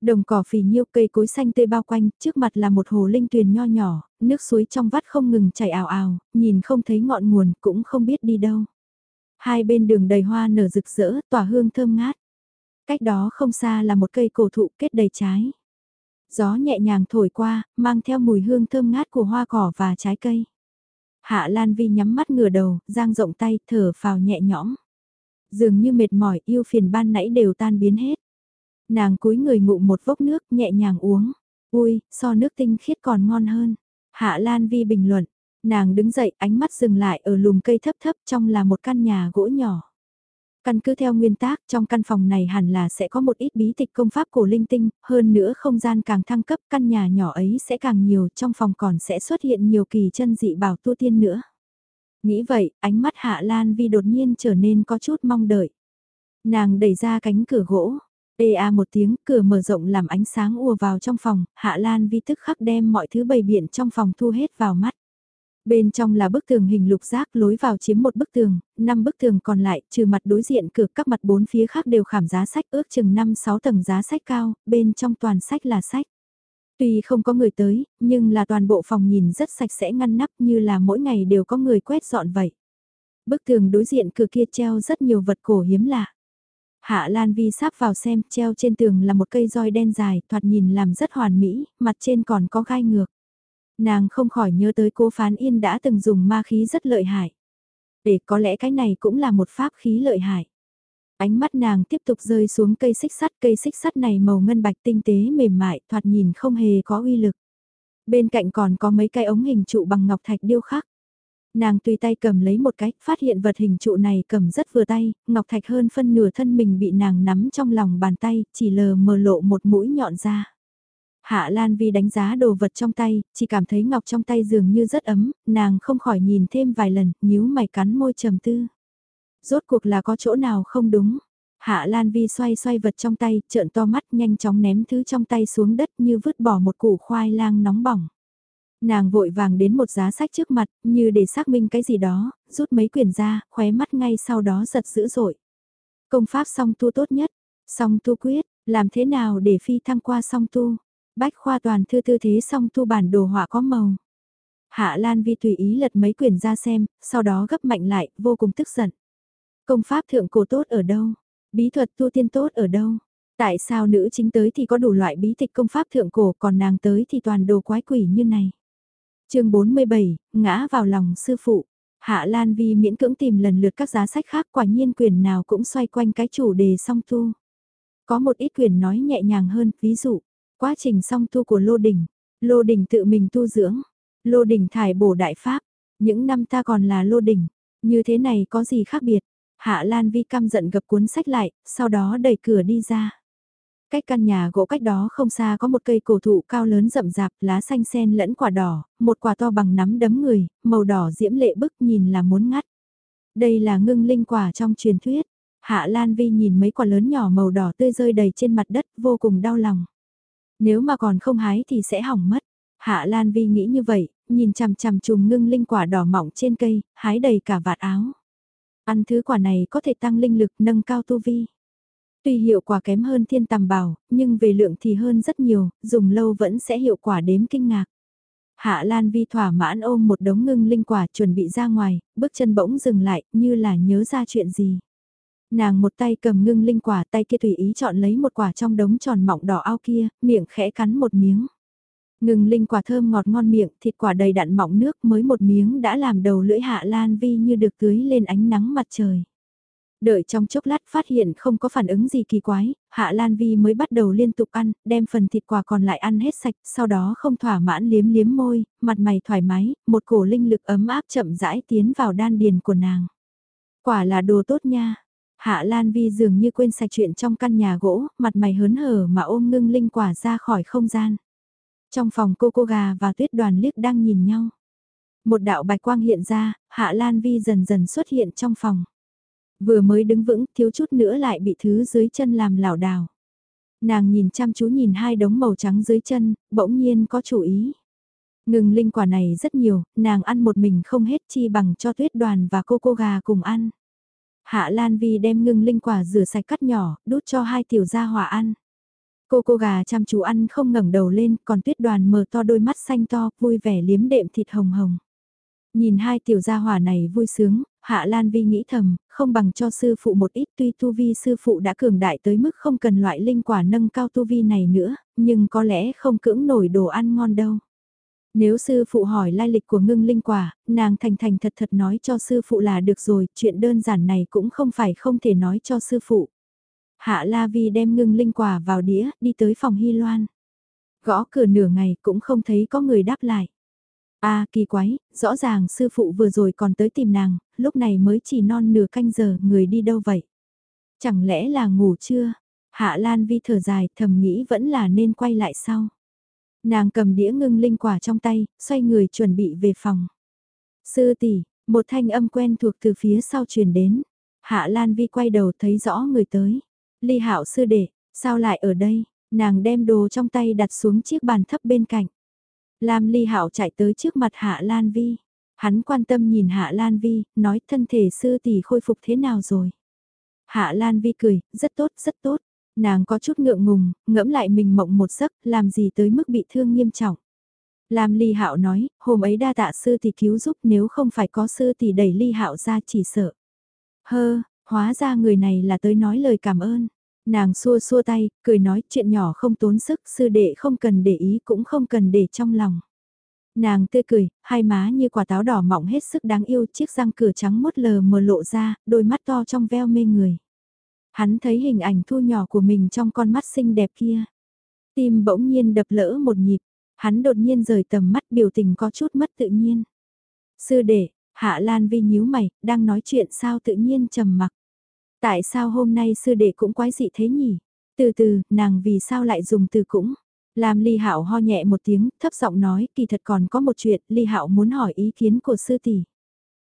Đồng cỏ phì nhiêu cây cối xanh tươi bao quanh, trước mặt là một hồ linh tuyền nho nhỏ, nước suối trong vắt không ngừng chảy ào ào, nhìn không thấy ngọn nguồn cũng không biết đi đâu. Hai bên đường đầy hoa nở rực rỡ, tỏa hương thơm ngát. Cách đó không xa là một cây cổ thụ kết đầy trái. Gió nhẹ nhàng thổi qua, mang theo mùi hương thơm ngát của hoa cỏ và trái cây. Hạ Lan Vi nhắm mắt ngửa đầu, giang rộng tay, thở phào nhẹ nhõm. Dường như mệt mỏi, yêu phiền ban nãy đều tan biến hết. Nàng cúi người ngụ một vốc nước, nhẹ nhàng uống. Ui, so nước tinh khiết còn ngon hơn. Hạ Lan Vi bình luận, Nàng đứng dậy ánh mắt dừng lại ở lùm cây thấp thấp trong là một căn nhà gỗ nhỏ. Căn cứ theo nguyên tác, trong căn phòng này hẳn là sẽ có một ít bí tịch công pháp cổ linh tinh, hơn nữa không gian càng thăng cấp căn nhà nhỏ ấy sẽ càng nhiều, trong phòng còn sẽ xuất hiện nhiều kỳ chân dị bảo tu tiên nữa. Nghĩ vậy, ánh mắt Hạ Lan Vi đột nhiên trở nên có chút mong đợi. Nàng đẩy ra cánh cửa gỗ, ê a một tiếng, cửa mở rộng làm ánh sáng ùa vào trong phòng, Hạ Lan Vi tức khắc đem mọi thứ bày biện trong phòng thu hết vào mắt. Bên trong là bức tường hình lục giác lối vào chiếm một bức tường, năm bức tường còn lại, trừ mặt đối diện cửa các mặt bốn phía khác đều khảm giá sách ước chừng 5-6 tầng giá sách cao, bên trong toàn sách là sách. Tuy không có người tới, nhưng là toàn bộ phòng nhìn rất sạch sẽ ngăn nắp như là mỗi ngày đều có người quét dọn vậy. Bức tường đối diện cửa kia treo rất nhiều vật cổ hiếm lạ. Hạ Lan Vi sáp vào xem, treo trên tường là một cây roi đen dài, thoạt nhìn làm rất hoàn mỹ, mặt trên còn có gai ngược. Nàng không khỏi nhớ tới cô Phán Yên đã từng dùng ma khí rất lợi hại. Để có lẽ cái này cũng là một pháp khí lợi hại. Ánh mắt nàng tiếp tục rơi xuống cây xích sắt, cây xích sắt này màu ngân bạch tinh tế mềm mại, thoạt nhìn không hề có uy lực. Bên cạnh còn có mấy cái ống hình trụ bằng ngọc thạch điêu khắc. Nàng tùy tay cầm lấy một cái, phát hiện vật hình trụ này cầm rất vừa tay, ngọc thạch hơn phân nửa thân mình bị nàng nắm trong lòng bàn tay, chỉ lờ mờ lộ một mũi nhọn ra. Hạ Lan Vi đánh giá đồ vật trong tay, chỉ cảm thấy ngọc trong tay dường như rất ấm, nàng không khỏi nhìn thêm vài lần, nhíu mày cắn môi trầm tư. Rốt cuộc là có chỗ nào không đúng. Hạ Lan Vi xoay xoay vật trong tay, trợn to mắt nhanh chóng ném thứ trong tay xuống đất như vứt bỏ một củ khoai lang nóng bỏng. Nàng vội vàng đến một giá sách trước mặt, như để xác minh cái gì đó, rút mấy quyển ra, khóe mắt ngay sau đó giật dữ dội. Công pháp song tu tốt nhất, song tu quyết, làm thế nào để phi thăng qua song tu? Bách khoa toàn thư tư thế song thu bản đồ họa có màu. Hạ Lan Vi tùy ý lật mấy quyển ra xem, sau đó gấp mạnh lại, vô cùng tức giận. Công pháp thượng cổ tốt ở đâu? Bí thuật tu tiên tốt ở đâu? Tại sao nữ chính tới thì có đủ loại bí tịch công pháp thượng cổ còn nàng tới thì toàn đồ quái quỷ như này? chương 47, ngã vào lòng sư phụ. Hạ Lan Vi miễn cưỡng tìm lần lượt các giá sách khác quả nhiên quyền nào cũng xoay quanh cái chủ đề song tu. Có một ít quyền nói nhẹ nhàng hơn, ví dụ, quá trình song tu của Lô Đình, Lô Đình tự mình tu dưỡng, Lô Đình thải bổ đại pháp, những năm ta còn là Lô Đình, như thế này có gì khác biệt? Hạ Lan Vi căm giận gập cuốn sách lại, sau đó đẩy cửa đi ra. Cách căn nhà gỗ cách đó không xa có một cây cổ thụ cao lớn rậm rạp, lá xanh sen lẫn quả đỏ, một quả to bằng nắm đấm người, màu đỏ diễm lệ bức nhìn là muốn ngắt. Đây là ngưng linh quả trong truyền thuyết. Hạ Lan Vi nhìn mấy quả lớn nhỏ màu đỏ tươi rơi đầy trên mặt đất vô cùng đau lòng. Nếu mà còn không hái thì sẽ hỏng mất. Hạ Lan Vi nghĩ như vậy, nhìn chằm chằm chùm ngưng linh quả đỏ mỏng trên cây, hái đầy cả vạt áo. Ăn thứ quả này có thể tăng linh lực nâng cao tu vi. Tuy hiệu quả kém hơn thiên tầm bảo, nhưng về lượng thì hơn rất nhiều, dùng lâu vẫn sẽ hiệu quả đếm kinh ngạc. Hạ Lan Vi thỏa mãn ôm một đống ngưng linh quả chuẩn bị ra ngoài, bước chân bỗng dừng lại như là nhớ ra chuyện gì. Nàng một tay cầm ngưng linh quả tay kia tùy ý chọn lấy một quả trong đống tròn mọng đỏ ao kia, miệng khẽ cắn một miếng. Ngừng linh quả thơm ngọt ngon miệng, thịt quả đầy đặn mọng nước mới một miếng đã làm đầu lưỡi hạ lan vi như được tưới lên ánh nắng mặt trời. Đợi trong chốc lát phát hiện không có phản ứng gì kỳ quái, Hạ Lan Vi mới bắt đầu liên tục ăn, đem phần thịt quả còn lại ăn hết sạch, sau đó không thỏa mãn liếm liếm môi, mặt mày thoải mái, một cổ linh lực ấm áp chậm rãi tiến vào đan điền của nàng. Quả là đồ tốt nha. Hạ Lan Vi dường như quên sạch chuyện trong căn nhà gỗ, mặt mày hớn hở mà ôm ngưng linh quả ra khỏi không gian. Trong phòng cô cô gà và tuyết đoàn liếc đang nhìn nhau. Một đạo bạch quang hiện ra, Hạ Lan Vi dần dần xuất hiện trong phòng. Vừa mới đứng vững, thiếu chút nữa lại bị thứ dưới chân làm lảo đảo. Nàng nhìn chăm chú nhìn hai đống màu trắng dưới chân, bỗng nhiên có chủ ý. Ngừng linh quả này rất nhiều, nàng ăn một mình không hết chi bằng cho tuyết đoàn và cô cô gà cùng ăn. Hạ Lan Vi đem ngưng linh quả rửa sạch cắt nhỏ, đút cho hai tiểu gia hỏa ăn. Cô cô gà chăm chú ăn không ngẩng đầu lên, còn tuyết đoàn mở to đôi mắt xanh to, vui vẻ liếm đệm thịt hồng hồng. Nhìn hai tiểu gia hỏa này vui sướng, Hạ Lan Vi nghĩ thầm, không bằng cho sư phụ một ít tuy tu vi sư phụ đã cường đại tới mức không cần loại linh quả nâng cao tu vi này nữa, nhưng có lẽ không cưỡng nổi đồ ăn ngon đâu. Nếu sư phụ hỏi lai lịch của ngưng linh quả, nàng thành thành thật thật nói cho sư phụ là được rồi, chuyện đơn giản này cũng không phải không thể nói cho sư phụ. Hạ La Vi đem ngưng linh quả vào đĩa, đi tới phòng Hy Loan. Gõ cửa nửa ngày cũng không thấy có người đáp lại. a kỳ quái, rõ ràng sư phụ vừa rồi còn tới tìm nàng, lúc này mới chỉ non nửa canh giờ, người đi đâu vậy? Chẳng lẽ là ngủ chưa? Hạ Lan Vi thở dài thầm nghĩ vẫn là nên quay lại sau. Nàng cầm đĩa ngưng linh quả trong tay, xoay người chuẩn bị về phòng. Sư tỷ, một thanh âm quen thuộc từ phía sau truyền đến. Hạ Lan Vi quay đầu thấy rõ người tới. Ly Hạo sư đệ, sao lại ở đây? Nàng đem đồ trong tay đặt xuống chiếc bàn thấp bên cạnh. Lam Ly Hạo chạy tới trước mặt Hạ Lan Vi. Hắn quan tâm nhìn Hạ Lan Vi, nói thân thể sư tỷ khôi phục thế nào rồi. Hạ Lan Vi cười, rất tốt, rất tốt. Nàng có chút ngượng ngùng, ngẫm lại mình mộng một giấc, làm gì tới mức bị thương nghiêm trọng. Lam Ly Hạo nói, hôm ấy đa tạ sư thì cứu giúp nếu không phải có sư thì đẩy Ly Hạo ra chỉ sợ. Hơ, hóa ra người này là tới nói lời cảm ơn. Nàng xua xua tay, cười nói chuyện nhỏ không tốn sức, sư đệ không cần để ý cũng không cần để trong lòng. Nàng tươi cười, hai má như quả táo đỏ mọng hết sức đáng yêu, chiếc răng cửa trắng mốt lờ mờ lộ ra, đôi mắt to trong veo mê người. Hắn thấy hình ảnh thu nhỏ của mình trong con mắt xinh đẹp kia. Tim bỗng nhiên đập lỡ một nhịp, hắn đột nhiên rời tầm mắt biểu tình có chút mất tự nhiên. Sư đệ, Hạ Lan Vi nhíu mày, đang nói chuyện sao tự nhiên trầm mặc. Tại sao hôm nay sư đệ cũng quái dị thế nhỉ? Từ từ, nàng vì sao lại dùng từ cũng? làm Ly Hạo ho nhẹ một tiếng, thấp giọng nói, kỳ thật còn có một chuyện, Ly Hạo muốn hỏi ý kiến của sư tỷ.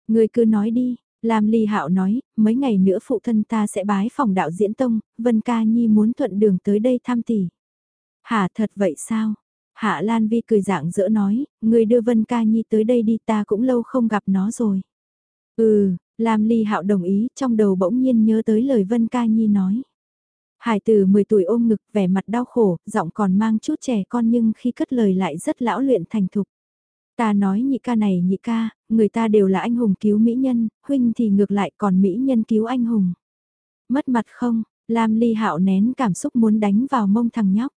Người cứ nói đi, Lam Ly Hạo nói, mấy ngày nữa phụ thân ta sẽ bái phòng đạo diễn tông, Vân Ca Nhi muốn thuận đường tới đây thăm tỷ. Hả thật vậy sao? Hạ Lan Vi cười dạng dỡ nói, người đưa Vân Ca Nhi tới đây đi ta cũng lâu không gặp nó rồi. Ừ, Lam Ly Hạo đồng ý, trong đầu bỗng nhiên nhớ tới lời Vân Ca Nhi nói. Hải tử 10 tuổi ôm ngực, vẻ mặt đau khổ, giọng còn mang chút trẻ con nhưng khi cất lời lại rất lão luyện thành thục. Ta nói nhị ca này nhị ca, người ta đều là anh hùng cứu mỹ nhân, huynh thì ngược lại còn mỹ nhân cứu anh hùng. Mất mặt không, Lam Ly Hạo nén cảm xúc muốn đánh vào mông thằng nhóc.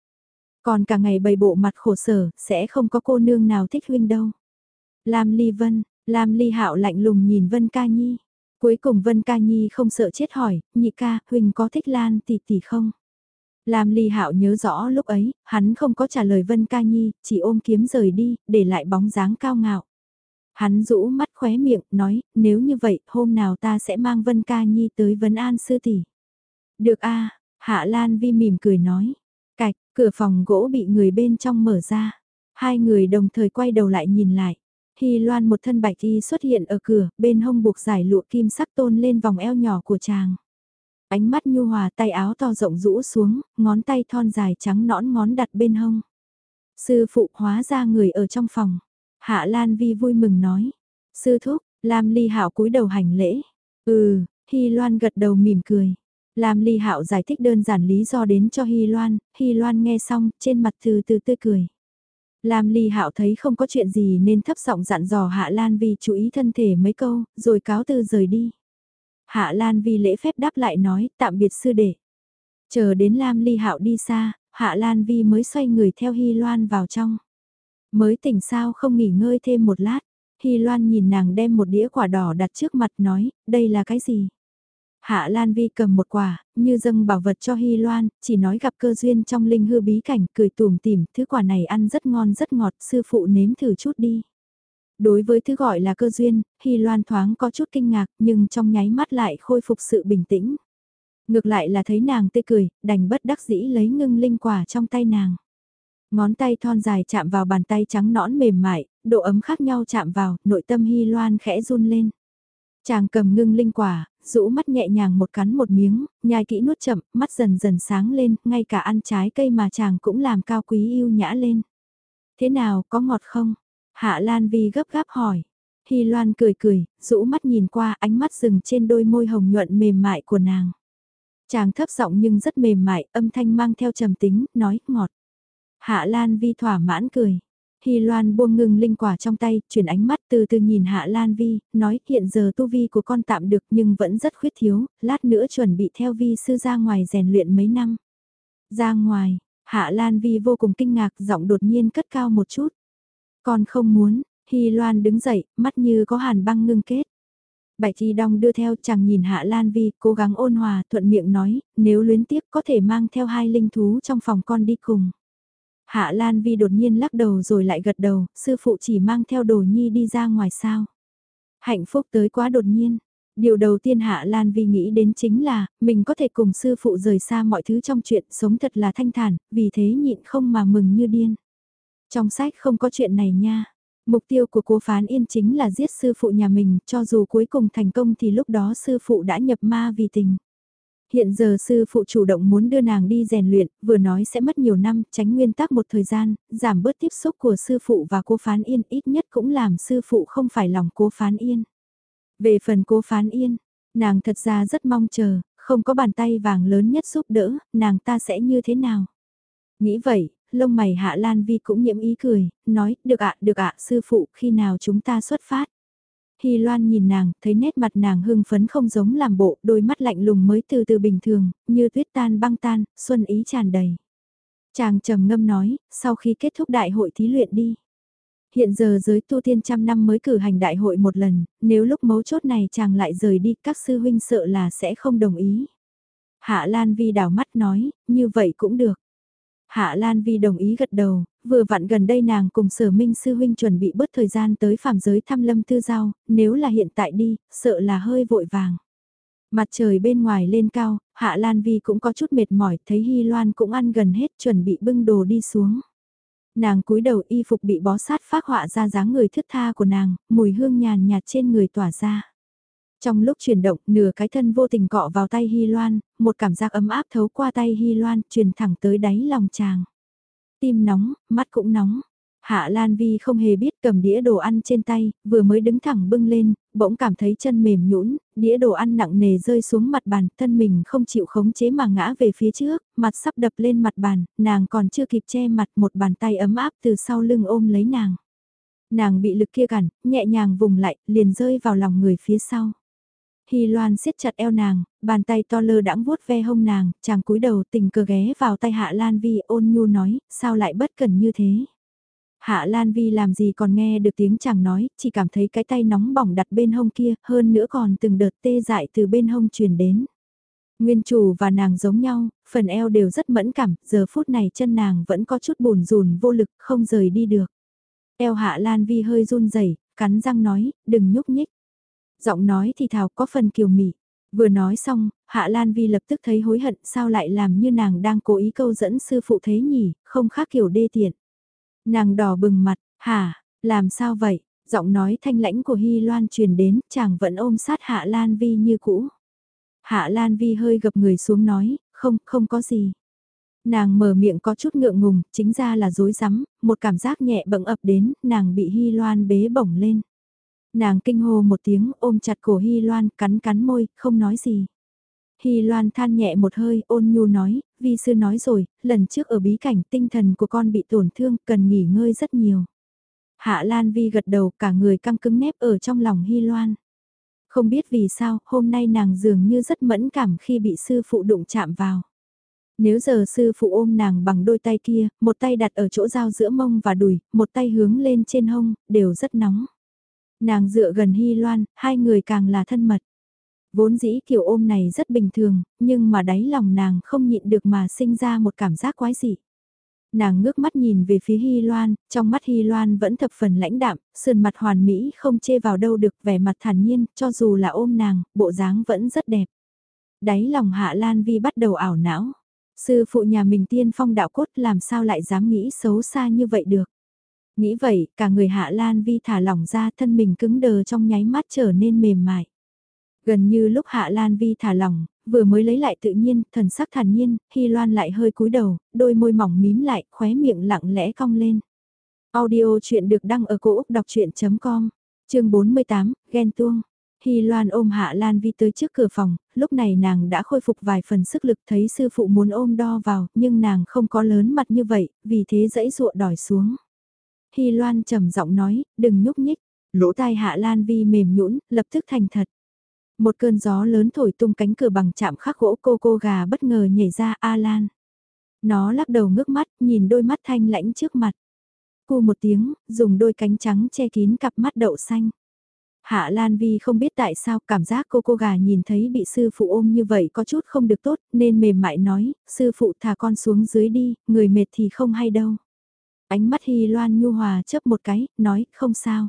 Còn cả ngày bày bộ mặt khổ sở, sẽ không có cô nương nào thích huynh đâu. Lam Ly Vân, Lam Ly Hạo lạnh lùng nhìn Vân Ca Nhi. Cuối cùng Vân Ca Nhi không sợ chết hỏi, nhị ca, huynh có thích Lan tỷ tỷ không? Lam Ly Hạo nhớ rõ lúc ấy, hắn không có trả lời Vân Ca Nhi, chỉ ôm kiếm rời đi, để lại bóng dáng cao ngạo. Hắn rũ mắt khóe miệng, nói, nếu như vậy, hôm nào ta sẽ mang Vân Ca Nhi tới Vân An sư tỷ. Được a, Hạ Lan Vi mỉm cười nói. Cạch, cửa phòng gỗ bị người bên trong mở ra. Hai người đồng thời quay đầu lại nhìn lại. Hy Loan một thân bạch y xuất hiện ở cửa, bên hông buộc giải lụa kim sắc tôn lên vòng eo nhỏ của chàng. Ánh mắt nhu hòa tay áo to rộng rũ xuống, ngón tay thon dài trắng nõn ngón đặt bên hông. Sư phụ hóa ra người ở trong phòng. Hạ Lan Vi vui mừng nói. Sư thúc, Lam Ly Hạo cúi đầu hành lễ. Ừ, Hy Loan gật đầu mỉm cười. Lam Ly Hạo giải thích đơn giản lý do đến cho Hy Loan, Hy Loan nghe xong, trên mặt từ từ tươi cười. Lam Ly Hạo thấy không có chuyện gì nên thấp giọng dặn dò Hạ Lan Vi chú ý thân thể mấy câu, rồi cáo từ rời đi. Hạ Lan Vi lễ phép đáp lại nói, tạm biệt sư đệ. Chờ đến Lam Ly Hạo đi xa, Hạ Lan Vi mới xoay người theo Hy Loan vào trong. Mới tỉnh sao không nghỉ ngơi thêm một lát, Hy Loan nhìn nàng đem một đĩa quả đỏ đặt trước mặt nói, đây là cái gì? Hạ Lan Vi cầm một quả, như dâng bảo vật cho Hy Loan, chỉ nói gặp cơ duyên trong linh hư bí cảnh, cười tùm tìm, thứ quả này ăn rất ngon rất ngọt, sư phụ nếm thử chút đi. Đối với thứ gọi là cơ duyên, Hy Loan thoáng có chút kinh ngạc, nhưng trong nháy mắt lại khôi phục sự bình tĩnh. Ngược lại là thấy nàng tươi cười, đành bất đắc dĩ lấy ngưng linh quả trong tay nàng. Ngón tay thon dài chạm vào bàn tay trắng nõn mềm mại, độ ấm khác nhau chạm vào, nội tâm Hy Loan khẽ run lên. Chàng cầm ngưng linh quả, rũ mắt nhẹ nhàng một cắn một miếng, nhai kỹ nuốt chậm, mắt dần dần sáng lên, ngay cả ăn trái cây mà chàng cũng làm cao quý yêu nhã lên. Thế nào, có ngọt không? Hạ Lan Vi gấp gáp hỏi. Hy Loan cười cười, rũ mắt nhìn qua ánh mắt dừng trên đôi môi hồng nhuận mềm mại của nàng. Chàng thấp giọng nhưng rất mềm mại, âm thanh mang theo trầm tính, nói, ngọt. Hạ Lan Vi thỏa mãn cười. Hy Loan buông ngừng linh quả trong tay, chuyển ánh mắt từ từ nhìn Hạ Lan Vi, nói hiện giờ tu vi của con tạm được nhưng vẫn rất khuyết thiếu, lát nữa chuẩn bị theo vi sư ra ngoài rèn luyện mấy năm. Ra ngoài, Hạ Lan Vi vô cùng kinh ngạc, giọng đột nhiên cất cao một chút. Con không muốn, Hy Loan đứng dậy, mắt như có hàn băng ngưng kết. Bạch Chi Đông đưa theo chàng nhìn Hạ Lan Vi, cố gắng ôn hòa, thuận miệng nói, nếu luyến tiếc có thể mang theo hai linh thú trong phòng con đi cùng. Hạ Lan Vi đột nhiên lắc đầu rồi lại gật đầu, sư phụ chỉ mang theo đồ nhi đi ra ngoài sao. Hạnh phúc tới quá đột nhiên. Điều đầu tiên Hạ Lan Vi nghĩ đến chính là, mình có thể cùng sư phụ rời xa mọi thứ trong chuyện sống thật là thanh thản, vì thế nhịn không mà mừng như điên. Trong sách không có chuyện này nha. Mục tiêu của cố phán yên chính là giết sư phụ nhà mình, cho dù cuối cùng thành công thì lúc đó sư phụ đã nhập ma vì tình. Hiện giờ sư phụ chủ động muốn đưa nàng đi rèn luyện, vừa nói sẽ mất nhiều năm, tránh nguyên tắc một thời gian, giảm bớt tiếp xúc của sư phụ và cố phán yên ít nhất cũng làm sư phụ không phải lòng cố phán yên. Về phần cố phán yên, nàng thật ra rất mong chờ, không có bàn tay vàng lớn nhất giúp đỡ, nàng ta sẽ như thế nào? Nghĩ vậy, lông mày Hạ Lan Vi cũng nhiễm ý cười, nói, được ạ, được ạ, sư phụ, khi nào chúng ta xuất phát? Hy Loan nhìn nàng, thấy nét mặt nàng hưng phấn không giống làm bộ, đôi mắt lạnh lùng mới từ từ bình thường, như tuyết tan băng tan, xuân ý tràn đầy. Chàng trầm ngâm nói, sau khi kết thúc đại hội thí luyện đi. Hiện giờ giới tu tiên trăm năm mới cử hành đại hội một lần, nếu lúc mấu chốt này chàng lại rời đi các sư huynh sợ là sẽ không đồng ý. Hạ Lan Vi đảo mắt nói, như vậy cũng được. Hạ Lan Vi đồng ý gật đầu, vừa vặn gần đây nàng cùng sở minh sư huynh chuẩn bị bớt thời gian tới phạm giới thăm lâm tư giao, nếu là hiện tại đi, sợ là hơi vội vàng. Mặt trời bên ngoài lên cao, Hạ Lan Vi cũng có chút mệt mỏi, thấy Hy Loan cũng ăn gần hết chuẩn bị bưng đồ đi xuống. Nàng cúi đầu y phục bị bó sát phát họa ra dáng người thướt tha của nàng, mùi hương nhàn nhạt trên người tỏa ra. Trong lúc chuyển động, nửa cái thân vô tình cọ vào tay Hy Loan, một cảm giác ấm áp thấu qua tay Hy Loan, truyền thẳng tới đáy lòng chàng. Tim nóng, mắt cũng nóng. Hạ Lan Vi không hề biết cầm đĩa đồ ăn trên tay, vừa mới đứng thẳng bưng lên, bỗng cảm thấy chân mềm nhũn, đĩa đồ ăn nặng nề rơi xuống mặt bàn, thân mình không chịu khống chế mà ngã về phía trước, mặt sắp đập lên mặt bàn, nàng còn chưa kịp che mặt một bàn tay ấm áp từ sau lưng ôm lấy nàng. Nàng bị lực kia cản, nhẹ nhàng vùng lại, liền rơi vào lòng người phía sau. Hy Loan siết chặt eo nàng, bàn tay to lơ đãng vuốt ve hông nàng, chàng cúi đầu tình cờ ghé vào tay Hạ Lan Vi ôn nhu nói, sao lại bất cần như thế. Hạ Lan Vi làm gì còn nghe được tiếng chàng nói, chỉ cảm thấy cái tay nóng bỏng đặt bên hông kia, hơn nữa còn từng đợt tê dại từ bên hông truyền đến. Nguyên chủ và nàng giống nhau, phần eo đều rất mẫn cảm, giờ phút này chân nàng vẫn có chút bùn rùn vô lực, không rời đi được. Eo Hạ Lan Vi hơi run rẩy, cắn răng nói, đừng nhúc nhích. Giọng nói thì thào có phần kiều mị. Vừa nói xong, Hạ Lan Vi lập tức thấy hối hận sao lại làm như nàng đang cố ý câu dẫn sư phụ thế nhỉ, không khác kiểu đê tiện. Nàng đỏ bừng mặt, hả, làm sao vậy? Giọng nói thanh lãnh của Hy Loan truyền đến, chàng vẫn ôm sát Hạ Lan Vi như cũ. Hạ Lan Vi hơi gập người xuống nói, không, không có gì. Nàng mở miệng có chút ngượng ngùng, chính ra là dối rắm một cảm giác nhẹ bẫng ập đến, nàng bị Hy Loan bế bổng lên. Nàng kinh hô một tiếng ôm chặt cổ Hy Loan cắn cắn môi, không nói gì. Hy Loan than nhẹ một hơi, ôn nhu nói, vi sư nói rồi, lần trước ở bí cảnh tinh thần của con bị tổn thương, cần nghỉ ngơi rất nhiều. Hạ Lan Vi gật đầu cả người căng cứng nép ở trong lòng Hy Loan. Không biết vì sao, hôm nay nàng dường như rất mẫn cảm khi bị sư phụ đụng chạm vào. Nếu giờ sư phụ ôm nàng bằng đôi tay kia, một tay đặt ở chỗ giao giữa mông và đùi, một tay hướng lên trên hông, đều rất nóng. Nàng dựa gần Hy Loan, hai người càng là thân mật. Vốn dĩ kiểu ôm này rất bình thường, nhưng mà đáy lòng nàng không nhịn được mà sinh ra một cảm giác quái dị. Nàng ngước mắt nhìn về phía Hy Loan, trong mắt Hy Loan vẫn thập phần lãnh đạm, sườn mặt hoàn mỹ không chê vào đâu được vẻ mặt thản nhiên, cho dù là ôm nàng, bộ dáng vẫn rất đẹp. Đáy lòng Hạ Lan Vi bắt đầu ảo não. Sư phụ nhà mình tiên phong đạo cốt làm sao lại dám nghĩ xấu xa như vậy được. Nghĩ vậy, cả người Hạ Lan Vi thả lỏng ra thân mình cứng đờ trong nháy mắt trở nên mềm mại. Gần như lúc Hạ Lan Vi thả lỏng, vừa mới lấy lại tự nhiên, thần sắc thản nhiên, Hy Loan lại hơi cúi đầu, đôi môi mỏng mím lại, khóe miệng lặng lẽ cong lên. Audio chuyện được đăng ở cổ Úc đọc chuyện.com, chương 48, ghen tuông. Hy Loan ôm Hạ Lan Vi tới trước cửa phòng, lúc này nàng đã khôi phục vài phần sức lực thấy sư phụ muốn ôm đo vào, nhưng nàng không có lớn mặt như vậy, vì thế dãy ruộ đòi xuống. Hy Loan trầm giọng nói, đừng nhúc nhích, lỗ tai Hạ Lan Vi mềm nhũn, lập tức thành thật. Một cơn gió lớn thổi tung cánh cửa bằng chạm khắc gỗ cô cô gà bất ngờ nhảy ra A Lan. Nó lắc đầu ngước mắt, nhìn đôi mắt thanh lãnh trước mặt. Cô một tiếng, dùng đôi cánh trắng che kín cặp mắt đậu xanh. Hạ Lan Vi không biết tại sao cảm giác cô cô gà nhìn thấy bị sư phụ ôm như vậy có chút không được tốt nên mềm mại nói, sư phụ thả con xuống dưới đi, người mệt thì không hay đâu. Ánh mắt Hy Loan nhu hòa chớp một cái, nói, không sao.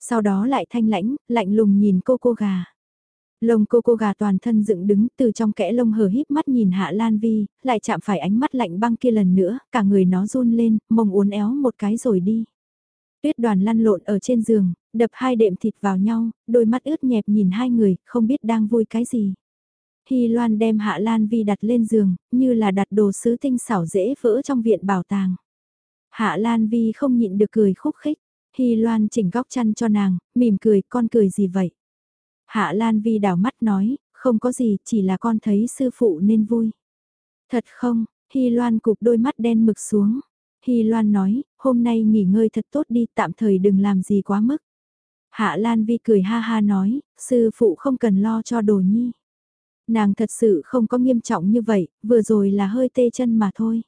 Sau đó lại thanh lãnh, lạnh lùng nhìn cô cô gà. Lông cô cô gà toàn thân dựng đứng từ trong kẽ lông hờ híp mắt nhìn Hạ Lan Vi, lại chạm phải ánh mắt lạnh băng kia lần nữa, cả người nó run lên, mông uốn éo một cái rồi đi. Tuyết đoàn lăn lộn ở trên giường, đập hai đệm thịt vào nhau, đôi mắt ướt nhẹp nhìn hai người, không biết đang vui cái gì. Hy Loan đem Hạ Lan Vi đặt lên giường, như là đặt đồ sứ tinh xảo dễ vỡ trong viện bảo tàng. Hạ Lan Vi không nhịn được cười khúc khích, Hy Loan chỉnh góc chăn cho nàng, mỉm cười, con cười gì vậy? Hạ Lan Vi đảo mắt nói, không có gì, chỉ là con thấy sư phụ nên vui. Thật không, Hy Loan cụp đôi mắt đen mực xuống. Hy Loan nói, hôm nay nghỉ ngơi thật tốt đi, tạm thời đừng làm gì quá mức. Hạ Lan Vi cười ha ha nói, sư phụ không cần lo cho đồ nhi. Nàng thật sự không có nghiêm trọng như vậy, vừa rồi là hơi tê chân mà thôi.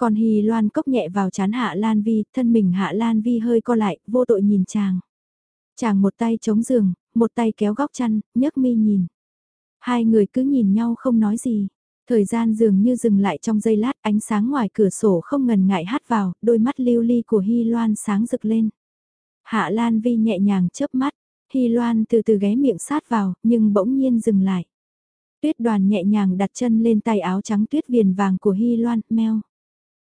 Còn Hy Loan cốc nhẹ vào chán Hạ Lan Vi, thân mình Hạ Lan Vi hơi co lại, vô tội nhìn chàng. Chàng một tay chống giường, một tay kéo góc chăn, nhấc mi nhìn. Hai người cứ nhìn nhau không nói gì. Thời gian dường như dừng lại trong giây lát, ánh sáng ngoài cửa sổ không ngần ngại hát vào, đôi mắt lưu ly của Hy Loan sáng rực lên. Hạ Lan Vi nhẹ nhàng chớp mắt, Hy Loan từ từ ghé miệng sát vào, nhưng bỗng nhiên dừng lại. Tuyết đoàn nhẹ nhàng đặt chân lên tay áo trắng tuyết viền vàng của Hy Loan, meo.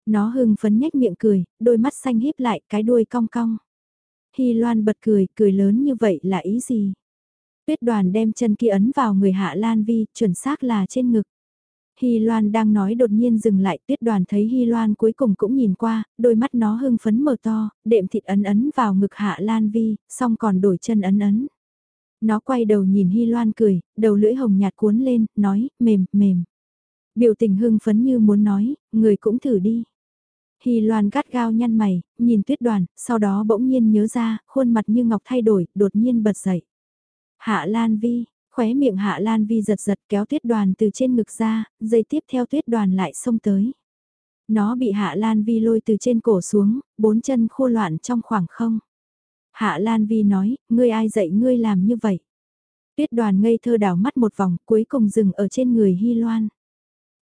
Nó hưng phấn nhếch miệng cười, đôi mắt xanh híp lại, cái đuôi cong cong. Hy Loan bật cười, cười lớn như vậy là ý gì? Tuyết đoàn đem chân kia ấn vào người Hạ Lan Vi, chuẩn xác là trên ngực. Hy Loan đang nói đột nhiên dừng lại, tuyết đoàn thấy Hy Loan cuối cùng cũng nhìn qua, đôi mắt nó hưng phấn mở to, đệm thịt ấn ấn vào ngực Hạ Lan Vi, xong còn đổi chân ấn ấn. Nó quay đầu nhìn Hy Loan cười, đầu lưỡi hồng nhạt cuốn lên, nói, mềm, mềm. Biểu tình hưng phấn như muốn nói, người cũng thử đi. Hy Loan gắt gao nhăn mày, nhìn tuyết đoàn, sau đó bỗng nhiên nhớ ra, khuôn mặt như ngọc thay đổi, đột nhiên bật dậy. Hạ Lan Vi, khóe miệng Hạ Lan Vi giật giật kéo tuyết đoàn từ trên ngực ra, dây tiếp theo tuyết đoàn lại xông tới. Nó bị Hạ Lan Vi lôi từ trên cổ xuống, bốn chân khô loạn trong khoảng không. Hạ Lan Vi nói, ngươi ai dạy ngươi làm như vậy? Tuyết đoàn ngây thơ đảo mắt một vòng, cuối cùng dừng ở trên người Hy Loan.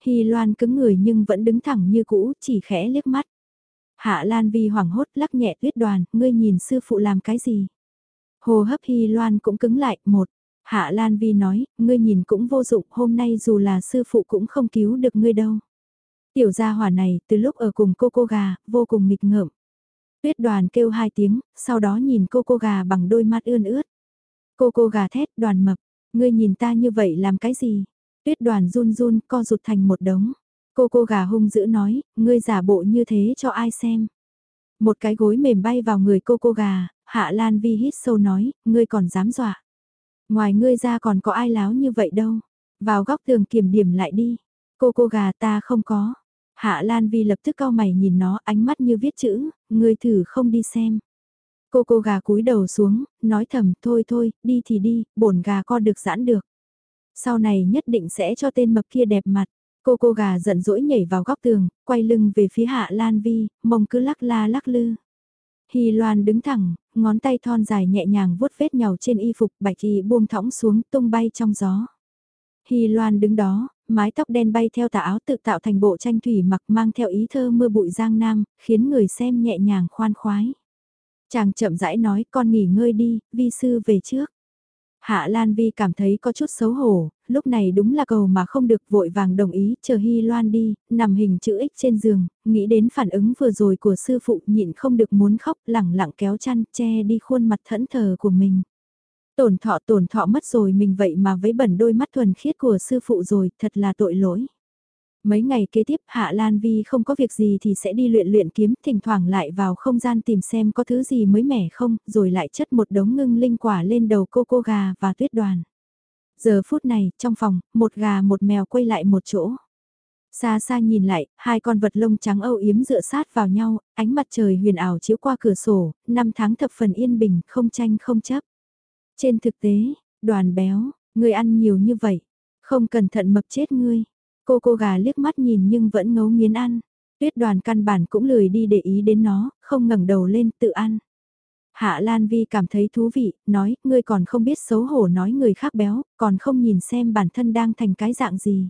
Hy Loan cứng người nhưng vẫn đứng thẳng như cũ, chỉ khẽ liếc mắt. Hạ Lan Vi hoảng hốt lắc nhẹ tuyết đoàn, ngươi nhìn sư phụ làm cái gì? Hồ hấp Hy Loan cũng cứng lại, một. Hạ Lan Vi nói, ngươi nhìn cũng vô dụng, hôm nay dù là sư phụ cũng không cứu được ngươi đâu. Tiểu gia hỏa này, từ lúc ở cùng cô cô gà, vô cùng nghịch ngợm. Tuyết đoàn kêu hai tiếng, sau đó nhìn cô cô gà bằng đôi mắt ươn ướt. Cô cô gà thét, đoàn mập, ngươi nhìn ta như vậy làm cái gì? Tuyết đoàn run run, co rụt thành một đống. Cô cô gà hung dữ nói, ngươi giả bộ như thế cho ai xem. Một cái gối mềm bay vào người cô cô gà, Hạ Lan Vi hít sâu nói, ngươi còn dám dọa. Ngoài ngươi ra còn có ai láo như vậy đâu. Vào góc tường kiểm điểm lại đi. Cô cô gà ta không có. Hạ Lan Vi lập tức cau mày nhìn nó ánh mắt như viết chữ, ngươi thử không đi xem. Cô cô gà cúi đầu xuống, nói thầm thôi thôi, đi thì đi, bổn gà co được giãn được. Sau này nhất định sẽ cho tên mập kia đẹp mặt. Cô cô gà giận dỗi nhảy vào góc tường, quay lưng về phía Hạ Lan Vi, mông cứ lắc la lắc lư. Hy Loan đứng thẳng, ngón tay thon dài nhẹ nhàng vuốt vết nhàu trên y phục bạch y buông thõng xuống tung bay trong gió. Hy Loan đứng đó, mái tóc đen bay theo tà áo tự tạo thành bộ tranh thủy mặc mang theo ý thơ mưa bụi giang nam, khiến người xem nhẹ nhàng khoan khoái. Chàng chậm rãi nói con nghỉ ngơi đi, vi sư về trước. Hạ Lan Vi cảm thấy có chút xấu hổ, lúc này đúng là cầu mà không được vội vàng đồng ý, chờ Hy Loan đi, nằm hình chữ X trên giường, nghĩ đến phản ứng vừa rồi của sư phụ nhịn không được muốn khóc, lẳng lặng kéo chăn, che đi khuôn mặt thẫn thờ của mình. Tổn thọ tổn thọ mất rồi mình vậy mà với bẩn đôi mắt thuần khiết của sư phụ rồi, thật là tội lỗi. Mấy ngày kế tiếp Hạ Lan Vi không có việc gì thì sẽ đi luyện luyện kiếm, thỉnh thoảng lại vào không gian tìm xem có thứ gì mới mẻ không, rồi lại chất một đống ngưng linh quả lên đầu cô cô gà và tuyết đoàn. Giờ phút này, trong phòng, một gà một mèo quay lại một chỗ. Xa xa nhìn lại, hai con vật lông trắng âu yếm dựa sát vào nhau, ánh mặt trời huyền ảo chiếu qua cửa sổ, năm tháng thập phần yên bình, không tranh không chấp. Trên thực tế, đoàn béo, người ăn nhiều như vậy, không cẩn thận mập chết ngươi. Cô cô gà liếc mắt nhìn nhưng vẫn ngấu nghiến ăn. Tuyết đoàn căn bản cũng lười đi để ý đến nó, không ngẩng đầu lên tự ăn. Hạ Lan Vi cảm thấy thú vị, nói, ngươi còn không biết xấu hổ nói người khác béo, còn không nhìn xem bản thân đang thành cái dạng gì.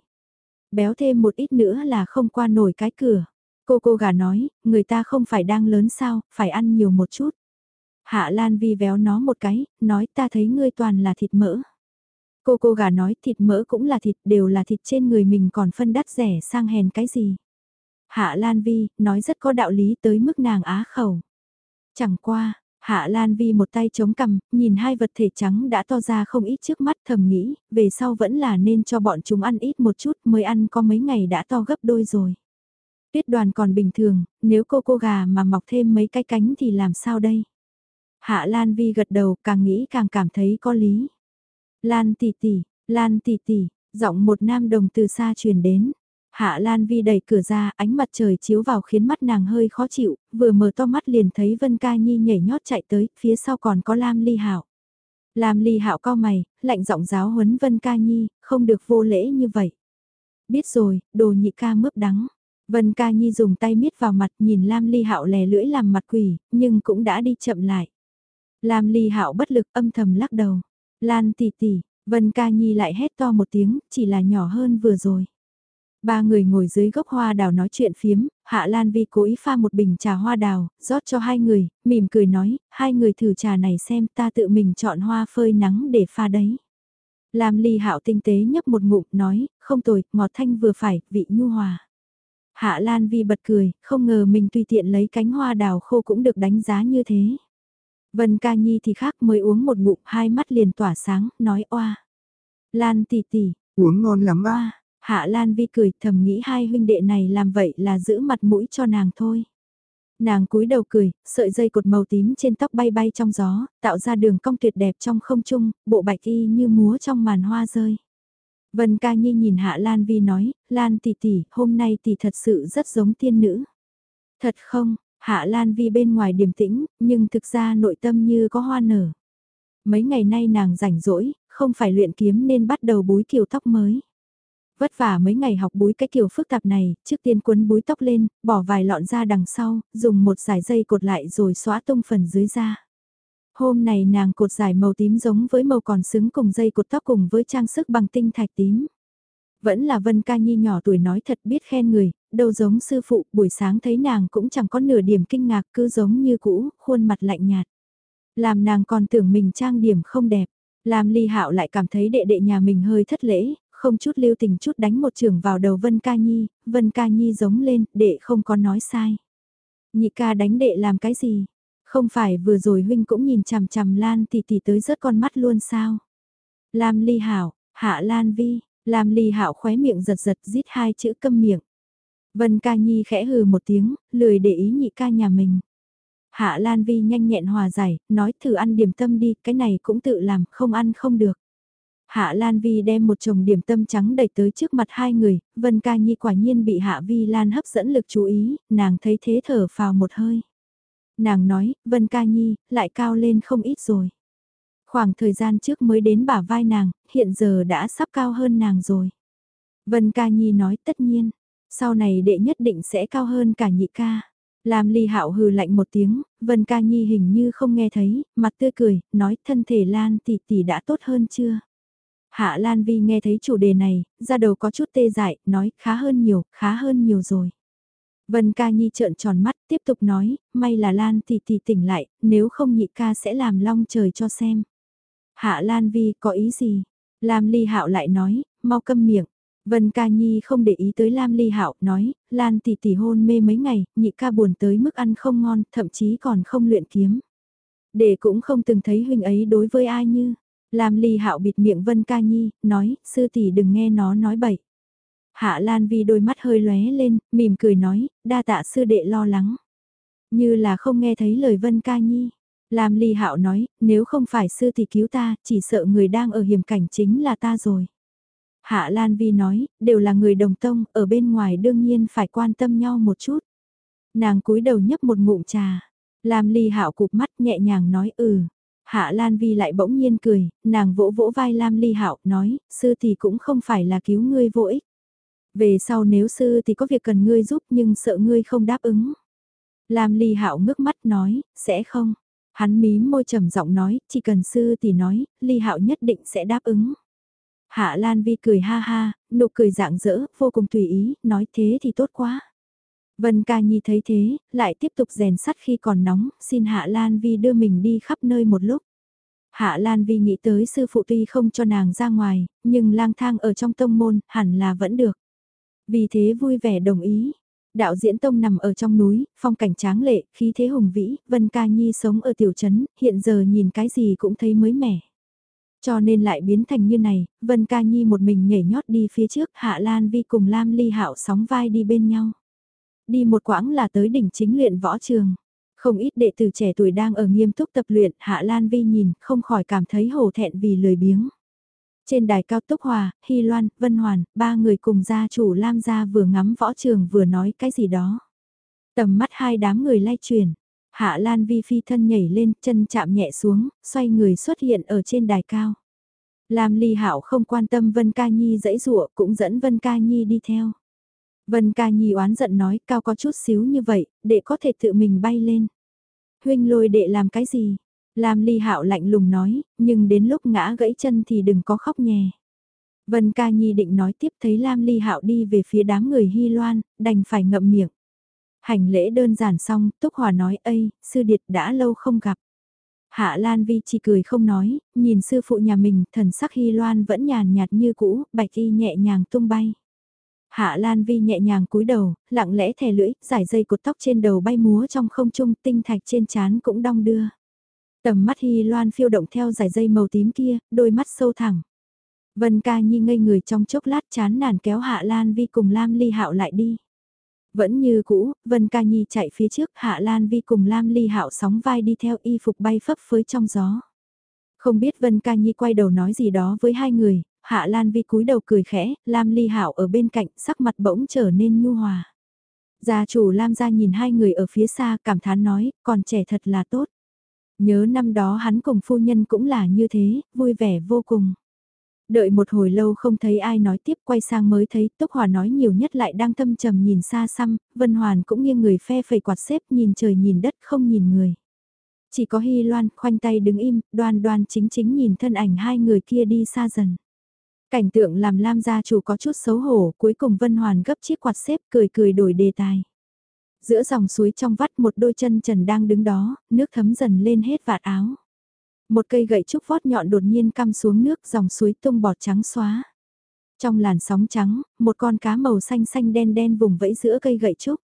Béo thêm một ít nữa là không qua nổi cái cửa. Cô cô gà nói, người ta không phải đang lớn sao, phải ăn nhiều một chút. Hạ Lan Vi véo nó một cái, nói ta thấy ngươi toàn là thịt mỡ. Cô cô gà nói thịt mỡ cũng là thịt đều là thịt trên người mình còn phân đắt rẻ sang hèn cái gì. Hạ Lan Vi, nói rất có đạo lý tới mức nàng á khẩu. Chẳng qua, Hạ Lan Vi một tay chống cằm, nhìn hai vật thể trắng đã to ra không ít trước mắt thầm nghĩ, về sau vẫn là nên cho bọn chúng ăn ít một chút mới ăn có mấy ngày đã to gấp đôi rồi. Tuyết đoàn còn bình thường, nếu cô cô gà mà mọc thêm mấy cái cánh thì làm sao đây? Hạ Lan Vi gật đầu càng nghĩ càng cảm thấy có lý. Lan tỷ tỷ, Lan tỷ tỷ, giọng một nam đồng từ xa truyền đến. Hạ Lan Vi đẩy cửa ra, ánh mặt trời chiếu vào khiến mắt nàng hơi khó chịu, vừa mở to mắt liền thấy Vân Ca Nhi nhảy nhót chạy tới, phía sau còn có Lam Ly Hạo. Lam Ly Hạo cao mày, lạnh giọng giáo huấn Vân Ca Nhi, không được vô lễ như vậy. Biết rồi, đồ nhị ca mướp đắng. Vân Ca Nhi dùng tay miết vào mặt nhìn Lam Ly Hạo lè lưỡi làm mặt quỷ, nhưng cũng đã đi chậm lại. Lam Ly Hạo bất lực âm thầm lắc đầu. Lan tỷ tỷ, Vân Ca Nhi lại hét to một tiếng, chỉ là nhỏ hơn vừa rồi. Ba người ngồi dưới gốc hoa đào nói chuyện phiếm, Hạ Lan Vi cố ý pha một bình trà hoa đào, rót cho hai người, mỉm cười nói, hai người thử trà này xem ta tự mình chọn hoa phơi nắng để pha đấy. Lam ly hạo tinh tế nhấp một ngụm nói, không tồi, ngọt thanh vừa phải, vị nhu hòa. Hạ Lan Vi bật cười, không ngờ mình tùy tiện lấy cánh hoa đào khô cũng được đánh giá như thế. Vân ca nhi thì khác mới uống một ngụm hai mắt liền tỏa sáng, nói oa. Lan tỷ tỷ, uống ngon lắm à. Hạ Lan Vi cười thầm nghĩ hai huynh đệ này làm vậy là giữ mặt mũi cho nàng thôi. Nàng cúi đầu cười, sợi dây cột màu tím trên tóc bay bay trong gió, tạo ra đường cong tuyệt đẹp trong không trung, bộ bạch y như múa trong màn hoa rơi. Vân ca nhi nhìn Hạ Lan Vi nói, Lan tỷ tỷ, hôm nay tỷ thật sự rất giống tiên nữ. Thật không, Hạ Lan Vi bên ngoài điềm tĩnh, nhưng thực ra nội tâm như có hoa nở. Mấy ngày nay nàng rảnh rỗi, không phải luyện kiếm nên bắt đầu búi kiểu tóc mới. Vất vả mấy ngày học búi cái kiểu phức tạp này, trước tiên cuốn búi tóc lên, bỏ vài lọn ra đằng sau, dùng một dải dây cột lại rồi xóa tung phần dưới da. Hôm này nàng cột giải màu tím giống với màu còn xứng cùng dây cột tóc cùng với trang sức bằng tinh thạch tím. Vẫn là Vân Ca Nhi nhỏ tuổi nói thật biết khen người, đâu giống sư phụ, buổi sáng thấy nàng cũng chẳng có nửa điểm kinh ngạc cứ giống như cũ, khuôn mặt lạnh nhạt. Làm nàng còn tưởng mình trang điểm không đẹp. Làm ly hạo lại cảm thấy đệ đệ nhà mình hơi thất lễ, không chút lưu tình chút đánh một trường vào đầu Vân Ca Nhi, Vân Ca Nhi giống lên, đệ không có nói sai. Nhị ca đánh đệ làm cái gì? Không phải vừa rồi huynh cũng nhìn chằm chằm Lan tỷ tỷ tới rớt con mắt luôn sao? Lam Ly Hảo, Hạ Lan Vi, Lam Ly hạo khóe miệng giật giật giết hai chữ câm miệng. Vân Ca Nhi khẽ hừ một tiếng, lười để ý nhị ca nhà mình. Hạ Lan Vi nhanh nhẹn hòa giải, nói thử ăn điểm tâm đi, cái này cũng tự làm, không ăn không được. Hạ Lan Vi đem một chồng điểm tâm trắng đẩy tới trước mặt hai người, Vân Ca Nhi quả nhiên bị Hạ Vi Lan hấp dẫn lực chú ý, nàng thấy thế thở phào một hơi. Nàng nói, Vân Ca Nhi, lại cao lên không ít rồi. Khoảng thời gian trước mới đến bả vai nàng, hiện giờ đã sắp cao hơn nàng rồi. Vân Ca Nhi nói tất nhiên, sau này đệ nhất định sẽ cao hơn cả nhị ca. làm ly hạo hừ lạnh một tiếng, Vân Ca Nhi hình như không nghe thấy, mặt tươi cười, nói thân thể Lan tỷ tỷ đã tốt hơn chưa? Hạ Lan Vi nghe thấy chủ đề này, ra đầu có chút tê dại, nói khá hơn nhiều, khá hơn nhiều rồi. Vân ca nhi trợn tròn mắt, tiếp tục nói, may là Lan tỷ tỷ tỉnh lại, nếu không nhị ca sẽ làm long trời cho xem. Hạ Lan Vi có ý gì? Lam Ly Hạo lại nói, mau câm miệng. Vân ca nhi không để ý tới Lam Ly Hạo, nói, Lan tỷ tỷ hôn mê mấy ngày, nhị ca buồn tới mức ăn không ngon, thậm chí còn không luyện kiếm. Để cũng không từng thấy huynh ấy đối với ai như, Lam Ly Hạo bịt miệng Vân Ca Nhi, nói, sư tỷ đừng nghe nó nói bậy. Hạ Lan Vi đôi mắt hơi lóe lên, mỉm cười nói, đa tạ sư đệ lo lắng. Như là không nghe thấy lời Vân Ca Nhi. Lam Ly Hạo nói, nếu không phải sư thì cứu ta, chỉ sợ người đang ở hiểm cảnh chính là ta rồi. Hạ Lan Vi nói, đều là người đồng tông, ở bên ngoài đương nhiên phải quan tâm nhau một chút. Nàng cúi đầu nhấp một ngụm trà. Lam Ly Hạo cụp mắt nhẹ nhàng nói ừ, Hạ Lan Vi lại bỗng nhiên cười, nàng vỗ vỗ vai Lam Ly Hạo, nói, sư thì cũng không phải là cứu ngươi vô ích. Về sau nếu sư thì có việc cần ngươi giúp nhưng sợ ngươi không đáp ứng. Lam Ly Hạo ngước mắt nói, sẽ không. Hắn mím môi trầm giọng nói, chỉ cần sư thì nói, Ly Hạo nhất định sẽ đáp ứng. Hạ Lan Vi cười ha ha, nụ cười dạng dỡ, vô cùng tùy ý, nói thế thì tốt quá. Vân ca nhi thấy thế, lại tiếp tục rèn sắt khi còn nóng, xin Hạ Lan Vi đưa mình đi khắp nơi một lúc. Hạ Lan Vi nghĩ tới sư phụ tuy không cho nàng ra ngoài, nhưng lang thang ở trong tông môn hẳn là vẫn được. Vì thế vui vẻ đồng ý. Đạo diễn tông nằm ở trong núi, phong cảnh tráng lệ, khí thế hùng vĩ, Vân Ca Nhi sống ở tiểu trấn, hiện giờ nhìn cái gì cũng thấy mới mẻ. Cho nên lại biến thành như này, Vân Ca Nhi một mình nhảy nhót đi phía trước, Hạ Lan Vi cùng Lam Ly Hạo sóng vai đi bên nhau. Đi một quãng là tới đỉnh chính luyện võ trường. Không ít đệ tử trẻ tuổi đang ở nghiêm túc tập luyện, Hạ Lan Vi nhìn, không khỏi cảm thấy hổ thẹn vì lười biếng. Trên đài cao Túc Hòa, Hy Loan, Vân Hoàn, ba người cùng gia chủ Lam gia vừa ngắm võ trường vừa nói cái gì đó. Tầm mắt hai đám người lay chuyển. Hạ Lan Vi phi thân nhảy lên, chân chạm nhẹ xuống, xoay người xuất hiện ở trên đài cao. Lam Ly Hạo không quan tâm Vân Ca Nhi dãy dụa, cũng dẫn Vân Ca Nhi đi theo. Vân Ca Nhi oán giận nói, cao có chút xíu như vậy, để có thể tự mình bay lên. Huynh lôi đệ làm cái gì? Lam Ly Hạo lạnh lùng nói, nhưng đến lúc ngã gãy chân thì đừng có khóc nhè. Vân Ca Nhi định nói tiếp thấy Lam Ly Hạo đi về phía đám người Hy Loan, đành phải ngậm miệng. Hành lễ đơn giản xong, Túc Hòa nói, ây, sư điệt đã lâu không gặp. Hạ Lan Vi chỉ cười không nói, nhìn sư phụ nhà mình, thần sắc Hy Loan vẫn nhàn nhạt như cũ, bạch y nhẹ nhàng tung bay. Hạ Lan Vi nhẹ nhàng cúi đầu, lặng lẽ thè lưỡi, giải dây cột tóc trên đầu bay múa trong không trung, tinh thạch trên trán cũng đong đưa. Tầm mắt Hy Loan phiêu động theo dải dây màu tím kia, đôi mắt sâu thẳng. Vân ca nhi ngây người trong chốc lát chán nản kéo Hạ Lan Vi cùng Lam Ly Hạo lại đi. Vẫn như cũ, Vân ca nhi chạy phía trước Hạ Lan Vi cùng Lam Ly Hạo sóng vai đi theo y phục bay phấp phới trong gió. Không biết Vân ca nhi quay đầu nói gì đó với hai người, Hạ Lan Vi cúi đầu cười khẽ, Lam Ly Hạo ở bên cạnh sắc mặt bỗng trở nên nhu hòa. Gia chủ Lam gia nhìn hai người ở phía xa cảm thán nói, còn trẻ thật là tốt. Nhớ năm đó hắn cùng phu nhân cũng là như thế, vui vẻ vô cùng. Đợi một hồi lâu không thấy ai nói tiếp quay sang mới thấy Túc Hòa nói nhiều nhất lại đang thâm trầm nhìn xa xăm, Vân Hoàn cũng nghiêng người phe phẩy quạt xếp nhìn trời nhìn đất không nhìn người. Chỉ có Hy Loan khoanh tay đứng im, đoan đoan chính chính nhìn thân ảnh hai người kia đi xa dần. Cảnh tượng làm Lam gia chủ có chút xấu hổ, cuối cùng Vân Hoàn gấp chiếc quạt xếp cười cười đổi đề tài. Giữa dòng suối trong vắt một đôi chân trần đang đứng đó, nước thấm dần lên hết vạt áo. Một cây gậy trúc vót nhọn đột nhiên căm xuống nước dòng suối tung bọt trắng xóa. Trong làn sóng trắng, một con cá màu xanh xanh đen đen vùng vẫy giữa cây gậy trúc.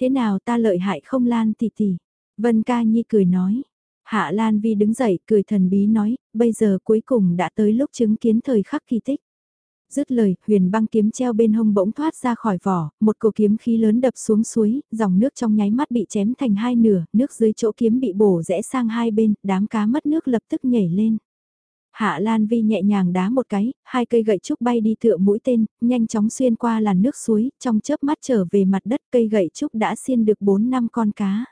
Thế nào ta lợi hại không Lan tỷ tỷ? Vân ca nhi cười nói. Hạ Lan Vi đứng dậy cười thần bí nói, bây giờ cuối cùng đã tới lúc chứng kiến thời khắc kỳ tích. Dứt lời, huyền băng kiếm treo bên hông bỗng thoát ra khỏi vỏ, một cổ kiếm khí lớn đập xuống suối, dòng nước trong nháy mắt bị chém thành hai nửa, nước dưới chỗ kiếm bị bổ rẽ sang hai bên, đám cá mất nước lập tức nhảy lên. Hạ Lan Vi nhẹ nhàng đá một cái, hai cây gậy trúc bay đi tựa mũi tên, nhanh chóng xuyên qua làn nước suối, trong chớp mắt trở về mặt đất cây gậy trúc đã xiên được 4 năm con cá.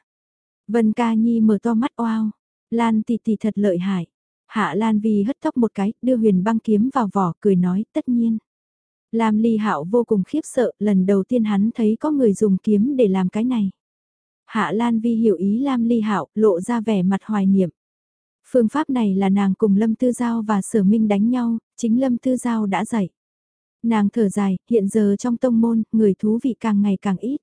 Vân Ca Nhi mở to mắt oao, Lan tỷ tỷ thật lợi hại. Hạ Lan Vi hất tóc một cái, đưa huyền băng kiếm vào vỏ, cười nói, tất nhiên. Lam Ly Hạo vô cùng khiếp sợ, lần đầu tiên hắn thấy có người dùng kiếm để làm cái này. Hạ Lan Vi hiểu ý Lam Ly Hạo, lộ ra vẻ mặt hoài niệm. Phương pháp này là nàng cùng Lâm Tư Giao và Sở Minh đánh nhau, chính Lâm Tư Giao đã dạy. Nàng thở dài, hiện giờ trong tông môn, người thú vị càng ngày càng ít.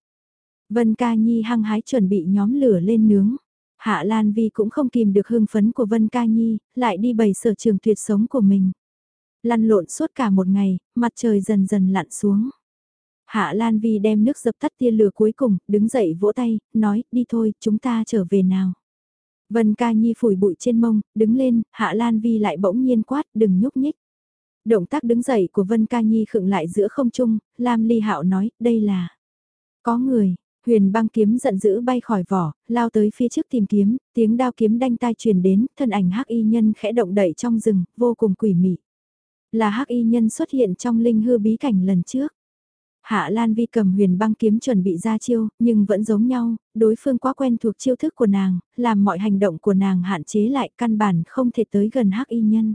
Vân Ca Nhi hăng hái chuẩn bị nhóm lửa lên nướng. Hạ Lan Vi cũng không kìm được hưng phấn của Vân Ca Nhi, lại đi bày sở trường tuyệt sống của mình. Lăn lộn suốt cả một ngày, mặt trời dần dần lặn xuống. Hạ Lan Vi đem nước dập tắt tia lửa cuối cùng, đứng dậy vỗ tay, nói, đi thôi, chúng ta trở về nào. Vân Ca Nhi phủi bụi trên mông, đứng lên, Hạ Lan Vi lại bỗng nhiên quát, đừng nhúc nhích. Động tác đứng dậy của Vân Ca Nhi khựng lại giữa không trung, Lam Ly Hạo nói, đây là... Có người, Huyền băng kiếm giận dữ bay khỏi vỏ, lao tới phía trước tìm kiếm, tiếng đao kiếm đanh tai truyền đến, thân ảnh hắc y nhân khẽ động đậy trong rừng, vô cùng quỷ mị. Là hắc y nhân xuất hiện trong linh hư bí cảnh lần trước. Hạ Lan Vi cầm huyền băng kiếm chuẩn bị ra chiêu, nhưng vẫn giống nhau, đối phương quá quen thuộc chiêu thức của nàng, làm mọi hành động của nàng hạn chế lại căn bản không thể tới gần hắc y nhân.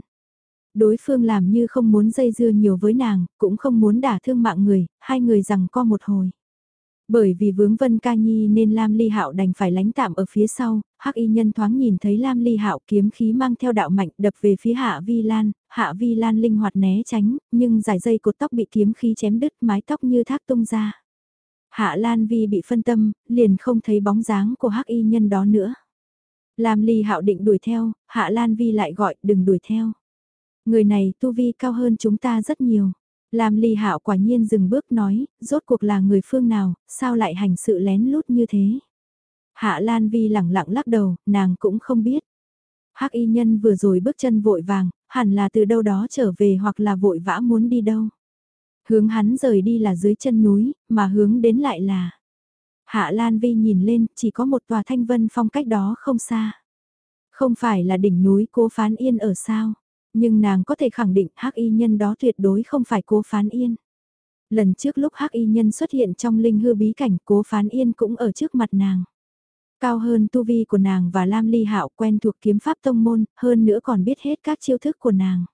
Đối phương làm như không muốn dây dưa nhiều với nàng, cũng không muốn đả thương mạng người, hai người rằng co một hồi. Bởi vì vướng Vân Ca Nhi nên Lam Ly Hạo đành phải lánh tạm ở phía sau, Hắc Y Nhân thoáng nhìn thấy Lam Ly Hạo kiếm khí mang theo đạo mạnh đập về phía Hạ Vi Lan, Hạ Vi Lan linh hoạt né tránh, nhưng dài dây cột tóc bị kiếm khí chém đứt, mái tóc như thác tung ra. Hạ Lan Vi bị phân tâm, liền không thấy bóng dáng của Hắc Y Nhân đó nữa. Lam Ly Hạo định đuổi theo, Hạ Lan Vi lại gọi đừng đuổi theo. Người này tu vi cao hơn chúng ta rất nhiều. Lam Ly Hạo quả nhiên dừng bước nói, rốt cuộc là người phương nào, sao lại hành sự lén lút như thế. Hạ Lan Vi lẳng lặng lắc đầu, nàng cũng không biết. Hắc y nhân vừa rồi bước chân vội vàng, hẳn là từ đâu đó trở về hoặc là vội vã muốn đi đâu. Hướng hắn rời đi là dưới chân núi, mà hướng đến lại là... Hạ Lan Vi nhìn lên, chỉ có một tòa thanh vân phong cách đó không xa. Không phải là đỉnh núi cố phán yên ở sao, nhưng nàng có thể khẳng định hắc y nhân đó tuyệt đối không phải cố phán yên. Lần trước lúc hắc y nhân xuất hiện trong linh hư bí cảnh cố phán yên cũng ở trước mặt nàng. Cao hơn tu vi của nàng và Lam Ly Hạo quen thuộc kiếm pháp tông môn, hơn nữa còn biết hết các chiêu thức của nàng.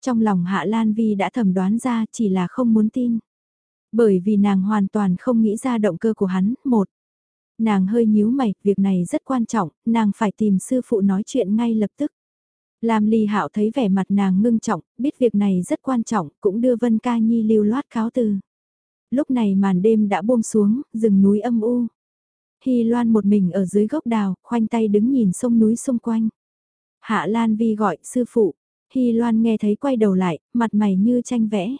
Trong lòng Hạ Lan Vi đã thẩm đoán ra chỉ là không muốn tin. Bởi vì nàng hoàn toàn không nghĩ ra động cơ của hắn, một. Nàng hơi nhíu mày, việc này rất quan trọng, nàng phải tìm sư phụ nói chuyện ngay lập tức. Lam Ly Hạo thấy vẻ mặt nàng ngưng trọng, biết việc này rất quan trọng, cũng đưa Vân Ca Nhi lưu loát cáo từ. Lúc này màn đêm đã buông xuống, rừng núi âm u. Hy Loan một mình ở dưới gốc đào, khoanh tay đứng nhìn sông núi xung quanh. Hạ Lan Vi gọi sư phụ, Hy Loan nghe thấy quay đầu lại, mặt mày như tranh vẽ.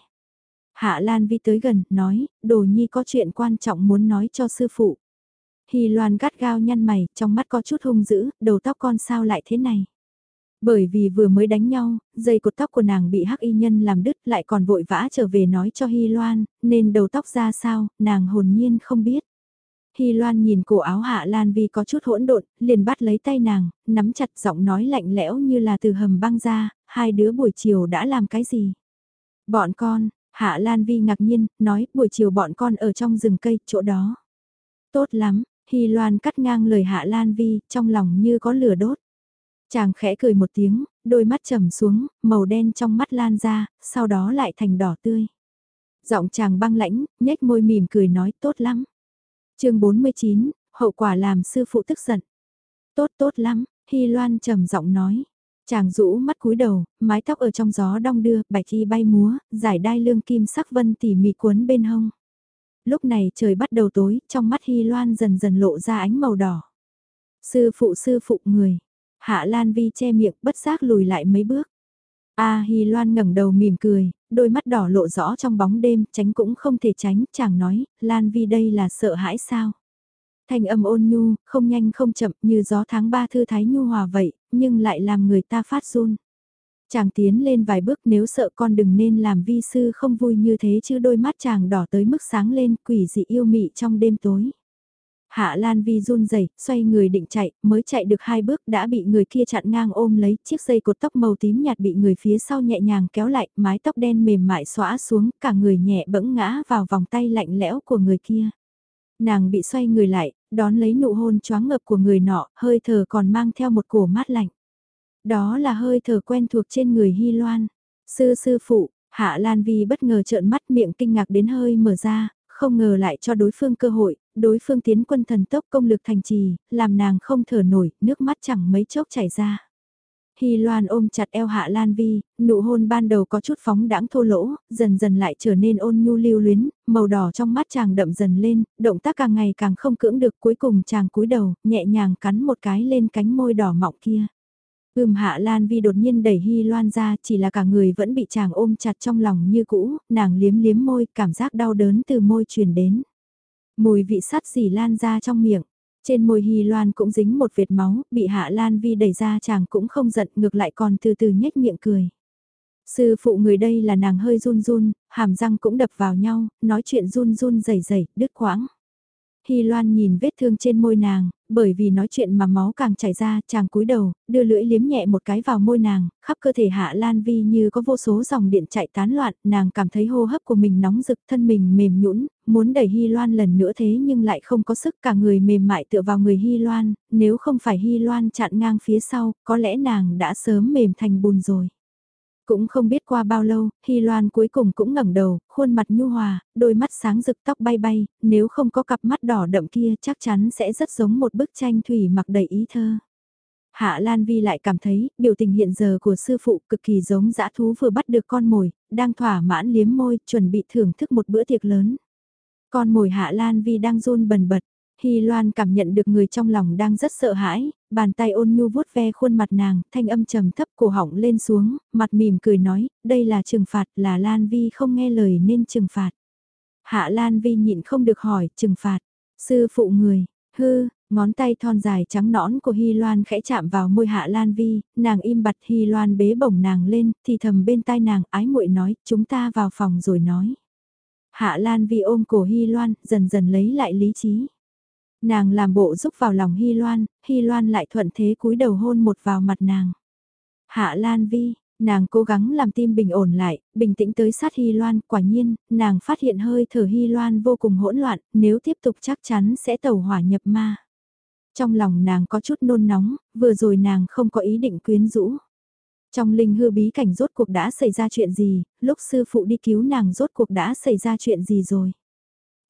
Hạ Lan Vi tới gần, nói, đồ nhi có chuyện quan trọng muốn nói cho sư phụ. Hy Loan gắt gao nhăn mày, trong mắt có chút hung dữ, đầu tóc con sao lại thế này. Bởi vì vừa mới đánh nhau, dây cột tóc của nàng bị hắc y nhân làm đứt lại còn vội vã trở về nói cho Hy Loan, nên đầu tóc ra sao, nàng hồn nhiên không biết. Hy Loan nhìn cổ áo Hạ Lan Vi có chút hỗn độn, liền bắt lấy tay nàng, nắm chặt giọng nói lạnh lẽo như là từ hầm băng ra, hai đứa buổi chiều đã làm cái gì? Bọn con, Hạ Lan Vi ngạc nhiên, nói buổi chiều bọn con ở trong rừng cây, chỗ đó. Tốt lắm, Hy Loan cắt ngang lời Hạ Lan Vi, trong lòng như có lửa đốt. Chàng khẽ cười một tiếng, đôi mắt trầm xuống, màu đen trong mắt lan ra, sau đó lại thành đỏ tươi. Giọng chàng băng lãnh, nhếch môi mỉm cười nói tốt lắm. chương 49, hậu quả làm sư phụ tức giận. Tốt tốt lắm, Hy Loan trầm giọng nói. Chàng rũ mắt cúi đầu, mái tóc ở trong gió đong đưa, bạch y bay múa, giải đai lương kim sắc vân tỉ mỉ cuốn bên hông. Lúc này trời bắt đầu tối, trong mắt Hy Loan dần dần lộ ra ánh màu đỏ. Sư phụ sư phụ người. Hạ Lan Vi che miệng bất giác lùi lại mấy bước. A Hi Loan ngẩng đầu mỉm cười, đôi mắt đỏ lộ rõ trong bóng đêm, tránh cũng không thể tránh, chàng nói, Lan Vi đây là sợ hãi sao? Thanh âm ôn nhu, không nhanh không chậm như gió tháng ba thư thái nhu hòa vậy, nhưng lại làm người ta phát run. Chàng tiến lên vài bước nếu sợ con đừng nên làm vi sư không vui như thế chứ đôi mắt chàng đỏ tới mức sáng lên quỷ dị yêu mị trong đêm tối. Hạ Lan Vi run rẩy, xoay người định chạy, mới chạy được hai bước đã bị người kia chặn ngang ôm lấy, chiếc dây cột tóc màu tím nhạt bị người phía sau nhẹ nhàng kéo lại, mái tóc đen mềm mại xõa xuống, cả người nhẹ bẫng ngã vào vòng tay lạnh lẽo của người kia. Nàng bị xoay người lại, đón lấy nụ hôn choáng ngập của người nọ, hơi thở còn mang theo một cổ mát lạnh. Đó là hơi thở quen thuộc trên người Hy Loan. Sư sư phụ, Hạ Lan Vi bất ngờ trợn mắt miệng kinh ngạc đến hơi mở ra, không ngờ lại cho đối phương cơ hội, đối phương tiến quân thần tốc công lực thành trì, làm nàng không thở nổi, nước mắt chẳng mấy chốc chảy ra. Hy Loan ôm chặt eo Hạ Lan Vi, nụ hôn ban đầu có chút phóng đãng thô lỗ, dần dần lại trở nên ôn nhu lưu luyến, màu đỏ trong mắt chàng đậm dần lên, động tác càng ngày càng không cưỡng được cuối cùng chàng cúi đầu, nhẹ nhàng cắn một cái lên cánh môi đỏ mọng kia. Ưm Hạ Lan Vi đột nhiên đẩy Hy Loan ra, chỉ là cả người vẫn bị chàng ôm chặt trong lòng như cũ, nàng liếm liếm môi, cảm giác đau đớn từ môi truyền đến. Mùi vị sắt dì lan ra trong miệng. Trên môi Hy Loan cũng dính một vệt máu, bị Hạ Lan Vi đẩy ra chàng cũng không giận, ngược lại còn từ từ nhếch miệng cười. Sư phụ người đây là nàng hơi run run, hàm răng cũng đập vào nhau, nói chuyện run run rẩy rẩy, đứt quãng. Hy Loan nhìn vết thương trên môi nàng, bởi vì nói chuyện mà máu càng chảy ra, chàng cúi đầu, đưa lưỡi liếm nhẹ một cái vào môi nàng, khắp cơ thể Hạ Lan Vi như có vô số dòng điện chạy tán loạn, nàng cảm thấy hô hấp của mình nóng rực, thân mình mềm nhũn, muốn đẩy Hy Loan lần nữa thế nhưng lại không có sức cả người mềm mại tựa vào người Hy Loan, nếu không phải Hy Loan chặn ngang phía sau, có lẽ nàng đã sớm mềm thành bùn rồi. Cũng không biết qua bao lâu, Hy Loan cuối cùng cũng ngẩng đầu, khuôn mặt nhu hòa, đôi mắt sáng rực tóc bay bay, nếu không có cặp mắt đỏ đậm kia chắc chắn sẽ rất giống một bức tranh thủy mặc đầy ý thơ. Hạ Lan Vi lại cảm thấy, biểu tình hiện giờ của sư phụ cực kỳ giống dã thú vừa bắt được con mồi, đang thỏa mãn liếm môi, chuẩn bị thưởng thức một bữa tiệc lớn. Con mồi Hạ Lan Vi đang run bần bật, Hy Loan cảm nhận được người trong lòng đang rất sợ hãi, bàn tay ôn nhu vuốt ve khuôn mặt nàng, thanh âm trầm thấp cổ họng lên xuống, mặt mỉm cười nói, đây là trừng phạt, là Lan Vi không nghe lời nên trừng phạt. Hạ Lan Vi nhịn không được hỏi, trừng phạt, sư phụ người, hư, ngón tay thon dài trắng nõn của Hy Loan khẽ chạm vào môi Hạ Lan Vi, nàng im bặt Hy Loan bế bổng nàng lên, thì thầm bên tai nàng ái muội nói, chúng ta vào phòng rồi nói. Hạ Lan Vi ôm cổ Hy Loan, dần dần lấy lại lý trí. Nàng làm bộ giúp vào lòng Hy Loan, Hy Loan lại thuận thế cúi đầu hôn một vào mặt nàng. Hạ Lan Vi, nàng cố gắng làm tim bình ổn lại, bình tĩnh tới sát Hy Loan, quả nhiên, nàng phát hiện hơi thở Hy Loan vô cùng hỗn loạn, nếu tiếp tục chắc chắn sẽ tẩu hỏa nhập ma. Trong lòng nàng có chút nôn nóng, vừa rồi nàng không có ý định quyến rũ. Trong linh hư bí cảnh rốt cuộc đã xảy ra chuyện gì, lúc sư phụ đi cứu nàng rốt cuộc đã xảy ra chuyện gì rồi.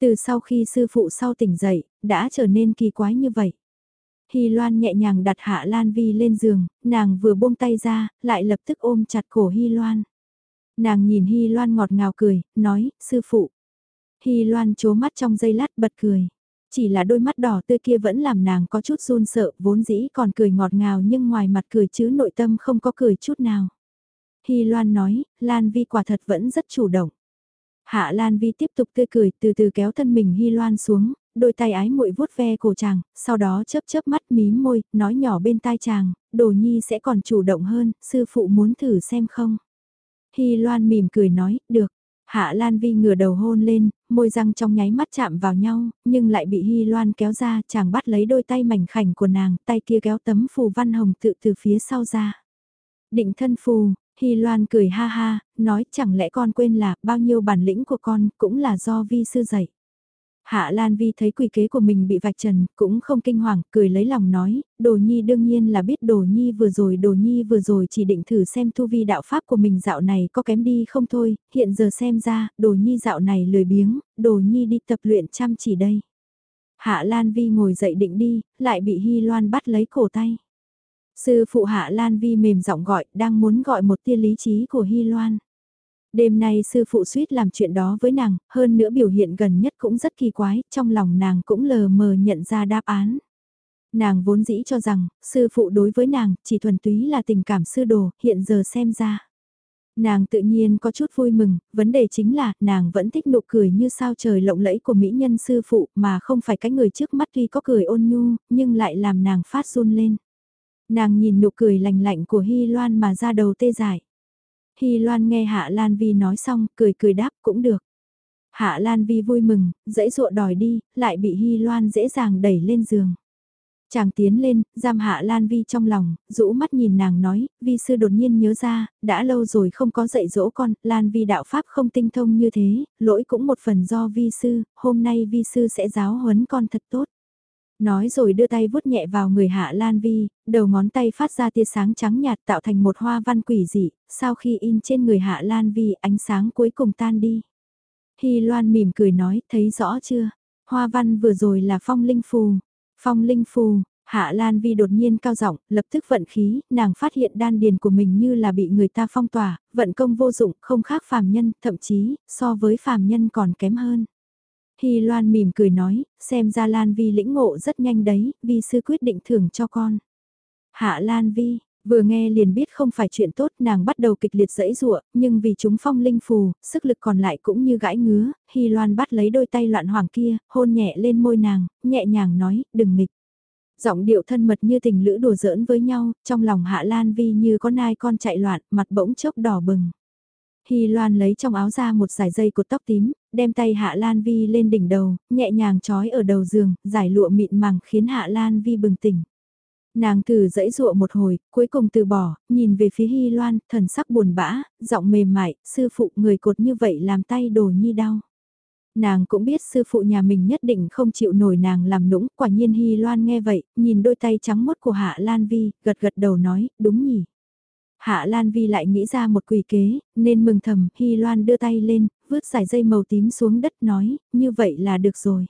Từ sau khi sư phụ sau tỉnh dậy, đã trở nên kỳ quái như vậy. Hy Loan nhẹ nhàng đặt Hạ Lan Vi lên giường, nàng vừa buông tay ra, lại lập tức ôm chặt cổ Hy Loan. Nàng nhìn Hy Loan ngọt ngào cười, nói, sư phụ. Hy Loan chố mắt trong giây lát bật cười. Chỉ là đôi mắt đỏ tươi kia vẫn làm nàng có chút run sợ, vốn dĩ còn cười ngọt ngào nhưng ngoài mặt cười chứ nội tâm không có cười chút nào. Hy Loan nói, Lan Vi quả thật vẫn rất chủ động. Hạ Lan Vi tiếp tục tươi cười, từ từ kéo thân mình Hy Loan xuống, đôi tay ái muội vuốt ve cổ chàng, sau đó chớp chớp mắt mím môi, nói nhỏ bên tai chàng, đồ nhi sẽ còn chủ động hơn, sư phụ muốn thử xem không. Hy Loan mỉm cười nói, được. Hạ Lan Vi ngửa đầu hôn lên, môi răng trong nháy mắt chạm vào nhau, nhưng lại bị Hy Loan kéo ra, chàng bắt lấy đôi tay mảnh khảnh của nàng, tay kia kéo tấm phù văn hồng tự từ phía sau ra. Định thân phù, Hy Loan cười ha ha, nói chẳng lẽ con quên là bao nhiêu bản lĩnh của con cũng là do vi sư dạy. Hạ Lan Vi thấy quỷ kế của mình bị vạch trần, cũng không kinh hoàng, cười lấy lòng nói, Đồ Nhi đương nhiên là biết Đồ Nhi vừa rồi Đồ Nhi vừa rồi chỉ định thử xem thu vi đạo pháp của mình dạo này có kém đi không thôi, hiện giờ xem ra, Đồ Nhi dạo này lười biếng, Đồ Nhi đi tập luyện chăm chỉ đây. Hạ Lan Vi ngồi dậy định đi, lại bị Hy Loan bắt lấy cổ tay. Sư phụ Hạ Lan Vi mềm giọng gọi, đang muốn gọi một tia lý trí của Hy Loan. Đêm nay sư phụ suýt làm chuyện đó với nàng, hơn nữa biểu hiện gần nhất cũng rất kỳ quái, trong lòng nàng cũng lờ mờ nhận ra đáp án. Nàng vốn dĩ cho rằng, sư phụ đối với nàng chỉ thuần túy là tình cảm sư đồ, hiện giờ xem ra. Nàng tự nhiên có chút vui mừng, vấn đề chính là nàng vẫn thích nụ cười như sao trời lộng lẫy của mỹ nhân sư phụ mà không phải cái người trước mắt tuy có cười ôn nhu, nhưng lại làm nàng phát run lên. Nàng nhìn nụ cười lành lạnh của Hy Loan mà ra đầu tê dại. Hy Loan nghe Hạ Lan Vi nói xong, cười cười đáp cũng được. Hạ Lan Vi vui mừng, dãy dụa đòi đi, lại bị Hy Loan dễ dàng đẩy lên giường. Chàng tiến lên, giam Hạ Lan Vi trong lòng, rũ mắt nhìn nàng nói, Vi sư đột nhiên nhớ ra, đã lâu rồi không có dạy dỗ con, Lan Vi đạo pháp không tinh thông như thế, lỗi cũng một phần do Vi sư, hôm nay Vi sư sẽ giáo huấn con thật tốt. Nói rồi đưa tay vuốt nhẹ vào người Hạ Lan Vi, đầu ngón tay phát ra tia sáng trắng nhạt tạo thành một hoa văn quỷ dị, sau khi in trên người Hạ Lan Vi ánh sáng cuối cùng tan đi. Hy Loan mỉm cười nói, thấy rõ chưa? Hoa văn vừa rồi là phong linh phù. Phong linh phù, Hạ Lan Vi đột nhiên cao giọng, lập tức vận khí, nàng phát hiện đan điền của mình như là bị người ta phong tỏa, vận công vô dụng, không khác phàm nhân, thậm chí, so với phàm nhân còn kém hơn. Hy Loan mỉm cười nói, xem ra Lan Vi lĩnh ngộ rất nhanh đấy, Vi sư quyết định thưởng cho con. Hạ Lan Vi, vừa nghe liền biết không phải chuyện tốt nàng bắt đầu kịch liệt dẫy dụa, nhưng vì chúng phong linh phù, sức lực còn lại cũng như gãi ngứa, Hy Loan bắt lấy đôi tay loạn hoàng kia, hôn nhẹ lên môi nàng, nhẹ nhàng nói, đừng nghịch. Giọng điệu thân mật như tình lữ đùa giỡn với nhau, trong lòng Hạ Lan Vi như có nai con chạy loạn, mặt bỗng chốc đỏ bừng. Hy Loan lấy trong áo ra một dải dây cột tóc tím, đem tay Hạ Lan Vi lên đỉnh đầu, nhẹ nhàng trói ở đầu giường, giải lụa mịn màng khiến Hạ Lan Vi bừng tỉnh. Nàng từ dẫy dụa một hồi, cuối cùng từ bỏ, nhìn về phía Hy Loan, thần sắc buồn bã, giọng mềm mại, sư phụ người cột như vậy làm tay đồ nhi đau. Nàng cũng biết sư phụ nhà mình nhất định không chịu nổi nàng làm nũng, quả nhiên Hy Loan nghe vậy, nhìn đôi tay trắng mốt của Hạ Lan Vi, gật gật đầu nói, đúng nhỉ. Hạ Lan Vi lại nghĩ ra một quỷ kế, nên mừng thầm, Hy Loan đưa tay lên, vứt giải dây màu tím xuống đất nói, như vậy là được rồi.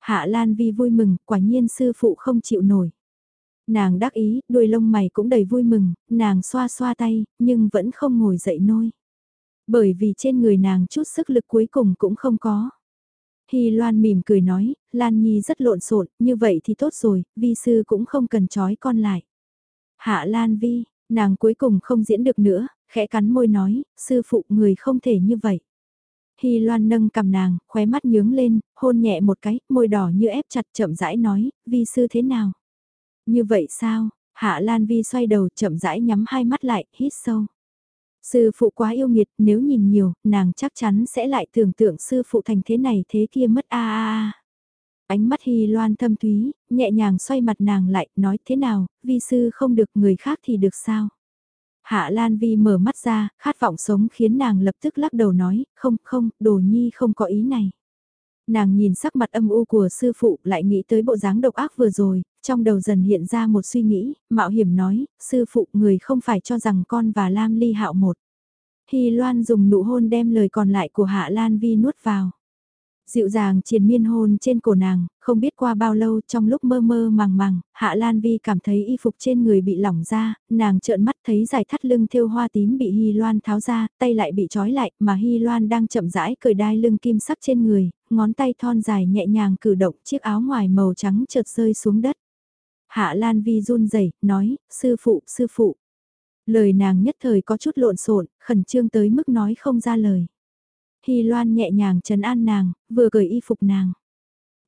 Hạ Lan Vi vui mừng, quả nhiên sư phụ không chịu nổi. Nàng đắc ý, đuôi lông mày cũng đầy vui mừng, nàng xoa xoa tay, nhưng vẫn không ngồi dậy nôi. Bởi vì trên người nàng chút sức lực cuối cùng cũng không có. Hy Loan mỉm cười nói, Lan Nhi rất lộn xộn, như vậy thì tốt rồi, vi sư cũng không cần trói con lại. Hạ Lan Vi, nàng cuối cùng không diễn được nữa, khẽ cắn môi nói, sư phụ người không thể như vậy. Hy Loan nâng cầm nàng, khóe mắt nhướng lên, hôn nhẹ một cái, môi đỏ như ép chặt chậm rãi nói, vi sư thế nào? Như vậy sao? Hạ Lan Vi xoay đầu chậm rãi nhắm hai mắt lại, hít sâu. Sư phụ quá yêu nghiệt, nếu nhìn nhiều, nàng chắc chắn sẽ lại tưởng tượng sư phụ thành thế này thế kia mất a a a. Ánh mắt Hy Loan thâm thúy, nhẹ nhàng xoay mặt nàng lại, nói thế nào, vi sư không được người khác thì được sao? Hạ Lan Vi mở mắt ra, khát vọng sống khiến nàng lập tức lắc đầu nói, không, không, đồ nhi không có ý này. Nàng nhìn sắc mặt âm u của sư phụ lại nghĩ tới bộ dáng độc ác vừa rồi, trong đầu dần hiện ra một suy nghĩ, mạo hiểm nói, sư phụ người không phải cho rằng con và Lam ly hạo một. Hy Loan dùng nụ hôn đem lời còn lại của Hạ Lan Vi nuốt vào. Dịu dàng triền miên hôn trên cổ nàng, không biết qua bao lâu trong lúc mơ mơ màng màng, Hạ Lan Vi cảm thấy y phục trên người bị lỏng ra, nàng trợn mắt thấy giải thắt lưng thêu hoa tím bị Hy Loan tháo ra, tay lại bị trói lại, mà Hy Loan đang chậm rãi cởi đai lưng kim sắc trên người, ngón tay thon dài nhẹ nhàng cử động chiếc áo ngoài màu trắng chợt rơi xuống đất. Hạ Lan Vi run rẩy nói, sư phụ, sư phụ. Lời nàng nhất thời có chút lộn xộn, khẩn trương tới mức nói không ra lời. Hy Loan nhẹ nhàng trấn an nàng, vừa cởi y phục nàng.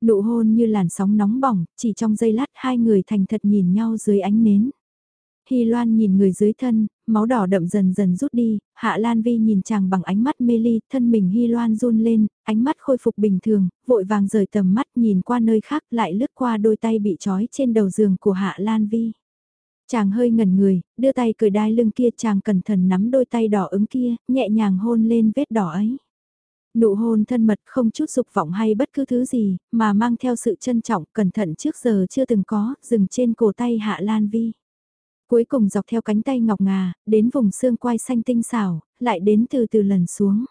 Nụ hôn như làn sóng nóng bỏng, chỉ trong giây lát hai người thành thật nhìn nhau dưới ánh nến. Hy Loan nhìn người dưới thân, máu đỏ đậm dần dần rút đi, Hạ Lan Vi nhìn chàng bằng ánh mắt mê ly, thân mình Hy Loan run lên, ánh mắt khôi phục bình thường, vội vàng rời tầm mắt nhìn qua nơi khác lại lướt qua đôi tay bị trói trên đầu giường của Hạ Lan Vi. Chàng hơi ngẩn người, đưa tay cởi đai lưng kia chàng cẩn thận nắm đôi tay đỏ ứng kia, nhẹ nhàng hôn lên vết đỏ ấy. Nụ hôn thân mật không chút dục vọng hay bất cứ thứ gì, mà mang theo sự trân trọng, cẩn thận trước giờ chưa từng có, dừng trên cổ tay Hạ Lan Vi. Cuối cùng dọc theo cánh tay ngọc ngà, đến vùng xương quai xanh tinh xảo, lại đến từ từ lần xuống.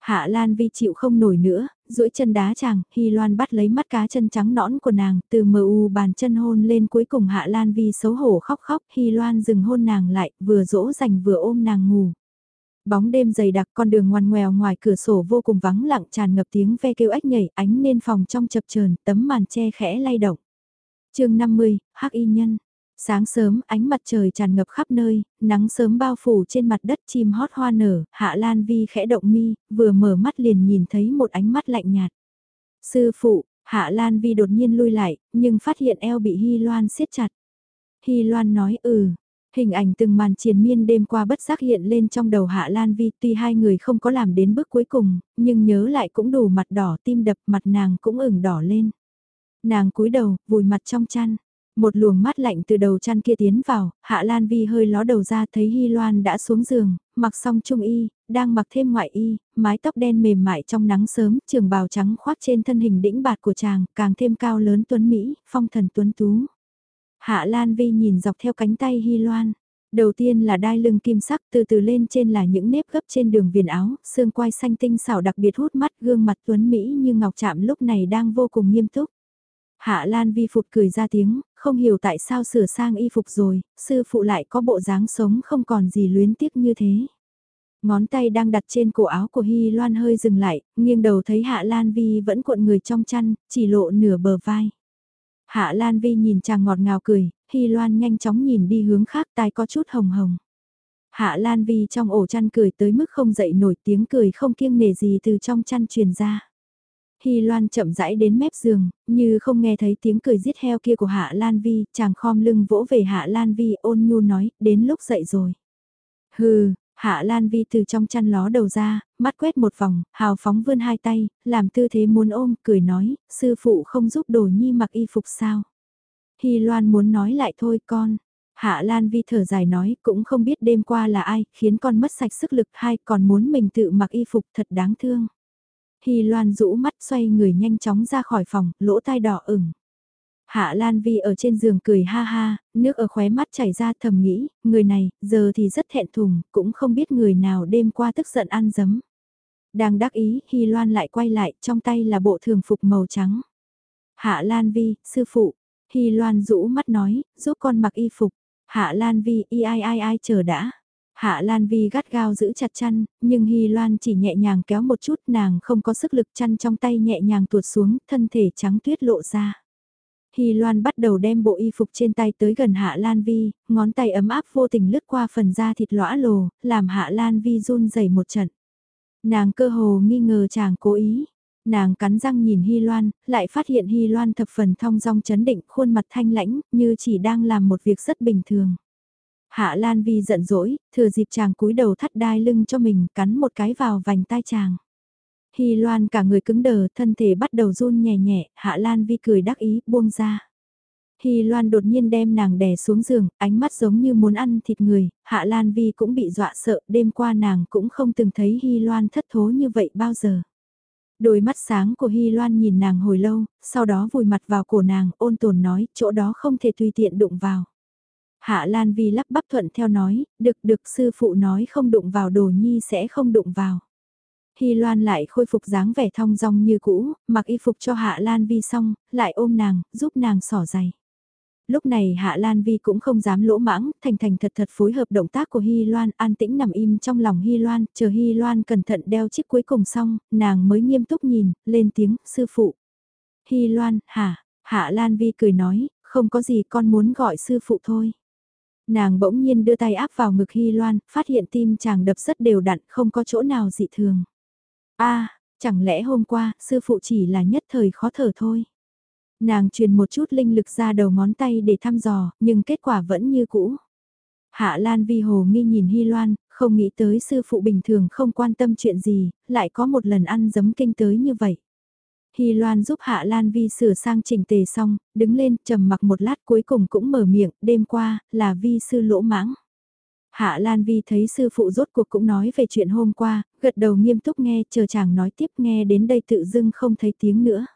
Hạ Lan Vi chịu không nổi nữa, duỗi chân đá chàng, Hy Loan bắt lấy mắt cá chân trắng nõn của nàng, từ mờ u bàn chân hôn lên cuối cùng Hạ Lan Vi xấu hổ khóc khóc, Hy Loan dừng hôn nàng lại, vừa dỗ dành vừa ôm nàng ngủ. Bóng đêm dày đặc con đường ngoằn ngoèo ngoài cửa sổ vô cùng vắng lặng tràn ngập tiếng ve kêu ếch nhảy ánh nên phòng trong chập chờn tấm màn che khẽ lay động. chương 50, hắc y nhân. Sáng sớm ánh mặt trời tràn ngập khắp nơi, nắng sớm bao phủ trên mặt đất chim hót hoa nở, Hạ Lan Vi khẽ động mi, vừa mở mắt liền nhìn thấy một ánh mắt lạnh nhạt. Sư phụ, Hạ Lan Vi đột nhiên lui lại, nhưng phát hiện eo bị Hy Loan siết chặt. Hy Loan nói ừ, Hình ảnh từng màn triền miên đêm qua bất giác hiện lên trong đầu Hạ Lan Vi tuy hai người không có làm đến bước cuối cùng, nhưng nhớ lại cũng đủ mặt đỏ tim đập mặt nàng cũng ửng đỏ lên. Nàng cúi đầu, vùi mặt trong chăn. Một luồng mát lạnh từ đầu chăn kia tiến vào, Hạ Lan Vi hơi ló đầu ra thấy Hy Loan đã xuống giường, mặc xong trung y, đang mặc thêm ngoại y, mái tóc đen mềm mại trong nắng sớm, trường bào trắng khoác trên thân hình đĩnh bạt của chàng, càng thêm cao lớn tuấn Mỹ, phong thần tuấn tú. Hạ Lan Vi nhìn dọc theo cánh tay Hy Loan. Đầu tiên là đai lưng kim sắc từ từ lên trên là những nếp gấp trên đường viền áo, xương quai xanh tinh xảo đặc biệt hút mắt gương mặt tuấn Mỹ như ngọc chạm lúc này đang vô cùng nghiêm túc. Hạ Lan Vi phục cười ra tiếng, không hiểu tại sao sửa sang y phục rồi, sư phụ lại có bộ dáng sống không còn gì luyến tiếc như thế. Ngón tay đang đặt trên cổ áo của Hy Loan hơi dừng lại, nghiêng đầu thấy Hạ Lan Vi vẫn cuộn người trong chăn, chỉ lộ nửa bờ vai. Hạ Lan Vi nhìn chàng ngọt ngào cười, Hy Loan nhanh chóng nhìn đi hướng khác tai có chút hồng hồng. Hạ Lan Vi trong ổ chăn cười tới mức không dậy nổi tiếng cười không kiêng nề gì từ trong chăn truyền ra. Hy Loan chậm rãi đến mép giường, như không nghe thấy tiếng cười giết heo kia của Hạ Lan Vi, chàng khom lưng vỗ về Hạ Lan Vi ôn nhu nói, đến lúc dậy rồi. Hừ, Hạ Lan Vi từ trong chăn ló đầu ra, mắt quét một vòng, hào phóng vươn hai tay, làm tư thế muốn ôm, cười nói, sư phụ không giúp đồ nhi mặc y phục sao. Hy Loan muốn nói lại thôi con. Hạ Lan Vi thở dài nói, cũng không biết đêm qua là ai, khiến con mất sạch sức lực hay còn muốn mình tự mặc y phục thật đáng thương. Hy Loan rũ mắt xoay người nhanh chóng ra khỏi phòng, lỗ tai đỏ ửng. Hạ Lan Vi ở trên giường cười ha ha, nước ở khóe mắt chảy ra thầm nghĩ, người này, giờ thì rất thẹn thùng, cũng không biết người nào đêm qua tức giận ăn dấm. Đang đắc ý, Hy Loan lại quay lại, trong tay là bộ thường phục màu trắng. Hạ Lan Vi, sư phụ, Hy Loan rũ mắt nói, giúp con mặc y phục. Hạ Lan Vi, y ai ai ai chờ đã. Hạ Lan Vi gắt gao giữ chặt chăn, nhưng Hy Loan chỉ nhẹ nhàng kéo một chút nàng không có sức lực chăn trong tay nhẹ nhàng tuột xuống, thân thể trắng tuyết lộ ra. Hy Loan bắt đầu đem bộ y phục trên tay tới gần Hạ Lan Vi, ngón tay ấm áp vô tình lướt qua phần da thịt lõa lồ, làm Hạ Lan Vi run rẩy một trận. Nàng cơ hồ nghi ngờ chàng cố ý. Nàng cắn răng nhìn Hy Loan, lại phát hiện Hy Loan thập phần thong dong chấn định khuôn mặt thanh lãnh, như chỉ đang làm một việc rất bình thường. Hạ Lan Vi giận dỗi, thừa dịp chàng cúi đầu thắt đai lưng cho mình, cắn một cái vào vành tai chàng. Hy Loan cả người cứng đờ, thân thể bắt đầu run nhẹ nhẹ, Hạ Lan Vi cười đắc ý, buông ra. Hy Loan đột nhiên đem nàng đè xuống giường, ánh mắt giống như muốn ăn thịt người, Hạ Lan Vi cũng bị dọa sợ, đêm qua nàng cũng không từng thấy Hy Loan thất thố như vậy bao giờ. Đôi mắt sáng của Hy Loan nhìn nàng hồi lâu, sau đó vùi mặt vào cổ nàng, ôn tồn nói, chỗ đó không thể tùy tiện đụng vào. Hạ Lan Vi lắp bắp thuận theo nói, được được sư phụ nói không đụng vào đồ nhi sẽ không đụng vào. Hy Loan lại khôi phục dáng vẻ thong dong như cũ, mặc y phục cho Hạ Lan Vi xong, lại ôm nàng, giúp nàng xỏ giày. Lúc này Hạ Lan Vi cũng không dám lỗ mãng, thành thành thật thật phối hợp động tác của Hy Loan, an tĩnh nằm im trong lòng Hy Loan, chờ Hy Loan cẩn thận đeo chiếc cuối cùng xong, nàng mới nghiêm túc nhìn, lên tiếng, sư phụ. Hy Loan, hả? Hạ Lan Vi cười nói, không có gì con muốn gọi sư phụ thôi. Nàng bỗng nhiên đưa tay áp vào ngực Hy Loan, phát hiện tim chàng đập rất đều đặn, không có chỗ nào dị thường a chẳng lẽ hôm qua, sư phụ chỉ là nhất thời khó thở thôi. Nàng truyền một chút linh lực ra đầu ngón tay để thăm dò, nhưng kết quả vẫn như cũ. Hạ Lan Vi hồ nghi nhìn Hy Loan, không nghĩ tới sư phụ bình thường không quan tâm chuyện gì, lại có một lần ăn giấm kinh tới như vậy. Hy Loan giúp Hạ Lan Vi sửa sang chỉnh tề xong, đứng lên trầm mặc một lát cuối cùng cũng mở miệng, đêm qua, là Vi sư lỗ mãng. Hạ Lan Vi thấy sư phụ rốt cuộc cũng nói về chuyện hôm qua, gật đầu nghiêm túc nghe, chờ chàng nói tiếp nghe đến đây tự dưng không thấy tiếng nữa.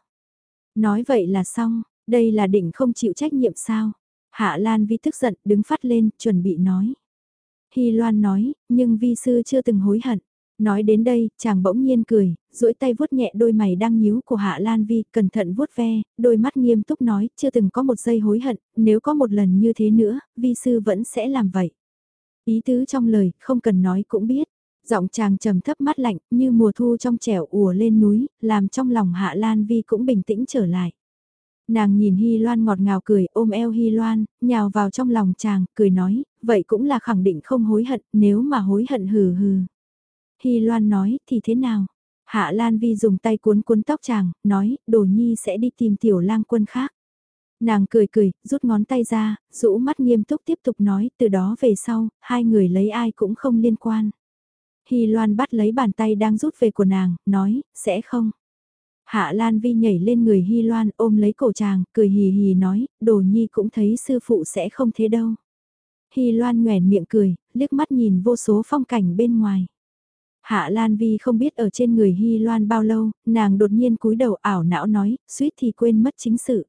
Nói vậy là xong, đây là định không chịu trách nhiệm sao? Hạ Lan Vi tức giận, đứng phát lên, chuẩn bị nói. Hy Loan nói, nhưng vi sư chưa từng hối hận. Nói đến đây, chàng bỗng nhiên cười, duỗi tay vuốt nhẹ đôi mày đang nhíu của Hạ Lan Vi, cẩn thận vuốt ve, đôi mắt nghiêm túc nói, chưa từng có một giây hối hận, nếu có một lần như thế nữa, vi sư vẫn sẽ làm vậy. Ý tứ trong lời, không cần nói cũng biết. Giọng chàng trầm thấp mắt lạnh, như mùa thu trong trẻo ùa lên núi, làm trong lòng Hạ Lan Vi cũng bình tĩnh trở lại. Nàng nhìn Hy Loan ngọt ngào cười, ôm eo Hy Loan, nhào vào trong lòng chàng, cười nói, vậy cũng là khẳng định không hối hận, nếu mà hối hận hừ hừ. Hy Loan nói, thì thế nào? Hạ Lan Vi dùng tay cuốn cuốn tóc chàng, nói, đồ nhi sẽ đi tìm tiểu lang quân khác. Nàng cười cười, rút ngón tay ra, rũ mắt nghiêm túc tiếp tục nói, từ đó về sau, hai người lấy ai cũng không liên quan. Hy Loan bắt lấy bàn tay đang rút về của nàng, nói, sẽ không. Hạ Lan Vi nhảy lên người Hy Loan ôm lấy cổ chàng, cười hì hì nói, đồ nhi cũng thấy sư phụ sẽ không thế đâu. Hy Loan nhoèn miệng cười, liếc mắt nhìn vô số phong cảnh bên ngoài. Hạ Lan Vi không biết ở trên người Hy Loan bao lâu, nàng đột nhiên cúi đầu ảo não nói, suýt thì quên mất chính sự.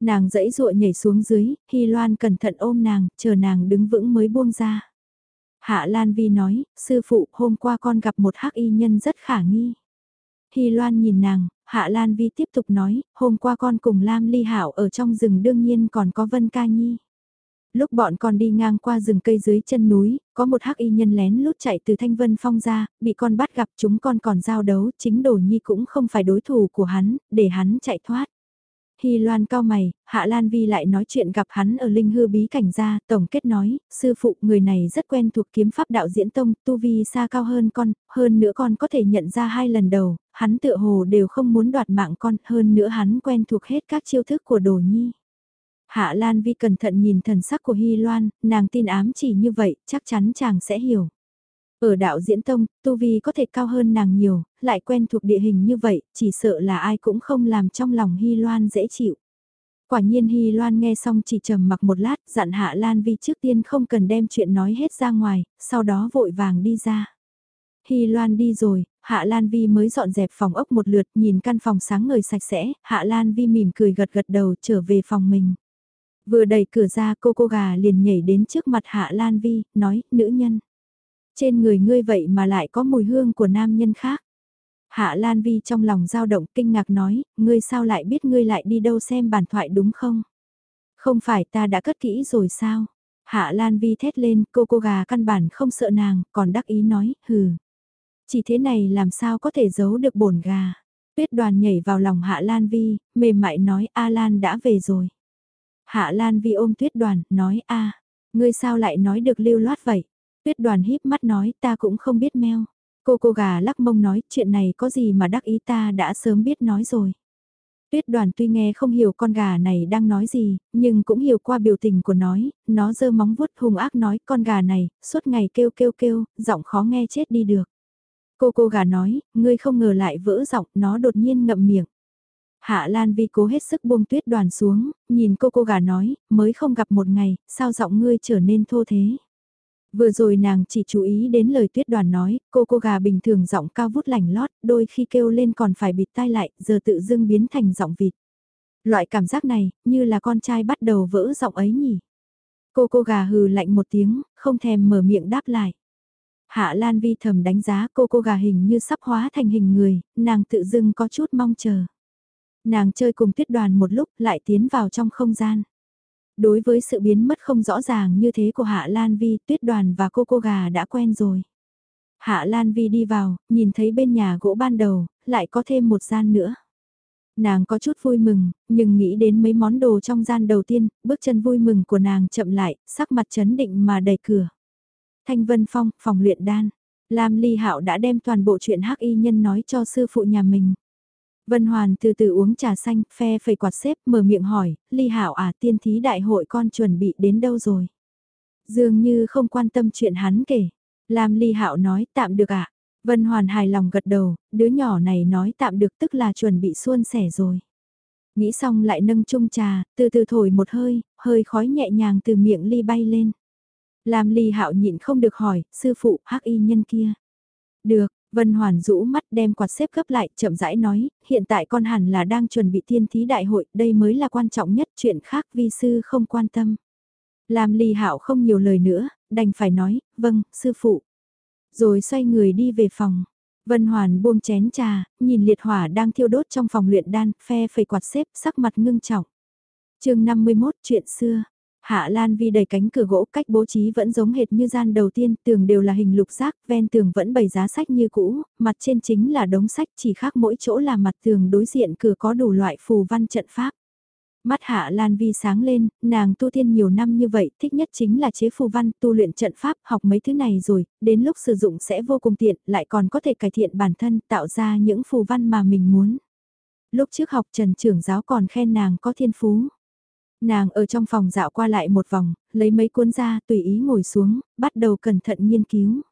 Nàng dẫy dụa nhảy xuống dưới, Hy Loan cẩn thận ôm nàng, chờ nàng đứng vững mới buông ra. Hạ Lan Vi nói, sư phụ, hôm qua con gặp một hắc y nhân rất khả nghi. Hy Loan nhìn nàng, Hạ Lan Vi tiếp tục nói, hôm qua con cùng Lam Ly Hảo ở trong rừng đương nhiên còn có Vân Ca Nhi. Lúc bọn con đi ngang qua rừng cây dưới chân núi, có một hắc y nhân lén lút chạy từ Thanh Vân Phong ra, bị con bắt gặp chúng con còn giao đấu, chính Đồ Nhi cũng không phải đối thủ của hắn, để hắn chạy thoát. Hy Loan cao mày, Hạ Lan Vi lại nói chuyện gặp hắn ở Linh Hư Bí Cảnh ra, tổng kết nói, sư phụ người này rất quen thuộc kiếm pháp đạo diễn tông, tu vi xa cao hơn con, hơn nữa con có thể nhận ra hai lần đầu, hắn tựa hồ đều không muốn đoạt mạng con, hơn nữa hắn quen thuộc hết các chiêu thức của đồ nhi. Hạ Lan Vi cẩn thận nhìn thần sắc của Hy Loan, nàng tin ám chỉ như vậy, chắc chắn chàng sẽ hiểu. Ở đạo diễn tông, Tu Vi có thể cao hơn nàng nhiều, lại quen thuộc địa hình như vậy, chỉ sợ là ai cũng không làm trong lòng Hy Loan dễ chịu. Quả nhiên Hy Loan nghe xong chỉ trầm mặc một lát, dặn Hạ Lan Vi trước tiên không cần đem chuyện nói hết ra ngoài, sau đó vội vàng đi ra. Hy Loan đi rồi, Hạ Lan Vi mới dọn dẹp phòng ốc một lượt, nhìn căn phòng sáng ngời sạch sẽ, Hạ Lan Vi mỉm cười gật gật đầu trở về phòng mình. Vừa đẩy cửa ra cô cô gà liền nhảy đến trước mặt Hạ Lan Vi, nói, nữ nhân. Trên người ngươi vậy mà lại có mùi hương của nam nhân khác. Hạ Lan Vi trong lòng dao động kinh ngạc nói, ngươi sao lại biết ngươi lại đi đâu xem bản thoại đúng không? Không phải ta đã cất kỹ rồi sao? Hạ Lan Vi thét lên, cô cô gà căn bản không sợ nàng, còn đắc ý nói, hừ. Chỉ thế này làm sao có thể giấu được bổn gà. Tuyết đoàn nhảy vào lòng Hạ Lan Vi, mềm mại nói A Lan đã về rồi. Hạ Lan Vi ôm tuyết đoàn, nói a ngươi sao lại nói được lưu loát vậy? Tuyết đoàn híp mắt nói ta cũng không biết meo. Cô cô gà lắc mông nói chuyện này có gì mà đắc ý ta đã sớm biết nói rồi. Tuyết đoàn tuy nghe không hiểu con gà này đang nói gì, nhưng cũng hiểu qua biểu tình của nói, nó giơ móng vuốt hung ác nói con gà này, suốt ngày kêu kêu kêu, giọng khó nghe chết đi được. Cô cô gà nói, ngươi không ngờ lại vỡ giọng, nó đột nhiên ngậm miệng. Hạ Lan Vi cố hết sức buông tuyết đoàn xuống, nhìn cô cô gà nói, mới không gặp một ngày, sao giọng ngươi trở nên thô thế. Vừa rồi nàng chỉ chú ý đến lời tuyết đoàn nói, cô cô gà bình thường giọng cao vút lành lót, đôi khi kêu lên còn phải bịt tai lại, giờ tự dưng biến thành giọng vịt. Loại cảm giác này, như là con trai bắt đầu vỡ giọng ấy nhỉ. Cô cô gà hừ lạnh một tiếng, không thèm mở miệng đáp lại. Hạ Lan Vi thầm đánh giá cô cô gà hình như sắp hóa thành hình người, nàng tự dưng có chút mong chờ. Nàng chơi cùng tuyết đoàn một lúc lại tiến vào trong không gian. Đối với sự biến mất không rõ ràng như thế của Hạ Lan Vi, tuyết đoàn và cô cô gà đã quen rồi. Hạ Lan Vi đi vào, nhìn thấy bên nhà gỗ ban đầu, lại có thêm một gian nữa. Nàng có chút vui mừng, nhưng nghĩ đến mấy món đồ trong gian đầu tiên, bước chân vui mừng của nàng chậm lại, sắc mặt chấn định mà đẩy cửa. Thanh Vân Phong, phòng luyện đan. Lam Ly Hạo đã đem toàn bộ chuyện hắc y nhân nói cho sư phụ nhà mình. Vân Hoàn từ từ uống trà xanh, phe phẩy quạt xếp, mở miệng hỏi, Ly Hạo à tiên thí đại hội con chuẩn bị đến đâu rồi? Dường như không quan tâm chuyện hắn kể. Lam Ly Hạo nói tạm được ạ. À? Vân Hoàn hài lòng gật đầu, đứa nhỏ này nói tạm được tức là chuẩn bị xuôn sẻ rồi. Nghĩ xong lại nâng chung trà, từ từ thổi một hơi, hơi khói nhẹ nhàng từ miệng ly bay lên. Lam Ly Hạo nhịn không được hỏi, sư phụ hắc y nhân kia. Được, Vân Hoàn rũ mắt đem quạt xếp gấp lại, chậm rãi nói, hiện tại con hẳn là đang chuẩn bị thiên thí đại hội, đây mới là quan trọng nhất, chuyện khác vi sư không quan tâm. Làm Ly Hạo không nhiều lời nữa, đành phải nói, vâng, sư phụ. Rồi xoay người đi về phòng. Vân Hoàn buông chén trà, nhìn liệt hỏa đang thiêu đốt trong phòng luyện đan, phe phẩy quạt xếp, sắc mặt ngưng trọng. chương 51 chuyện xưa, Hạ Lan Vi đẩy cánh cửa gỗ cách bố trí vẫn giống hệt như gian đầu tiên, tường đều là hình lục giác, ven tường vẫn bày giá sách như cũ, mặt trên chính là đống sách chỉ khác mỗi chỗ là mặt tường đối diện cửa có đủ loại phù văn trận pháp. Mắt Hạ Lan Vi sáng lên, nàng tu tiên nhiều năm như vậy, thích nhất chính là chế phù văn, tu luyện trận pháp, học mấy thứ này rồi, đến lúc sử dụng sẽ vô cùng tiện, lại còn có thể cải thiện bản thân, tạo ra những phù văn mà mình muốn. Lúc trước học Trần trưởng giáo còn khen nàng có thiên phú. Nàng ở trong phòng dạo qua lại một vòng, lấy mấy cuốn ra tùy ý ngồi xuống, bắt đầu cẩn thận nghiên cứu.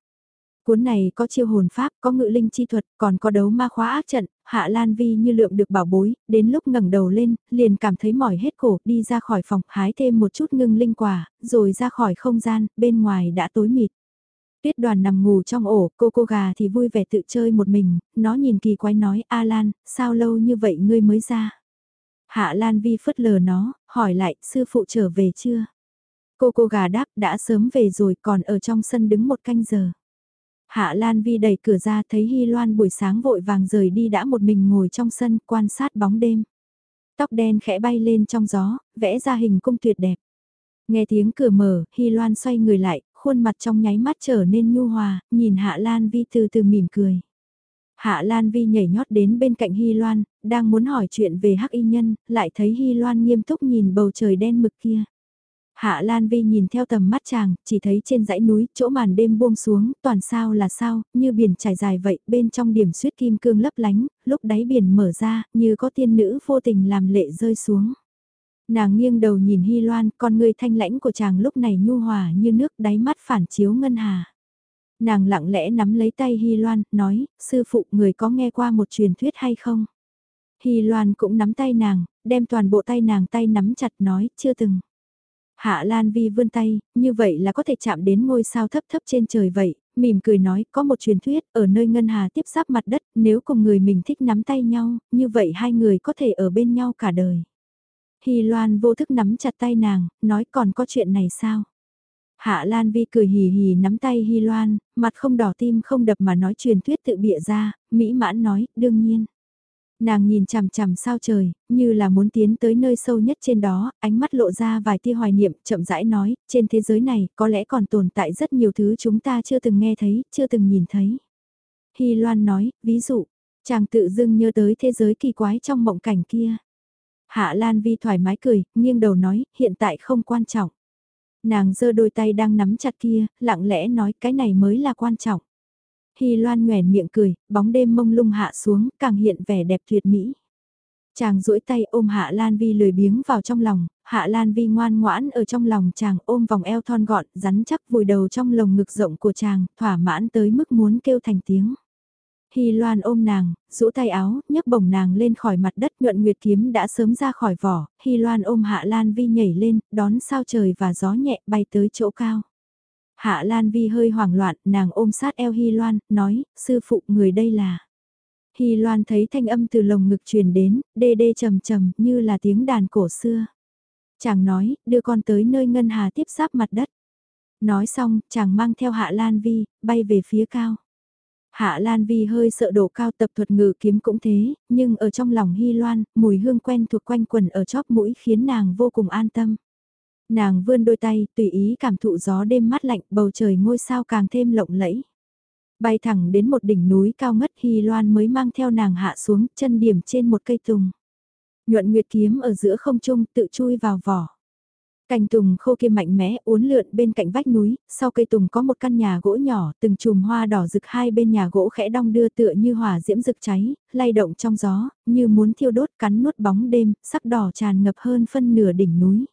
Cuốn này có chiêu hồn pháp, có ngự linh chi thuật, còn có đấu ma khóa ác trận, Hạ Lan Vi như lượm được bảo bối, đến lúc ngẩng đầu lên, liền cảm thấy mỏi hết cổ, đi ra khỏi phòng, hái thêm một chút ngưng linh quả, rồi ra khỏi không gian, bên ngoài đã tối mịt. Tuyết đoàn nằm ngủ trong ổ, cô cô gà thì vui vẻ tự chơi một mình, nó nhìn kỳ quái nói, A Lan, sao lâu như vậy ngươi mới ra? Hạ Lan Vi phớt lờ nó, hỏi lại, sư phụ trở về chưa? Cô cô gà đáp đã sớm về rồi còn ở trong sân đứng một canh giờ. Hạ Lan Vi đẩy cửa ra thấy Hy Loan buổi sáng vội vàng rời đi đã một mình ngồi trong sân quan sát bóng đêm. Tóc đen khẽ bay lên trong gió, vẽ ra hình cung tuyệt đẹp. Nghe tiếng cửa mở, Hy Loan xoay người lại, khuôn mặt trong nháy mắt trở nên nhu hòa, nhìn Hạ Lan Vi từ từ mỉm cười. Hạ Lan Vi nhảy nhót đến bên cạnh Hy Loan, đang muốn hỏi chuyện về hắc y nhân, lại thấy Hy Loan nghiêm túc nhìn bầu trời đen mực kia. Hạ Lan Vi nhìn theo tầm mắt chàng, chỉ thấy trên dãy núi, chỗ màn đêm buông xuống, toàn sao là sao, như biển trải dài vậy, bên trong điểm suyết kim cương lấp lánh, lúc đáy biển mở ra, như có tiên nữ vô tình làm lệ rơi xuống. Nàng nghiêng đầu nhìn Hy Loan, con người thanh lãnh của chàng lúc này nhu hòa như nước đáy mắt phản chiếu ngân hà. Nàng lặng lẽ nắm lấy tay Hy Loan, nói, sư phụ người có nghe qua một truyền thuyết hay không? Hy Loan cũng nắm tay nàng, đem toàn bộ tay nàng tay nắm chặt nói, chưa từng. Hạ Lan Vi vươn tay, như vậy là có thể chạm đến ngôi sao thấp thấp trên trời vậy, mỉm cười nói, có một truyền thuyết, ở nơi ngân hà tiếp giáp mặt đất, nếu cùng người mình thích nắm tay nhau, như vậy hai người có thể ở bên nhau cả đời. Hy Loan vô thức nắm chặt tay nàng, nói còn có chuyện này sao? Hạ Lan Vi cười hì hì nắm tay Hy Loan, mặt không đỏ tim không đập mà nói truyền thuyết tự bịa ra, mỹ mãn nói, đương nhiên. Nàng nhìn chằm chằm sao trời, như là muốn tiến tới nơi sâu nhất trên đó, ánh mắt lộ ra vài tia hoài niệm, chậm rãi nói, trên thế giới này có lẽ còn tồn tại rất nhiều thứ chúng ta chưa từng nghe thấy, chưa từng nhìn thấy. Hy Loan nói, ví dụ, chàng tự dưng nhớ tới thế giới kỳ quái trong mộng cảnh kia. Hạ Lan Vi thoải mái cười, nghiêng đầu nói, hiện tại không quan trọng. Nàng giơ đôi tay đang nắm chặt kia, lặng lẽ nói cái này mới là quan trọng. Hy Loan nhoẻn miệng cười, bóng đêm mông lung hạ xuống, càng hiện vẻ đẹp tuyệt mỹ. Chàng duỗi tay ôm Hạ Lan Vi lười biếng vào trong lòng, Hạ Lan Vi ngoan ngoãn ở trong lòng chàng ôm vòng eo thon gọn, rắn chắc vùi đầu trong lồng ngực rộng của chàng, thỏa mãn tới mức muốn kêu thành tiếng. Hy Loan ôm nàng, rũ tay áo, nhấc bổng nàng lên khỏi mặt đất nhuận nguyệt kiếm đã sớm ra khỏi vỏ, Hy Loan ôm Hạ Lan Vi nhảy lên, đón sao trời và gió nhẹ bay tới chỗ cao. Hạ Lan Vi hơi hoảng loạn, nàng ôm sát eo Hy Loan, nói, sư phụ người đây là. Hy Loan thấy thanh âm từ lồng ngực truyền đến, đê đê trầm trầm như là tiếng đàn cổ xưa. Chàng nói, đưa con tới nơi ngân hà tiếp giáp mặt đất. Nói xong, chàng mang theo Hạ Lan Vi, bay về phía cao. Hạ Lan Vi hơi sợ độ cao tập thuật ngự kiếm cũng thế, nhưng ở trong lòng Hy Loan, mùi hương quen thuộc quanh quần ở chóp mũi khiến nàng vô cùng an tâm. Nàng vươn đôi tay, tùy ý cảm thụ gió đêm mát lạnh, bầu trời ngôi sao càng thêm lộng lẫy. Bay thẳng đến một đỉnh núi cao ngất Hy Loan mới mang theo nàng hạ xuống, chân điểm trên một cây tùng. Nhuận nguyệt kiếm ở giữa không trung tự chui vào vỏ. Cành tùng khô kia mạnh mẽ uốn lượn bên cạnh vách núi, sau cây tùng có một căn nhà gỗ nhỏ, từng chùm hoa đỏ rực hai bên nhà gỗ khẽ đong đưa tựa như hỏa diễm rực cháy, lay động trong gió, như muốn thiêu đốt cắn nuốt bóng đêm, sắc đỏ tràn ngập hơn phân nửa đỉnh núi.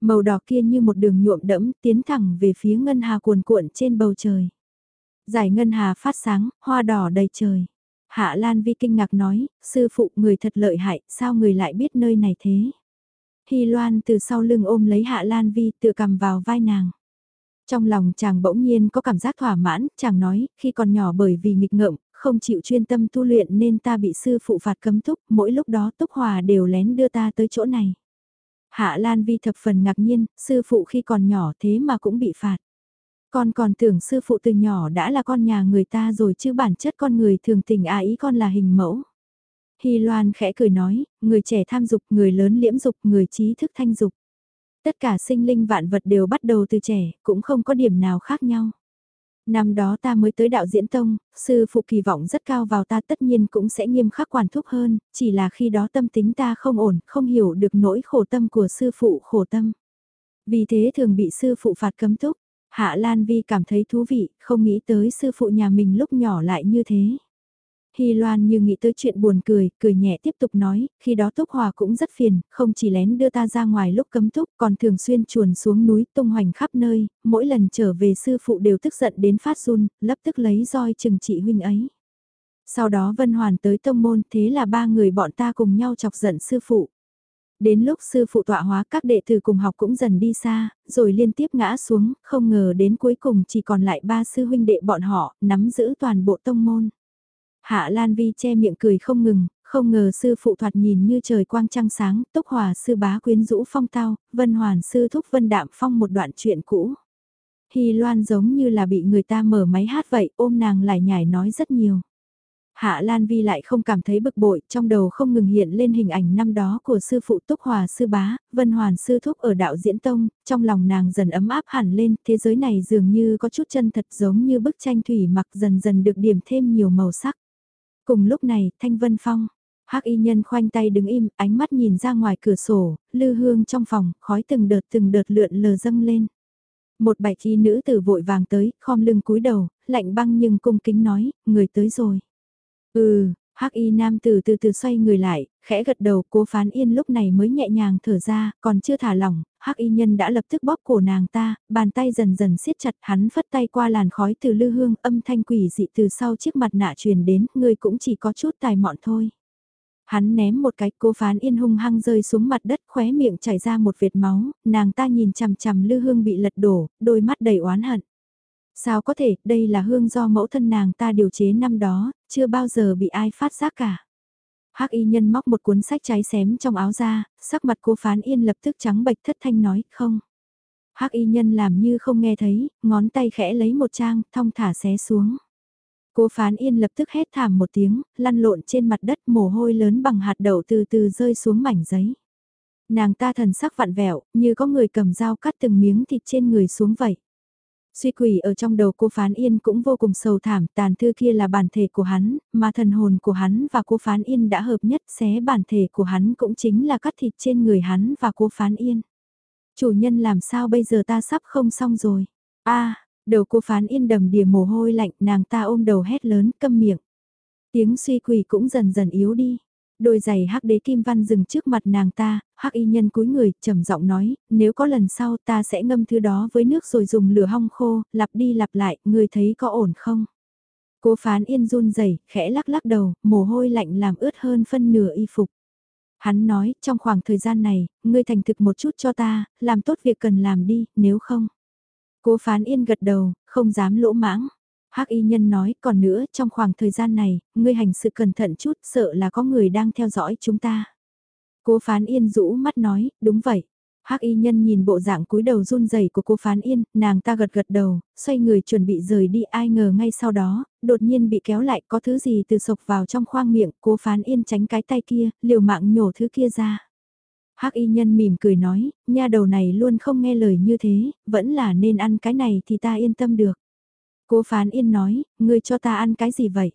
Màu đỏ kia như một đường nhuộm đẫm tiến thẳng về phía ngân hà cuồn cuộn trên bầu trời. Giải ngân hà phát sáng, hoa đỏ đầy trời. Hạ Lan Vi kinh ngạc nói, sư phụ người thật lợi hại, sao người lại biết nơi này thế? Hy Loan từ sau lưng ôm lấy Hạ Lan Vi tự cầm vào vai nàng. Trong lòng chàng bỗng nhiên có cảm giác thỏa mãn, chàng nói, khi còn nhỏ bởi vì nghịch ngợm, không chịu chuyên tâm tu luyện nên ta bị sư phụ phạt cấm túc, mỗi lúc đó túc hòa đều lén đưa ta tới chỗ này. Hạ Lan Vi thập phần ngạc nhiên, sư phụ khi còn nhỏ thế mà cũng bị phạt. Con còn tưởng sư phụ từ nhỏ đã là con nhà người ta rồi chứ bản chất con người thường tình à ý con là hình mẫu. Hy Loan khẽ cười nói, người trẻ tham dục, người lớn liễm dục, người trí thức thanh dục. Tất cả sinh linh vạn vật đều bắt đầu từ trẻ, cũng không có điểm nào khác nhau. Năm đó ta mới tới đạo diễn tông, sư phụ kỳ vọng rất cao vào ta tất nhiên cũng sẽ nghiêm khắc quản thúc hơn, chỉ là khi đó tâm tính ta không ổn, không hiểu được nỗi khổ tâm của sư phụ khổ tâm. Vì thế thường bị sư phụ phạt cấm túc, Hạ Lan Vi cảm thấy thú vị, không nghĩ tới sư phụ nhà mình lúc nhỏ lại như thế. Hy Loan như nghĩ tới chuyện buồn cười, cười nhẹ tiếp tục nói, khi đó Túc Hòa cũng rất phiền, không chỉ lén đưa ta ra ngoài lúc cấm túc, còn thường xuyên chuồn xuống núi tung hoành khắp nơi, mỗi lần trở về sư phụ đều tức giận đến phát run, lập tức lấy roi chừng trị huynh ấy. Sau đó Vân Hoàn tới tông môn, thế là ba người bọn ta cùng nhau chọc giận sư phụ. Đến lúc sư phụ tọa hóa các đệ tử cùng học cũng dần đi xa, rồi liên tiếp ngã xuống, không ngờ đến cuối cùng chỉ còn lại ba sư huynh đệ bọn họ, nắm giữ toàn bộ tông môn. Hạ Lan Vi che miệng cười không ngừng, không ngờ sư phụ thoạt nhìn như trời quang trăng sáng, túc hòa sư bá quyến rũ phong tao, vân hoàn sư thúc vân đạm phong một đoạn chuyện cũ. Hy Loan giống như là bị người ta mở máy hát vậy, ôm nàng lại nhảy nói rất nhiều. Hạ Lan Vi lại không cảm thấy bực bội, trong đầu không ngừng hiện lên hình ảnh năm đó của sư phụ Túc Hòa sư bá, Vân Hoàn sư thúc ở đạo diễn tông, trong lòng nàng dần ấm áp hẳn lên, thế giới này dường như có chút chân thật giống như bức tranh thủy mặc dần dần được điểm thêm nhiều màu sắc. Cùng lúc này, Thanh Vân Phong, hắc y nhân khoanh tay đứng im, ánh mắt nhìn ra ngoài cửa sổ, lư hương trong phòng, khói từng đợt từng đợt lượn lờ dâng lên. Một bạch y nữ tử vội vàng tới, khom lưng cúi đầu, lạnh băng nhưng cung kính nói, người tới rồi. Ừ, hắc y nam tử từ từ xoay người lại, khẽ gật đầu cố phán yên lúc này mới nhẹ nhàng thở ra, còn chưa thả lỏng, hắc y nhân đã lập tức bóp cổ nàng ta, bàn tay dần dần siết chặt hắn phất tay qua làn khói từ lư hương âm thanh quỷ dị từ sau chiếc mặt nạ truyền đến, người cũng chỉ có chút tài mọn thôi. Hắn ném một cái cô phán yên hung hăng rơi xuống mặt đất khóe miệng chảy ra một vệt máu, nàng ta nhìn chằm chằm lư hương bị lật đổ, đôi mắt đầy oán hận. Sao có thể, đây là hương do mẫu thân nàng ta điều chế năm đó, chưa bao giờ bị ai phát giác cả. Hắc y nhân móc một cuốn sách cháy xém trong áo ra, sắc mặt cô phán yên lập tức trắng bệch thất thanh nói, không. Hắc y nhân làm như không nghe thấy, ngón tay khẽ lấy một trang, thong thả xé xuống. Cố phán yên lập tức hét thảm một tiếng, lăn lộn trên mặt đất mồ hôi lớn bằng hạt đậu từ từ rơi xuống mảnh giấy. Nàng ta thần sắc vặn vẹo, như có người cầm dao cắt từng miếng thịt trên người xuống vậy. Suy quỷ ở trong đầu cô Phán Yên cũng vô cùng sầu thảm, tàn thư kia là bản thể của hắn, mà thần hồn của hắn và cô Phán Yên đã hợp nhất xé bản thể của hắn cũng chính là cắt thịt trên người hắn và cô Phán Yên. Chủ nhân làm sao bây giờ ta sắp không xong rồi. a đầu cô Phán Yên đầm đìa mồ hôi lạnh, nàng ta ôm đầu hét lớn, câm miệng. Tiếng suy quỷ cũng dần dần yếu đi. Đôi giày hắc đế kim văn dừng trước mặt nàng ta, hắc y nhân cúi người, trầm giọng nói, nếu có lần sau ta sẽ ngâm thứ đó với nước rồi dùng lửa hong khô, lặp đi lặp lại, người thấy có ổn không? Cố phán yên run rẩy khẽ lắc lắc đầu, mồ hôi lạnh làm ướt hơn phân nửa y phục. Hắn nói, trong khoảng thời gian này, ngươi thành thực một chút cho ta, làm tốt việc cần làm đi, nếu không. Cố phán yên gật đầu, không dám lỗ mãng. Hắc y nhân nói, còn nữa, trong khoảng thời gian này, ngươi hành sự cẩn thận chút, sợ là có người đang theo dõi chúng ta. Cố phán yên rũ mắt nói, đúng vậy. Hắc y nhân nhìn bộ dạng cúi đầu run rẩy của cô Phán Yên, nàng ta gật gật đầu, xoay người chuẩn bị rời đi ai ngờ ngay sau đó, đột nhiên bị kéo lại có thứ gì từ sộc vào trong khoang miệng, cô Phán Yên tránh cái tay kia, liều mạng nhổ thứ kia ra. Hắc y nhân mỉm cười nói, nha đầu này luôn không nghe lời như thế, vẫn là nên ăn cái này thì ta yên tâm được. Cố phán yên nói, ngươi cho ta ăn cái gì vậy?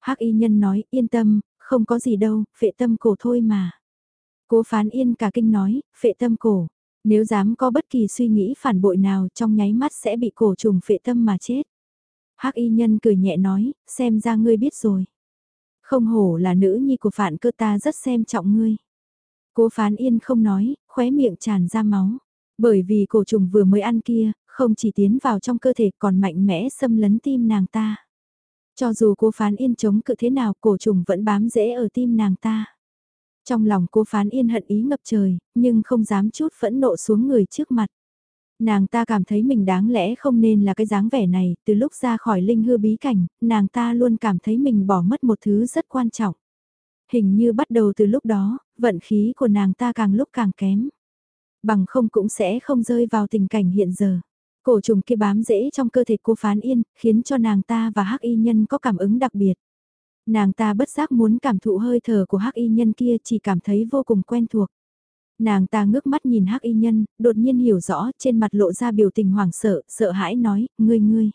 Hắc y nhân nói, yên tâm, không có gì đâu, phệ tâm cổ thôi mà. Cố phán yên cả kinh nói, phệ tâm cổ, nếu dám có bất kỳ suy nghĩ phản bội nào trong nháy mắt sẽ bị cổ trùng phệ tâm mà chết. Hắc y nhân cười nhẹ nói, xem ra ngươi biết rồi. Không hổ là nữ nhi của phản cơ ta rất xem trọng ngươi. Cố phán yên không nói, khóe miệng tràn ra máu. Bởi vì cổ trùng vừa mới ăn kia, không chỉ tiến vào trong cơ thể còn mạnh mẽ xâm lấn tim nàng ta. Cho dù cô phán yên chống cự thế nào cổ trùng vẫn bám rễ ở tim nàng ta. Trong lòng cô phán yên hận ý ngập trời, nhưng không dám chút phẫn nộ xuống người trước mặt. Nàng ta cảm thấy mình đáng lẽ không nên là cái dáng vẻ này, từ lúc ra khỏi linh hư bí cảnh, nàng ta luôn cảm thấy mình bỏ mất một thứ rất quan trọng. Hình như bắt đầu từ lúc đó, vận khí của nàng ta càng lúc càng kém. Bằng không cũng sẽ không rơi vào tình cảnh hiện giờ. Cổ trùng kia bám rễ trong cơ thể cô Phán Yên, khiến cho nàng ta và hắc y nhân có cảm ứng đặc biệt. Nàng ta bất giác muốn cảm thụ hơi thở của hắc y nhân kia chỉ cảm thấy vô cùng quen thuộc. Nàng ta ngước mắt nhìn hắc y nhân, đột nhiên hiểu rõ, trên mặt lộ ra biểu tình hoảng sợ, sợ hãi nói, ngươi ngươi.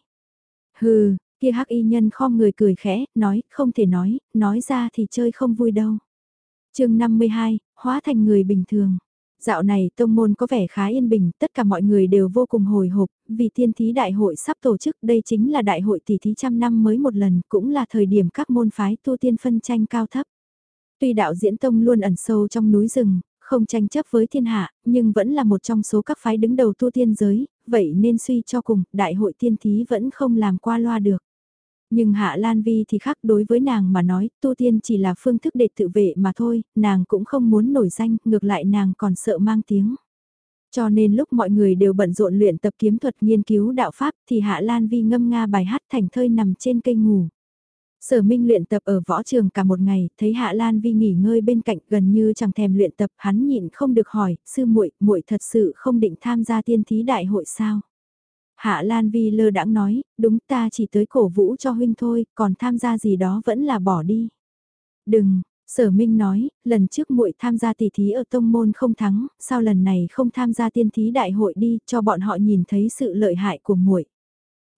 Hừ, kia hắc y nhân khom người cười khẽ, nói, không thể nói, nói ra thì chơi không vui đâu. chương 52, hóa thành người bình thường. Dạo này tông môn có vẻ khá yên bình, tất cả mọi người đều vô cùng hồi hộp, vì tiên thí đại hội sắp tổ chức, đây chính là đại hội tỷ thí trăm năm mới một lần, cũng là thời điểm các môn phái tu tiên phân tranh cao thấp. Tuy đạo diễn tông luôn ẩn sâu trong núi rừng, không tranh chấp với thiên hạ, nhưng vẫn là một trong số các phái đứng đầu tu tiên giới, vậy nên suy cho cùng, đại hội tiên thí vẫn không làm qua loa được. Nhưng Hạ Lan Vi thì khác đối với nàng mà nói, tu tiên chỉ là phương thức để tự vệ mà thôi, nàng cũng không muốn nổi danh, ngược lại nàng còn sợ mang tiếng. Cho nên lúc mọi người đều bận rộn luyện tập kiếm thuật nghiên cứu đạo Pháp thì Hạ Lan Vi ngâm nga bài hát thành thơi nằm trên cây ngủ. Sở Minh luyện tập ở võ trường cả một ngày, thấy Hạ Lan Vi nghỉ ngơi bên cạnh gần như chẳng thèm luyện tập, hắn nhịn không được hỏi, sư muội, muội thật sự không định tham gia tiên thí đại hội sao? Hạ Lan Vi lơ đãng nói, đúng ta chỉ tới cổ vũ cho huynh thôi, còn tham gia gì đó vẫn là bỏ đi. Đừng, Sở Minh nói, lần trước muội tham gia tỷ thí ở tông môn không thắng, sao lần này không tham gia tiên thí đại hội đi, cho bọn họ nhìn thấy sự lợi hại của muội.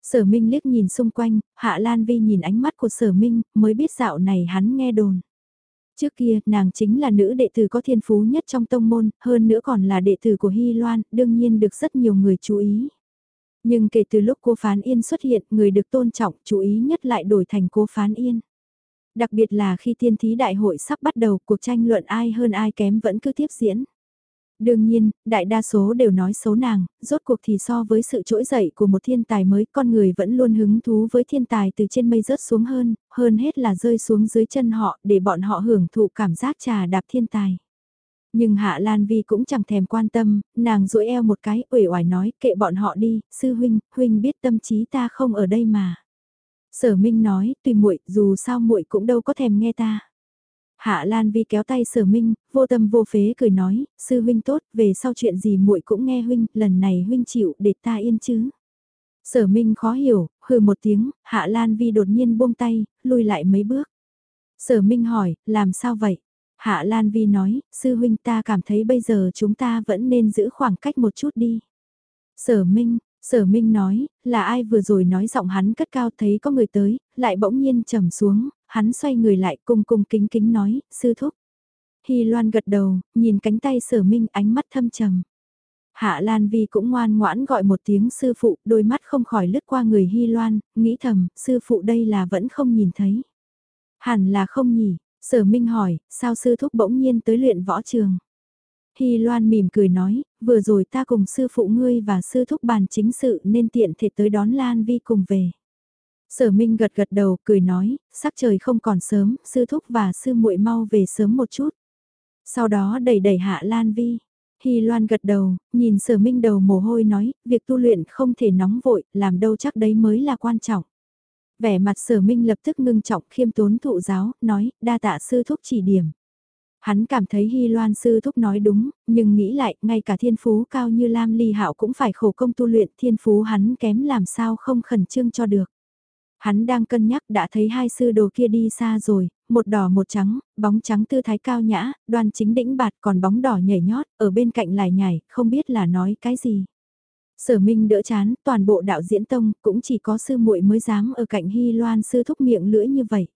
Sở Minh liếc nhìn xung quanh, Hạ Lan Vi nhìn ánh mắt của Sở Minh, mới biết dạo này hắn nghe đồn. Trước kia, nàng chính là nữ đệ tử có thiên phú nhất trong tông môn, hơn nữa còn là đệ tử của Hy Loan, đương nhiên được rất nhiều người chú ý. Nhưng kể từ lúc cô Phán Yên xuất hiện, người được tôn trọng, chú ý nhất lại đổi thành cô Phán Yên. Đặc biệt là khi tiên thí đại hội sắp bắt đầu, cuộc tranh luận ai hơn ai kém vẫn cứ tiếp diễn. Đương nhiên, đại đa số đều nói xấu nàng, rốt cuộc thì so với sự trỗi dậy của một thiên tài mới, con người vẫn luôn hứng thú với thiên tài từ trên mây rớt xuống hơn, hơn hết là rơi xuống dưới chân họ để bọn họ hưởng thụ cảm giác trà đạp thiên tài. Nhưng Hạ Lan Vi cũng chẳng thèm quan tâm, nàng duỗi eo một cái, uể oải nói, kệ bọn họ đi, sư huynh, huynh biết tâm trí ta không ở đây mà. Sở Minh nói, tùy muội, dù sao muội cũng đâu có thèm nghe ta. Hạ Lan Vi kéo tay Sở Minh, vô tâm vô phế cười nói, sư huynh tốt, về sau chuyện gì muội cũng nghe huynh, lần này huynh chịu để ta yên chứ. Sở Minh khó hiểu, hừ một tiếng, Hạ Lan Vi đột nhiên buông tay, lùi lại mấy bước. Sở Minh hỏi, làm sao vậy? Hạ Lan Vi nói, sư huynh ta cảm thấy bây giờ chúng ta vẫn nên giữ khoảng cách một chút đi. Sở Minh, Sở Minh nói, là ai vừa rồi nói giọng hắn cất cao thấy có người tới, lại bỗng nhiên trầm xuống, hắn xoay người lại cung cung kính kính nói, sư thúc. Hy Loan gật đầu, nhìn cánh tay sở minh ánh mắt thâm trầm. Hạ Lan Vi cũng ngoan ngoãn gọi một tiếng sư phụ, đôi mắt không khỏi lướt qua người Hy Loan, nghĩ thầm, sư phụ đây là vẫn không nhìn thấy. Hẳn là không nhỉ, sở minh hỏi, sao sư thúc bỗng nhiên tới luyện võ trường. Hy Loan mỉm cười nói, vừa rồi ta cùng sư phụ ngươi và sư thúc bàn chính sự nên tiện thể tới đón Lan Vi cùng về. Sở Minh gật gật đầu, cười nói, sắc trời không còn sớm, sư thúc và sư muội mau về sớm một chút. Sau đó đẩy đẩy Hạ Lan Vi. Hy Loan gật đầu, nhìn sở minh đầu mồ hôi nói, việc tu luyện không thể nóng vội, làm đâu chắc đấy mới là quan trọng. Vẻ mặt sở minh lập tức ngưng trọng khiêm tốn thụ giáo, nói, đa tạ sư thúc chỉ điểm. Hắn cảm thấy Hy Loan sư thúc nói đúng, nhưng nghĩ lại, ngay cả thiên phú cao như Lam Ly Hạo cũng phải khổ công tu luyện, thiên phú hắn kém làm sao không khẩn trương cho được. Hắn đang cân nhắc đã thấy hai sư đồ kia đi xa rồi, một đỏ một trắng, bóng trắng tư thái cao nhã, đoan chính đĩnh bạt còn bóng đỏ nhảy nhót, ở bên cạnh lại nhảy, không biết là nói cái gì. Sở Minh đỡ chán, toàn bộ đạo diễn tông cũng chỉ có sư muội mới dám ở cạnh Hy Loan sư thúc miệng lưỡi như vậy.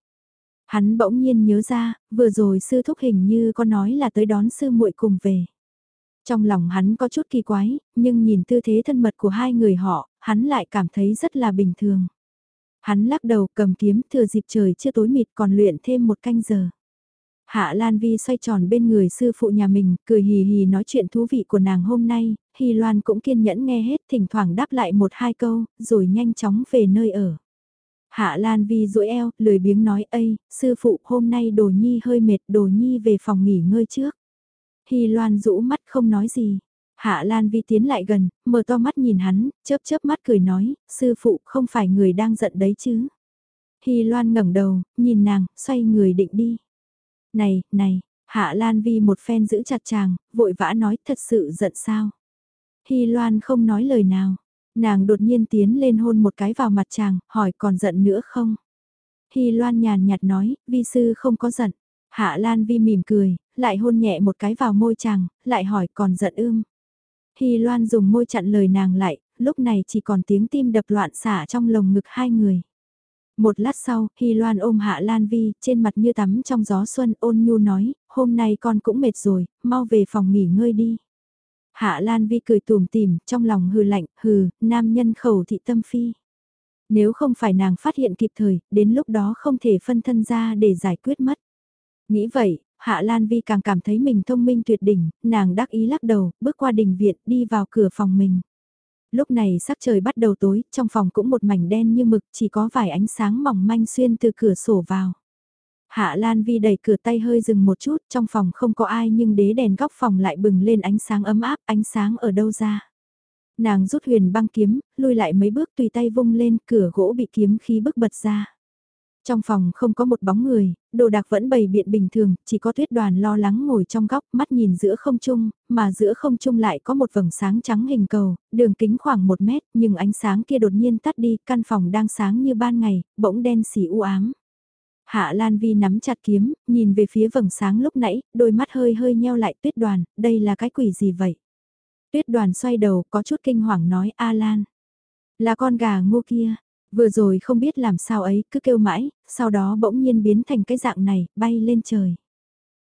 Hắn bỗng nhiên nhớ ra, vừa rồi sư thúc hình như có nói là tới đón sư muội cùng về. Trong lòng hắn có chút kỳ quái, nhưng nhìn tư thế thân mật của hai người họ, hắn lại cảm thấy rất là bình thường. Hắn lắc đầu cầm kiếm thừa dịp trời chưa tối mịt còn luyện thêm một canh giờ. Hạ Lan Vi xoay tròn bên người sư phụ nhà mình, cười hì hì nói chuyện thú vị của nàng hôm nay, Hy Loan cũng kiên nhẫn nghe hết thỉnh thoảng đáp lại một hai câu, rồi nhanh chóng về nơi ở. Hạ Lan Vi duỗi eo, lười biếng nói ây, sư phụ hôm nay đồ nhi hơi mệt, đồ nhi về phòng nghỉ ngơi trước. Hy Loan rũ mắt không nói gì. Hạ Lan Vi tiến lại gần, mở to mắt nhìn hắn, chớp chớp mắt cười nói, sư phụ không phải người đang giận đấy chứ. Hy Loan ngẩng đầu, nhìn nàng, xoay người định đi. Này, này, Hạ Lan Vi một phen giữ chặt chàng, vội vã nói thật sự giận sao. Hy Loan không nói lời nào, nàng đột nhiên tiến lên hôn một cái vào mặt chàng, hỏi còn giận nữa không? Hy Loan nhàn nhạt nói, vi sư không có giận. Hạ Lan Vi mỉm cười, lại hôn nhẹ một cái vào môi chàng, lại hỏi còn giận ưm. Hy Loan dùng môi chặn lời nàng lại, lúc này chỉ còn tiếng tim đập loạn xả trong lồng ngực hai người. Một lát sau, Hy Loan ôm Hạ Lan Vi, trên mặt như tắm trong gió xuân ôn nhu nói, hôm nay con cũng mệt rồi, mau về phòng nghỉ ngơi đi. Hạ Lan Vi cười tùm tìm, trong lòng hừ lạnh, hừ, nam nhân khẩu thị tâm phi. Nếu không phải nàng phát hiện kịp thời, đến lúc đó không thể phân thân ra để giải quyết mất. Nghĩ vậy, Hạ Lan Vi càng cảm thấy mình thông minh tuyệt đỉnh, nàng đắc ý lắc đầu, bước qua đình viện, đi vào cửa phòng mình. Lúc này sắc trời bắt đầu tối, trong phòng cũng một mảnh đen như mực, chỉ có vài ánh sáng mỏng manh xuyên từ cửa sổ vào. Hạ Lan Vi đẩy cửa tay hơi dừng một chút, trong phòng không có ai nhưng đế đèn góc phòng lại bừng lên ánh sáng ấm áp, ánh sáng ở đâu ra. Nàng rút huyền băng kiếm, lùi lại mấy bước tùy tay vung lên, cửa gỗ bị kiếm khí bức bật ra. Trong phòng không có một bóng người, đồ đạc vẫn bày biện bình thường, chỉ có tuyết đoàn lo lắng ngồi trong góc, mắt nhìn giữa không trung, mà giữa không trung lại có một vầng sáng trắng hình cầu, đường kính khoảng một mét, nhưng ánh sáng kia đột nhiên tắt đi, căn phòng đang sáng như ban ngày, bỗng đen xỉ u ám. Hạ Lan Vi nắm chặt kiếm, nhìn về phía vầng sáng lúc nãy, đôi mắt hơi hơi nheo lại tuyết đoàn, đây là cái quỷ gì vậy? Tuyết đoàn xoay đầu, có chút kinh hoàng nói A Lan. Là con gà ngô kia, Vừa rồi không biết làm sao ấy, cứ kêu mãi, sau đó bỗng nhiên biến thành cái dạng này, bay lên trời.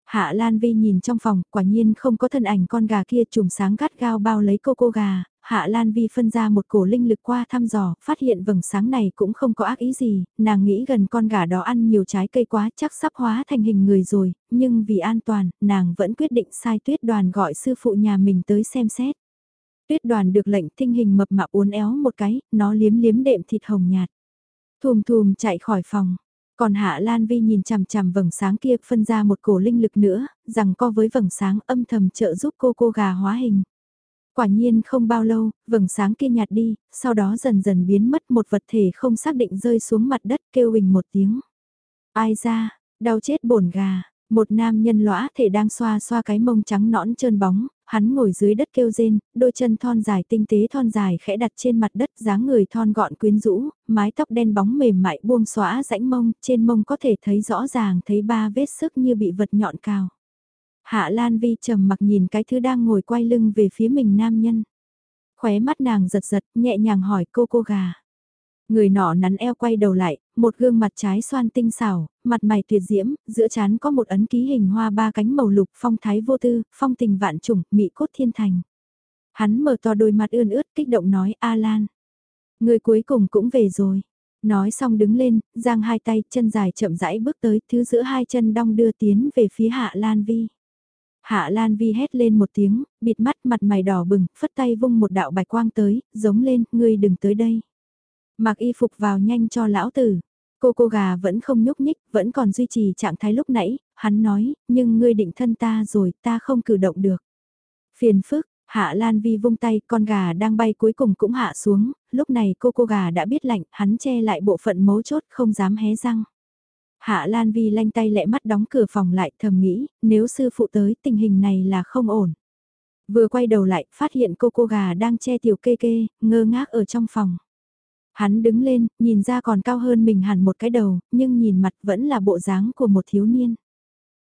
Hạ Lan Vi nhìn trong phòng, quả nhiên không có thân ảnh con gà kia trùm sáng gắt gao bao lấy cô cô gà. Hạ Lan Vi phân ra một cổ linh lực qua thăm dò, phát hiện vầng sáng này cũng không có ác ý gì, nàng nghĩ gần con gà đó ăn nhiều trái cây quá chắc sắp hóa thành hình người rồi, nhưng vì an toàn, nàng vẫn quyết định sai tuyết đoàn gọi sư phụ nhà mình tới xem xét. Tuyết đoàn được lệnh tinh hình mập mạp uốn éo một cái, nó liếm liếm đệm thịt hồng nhạt. Thùm thùm chạy khỏi phòng. Còn Hạ Lan Vi nhìn chằm chằm vầng sáng kia phân ra một cổ linh lực nữa, rằng co với vầng sáng âm thầm trợ giúp cô cô gà hóa hình. Quả nhiên không bao lâu, vầng sáng kia nhạt đi, sau đó dần dần biến mất một vật thể không xác định rơi xuống mặt đất kêu hình một tiếng. Ai ra, đau chết bổn gà, một nam nhân lõa thể đang xoa xoa cái mông trắng nõn trơn bóng, hắn ngồi dưới đất kêu rên, đôi chân thon dài tinh tế thon dài khẽ đặt trên mặt đất dáng người thon gọn quyến rũ, mái tóc đen bóng mềm mại buông xóa rãnh mông, trên mông có thể thấy rõ ràng thấy ba vết sức như bị vật nhọn cào. Hạ Lan Vi trầm mặc nhìn cái thứ đang ngồi quay lưng về phía mình nam nhân. Khóe mắt nàng giật giật, nhẹ nhàng hỏi cô cô gà. Người nọ nắn eo quay đầu lại, một gương mặt trái xoan tinh xảo, mặt mày tuyệt diễm, giữa trán có một ấn ký hình hoa ba cánh màu lục phong thái vô tư, phong tình vạn trùng, mỹ cốt thiên thành. Hắn mở to đôi mặt ươn ướt kích động nói A Lan. Người cuối cùng cũng về rồi. Nói xong đứng lên, giang hai tay, chân dài chậm rãi bước tới, thứ giữa hai chân đong đưa tiến về phía Hạ Lan Vi. Hạ Lan Vi hét lên một tiếng, bịt mắt mặt mày đỏ bừng, phất tay vung một đạo bạch quang tới, giống lên, ngươi đừng tới đây. Mặc y phục vào nhanh cho lão tử. Cô cô gà vẫn không nhúc nhích, vẫn còn duy trì trạng thái lúc nãy, hắn nói, nhưng ngươi định thân ta rồi, ta không cử động được. Phiền phức, Hạ Lan Vi vung tay, con gà đang bay cuối cùng cũng hạ xuống, lúc này cô cô gà đã biết lạnh, hắn che lại bộ phận mấu chốt không dám hé răng. Hạ Lan Vi lanh tay lẹ mắt đóng cửa phòng lại thầm nghĩ, nếu sư phụ tới tình hình này là không ổn. Vừa quay đầu lại, phát hiện cô cô gà đang che tiểu kê kê, ngơ ngác ở trong phòng. Hắn đứng lên, nhìn ra còn cao hơn mình hẳn một cái đầu, nhưng nhìn mặt vẫn là bộ dáng của một thiếu niên.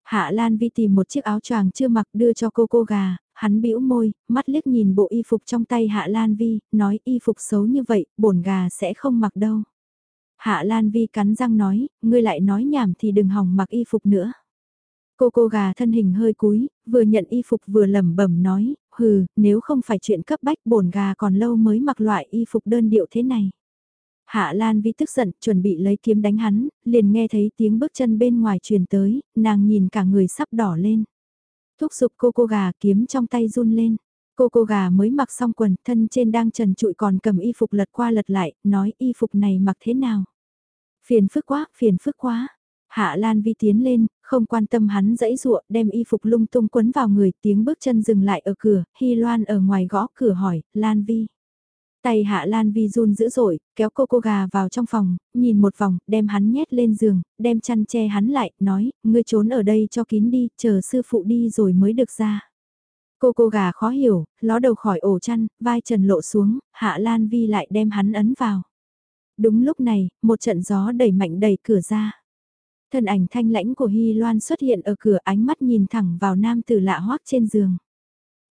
Hạ Lan Vi tìm một chiếc áo choàng chưa mặc đưa cho cô cô gà, hắn bĩu môi, mắt liếc nhìn bộ y phục trong tay Hạ Lan Vi, nói y phục xấu như vậy, bổn gà sẽ không mặc đâu. Hạ Lan Vi cắn răng nói, ngươi lại nói nhảm thì đừng hỏng mặc y phục nữa. Cô cô gà thân hình hơi cúi, vừa nhận y phục vừa lẩm bẩm nói, hừ, nếu không phải chuyện cấp bách bổn gà còn lâu mới mặc loại y phục đơn điệu thế này. Hạ Lan Vi tức giận, chuẩn bị lấy kiếm đánh hắn, liền nghe thấy tiếng bước chân bên ngoài truyền tới, nàng nhìn cả người sắp đỏ lên. Thúc giục cô cô gà kiếm trong tay run lên. Cô cô gà mới mặc xong quần, thân trên đang trần trụi còn cầm y phục lật qua lật lại, nói y phục này mặc thế nào. Phiền phức quá, phiền phức quá. Hạ Lan Vi tiến lên, không quan tâm hắn dãy dụa, đem y phục lung tung quấn vào người, tiếng bước chân dừng lại ở cửa, Hy Loan ở ngoài gõ cửa hỏi, Lan Vi. Tay Hạ Lan Vi run dữ dội, kéo cô cô gà vào trong phòng, nhìn một vòng, đem hắn nhét lên giường, đem chăn che hắn lại, nói, ngươi trốn ở đây cho kín đi, chờ sư phụ đi rồi mới được ra. Cô cô gà khó hiểu, ló đầu khỏi ổ chăn, vai trần lộ xuống, Hạ Lan Vi lại đem hắn ấn vào. Đúng lúc này, một trận gió đẩy mạnh đẩy cửa ra. Thân ảnh thanh lãnh của Hy Loan xuất hiện ở cửa ánh mắt nhìn thẳng vào nam tử lạ hoác trên giường.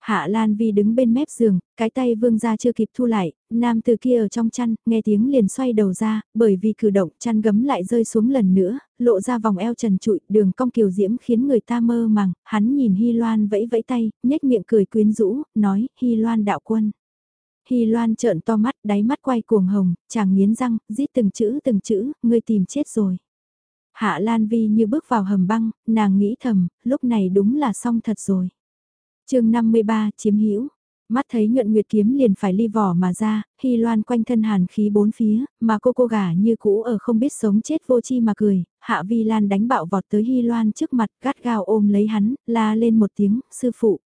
Hạ Lan Vi đứng bên mép giường, cái tay vương ra chưa kịp thu lại, nam từ kia ở trong chăn, nghe tiếng liền xoay đầu ra, bởi vì cử động chăn gấm lại rơi xuống lần nữa, lộ ra vòng eo trần trụi, đường cong kiều diễm khiến người ta mơ màng, hắn nhìn Hy Loan vẫy vẫy tay, nhếch miệng cười quyến rũ, nói, Hy Loan đạo quân. Hy Loan trợn to mắt, đáy mắt quay cuồng hồng, chàng nghiến răng, giết từng chữ từng chữ, ngươi tìm chết rồi. Hạ Lan Vi như bước vào hầm băng, nàng nghĩ thầm, lúc này đúng là xong thật rồi chương 53 chiếm hữu Mắt thấy nhuận nguyệt kiếm liền phải ly vỏ mà ra, Hy Loan quanh thân hàn khí bốn phía, mà cô cô gà như cũ ở không biết sống chết vô chi mà cười, Hạ Vi Lan đánh bạo vọt tới Hy Loan trước mặt gắt gao ôm lấy hắn, la lên một tiếng, sư phụ.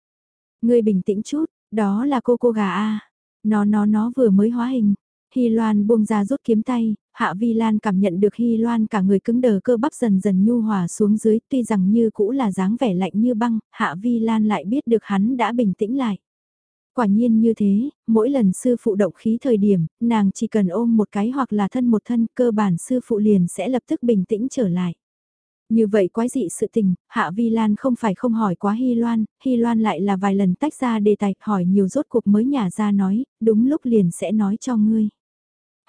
Người bình tĩnh chút, đó là cô cô gà A. Nó nó nó vừa mới hóa hình, Hy Loan buông ra rút kiếm tay, Hạ Vi Lan cảm nhận được Hy Loan cả người cứng đờ cơ bắp dần dần nhu hòa xuống dưới, tuy rằng như cũ là dáng vẻ lạnh như băng, Hạ Vi Lan lại biết được hắn đã bình tĩnh lại. Quả nhiên như thế, mỗi lần sư phụ động khí thời điểm, nàng chỉ cần ôm một cái hoặc là thân một thân, cơ bản sư phụ liền sẽ lập tức bình tĩnh trở lại. Như vậy quái dị sự tình, Hạ Vi Lan không phải không hỏi quá Hy Loan, Hy Loan lại là vài lần tách ra đề tài hỏi nhiều rốt cuộc mới nhả ra nói, đúng lúc liền sẽ nói cho ngươi.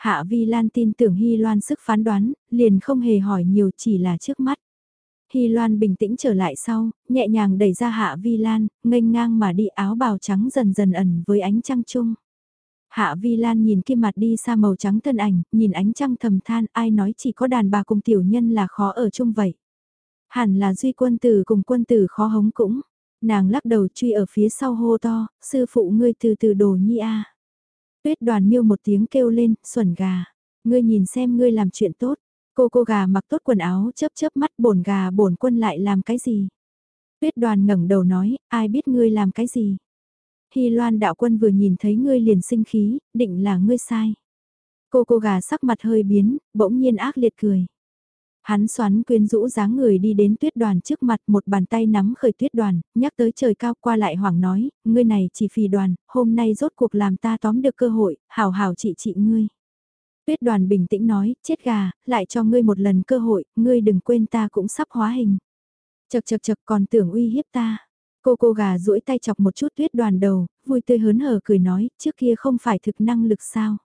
Hạ Vi Lan tin tưởng Hy Loan sức phán đoán, liền không hề hỏi nhiều chỉ là trước mắt. Hy Loan bình tĩnh trở lại sau, nhẹ nhàng đẩy ra Hạ Vi Lan, nghênh ngang mà đi áo bào trắng dần dần ẩn với ánh trăng chung. Hạ Vi Lan nhìn kia mặt đi xa màu trắng thân ảnh, nhìn ánh trăng thầm than ai nói chỉ có đàn bà cùng tiểu nhân là khó ở chung vậy. Hẳn là duy quân tử cùng quân tử khó hống cũng. Nàng lắc đầu truy ở phía sau hô to, sư phụ ngươi từ từ đồ nhi a. Tuyết đoàn miêu một tiếng kêu lên, xuẩn gà. Ngươi nhìn xem ngươi làm chuyện tốt. Cô cô gà mặc tốt quần áo chớp chớp mắt bổn gà bổn quân lại làm cái gì. Tuyết đoàn ngẩng đầu nói, ai biết ngươi làm cái gì. Hy loan đạo quân vừa nhìn thấy ngươi liền sinh khí, định là ngươi sai. Cô cô gà sắc mặt hơi biến, bỗng nhiên ác liệt cười. Hắn xoắn quyến rũ dáng người đi đến tuyết đoàn trước mặt một bàn tay nắm khởi tuyết đoàn, nhắc tới trời cao qua lại hoảng nói, ngươi này chỉ phì đoàn, hôm nay rốt cuộc làm ta tóm được cơ hội, hào hào trị trị ngươi. Tuyết đoàn bình tĩnh nói, chết gà, lại cho ngươi một lần cơ hội, ngươi đừng quên ta cũng sắp hóa hình. Chật chật chật còn tưởng uy hiếp ta. Cô cô gà duỗi tay chọc một chút tuyết đoàn đầu, vui tươi hớn hở cười nói, trước kia không phải thực năng lực sao.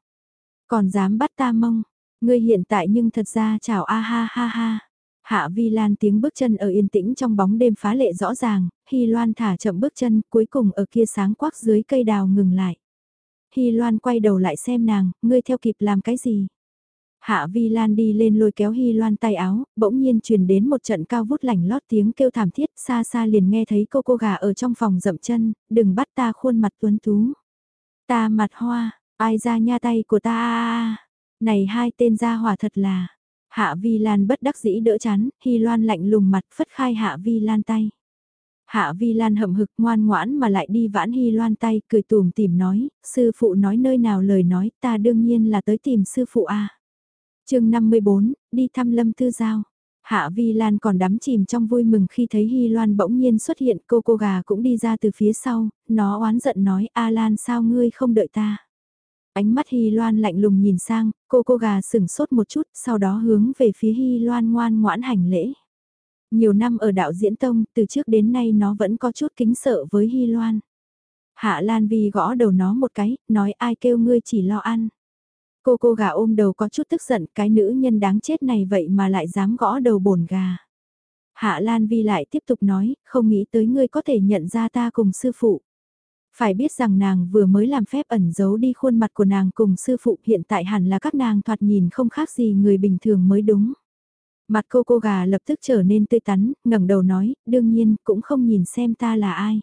Còn dám bắt ta mông, ngươi hiện tại nhưng thật ra chào a ha ha ha. Hạ Vi Lan tiếng bước chân ở yên tĩnh trong bóng đêm phá lệ rõ ràng, Hy Loan thả chậm bước chân, cuối cùng ở kia sáng quắc dưới cây đào ngừng lại. Hy Loan quay đầu lại xem nàng, ngươi theo kịp làm cái gì? Hạ Vi Lan đi lên lôi kéo Hy Loan tay áo, bỗng nhiên truyền đến một trận cao vút lảnh lót tiếng kêu thảm thiết, xa xa liền nghe thấy cô cô gà ở trong phòng rậm chân, đừng bắt ta khuôn mặt tuấn tú. Ta mặt hoa, ai ra nha tay của ta này hai tên gia hỏa thật là. Hạ Vi Lan bất đắc dĩ đỡ chán, Hy Loan lạnh lùng mặt phất khai Hạ Vi Lan tay. Hạ Vi Lan hậm hực ngoan ngoãn mà lại đi vãn Hy Loan tay, cười tùm tìm nói, sư phụ nói nơi nào lời nói, ta đương nhiên là tới tìm sư phụ a chương 54, đi thăm Lâm Tư Giao. Hạ Vi Lan còn đắm chìm trong vui mừng khi thấy Hy Loan bỗng nhiên xuất hiện cô cô gà cũng đi ra từ phía sau, nó oán giận nói A Lan sao ngươi không đợi ta. Ánh mắt Hy Loan lạnh lùng nhìn sang, cô cô gà sửng sốt một chút, sau đó hướng về phía Hy Loan ngoan ngoãn hành lễ. Nhiều năm ở đạo diễn tông, từ trước đến nay nó vẫn có chút kính sợ với Hy Loan. Hạ Lan Vi gõ đầu nó một cái, nói ai kêu ngươi chỉ lo ăn. Cô cô gà ôm đầu có chút tức giận cái nữ nhân đáng chết này vậy mà lại dám gõ đầu bổn gà. Hạ Lan Vi lại tiếp tục nói, không nghĩ tới ngươi có thể nhận ra ta cùng sư phụ. Phải biết rằng nàng vừa mới làm phép ẩn giấu đi khuôn mặt của nàng cùng sư phụ hiện tại hẳn là các nàng thoạt nhìn không khác gì người bình thường mới đúng. Mặt cô cô gà lập tức trở nên tươi tắn, ngẩng đầu nói, đương nhiên cũng không nhìn xem ta là ai.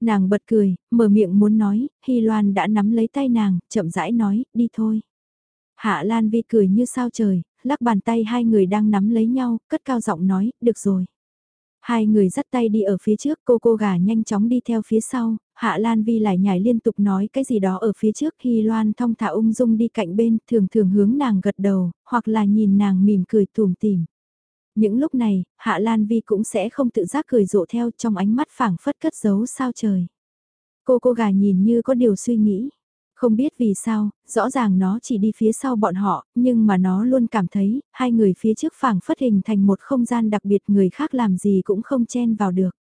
Nàng bật cười, mở miệng muốn nói, Hy Loan đã nắm lấy tay nàng, chậm rãi nói, đi thôi. Hạ Lan Vi cười như sao trời, lắc bàn tay hai người đang nắm lấy nhau, cất cao giọng nói, được rồi. Hai người dắt tay đi ở phía trước, cô cô gà nhanh chóng đi theo phía sau, Hạ Lan Vi lại nhảy liên tục nói cái gì đó ở phía trước khi Loan thong thả ung dung đi cạnh bên, thường thường hướng nàng gật đầu, hoặc là nhìn nàng mỉm cười tùm tìm. Những lúc này, Hạ Lan Vi cũng sẽ không tự giác cười rộ theo trong ánh mắt phảng phất cất giấu sao trời. Cô cô gà nhìn như có điều suy nghĩ. Không biết vì sao, rõ ràng nó chỉ đi phía sau bọn họ, nhưng mà nó luôn cảm thấy, hai người phía trước phảng phất hình thành một không gian đặc biệt người khác làm gì cũng không chen vào được.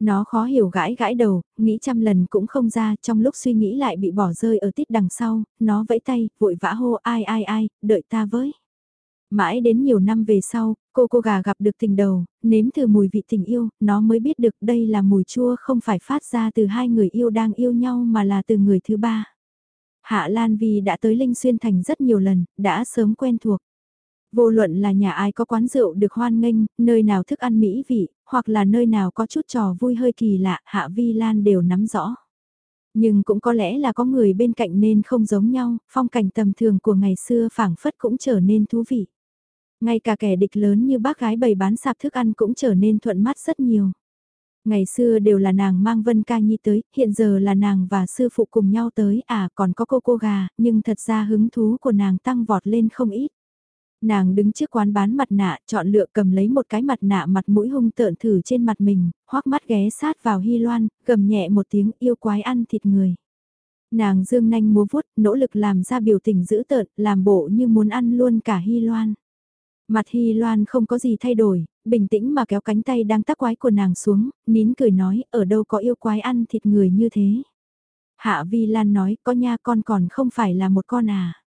Nó khó hiểu gãi gãi đầu, nghĩ trăm lần cũng không ra, trong lúc suy nghĩ lại bị bỏ rơi ở tít đằng sau, nó vẫy tay, vội vã hô ai ai ai, đợi ta với. Mãi đến nhiều năm về sau, cô cô gà gặp được tình đầu, nếm thử mùi vị tình yêu, nó mới biết được đây là mùi chua không phải phát ra từ hai người yêu đang yêu nhau mà là từ người thứ ba. Hạ Lan Vi đã tới Linh Xuyên Thành rất nhiều lần, đã sớm quen thuộc. Vô luận là nhà ai có quán rượu được hoan nghênh, nơi nào thức ăn mỹ vị, hoặc là nơi nào có chút trò vui hơi kỳ lạ, Hạ Vi Lan đều nắm rõ. Nhưng cũng có lẽ là có người bên cạnh nên không giống nhau, phong cảnh tầm thường của ngày xưa phảng phất cũng trở nên thú vị. Ngay cả kẻ địch lớn như bác gái bày bán sạp thức ăn cũng trở nên thuận mắt rất nhiều. Ngày xưa đều là nàng mang Vân Ca Nhi tới, hiện giờ là nàng và sư phụ cùng nhau tới, à còn có cô cô gà, nhưng thật ra hứng thú của nàng tăng vọt lên không ít. Nàng đứng trước quán bán mặt nạ, chọn lựa cầm lấy một cái mặt nạ mặt mũi hung tợn thử trên mặt mình, hoắc mắt ghé sát vào Hy Loan, gầm nhẹ một tiếng yêu quái ăn thịt người. Nàng dương nanh múa vuốt, nỗ lực làm ra biểu tình dữ tợn, làm bộ như muốn ăn luôn cả Hy Loan. Mặt Hy Loan không có gì thay đổi, bình tĩnh mà kéo cánh tay đang tác quái của nàng xuống, nín cười nói, ở đâu có yêu quái ăn thịt người như thế. Hạ Vi Lan nói, có nha con còn không phải là một con à.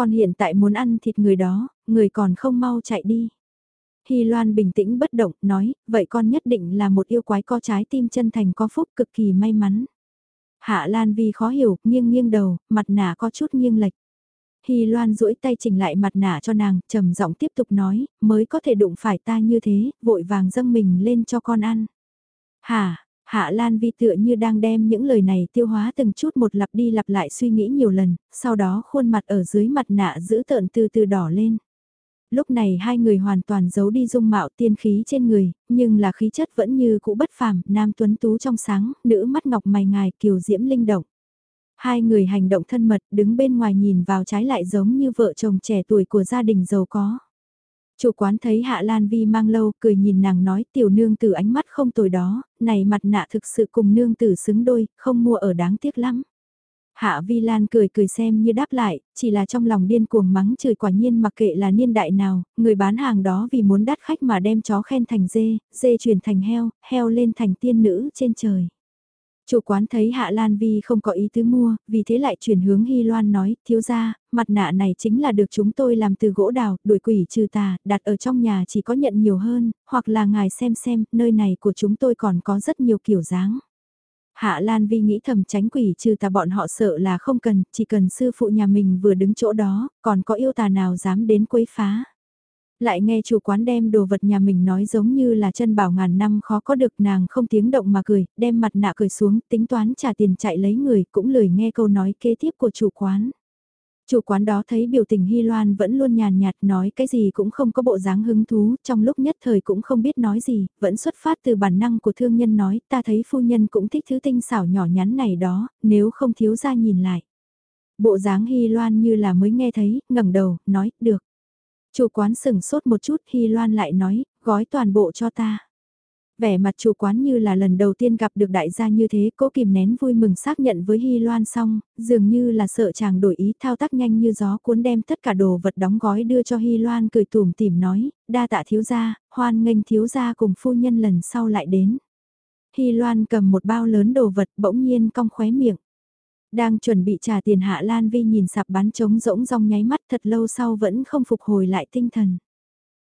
Con hiện tại muốn ăn thịt người đó, người còn không mau chạy đi. Hy Loan bình tĩnh bất động, nói, vậy con nhất định là một yêu quái có trái tim chân thành có phúc cực kỳ may mắn. Hạ Lan Vi khó hiểu, nghiêng nghiêng đầu, mặt nạ có chút nghiêng lệch. Hy Loan duỗi tay chỉnh lại mặt nạ cho nàng, trầm giọng tiếp tục nói, mới có thể đụng phải ta như thế, vội vàng dâng mình lên cho con ăn. Hả, Hạ Lan Vi tựa như đang đem những lời này tiêu hóa từng chút một lặp đi lặp lại suy nghĩ nhiều lần, sau đó khuôn mặt ở dưới mặt nạ giữ tợn từ từ đỏ lên. Lúc này hai người hoàn toàn giấu đi dung mạo tiên khí trên người, nhưng là khí chất vẫn như cũ bất phàm, nam tuấn tú trong sáng, nữ mắt ngọc mày ngài kiều diễm linh động. Hai người hành động thân mật đứng bên ngoài nhìn vào trái lại giống như vợ chồng trẻ tuổi của gia đình giàu có. Chủ quán thấy Hạ Lan Vi mang lâu, cười nhìn nàng nói tiểu nương tử ánh mắt không tồi đó, này mặt nạ thực sự cùng nương tử xứng đôi, không mua ở đáng tiếc lắm. Hạ Vi Lan cười cười xem như đáp lại, chỉ là trong lòng điên cuồng mắng chửi quả nhiên mặc kệ là niên đại nào, người bán hàng đó vì muốn đắt khách mà đem chó khen thành dê, dê chuyển thành heo, heo lên thành tiên nữ trên trời. Chủ quán thấy Hạ Lan Vi không có ý tứ mua, vì thế lại chuyển hướng Hy Loan nói, thiếu ra, mặt nạ này chính là được chúng tôi làm từ gỗ đào, đuổi quỷ trừ tà, đặt ở trong nhà chỉ có nhận nhiều hơn, hoặc là ngài xem xem, nơi này của chúng tôi còn có rất nhiều kiểu dáng. Hạ Lan Vi nghĩ thầm tránh quỷ trừ tà bọn họ sợ là không cần, chỉ cần sư phụ nhà mình vừa đứng chỗ đó, còn có yêu tà nào dám đến quấy phá. Lại nghe chủ quán đem đồ vật nhà mình nói giống như là chân bảo ngàn năm khó có được nàng không tiếng động mà cười, đem mặt nạ cười xuống, tính toán trả tiền chạy lấy người, cũng lười nghe câu nói kế tiếp của chủ quán. Chủ quán đó thấy biểu tình Hy Loan vẫn luôn nhàn nhạt nói cái gì cũng không có bộ dáng hứng thú, trong lúc nhất thời cũng không biết nói gì, vẫn xuất phát từ bản năng của thương nhân nói, ta thấy phu nhân cũng thích thứ tinh xảo nhỏ nhắn này đó, nếu không thiếu ra nhìn lại. Bộ dáng Hy Loan như là mới nghe thấy, ngẩng đầu, nói, được. Chủ quán sừng sốt một chút Hy Loan lại nói, gói toàn bộ cho ta. Vẻ mặt chủ quán như là lần đầu tiên gặp được đại gia như thế, cố kìm nén vui mừng xác nhận với Hy Loan xong, dường như là sợ chàng đổi ý thao tác nhanh như gió cuốn đem tất cả đồ vật đóng gói đưa cho Hy Loan cười tủm tỉm nói, đa tạ thiếu gia, hoan nghênh thiếu gia cùng phu nhân lần sau lại đến. Hy Loan cầm một bao lớn đồ vật bỗng nhiên cong khóe miệng. Đang chuẩn bị trả tiền Hạ Lan Vi nhìn sạp bán trống rỗng rong nháy mắt thật lâu sau vẫn không phục hồi lại tinh thần.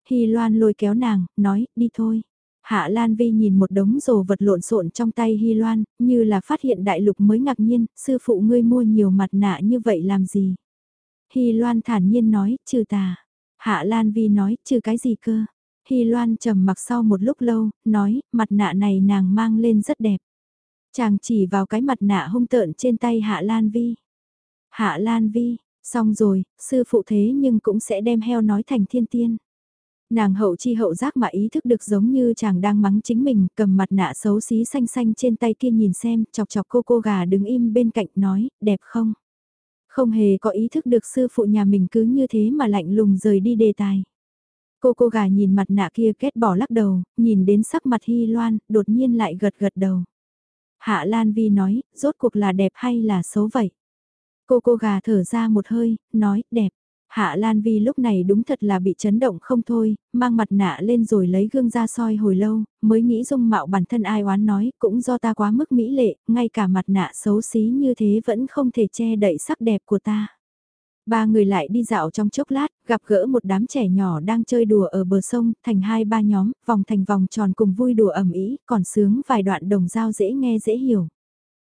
Hy Loan lôi kéo nàng, nói, đi thôi. Hạ Lan Vi nhìn một đống rồ vật lộn xộn trong tay Hy Loan, như là phát hiện đại lục mới ngạc nhiên, sư phụ ngươi mua nhiều mặt nạ như vậy làm gì? Hy Loan thản nhiên nói, trừ tà. Hạ Lan Vi nói, trừ cái gì cơ? Hy Loan trầm mặc sau một lúc lâu, nói, mặt nạ này nàng mang lên rất đẹp. Chàng chỉ vào cái mặt nạ hung tợn trên tay Hạ Lan Vi. Hạ Lan Vi, xong rồi, sư phụ thế nhưng cũng sẽ đem heo nói thành thiên tiên. Nàng hậu chi hậu giác mà ý thức được giống như chàng đang mắng chính mình, cầm mặt nạ xấu xí xanh xanh trên tay kia nhìn xem, chọc chọc cô cô gà đứng im bên cạnh nói, đẹp không? Không hề có ý thức được sư phụ nhà mình cứ như thế mà lạnh lùng rời đi đề tài. Cô cô gà nhìn mặt nạ kia kết bỏ lắc đầu, nhìn đến sắc mặt hy loan, đột nhiên lại gật gật đầu. Hạ Lan Vi nói, rốt cuộc là đẹp hay là xấu vậy? Cô cô gà thở ra một hơi, nói, đẹp. Hạ Lan Vi lúc này đúng thật là bị chấn động không thôi, mang mặt nạ lên rồi lấy gương ra soi hồi lâu, mới nghĩ dung mạo bản thân ai oán nói, cũng do ta quá mức mỹ lệ, ngay cả mặt nạ xấu xí như thế vẫn không thể che đậy sắc đẹp của ta. Ba người lại đi dạo trong chốc lát, gặp gỡ một đám trẻ nhỏ đang chơi đùa ở bờ sông, thành hai ba nhóm, vòng thành vòng tròn cùng vui đùa ẩm ý, còn sướng vài đoạn đồng dao dễ nghe dễ hiểu.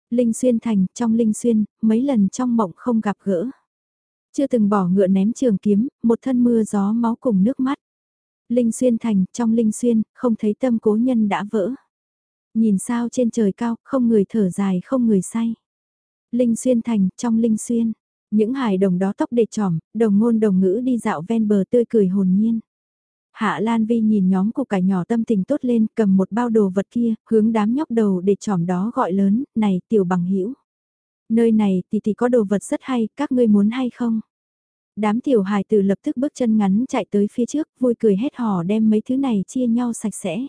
Linh Xuyên thành, trong Linh Xuyên, mấy lần trong mộng không gặp gỡ. Chưa từng bỏ ngựa ném trường kiếm, một thân mưa gió máu cùng nước mắt. Linh Xuyên thành, trong Linh Xuyên, không thấy tâm cố nhân đã vỡ. Nhìn sao trên trời cao, không người thở dài không người say. Linh Xuyên thành, trong Linh Xuyên những hài đồng đó tóc để trỏm, đồng ngôn đồng ngữ đi dạo ven bờ tươi cười hồn nhiên. Hạ Lan Vi nhìn nhóm của cải nhỏ tâm tình tốt lên, cầm một bao đồ vật kia, hướng đám nhóc đầu để trỏm đó gọi lớn, này tiểu bằng hữu Nơi này thì thì có đồ vật rất hay, các ngươi muốn hay không? Đám tiểu hài tử lập tức bước chân ngắn chạy tới phía trước, vui cười hét hò đem mấy thứ này chia nhau sạch sẽ.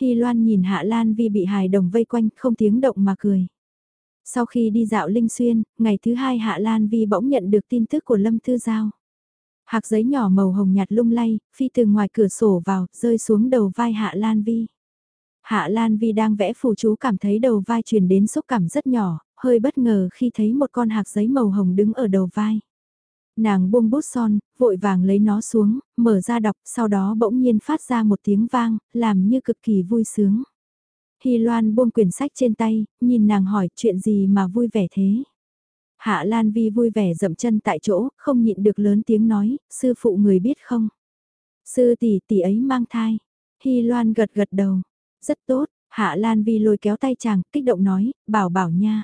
Hy Loan nhìn Hạ Lan Vi bị hài đồng vây quanh, không tiếng động mà cười. Sau khi đi dạo Linh Xuyên, ngày thứ hai Hạ Lan Vi bỗng nhận được tin tức của Lâm Thư Giao. Hạc giấy nhỏ màu hồng nhạt lung lay, phi từ ngoài cửa sổ vào, rơi xuống đầu vai Hạ Lan Vi. Hạ Lan Vi đang vẽ phù chú cảm thấy đầu vai truyền đến xúc cảm rất nhỏ, hơi bất ngờ khi thấy một con hạc giấy màu hồng đứng ở đầu vai. Nàng buông bút son, vội vàng lấy nó xuống, mở ra đọc, sau đó bỗng nhiên phát ra một tiếng vang, làm như cực kỳ vui sướng. Hy Loan buông quyển sách trên tay, nhìn nàng hỏi chuyện gì mà vui vẻ thế. Hạ Lan Vi vui vẻ dậm chân tại chỗ, không nhịn được lớn tiếng nói, sư phụ người biết không? Sư tỷ tỷ ấy mang thai. Hy Loan gật gật đầu. Rất tốt, Hạ Lan Vi lôi kéo tay chàng, kích động nói, bảo bảo nha.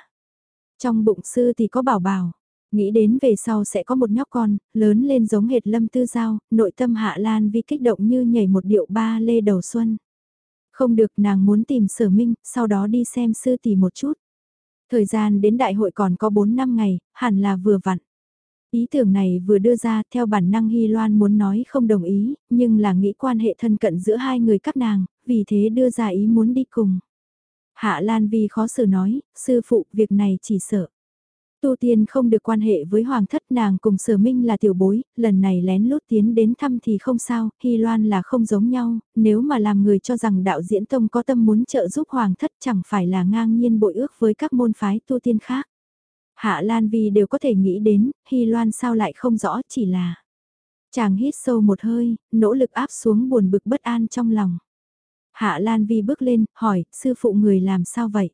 Trong bụng sư thì có bảo bảo. Nghĩ đến về sau sẽ có một nhóc con, lớn lên giống hệt lâm tư giao, nội tâm Hạ Lan Vi kích động như nhảy một điệu ba lê đầu xuân. Không được nàng muốn tìm sở minh, sau đó đi xem sư tỷ một chút. Thời gian đến đại hội còn có 4 năm ngày, hẳn là vừa vặn. Ý tưởng này vừa đưa ra theo bản năng Hy Loan muốn nói không đồng ý, nhưng là nghĩ quan hệ thân cận giữa hai người các nàng, vì thế đưa ra ý muốn đi cùng. Hạ Lan Vi khó xử nói, sư phụ việc này chỉ sợ. Tu tiên không được quan hệ với hoàng thất nàng cùng sở minh là tiểu bối, lần này lén lút tiến đến thăm thì không sao, Hy Loan là không giống nhau, nếu mà làm người cho rằng đạo diễn tông có tâm muốn trợ giúp hoàng thất chẳng phải là ngang nhiên bội ước với các môn phái tu tiên khác. Hạ Lan Vi đều có thể nghĩ đến, Hy Loan sao lại không rõ chỉ là. Chàng hít sâu một hơi, nỗ lực áp xuống buồn bực bất an trong lòng. Hạ Lan Vi bước lên, hỏi, sư phụ người làm sao vậy?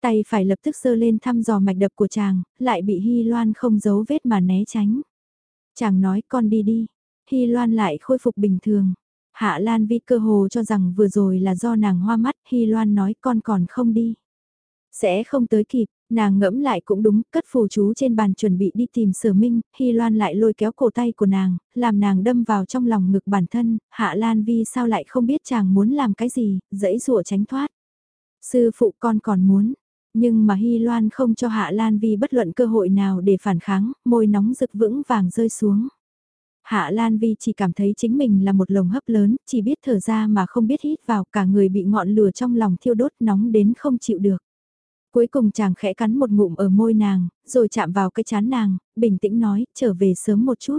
Tay phải lập tức sơ lên thăm dò mạch đập của chàng, lại bị Hy Loan không giấu vết mà né tránh. Chàng nói con đi đi. Hy Loan lại khôi phục bình thường. Hạ Lan Vi cơ hồ cho rằng vừa rồi là do nàng hoa mắt, Hy Loan nói con còn không đi. Sẽ không tới kịp, nàng ngẫm lại cũng đúng, cất phù chú trên bàn chuẩn bị đi tìm sở minh, Hy Loan lại lôi kéo cổ tay của nàng, làm nàng đâm vào trong lòng ngực bản thân, Hạ Lan Vi sao lại không biết chàng muốn làm cái gì, dãy rủa tránh thoát. Sư phụ con còn muốn, nhưng mà Hy Loan không cho Hạ Lan Vi bất luận cơ hội nào để phản kháng, môi nóng rực vững vàng rơi xuống. Hạ Lan Vi chỉ cảm thấy chính mình là một lồng hấp lớn, chỉ biết thở ra mà không biết hít vào, cả người bị ngọn lửa trong lòng thiêu đốt nóng đến không chịu được. Cuối cùng chàng khẽ cắn một ngụm ở môi nàng, rồi chạm vào cái chán nàng, bình tĩnh nói, trở về sớm một chút.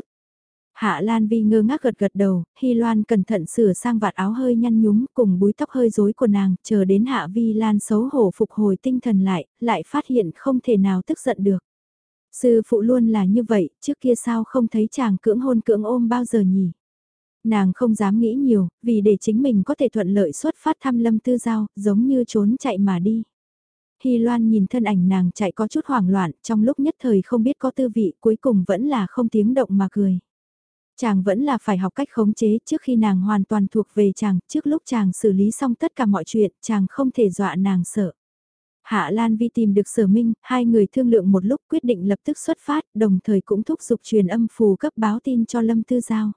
Hạ Lan Vi ngơ ngác gật gật đầu, Hy Loan cẩn thận sửa sang vạt áo hơi nhăn nhúm cùng búi tóc hơi rối của nàng, chờ đến Hạ Vi Lan xấu hổ phục hồi tinh thần lại, lại phát hiện không thể nào tức giận được. Sư phụ luôn là như vậy, trước kia sao không thấy chàng cưỡng hôn cưỡng ôm bao giờ nhỉ? Nàng không dám nghĩ nhiều, vì để chính mình có thể thuận lợi xuất phát thăm lâm tư giao, giống như trốn chạy mà đi. Hy Loan nhìn thân ảnh nàng chạy có chút hoảng loạn, trong lúc nhất thời không biết có tư vị, cuối cùng vẫn là không tiếng động mà cười. Chàng vẫn là phải học cách khống chế trước khi nàng hoàn toàn thuộc về chàng, trước lúc chàng xử lý xong tất cả mọi chuyện, chàng không thể dọa nàng sợ. Hạ Lan Vi tìm được sở minh, hai người thương lượng một lúc quyết định lập tức xuất phát, đồng thời cũng thúc giục truyền âm phù cấp báo tin cho Lâm Tư Giao.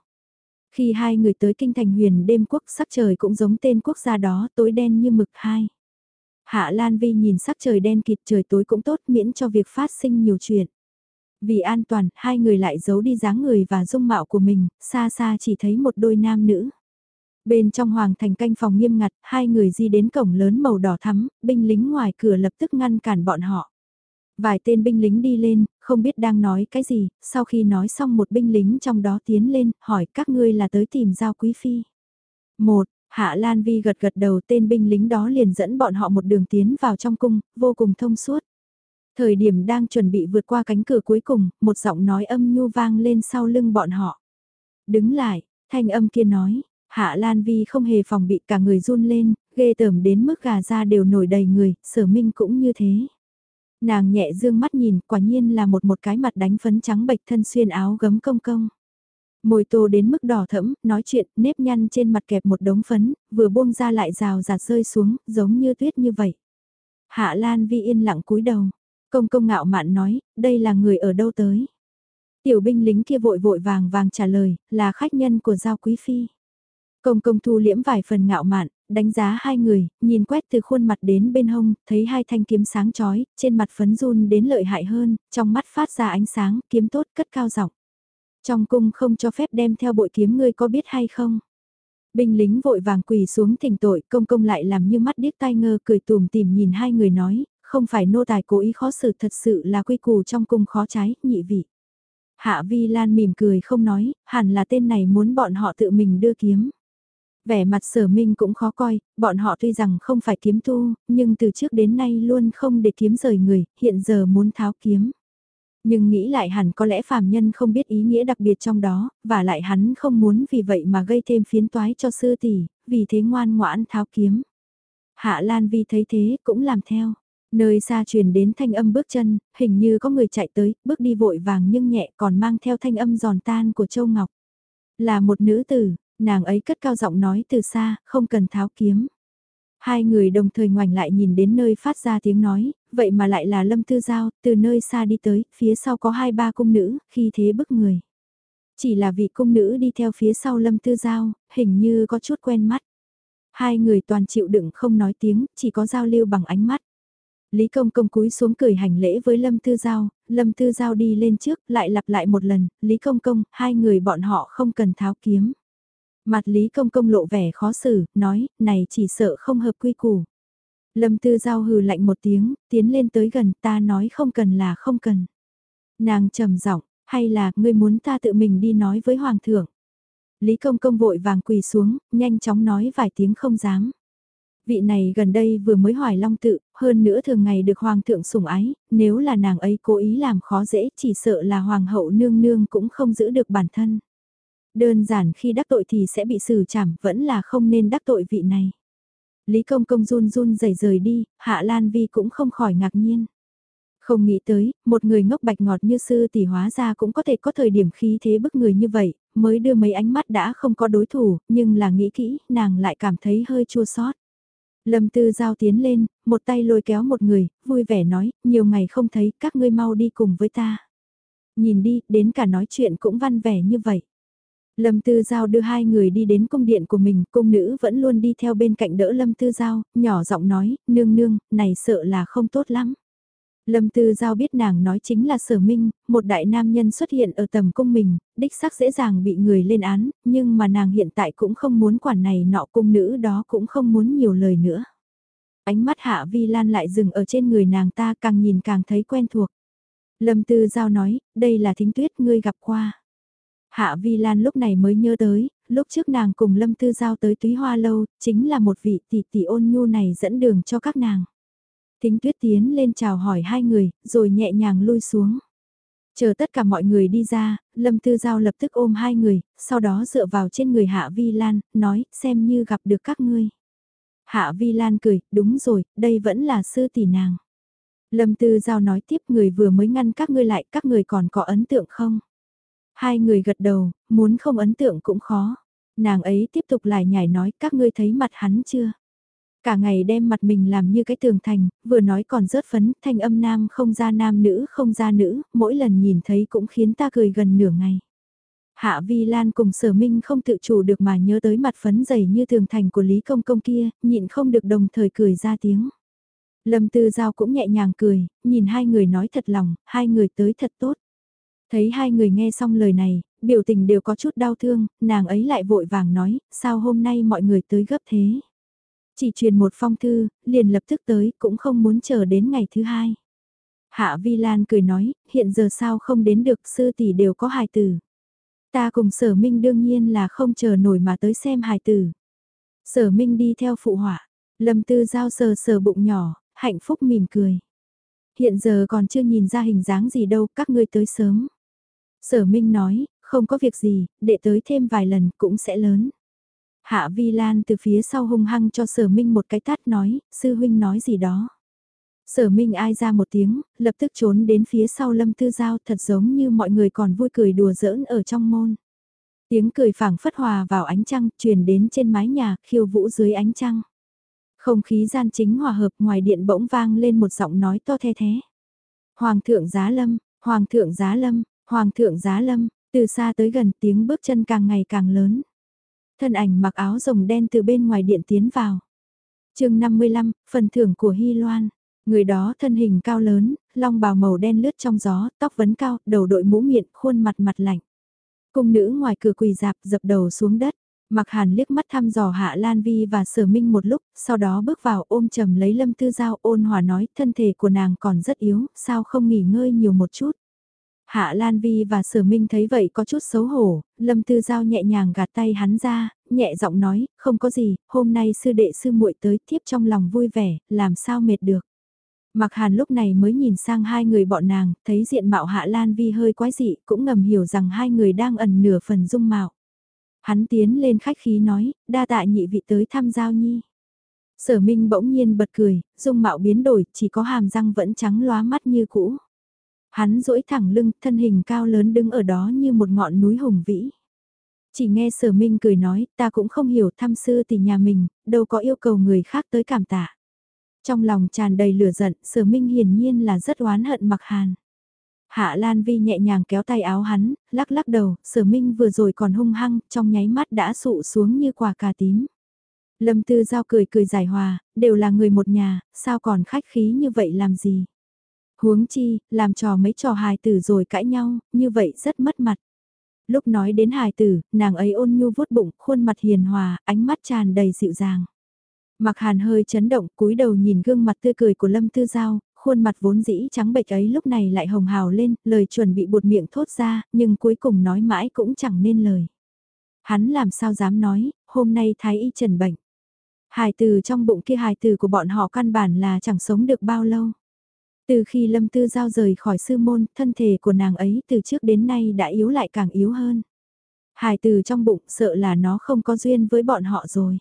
Khi hai người tới kinh thành huyền đêm quốc sắc trời cũng giống tên quốc gia đó tối đen như mực hai. Hạ Lan Vi nhìn sắc trời đen kịt trời tối cũng tốt miễn cho việc phát sinh nhiều chuyện. Vì an toàn, hai người lại giấu đi dáng người và dung mạo của mình, xa xa chỉ thấy một đôi nam nữ. Bên trong hoàng thành canh phòng nghiêm ngặt, hai người di đến cổng lớn màu đỏ thắm, binh lính ngoài cửa lập tức ngăn cản bọn họ. Vài tên binh lính đi lên, không biết đang nói cái gì, sau khi nói xong một binh lính trong đó tiến lên, hỏi các ngươi là tới tìm giao quý phi. Một, Hạ Lan Vi gật gật đầu tên binh lính đó liền dẫn bọn họ một đường tiến vào trong cung, vô cùng thông suốt. Thời điểm đang chuẩn bị vượt qua cánh cửa cuối cùng, một giọng nói âm nhu vang lên sau lưng bọn họ. Đứng lại, thanh âm kia nói, Hạ Lan Vi không hề phòng bị cả người run lên, ghê tởm đến mức gà da đều nổi đầy người, sở minh cũng như thế. Nàng nhẹ dương mắt nhìn, quả nhiên là một một cái mặt đánh phấn trắng bạch thân xuyên áo gấm công công. Môi tô đến mức đỏ thẫm, nói chuyện, nếp nhăn trên mặt kẹp một đống phấn, vừa buông ra lại rào rạt rơi xuống, giống như tuyết như vậy. Hạ Lan Vi yên lặng cúi đầu, công công ngạo mạn nói, đây là người ở đâu tới. Tiểu binh lính kia vội vội vàng vàng trả lời, là khách nhân của Giao Quý Phi. Công công thu liễm vài phần ngạo mạn, đánh giá hai người, nhìn quét từ khuôn mặt đến bên hông, thấy hai thanh kiếm sáng chói, trên mặt phấn run đến lợi hại hơn, trong mắt phát ra ánh sáng, kiếm tốt cất cao giọng. Trong cung không cho phép đem theo bội kiếm ngươi có biết hay không? Binh lính vội vàng quỳ xuống thỉnh tội, công công lại làm như mắt điếc tai ngơ cười tùm tìm nhìn hai người nói, không phải nô tài cố ý khó xử thật sự là quy củ trong cung khó trái, nhị vị. Hạ Vi Lan mỉm cười không nói, hẳn là tên này muốn bọn họ tự mình đưa kiếm. Vẻ mặt sở minh cũng khó coi, bọn họ tuy rằng không phải kiếm tu, nhưng từ trước đến nay luôn không để kiếm rời người, hiện giờ muốn tháo kiếm. Nhưng nghĩ lại hẳn có lẽ phàm nhân không biết ý nghĩa đặc biệt trong đó, và lại hắn không muốn vì vậy mà gây thêm phiến toái cho sư tỷ, vì thế ngoan ngoãn tháo kiếm. Hạ Lan Vi thấy thế cũng làm theo. Nơi xa truyền đến thanh âm bước chân, hình như có người chạy tới, bước đi vội vàng nhưng nhẹ còn mang theo thanh âm giòn tan của Châu Ngọc. Là một nữ tử, nàng ấy cất cao giọng nói từ xa, không cần tháo kiếm. Hai người đồng thời ngoảnh lại nhìn đến nơi phát ra tiếng nói, vậy mà lại là Lâm Tư Giao, từ nơi xa đi tới, phía sau có hai ba cung nữ, khi thế bức người. Chỉ là vị cung nữ đi theo phía sau Lâm Tư Giao, hình như có chút quen mắt. Hai người toàn chịu đựng không nói tiếng, chỉ có giao lưu bằng ánh mắt. Lý Công Công cúi xuống cười hành lễ với Lâm Tư Giao, Lâm Tư Giao đi lên trước, lại lặp lại một lần, Lý Công Công, hai người bọn họ không cần tháo kiếm. Mặt Lý Công Công lộ vẻ khó xử, nói, này chỉ sợ không hợp quy củ. Lâm Tư Giao hừ lạnh một tiếng, tiến lên tới gần ta nói không cần là không cần. Nàng trầm giọng, hay là ngươi muốn ta tự mình đi nói với Hoàng thượng. Lý Công Công vội vàng quỳ xuống, nhanh chóng nói vài tiếng không dám. Vị này gần đây vừa mới hoài long tự, hơn nữa thường ngày được Hoàng thượng sủng ái, nếu là nàng ấy cố ý làm khó dễ chỉ sợ là Hoàng hậu nương nương cũng không giữ được bản thân. Đơn giản khi đắc tội thì sẽ bị xử trảm, vẫn là không nên đắc tội vị này. Lý Công Công run run rời rời đi, Hạ Lan Vi cũng không khỏi ngạc nhiên. Không nghĩ tới, một người ngốc bạch ngọt như sư tỷ hóa ra cũng có thể có thời điểm khí thế bức người như vậy, mới đưa mấy ánh mắt đã không có đối thủ, nhưng là nghĩ kỹ, nàng lại cảm thấy hơi chua xót. Lâm Tư Giao tiến lên, một tay lôi kéo một người, vui vẻ nói, nhiều ngày không thấy, các ngươi mau đi cùng với ta. Nhìn đi, đến cả nói chuyện cũng văn vẻ như vậy. Lâm Tư Giao đưa hai người đi đến cung điện của mình, cung nữ vẫn luôn đi theo bên cạnh đỡ Lâm Tư Giao, nhỏ giọng nói, nương nương, này sợ là không tốt lắm. Lâm Tư Giao biết nàng nói chính là sở minh, một đại nam nhân xuất hiện ở tầm cung mình, đích xác dễ dàng bị người lên án, nhưng mà nàng hiện tại cũng không muốn quản này nọ cung nữ đó cũng không muốn nhiều lời nữa. Ánh mắt Hạ Vi Lan lại dừng ở trên người nàng ta càng nhìn càng thấy quen thuộc. Lâm Tư Giao nói, đây là thính tuyết ngươi gặp qua. Hạ Vi Lan lúc này mới nhớ tới, lúc trước nàng cùng Lâm Tư Giao tới túy hoa lâu, chính là một vị tỷ tỷ ôn nhu này dẫn đường cho các nàng. Thính tuyết tiến lên chào hỏi hai người, rồi nhẹ nhàng lui xuống. Chờ tất cả mọi người đi ra, Lâm Tư Giao lập tức ôm hai người, sau đó dựa vào trên người Hạ Vi Lan, nói, xem như gặp được các ngươi. Hạ Vi Lan cười, đúng rồi, đây vẫn là sư tỷ nàng. Lâm Tư Giao nói tiếp người vừa mới ngăn các ngươi lại, các người còn có ấn tượng không? Hai người gật đầu, muốn không ấn tượng cũng khó. Nàng ấy tiếp tục lại nhảy nói các ngươi thấy mặt hắn chưa? Cả ngày đem mặt mình làm như cái tường thành, vừa nói còn rớt phấn, thanh âm nam không ra nam nữ không ra nữ, mỗi lần nhìn thấy cũng khiến ta cười gần nửa ngày. Hạ Vi Lan cùng sở minh không tự chủ được mà nhớ tới mặt phấn dày như tường thành của Lý Công Công kia, nhịn không được đồng thời cười ra tiếng. Lâm Tư Giao cũng nhẹ nhàng cười, nhìn hai người nói thật lòng, hai người tới thật tốt. Thấy hai người nghe xong lời này, biểu tình đều có chút đau thương, nàng ấy lại vội vàng nói, sao hôm nay mọi người tới gấp thế. Chỉ truyền một phong thư, liền lập tức tới, cũng không muốn chờ đến ngày thứ hai. Hạ Vi Lan cười nói, hiện giờ sao không đến được sư tỷ đều có hài tử. Ta cùng sở minh đương nhiên là không chờ nổi mà tới xem hài tử. Sở minh đi theo phụ họa, lâm tư giao sờ sờ bụng nhỏ, hạnh phúc mỉm cười. Hiện giờ còn chưa nhìn ra hình dáng gì đâu, các ngươi tới sớm. Sở minh nói, không có việc gì, để tới thêm vài lần cũng sẽ lớn. Hạ Vi Lan từ phía sau hung hăng cho sở minh một cái tát nói, sư huynh nói gì đó. Sở minh ai ra một tiếng, lập tức trốn đến phía sau lâm tư giao thật giống như mọi người còn vui cười đùa giỡn ở trong môn. Tiếng cười phảng phất hòa vào ánh trăng, truyền đến trên mái nhà, khiêu vũ dưới ánh trăng. Không khí gian chính hòa hợp ngoài điện bỗng vang lên một giọng nói to the thế. Hoàng thượng giá lâm, hoàng thượng giá lâm, hoàng thượng giá lâm, từ xa tới gần tiếng bước chân càng ngày càng lớn. Thân ảnh mặc áo rồng đen từ bên ngoài điện tiến vào. chương 55, phần thưởng của Hy Loan. Người đó thân hình cao lớn, long bào màu đen lướt trong gió, tóc vấn cao, đầu đội mũ miệng, khuôn mặt mặt lạnh. Cung nữ ngoài cửa quỳ dạp dập đầu xuống đất. Mặc hàn liếc mắt thăm dò Hạ Lan Vi và Sở Minh một lúc, sau đó bước vào ôm chầm lấy Lâm Tư Giao ôn hòa nói thân thể của nàng còn rất yếu, sao không nghỉ ngơi nhiều một chút. Hạ Lan Vi và Sở Minh thấy vậy có chút xấu hổ, Lâm Tư Giao nhẹ nhàng gạt tay hắn ra, nhẹ giọng nói, không có gì, hôm nay sư đệ sư muội tới tiếp trong lòng vui vẻ, làm sao mệt được. Mặc hàn lúc này mới nhìn sang hai người bọn nàng, thấy diện mạo Hạ Lan Vi hơi quái dị, cũng ngầm hiểu rằng hai người đang ẩn nửa phần dung mạo. Hắn tiến lên khách khí nói, đa tạ nhị vị tới thăm Giao Nhi. Sở Minh bỗng nhiên bật cười, dung mạo biến đổi, chỉ có hàm răng vẫn trắng lóa mắt như cũ. Hắn duỗi thẳng lưng, thân hình cao lớn đứng ở đó như một ngọn núi hùng vĩ. Chỉ nghe sở minh cười nói, ta cũng không hiểu thăm sư tỷ nhà mình, đâu có yêu cầu người khác tới cảm tạ. Trong lòng tràn đầy lửa giận, sở minh hiển nhiên là rất oán hận mặc hàn. Hạ Lan Vi nhẹ nhàng kéo tay áo hắn, lắc lắc đầu, sở minh vừa rồi còn hung hăng, trong nháy mắt đã sụ xuống như quả cà tím. Lâm Tư Giao cười cười giải hòa, đều là người một nhà, sao còn khách khí như vậy làm gì? Huống chi, làm trò mấy trò hài tử rồi cãi nhau, như vậy rất mất mặt. Lúc nói đến hài tử, nàng ấy ôn nhu vuốt bụng, khuôn mặt hiền hòa, ánh mắt tràn đầy dịu dàng. Mặc hàn hơi chấn động, cúi đầu nhìn gương mặt tươi cười của Lâm Tư Giao, khuôn mặt vốn dĩ trắng bệch ấy lúc này lại hồng hào lên, lời chuẩn bị buột miệng thốt ra, nhưng cuối cùng nói mãi cũng chẳng nên lời. Hắn làm sao dám nói, hôm nay thái y trần bệnh. Hài từ trong bụng kia hài từ của bọn họ căn bản là chẳng sống được bao lâu. Từ khi Lâm Tư Giao rời khỏi sư môn, thân thể của nàng ấy từ trước đến nay đã yếu lại càng yếu hơn. Hài từ trong bụng sợ là nó không có duyên với bọn họ rồi.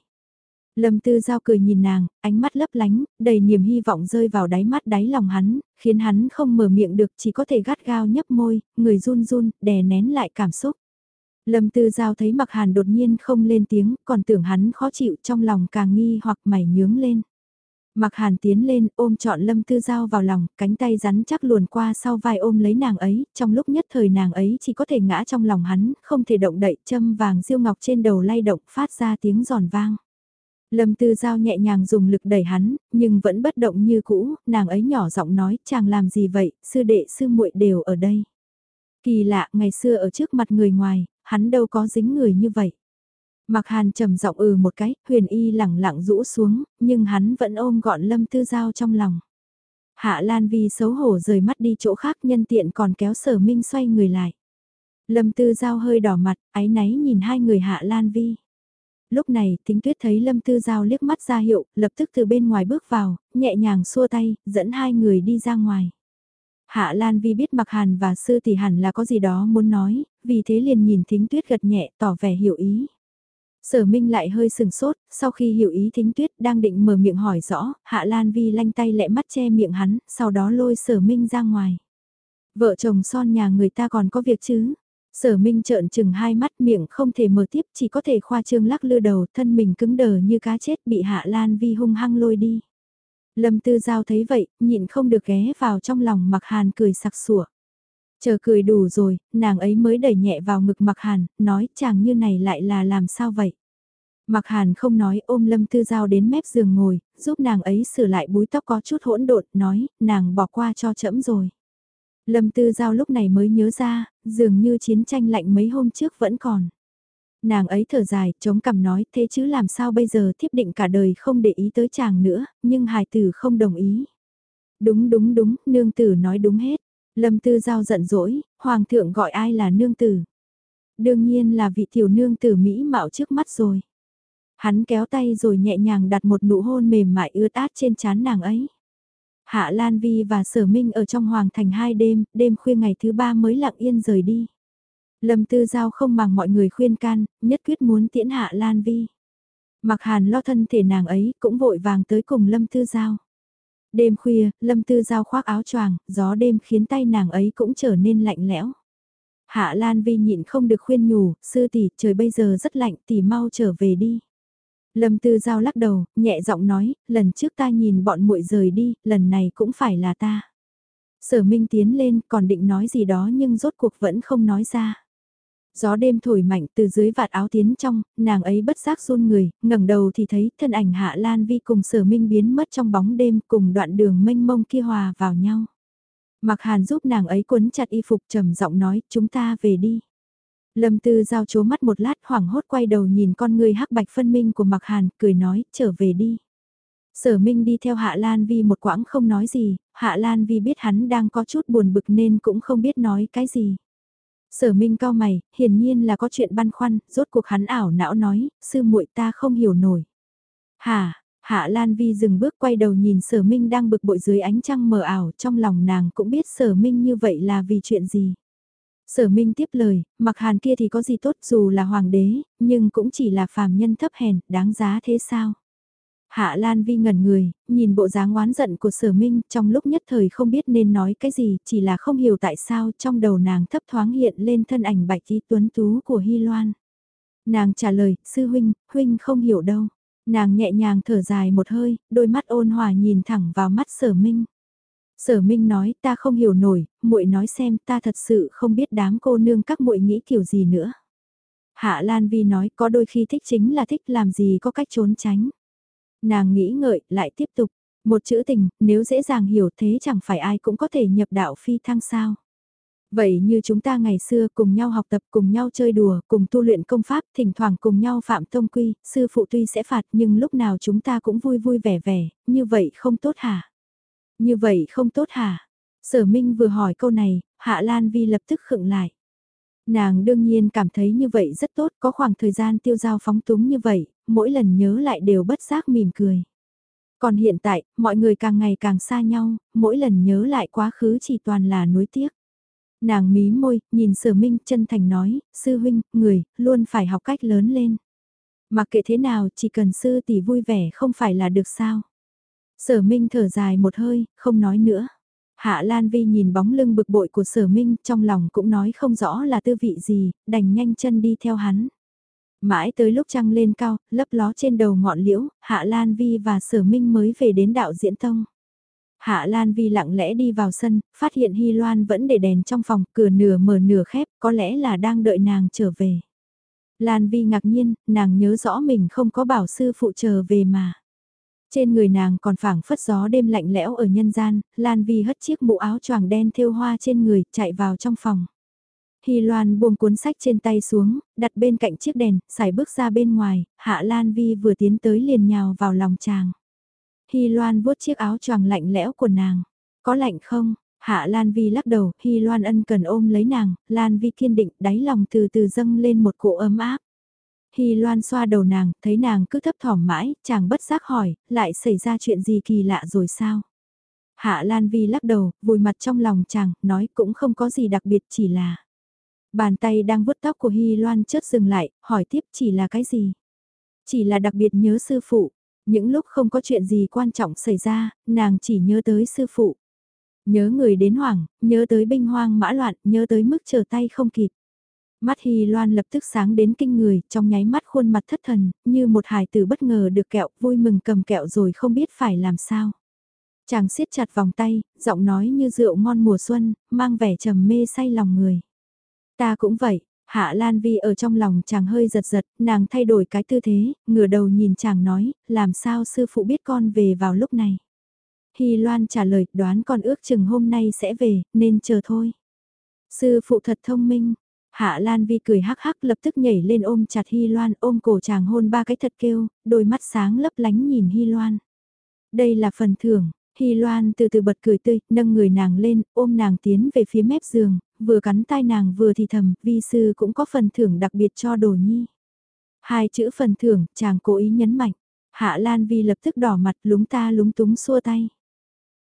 Lâm Tư Giao cười nhìn nàng, ánh mắt lấp lánh, đầy niềm hy vọng rơi vào đáy mắt đáy lòng hắn, khiến hắn không mở miệng được chỉ có thể gắt gao nhấp môi, người run run, đè nén lại cảm xúc. Lâm Tư Giao thấy Mặc Hàn đột nhiên không lên tiếng, còn tưởng hắn khó chịu trong lòng càng nghi hoặc mày nhướng lên. Mặc Hàn tiến lên ôm trọn Lâm Tư Giao vào lòng, cánh tay rắn chắc luồn qua sau vai ôm lấy nàng ấy, trong lúc nhất thời nàng ấy chỉ có thể ngã trong lòng hắn, không thể động đậy, châm vàng diêu ngọc trên đầu lay động phát ra tiếng giòn vang. Lâm Tư Giao nhẹ nhàng dùng lực đẩy hắn, nhưng vẫn bất động như cũ, nàng ấy nhỏ giọng nói, chàng làm gì vậy, sư đệ sư muội đều ở đây. Kỳ lạ, ngày xưa ở trước mặt người ngoài, hắn đâu có dính người như vậy. Mặc hàn trầm giọng ừ một cái, huyền y lẳng lặng rũ xuống, nhưng hắn vẫn ôm gọn Lâm Tư Giao trong lòng. Hạ Lan Vi xấu hổ rời mắt đi chỗ khác nhân tiện còn kéo sở minh xoay người lại. Lâm Tư Giao hơi đỏ mặt, áy náy nhìn hai người Hạ Lan Vi. Lúc này, tính tuyết thấy Lâm Tư Giao liếc mắt ra hiệu, lập tức từ bên ngoài bước vào, nhẹ nhàng xua tay, dẫn hai người đi ra ngoài. Hạ Lan Vi biết Mặc Hàn và Sư Tỷ hẳn là có gì đó muốn nói, vì thế liền nhìn Thính Tuyết gật nhẹ tỏ vẻ hiểu ý. Sở Minh lại hơi sừng sốt, sau khi hiểu ý Thính Tuyết đang định mở miệng hỏi rõ, Hạ Lan Vi lanh tay lẹ mắt che miệng hắn, sau đó lôi Sở Minh ra ngoài. Vợ chồng son nhà người ta còn có việc chứ? Sở Minh trợn chừng hai mắt miệng không thể mở tiếp chỉ có thể khoa trương lắc lư đầu thân mình cứng đờ như cá chết bị Hạ Lan Vi hung hăng lôi đi. Lâm Tư Giao thấy vậy, nhịn không được ghé vào trong lòng Mặc Hàn cười sặc sủa. Chờ cười đủ rồi, nàng ấy mới đẩy nhẹ vào ngực Mặc Hàn, nói chàng như này lại là làm sao vậy? Mặc Hàn không nói ôm Lâm Tư Giao đến mép giường ngồi, giúp nàng ấy sửa lại búi tóc có chút hỗn độn, nói, nàng bỏ qua cho trẫm rồi. Lâm Tư Giao lúc này mới nhớ ra, dường như chiến tranh lạnh mấy hôm trước vẫn còn. Nàng ấy thở dài, chống cằm nói, thế chứ làm sao bây giờ thiếp định cả đời không để ý tới chàng nữa, nhưng hài tử không đồng ý. Đúng đúng đúng, nương tử nói đúng hết. Lâm Tư Giao giận dỗi, hoàng thượng gọi ai là nương tử. Đương nhiên là vị tiểu nương tử Mỹ mạo trước mắt rồi. Hắn kéo tay rồi nhẹ nhàng đặt một nụ hôn mềm mại ướt át trên trán nàng ấy. Hạ Lan Vi và Sở Minh ở trong hoàng thành hai đêm, đêm khuya ngày thứ ba mới lặng yên rời đi. Lâm Tư Giao không bằng mọi người khuyên can, nhất quyết muốn tiễn Hạ Lan Vi. Mặc hàn lo thân thể nàng ấy cũng vội vàng tới cùng Lâm Tư Giao. Đêm khuya, Lâm Tư Giao khoác áo choàng, gió đêm khiến tay nàng ấy cũng trở nên lạnh lẽo. Hạ Lan Vi nhịn không được khuyên nhủ, sư tỷ, trời bây giờ rất lạnh, tỷ mau trở về đi. Lâm Tư Giao lắc đầu, nhẹ giọng nói, lần trước ta nhìn bọn muội rời đi, lần này cũng phải là ta. Sở Minh tiến lên, còn định nói gì đó nhưng rốt cuộc vẫn không nói ra. Gió đêm thổi mạnh từ dưới vạt áo tiến trong, nàng ấy bất giác run người, ngẩng đầu thì thấy thân ảnh Hạ Lan Vi cùng sở minh biến mất trong bóng đêm cùng đoạn đường mênh mông kia hòa vào nhau. Mặc hàn giúp nàng ấy quấn chặt y phục trầm giọng nói chúng ta về đi. Lâm Tư giao chố mắt một lát hoảng hốt quay đầu nhìn con người hắc bạch phân minh của Mặc Hàn, cười nói, trở về đi. Sở Minh đi theo Hạ Lan Vi một quãng không nói gì, Hạ Lan Vi biết hắn đang có chút buồn bực nên cũng không biết nói cái gì. Sở Minh cao mày, hiển nhiên là có chuyện băn khoăn, rốt cuộc hắn ảo não nói, sư muội ta không hiểu nổi. Hà, Hạ Lan Vi dừng bước quay đầu nhìn Sở Minh đang bực bội dưới ánh trăng mờ ảo, trong lòng nàng cũng biết Sở Minh như vậy là vì chuyện gì. Sở Minh tiếp lời, mặc hàn kia thì có gì tốt dù là hoàng đế, nhưng cũng chỉ là phàm nhân thấp hèn, đáng giá thế sao? Hạ Lan Vi ngẩn người, nhìn bộ dáng oán giận của sở minh trong lúc nhất thời không biết nên nói cái gì, chỉ là không hiểu tại sao trong đầu nàng thấp thoáng hiện lên thân ảnh bạch y tuấn tú của Hy Loan. Nàng trả lời, sư huynh, huynh không hiểu đâu. Nàng nhẹ nhàng thở dài một hơi, đôi mắt ôn hòa nhìn thẳng vào mắt sở minh. Sở Minh nói ta không hiểu nổi, muội nói xem ta thật sự không biết đám cô nương các muội nghĩ kiểu gì nữa. Hạ Lan Vi nói có đôi khi thích chính là thích làm gì có cách trốn tránh. Nàng nghĩ ngợi, lại tiếp tục. Một chữ tình, nếu dễ dàng hiểu thế chẳng phải ai cũng có thể nhập đạo phi thăng sao. Vậy như chúng ta ngày xưa cùng nhau học tập, cùng nhau chơi đùa, cùng tu luyện công pháp, thỉnh thoảng cùng nhau phạm tông quy, sư phụ tuy sẽ phạt nhưng lúc nào chúng ta cũng vui vui vẻ vẻ, như vậy không tốt hả? Như vậy không tốt hả? Sở Minh vừa hỏi câu này, Hạ Lan Vi lập tức khựng lại. Nàng đương nhiên cảm thấy như vậy rất tốt, có khoảng thời gian tiêu giao phóng túng như vậy, mỗi lần nhớ lại đều bất giác mỉm cười. Còn hiện tại, mọi người càng ngày càng xa nhau, mỗi lần nhớ lại quá khứ chỉ toàn là nuối tiếc. Nàng mí môi, nhìn sở minh chân thành nói, sư huynh, người, luôn phải học cách lớn lên. Mặc kệ thế nào, chỉ cần sư tỷ vui vẻ không phải là được sao. Sở minh thở dài một hơi, không nói nữa. Hạ Lan Vi nhìn bóng lưng bực bội của sở minh trong lòng cũng nói không rõ là tư vị gì, đành nhanh chân đi theo hắn. Mãi tới lúc trăng lên cao, lấp ló trên đầu ngọn liễu, Hạ Lan Vi và sở minh mới về đến đạo diễn tông. Hạ Lan Vi lặng lẽ đi vào sân, phát hiện Hy Loan vẫn để đèn trong phòng, cửa nửa mở nửa khép, có lẽ là đang đợi nàng trở về. Lan Vi ngạc nhiên, nàng nhớ rõ mình không có bảo sư phụ trở về mà. Trên người nàng còn phảng phất gió đêm lạnh lẽo ở nhân gian, Lan Vi hất chiếc mũ áo choàng đen thêu hoa trên người, chạy vào trong phòng. Hy Loan buông cuốn sách trên tay xuống, đặt bên cạnh chiếc đèn, xài bước ra bên ngoài, Hạ Lan Vi vừa tiến tới liền nhào vào lòng chàng. Hy Loan vuốt chiếc áo choàng lạnh lẽo của nàng. Có lạnh không? Hạ Lan Vi lắc đầu, Hy Loan ân cần ôm lấy nàng, Lan Vi kiên định, đáy lòng từ từ dâng lên một cỗ ấm áp. Hy Loan xoa đầu nàng, thấy nàng cứ thấp thỏm mãi, chàng bất giác hỏi, lại xảy ra chuyện gì kỳ lạ rồi sao? Hạ Lan Vi lắc đầu, vùi mặt trong lòng chàng, nói cũng không có gì đặc biệt chỉ là... Bàn tay đang vuốt tóc của Hy Loan chớp dừng lại, hỏi tiếp chỉ là cái gì? Chỉ là đặc biệt nhớ sư phụ, những lúc không có chuyện gì quan trọng xảy ra, nàng chỉ nhớ tới sư phụ. Nhớ người đến hoảng, nhớ tới binh hoang mã loạn, nhớ tới mức chờ tay không kịp. Mắt Hy Loan lập tức sáng đến kinh người, trong nháy mắt khuôn mặt thất thần, như một hài tử bất ngờ được kẹo, vui mừng cầm kẹo rồi không biết phải làm sao. Chàng siết chặt vòng tay, giọng nói như rượu ngon mùa xuân, mang vẻ trầm mê say lòng người. Ta cũng vậy, Hạ Lan Vi ở trong lòng chàng hơi giật giật, nàng thay đổi cái tư thế, ngửa đầu nhìn chàng nói, làm sao sư phụ biết con về vào lúc này. Hy Loan trả lời, đoán con ước chừng hôm nay sẽ về, nên chờ thôi. Sư phụ thật thông minh. Hạ Lan Vi cười hắc hắc lập tức nhảy lên ôm chặt Hy Loan ôm cổ chàng hôn ba cái thật kêu, đôi mắt sáng lấp lánh nhìn Hy Loan. Đây là phần thưởng, Hy Loan từ từ bật cười tươi, nâng người nàng lên, ôm nàng tiến về phía mép giường, vừa cắn tai nàng vừa thì thầm, vi sư cũng có phần thưởng đặc biệt cho đồ nhi. Hai chữ phần thưởng, chàng cố ý nhấn mạnh. Hạ Lan Vi lập tức đỏ mặt lúng ta lúng túng xua tay.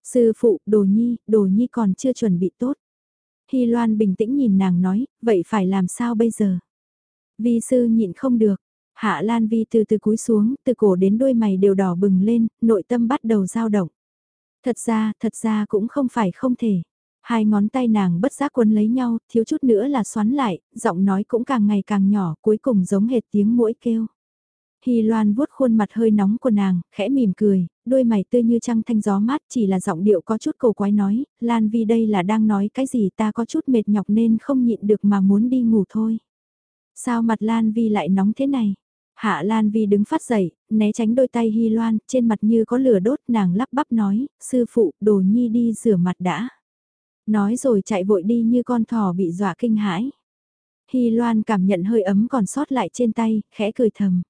Sư phụ, đồ nhi, đồ nhi còn chưa chuẩn bị tốt. Hy Loan bình tĩnh nhìn nàng nói, vậy phải làm sao bây giờ? Vi sư nhịn không được. Hạ Lan Vi từ từ cúi xuống, từ cổ đến đôi mày đều đỏ bừng lên, nội tâm bắt đầu dao động. Thật ra, thật ra cũng không phải không thể. Hai ngón tay nàng bất giác quấn lấy nhau, thiếu chút nữa là xoắn lại, giọng nói cũng càng ngày càng nhỏ, cuối cùng giống hệt tiếng mũi kêu. Hy Loan vuốt khuôn mặt hơi nóng của nàng, khẽ mỉm cười, đôi mày tươi như trăng thanh gió mát chỉ là giọng điệu có chút cổ quái nói, Lan Vi đây là đang nói cái gì ta có chút mệt nhọc nên không nhịn được mà muốn đi ngủ thôi. Sao mặt Lan Vi lại nóng thế này? Hạ Lan Vi đứng phát dậy, né tránh đôi tay Hy Loan, trên mặt như có lửa đốt nàng lắp bắp nói, sư phụ, đồ nhi đi rửa mặt đã. Nói rồi chạy vội đi như con thỏ bị dọa kinh hãi. Hy Loan cảm nhận hơi ấm còn sót lại trên tay, khẽ cười thầm.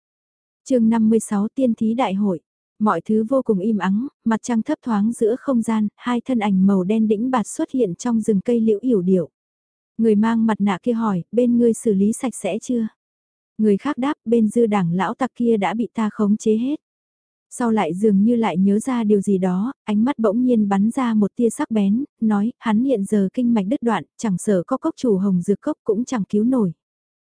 chương 56 tiên thí đại hội. Mọi thứ vô cùng im ắng, mặt trăng thấp thoáng giữa không gian, hai thân ảnh màu đen đĩnh bạt xuất hiện trong rừng cây liễu yểu điệu. Người mang mặt nạ kia hỏi, bên ngươi xử lý sạch sẽ chưa? Người khác đáp, bên dư đảng lão tặc kia đã bị ta khống chế hết. Sau lại dường như lại nhớ ra điều gì đó, ánh mắt bỗng nhiên bắn ra một tia sắc bén, nói, hắn hiện giờ kinh mạch đứt đoạn, chẳng sợ có cốc chủ hồng dược cốc cũng chẳng cứu nổi.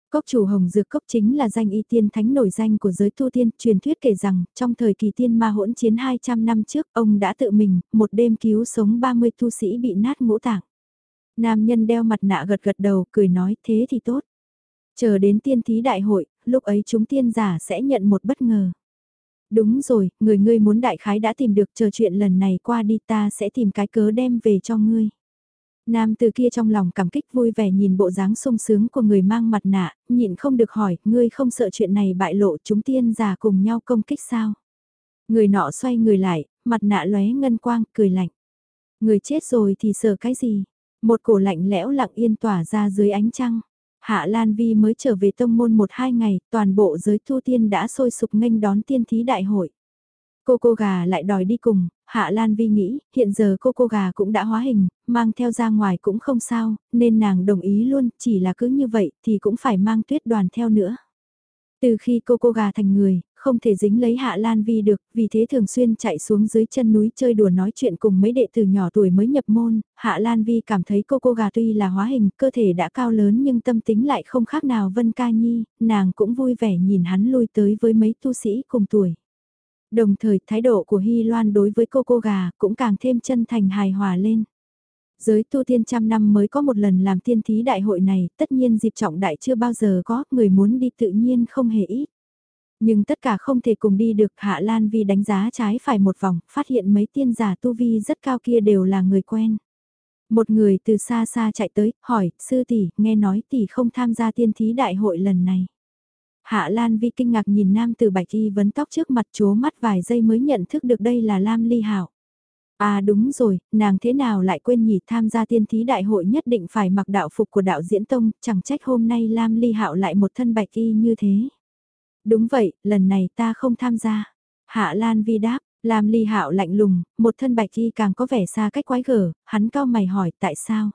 Cốc chủ hồng dược cốc chính là danh y tiên thánh nổi danh của giới tu tiên, truyền thuyết kể rằng, trong thời kỳ tiên ma hỗn chiến 200 năm trước, ông đã tự mình, một đêm cứu sống 30 tu sĩ bị nát ngũ tạng. Nam nhân đeo mặt nạ gật gật đầu, cười nói, thế thì tốt. Chờ đến tiên thí đại hội, lúc ấy chúng tiên giả sẽ nhận một bất ngờ. Đúng rồi, người ngươi muốn đại khái đã tìm được chờ chuyện lần này qua đi ta sẽ tìm cái cớ đem về cho ngươi. Nam từ kia trong lòng cảm kích vui vẻ nhìn bộ dáng sung sướng của người mang mặt nạ, nhịn không được hỏi, ngươi không sợ chuyện này bại lộ chúng tiên giả cùng nhau công kích sao? Người nọ xoay người lại, mặt nạ lóe ngân quang, cười lạnh. Người chết rồi thì sợ cái gì? Một cổ lạnh lẽo lặng yên tỏa ra dưới ánh trăng. Hạ Lan Vi mới trở về tông môn một hai ngày, toàn bộ giới thu tiên đã sôi sục nghênh đón tiên thí đại hội. Cô cô gà lại đòi đi cùng, Hạ Lan Vi nghĩ, hiện giờ cô cô gà cũng đã hóa hình, mang theo ra ngoài cũng không sao, nên nàng đồng ý luôn, chỉ là cứ như vậy thì cũng phải mang tuyết đoàn theo nữa. Từ khi cô cô gà thành người, không thể dính lấy Hạ Lan Vi được, vì thế thường xuyên chạy xuống dưới chân núi chơi đùa nói chuyện cùng mấy đệ tử nhỏ tuổi mới nhập môn, Hạ Lan Vi cảm thấy cô cô gà tuy là hóa hình, cơ thể đã cao lớn nhưng tâm tính lại không khác nào Vân Ca Nhi, nàng cũng vui vẻ nhìn hắn lui tới với mấy tu sĩ cùng tuổi. Đồng thời thái độ của Hy Loan đối với cô cô gà cũng càng thêm chân thành hài hòa lên. Giới tu tiên trăm năm mới có một lần làm tiên thí đại hội này, tất nhiên dịp trọng đại chưa bao giờ có, người muốn đi tự nhiên không hề ít. Nhưng tất cả không thể cùng đi được Hạ Lan Vi đánh giá trái phải một vòng, phát hiện mấy tiên giả tu vi rất cao kia đều là người quen. Một người từ xa xa chạy tới, hỏi, sư tỷ, nghe nói tỷ không tham gia tiên thí đại hội lần này. Hạ Lan Vi kinh ngạc nhìn nam từ bạch y vấn tóc trước mặt chố mắt vài giây mới nhận thức được đây là Lam Ly Hảo. À đúng rồi, nàng thế nào lại quên nhỉ tham gia tiên thí đại hội nhất định phải mặc đạo phục của đạo diễn tông, chẳng trách hôm nay Lam Ly Hạo lại một thân bạch y như thế. Đúng vậy, lần này ta không tham gia. Hạ Lan Vi đáp, Lam Ly Hạo lạnh lùng, một thân bạch y càng có vẻ xa cách quái gở, hắn cao mày hỏi tại sao.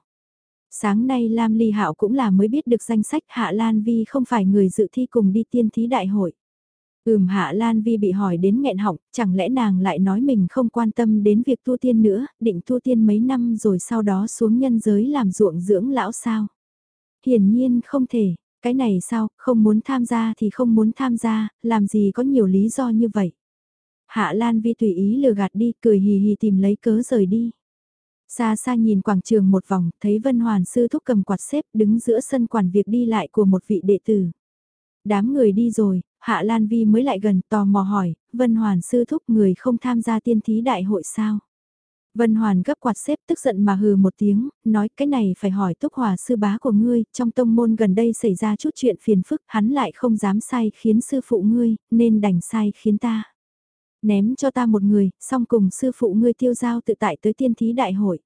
Sáng nay Lam Ly Hạo cũng là mới biết được danh sách Hạ Lan Vi không phải người dự thi cùng đi tiên thí đại hội. Ừm Hạ Lan Vi bị hỏi đến nghẹn họng, chẳng lẽ nàng lại nói mình không quan tâm đến việc tu tiên nữa, định tu tiên mấy năm rồi sau đó xuống nhân giới làm ruộng dưỡng lão sao? Hiển nhiên không thể, cái này sao, không muốn tham gia thì không muốn tham gia, làm gì có nhiều lý do như vậy. Hạ Lan Vi tùy ý lừa gạt đi, cười hì hì tìm lấy cớ rời đi. Xa xa nhìn quảng trường một vòng, thấy Vân Hoàn sư thúc cầm quạt xếp đứng giữa sân quản việc đi lại của một vị đệ tử. Đám người đi rồi, Hạ Lan Vi mới lại gần tò mò hỏi, Vân Hoàn sư thúc người không tham gia tiên thí đại hội sao? Vân Hoàn gấp quạt xếp tức giận mà hừ một tiếng, nói cái này phải hỏi túc hòa sư bá của ngươi, trong tông môn gần đây xảy ra chút chuyện phiền phức, hắn lại không dám sai khiến sư phụ ngươi, nên đành sai khiến ta. Ném cho ta một người, xong cùng sư phụ ngươi tiêu giao tự tại tới tiên thí đại hội.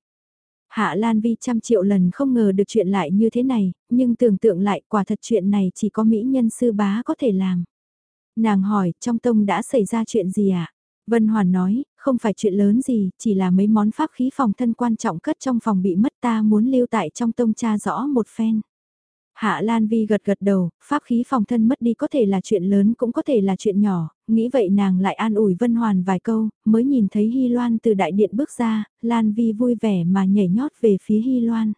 Hạ Lan Vi trăm triệu lần không ngờ được chuyện lại như thế này, nhưng tưởng tượng lại quả thật chuyện này chỉ có mỹ nhân sư bá có thể làm. Nàng hỏi, trong tông đã xảy ra chuyện gì ạ? À? Vân Hoàn nói, không phải chuyện lớn gì, chỉ là mấy món pháp khí phòng thân quan trọng cất trong phòng bị mất ta muốn lưu tại trong tông cha rõ một phen. Hạ Lan Vi gật gật đầu, pháp khí phòng thân mất đi có thể là chuyện lớn cũng có thể là chuyện nhỏ, nghĩ vậy nàng lại an ủi Vân Hoàn vài câu, mới nhìn thấy Hy Loan từ đại điện bước ra, Lan Vi vui vẻ mà nhảy nhót về phía Hy Loan.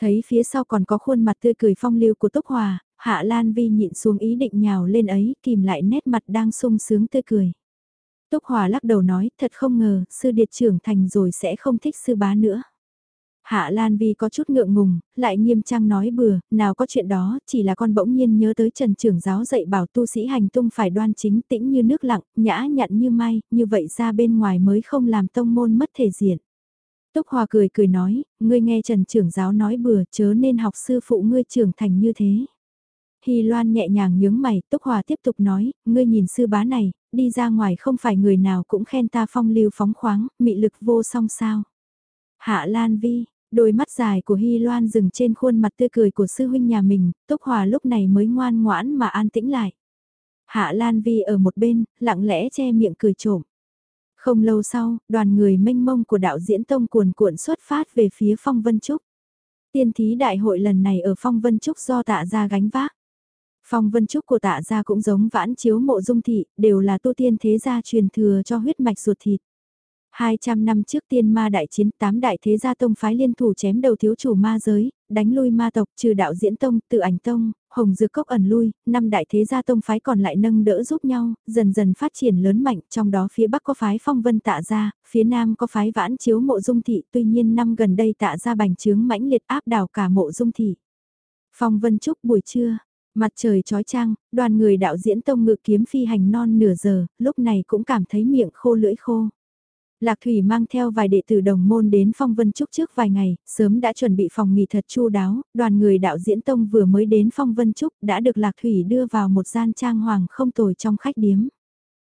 Thấy phía sau còn có khuôn mặt tươi cười phong lưu của Túc Hòa, Hạ Lan Vi nhịn xuống ý định nhào lên ấy, kìm lại nét mặt đang sung sướng tươi cười. Túc Hòa lắc đầu nói, thật không ngờ, sư điệt trưởng thành rồi sẽ không thích sư bá nữa. Hạ Lan Vi có chút ngượng ngùng, lại nghiêm trang nói bừa, nào có chuyện đó, chỉ là con bỗng nhiên nhớ tới Trần trưởng giáo dạy bảo tu sĩ hành tung phải đoan chính tĩnh như nước lặng, nhã nhặn như mai, như vậy ra bên ngoài mới không làm tông môn mất thể diện. Túc Hòa cười cười nói, ngươi nghe Trần trưởng giáo nói bừa chớ nên học sư phụ ngươi trưởng thành như thế. Hy Loan nhẹ nhàng nhướng mày, Túc Hòa tiếp tục nói, ngươi nhìn sư bá này, đi ra ngoài không phải người nào cũng khen ta phong lưu phóng khoáng, mị lực vô song sao. Hạ Lan Vi, đôi mắt dài của Hy Loan dừng trên khuôn mặt tươi cười của sư huynh nhà mình, Túc Hòa lúc này mới ngoan ngoãn mà an tĩnh lại. Hạ Lan Vi ở một bên, lặng lẽ che miệng cười trộm. Không lâu sau, đoàn người mênh mông của đạo diễn tông cuồn cuộn xuất phát về phía Phong Vân Trúc. Tiên thí đại hội lần này ở Phong Vân Trúc do tạ gia gánh vác. Phong vân trúc của tạ gia cũng giống vãn chiếu mộ dung thị, đều là tu tiên thế gia truyền thừa cho huyết mạch ruột thịt. 200 năm trước tiên ma đại chiến tám đại thế gia tông phái liên thủ chém đầu thiếu chủ ma giới, đánh lui ma tộc trừ đạo diễn tông, tự ảnh tông, hồng dược cốc ẩn lui, năm đại thế gia tông phái còn lại nâng đỡ giúp nhau, dần dần phát triển lớn mạnh, trong đó phía bắc có phái phong vân tạ gia, phía nam có phái vãn chiếu mộ dung thị, tuy nhiên năm gần đây tạ gia bành trướng mãnh liệt áp đảo cả mộ dung thị. Phong vân trúc buổi trưa, Mặt trời trói trang, đoàn người đạo diễn tông ngự kiếm phi hành non nửa giờ, lúc này cũng cảm thấy miệng khô lưỡi khô. Lạc Thủy mang theo vài đệ tử đồng môn đến Phong Vân Trúc trước vài ngày, sớm đã chuẩn bị phòng nghỉ thật chu đáo, đoàn người đạo diễn tông vừa mới đến Phong Vân Trúc đã được Lạc Thủy đưa vào một gian trang hoàng không tồi trong khách điếm.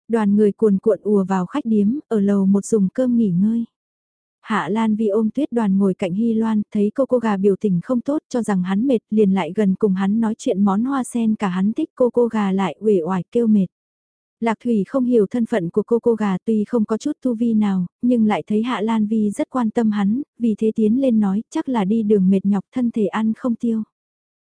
Đoàn người cuồn cuộn ùa vào khách điếm, ở lầu một dùng cơm nghỉ ngơi. Hạ Lan Vi ôm tuyết đoàn ngồi cạnh Hy Loan, thấy cô cô gà biểu tình không tốt cho rằng hắn mệt, liền lại gần cùng hắn nói chuyện món hoa sen cả hắn thích cô cô gà lại uể oải kêu mệt. Lạc Thủy không hiểu thân phận của cô cô gà tuy không có chút tu vi nào, nhưng lại thấy Hạ Lan Vi rất quan tâm hắn, vì thế tiến lên nói chắc là đi đường mệt nhọc thân thể ăn không tiêu.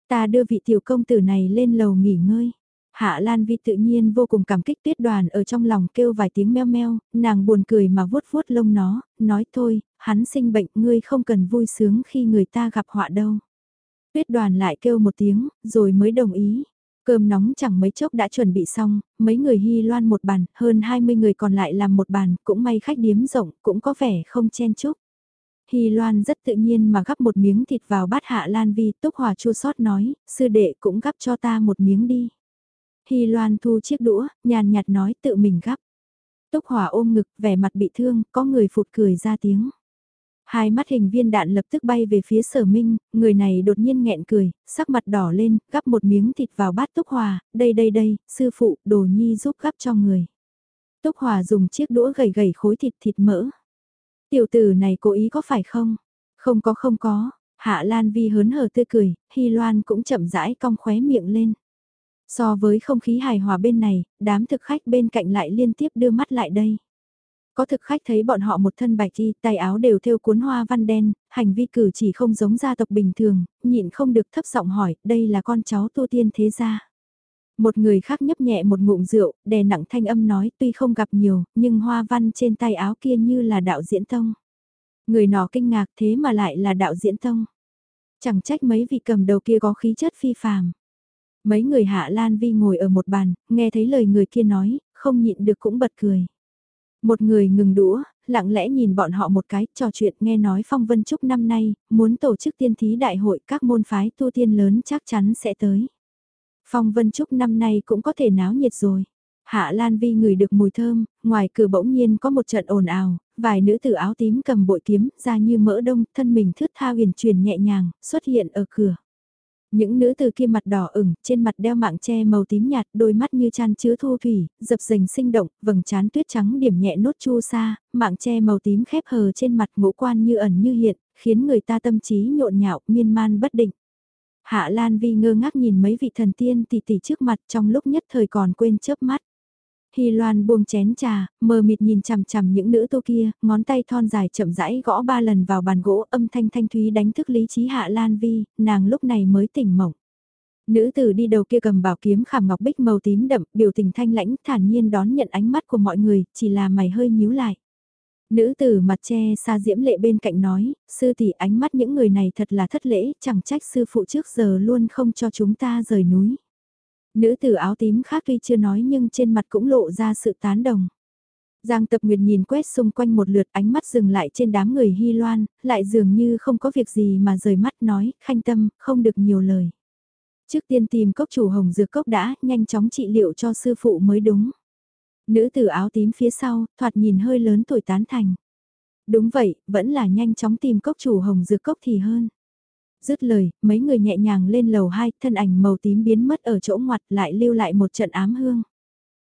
Ta đưa vị tiểu công tử này lên lầu nghỉ ngơi. Hạ Lan Vi tự nhiên vô cùng cảm kích tuyết đoàn ở trong lòng kêu vài tiếng meo meo, nàng buồn cười mà vuốt vuốt lông nó, nói thôi, hắn sinh bệnh ngươi không cần vui sướng khi người ta gặp họa đâu. Tuyết đoàn lại kêu một tiếng, rồi mới đồng ý. Cơm nóng chẳng mấy chốc đã chuẩn bị xong, mấy người hy loan một bàn, hơn 20 người còn lại làm một bàn, cũng may khách điếm rộng, cũng có vẻ không chen chúc. Hy Loan rất tự nhiên mà gắp một miếng thịt vào bát hạ Lan Vi, Túc Hòa chua sót nói, sư đệ cũng gắp cho ta một miếng đi. Hy Loan thu chiếc đũa, nhàn nhạt nói tự mình gắp. Túc Hòa ôm ngực, vẻ mặt bị thương, có người phụt cười ra tiếng. Hai mắt hình viên đạn lập tức bay về phía sở minh, người này đột nhiên nghẹn cười, sắc mặt đỏ lên, gắp một miếng thịt vào bát Túc Hòa, đây đây đây, sư phụ, đồ nhi giúp gắp cho người. Túc Hòa dùng chiếc đũa gầy gầy khối thịt thịt mỡ. Tiểu tử này cố ý có phải không? Không có không có, Hạ Lan Vi hớn hở tươi cười, Hy Loan cũng chậm rãi cong khóe miệng lên. So với không khí hài hòa bên này, đám thực khách bên cạnh lại liên tiếp đưa mắt lại đây. Có thực khách thấy bọn họ một thân bạch y, tay áo đều thêu cuốn hoa văn đen, hành vi cử chỉ không giống gia tộc bình thường, nhịn không được thấp giọng hỏi, đây là con cháu tu tiên thế gia. Một người khác nhấp nhẹ một ngụm rượu, đè nặng thanh âm nói tuy không gặp nhiều, nhưng hoa văn trên tay áo kia như là đạo diễn tông. Người nọ kinh ngạc thế mà lại là đạo diễn tông. Chẳng trách mấy vị cầm đầu kia có khí chất phi phàm. Mấy người hạ Lan Vi ngồi ở một bàn, nghe thấy lời người kia nói, không nhịn được cũng bật cười. Một người ngừng đũa, lặng lẽ nhìn bọn họ một cái, trò chuyện nghe nói Phong Vân Trúc năm nay, muốn tổ chức tiên thí đại hội các môn phái tu tiên lớn chắc chắn sẽ tới. Phong Vân Trúc năm nay cũng có thể náo nhiệt rồi. Hạ Lan Vi ngửi được mùi thơm, ngoài cửa bỗng nhiên có một trận ồn ào, vài nữ tử áo tím cầm bội kiếm ra như mỡ đông, thân mình thướt tha huyền truyền nhẹ nhàng, xuất hiện ở cửa. Những nữ từ kia mặt đỏ ửng, trên mặt đeo mạng che màu tím nhạt, đôi mắt như chan chứa thu thủy, dập dềnh sinh động, vầng trán tuyết trắng điểm nhẹ nốt chu sa, mạng che màu tím khép hờ trên mặt ngũ quan như ẩn như hiện, khiến người ta tâm trí nhộn nhạo, miên man bất định. Hạ Lan Vi ngơ ngác nhìn mấy vị thần tiên tỷ tỷ trước mặt trong lúc nhất thời còn quên chớp mắt. Hy Loan buông chén trà, mờ mịt nhìn chằm chằm những nữ tô kia, ngón tay thon dài chậm rãi gõ ba lần vào bàn gỗ âm thanh thanh thúy đánh thức lý trí Hạ Lan Vi, nàng lúc này mới tỉnh mộng. Nữ tử đi đầu kia cầm bảo kiếm khảm ngọc bích màu tím đậm, biểu tình thanh lãnh thản nhiên đón nhận ánh mắt của mọi người, chỉ là mày hơi nhíu lại. Nữ tử mặt che xa diễm lệ bên cạnh nói, sư tỷ ánh mắt những người này thật là thất lễ, chẳng trách sư phụ trước giờ luôn không cho chúng ta rời núi. Nữ tử áo tím khác tuy chưa nói nhưng trên mặt cũng lộ ra sự tán đồng. Giang Tập Nguyệt nhìn quét xung quanh một lượt ánh mắt dừng lại trên đám người hy loan, lại dường như không có việc gì mà rời mắt nói, khanh tâm, không được nhiều lời. Trước tiên tìm cốc chủ hồng dược cốc đã, nhanh chóng trị liệu cho sư phụ mới đúng. Nữ tử áo tím phía sau, thoạt nhìn hơi lớn tuổi tán thành. Đúng vậy, vẫn là nhanh chóng tìm cốc chủ hồng dược cốc thì hơn. Dứt lời, mấy người nhẹ nhàng lên lầu 2, thân ảnh màu tím biến mất ở chỗ ngoặt lại lưu lại một trận ám hương.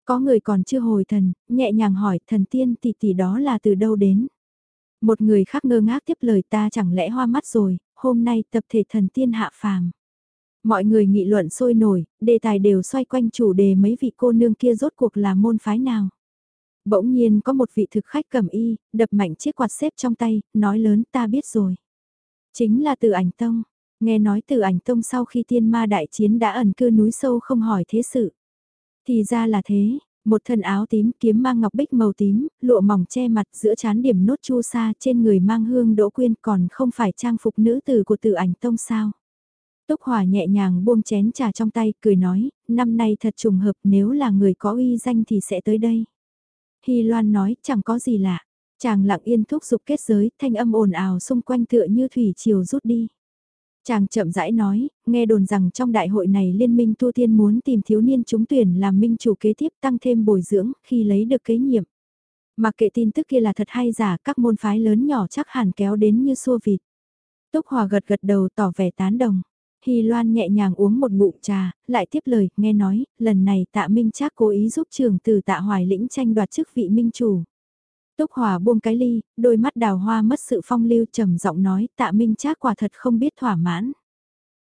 Có người còn chưa hồi thần, nhẹ nhàng hỏi thần tiên tỷ tỷ đó là từ đâu đến. Một người khác ngơ ngác tiếp lời ta chẳng lẽ hoa mắt rồi, hôm nay tập thể thần tiên hạ phàm. Mọi người nghị luận sôi nổi, đề tài đều xoay quanh chủ đề mấy vị cô nương kia rốt cuộc là môn phái nào. Bỗng nhiên có một vị thực khách cầm y, đập mạnh chiếc quạt xếp trong tay, nói lớn ta biết rồi. Chính là từ ảnh tông. Nghe nói từ ảnh tông sau khi tiên ma đại chiến đã ẩn cư núi sâu không hỏi thế sự. Thì ra là thế, một thân áo tím kiếm mang ngọc bích màu tím, lụa mỏng che mặt giữa chán điểm nốt chu sa trên người mang hương đỗ quyên còn không phải trang phục nữ tử của từ ảnh tông sao. Túc Hòa nhẹ nhàng buông chén trà trong tay, cười nói, năm nay thật trùng hợp nếu là người có uy danh thì sẽ tới đây. Hy Loan nói, chẳng có gì lạ. Chàng lặng yên thúc giục kết giới, thanh âm ồn ào xung quanh tựa như thủy chiều rút đi. Chàng chậm rãi nói, nghe đồn rằng trong đại hội này liên minh tu tiên muốn tìm thiếu niên trúng tuyển làm minh chủ kế tiếp tăng thêm bồi dưỡng khi lấy được kế nhiệm. Mặc kệ tin tức kia là thật hay giả, các môn phái lớn nhỏ chắc hẳn kéo đến như xua vịt. Túc Hòa gật gật đầu tỏ vẻ tán đồng. Hy Loan nhẹ nhàng uống một ngụm trà, lại tiếp lời, nghe nói, lần này tạ Minh Trác cố ý giúp trường từ tạ Hoài Lĩnh tranh đoạt chức vị minh chủ. Túc Hòa buông cái ly, đôi mắt đào hoa mất sự phong lưu trầm giọng nói tạ Minh Trác quả thật không biết thỏa mãn.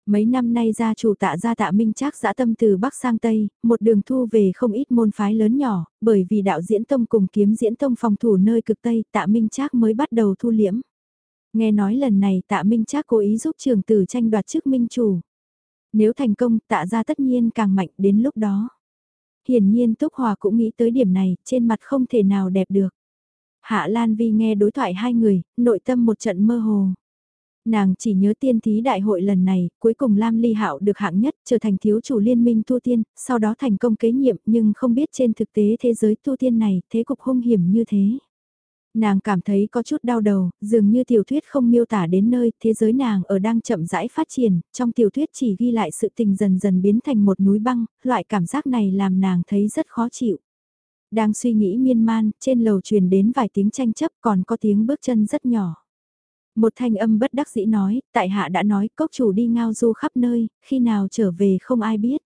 Mấy năm nay gia chủ tạ gia tạ Minh Trác dã tâm từ Bắc sang Tây, một đường thu về không ít môn phái lớn nhỏ, bởi vì đạo diễn tông cùng kiếm diễn tông phòng thủ nơi cực Tây tạ Minh Trác mới bắt đầu thu liễm. Nghe nói lần này tạ Minh Trác cố ý giúp trường tử tranh đoạt chức minh chủ. Nếu thành công tạ gia tất nhiên càng mạnh đến lúc đó. Hiển nhiên Túc Hòa cũng nghĩ tới điểm này, trên mặt không thể nào đẹp được. Hạ Lan Vi nghe đối thoại hai người, nội tâm một trận mơ hồ. Nàng chỉ nhớ tiên thí đại hội lần này, cuối cùng Lam Ly Hạo được hạng nhất, trở thành thiếu chủ liên minh tu tiên, sau đó thành công kế nhiệm nhưng không biết trên thực tế thế giới tu tiên này thế cục hung hiểm như thế. Nàng cảm thấy có chút đau đầu, dường như tiểu thuyết không miêu tả đến nơi thế giới nàng ở đang chậm rãi phát triển, trong tiểu thuyết chỉ ghi lại sự tình dần dần biến thành một núi băng, loại cảm giác này làm nàng thấy rất khó chịu. Đang suy nghĩ miên man, trên lầu truyền đến vài tiếng tranh chấp còn có tiếng bước chân rất nhỏ. Một thanh âm bất đắc dĩ nói, tại hạ đã nói cốc chủ đi ngao du khắp nơi, khi nào trở về không ai biết.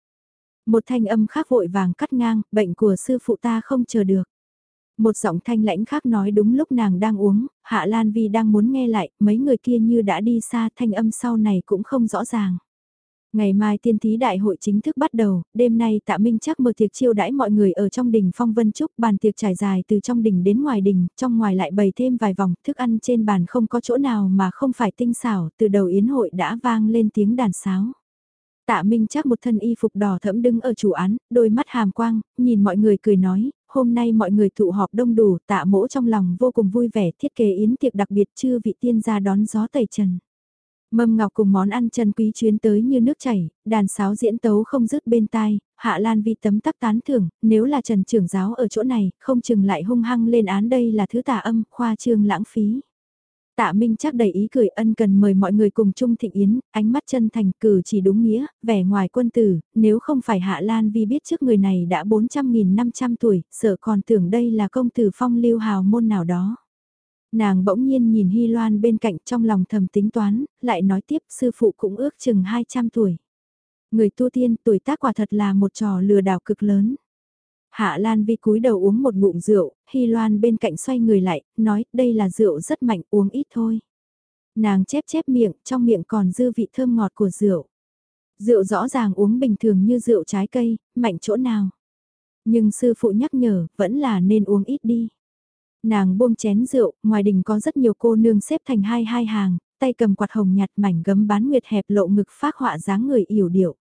Một thanh âm khác vội vàng cắt ngang, bệnh của sư phụ ta không chờ được. Một giọng thanh lãnh khác nói đúng lúc nàng đang uống, Hạ Lan Vi đang muốn nghe lại, mấy người kia như đã đi xa thanh âm sau này cũng không rõ ràng. Ngày mai tiên thí đại hội chính thức bắt đầu, đêm nay tạ minh chắc mở tiệc chiêu đãi mọi người ở trong đình phong vân trúc, bàn tiệc trải dài từ trong đình đến ngoài đình, trong ngoài lại bày thêm vài vòng, thức ăn trên bàn không có chỗ nào mà không phải tinh xảo, từ đầu yến hội đã vang lên tiếng đàn sáo. Tạ Minh chắc một thân y phục đỏ thẫm đứng ở chủ án, đôi mắt hàm quang, nhìn mọi người cười nói, hôm nay mọi người tụ họp đông đủ, tạ mỗ trong lòng vô cùng vui vẻ thiết kế yến tiệc đặc biệt chưa vị tiên gia đón gió tẩy trần. Mâm ngọc cùng món ăn chân quý chuyến tới như nước chảy, đàn sáo diễn tấu không dứt bên tai, Hạ Lan Vi tấm tắc tán thưởng, nếu là Trần trưởng giáo ở chỗ này, không chừng lại hung hăng lên án đây là thứ tà âm, khoa trương lãng phí. Tạ Minh chắc đầy ý cười ân cần mời mọi người cùng chung thịnh yến, ánh mắt chân thành cử chỉ đúng nghĩa, vẻ ngoài quân tử, nếu không phải Hạ Lan Vi biết trước người này đã 400.500 tuổi, sợ còn tưởng đây là công tử phong lưu hào môn nào đó. Nàng bỗng nhiên nhìn Hy Loan bên cạnh trong lòng thầm tính toán, lại nói tiếp sư phụ cũng ước chừng 200 tuổi. Người tu tiên tuổi tác quả thật là một trò lừa đảo cực lớn. Hạ Lan Vi cúi đầu uống một ngụm rượu, Hy Loan bên cạnh xoay người lại, nói đây là rượu rất mạnh uống ít thôi. Nàng chép chép miệng, trong miệng còn dư vị thơm ngọt của rượu. Rượu rõ ràng uống bình thường như rượu trái cây, mạnh chỗ nào. Nhưng sư phụ nhắc nhở, vẫn là nên uống ít đi. Nàng buông chén rượu, ngoài đình có rất nhiều cô nương xếp thành hai hai hàng, tay cầm quạt hồng nhạt mảnh gấm bán nguyệt hẹp lộ ngực phác họa dáng người yểu điệu.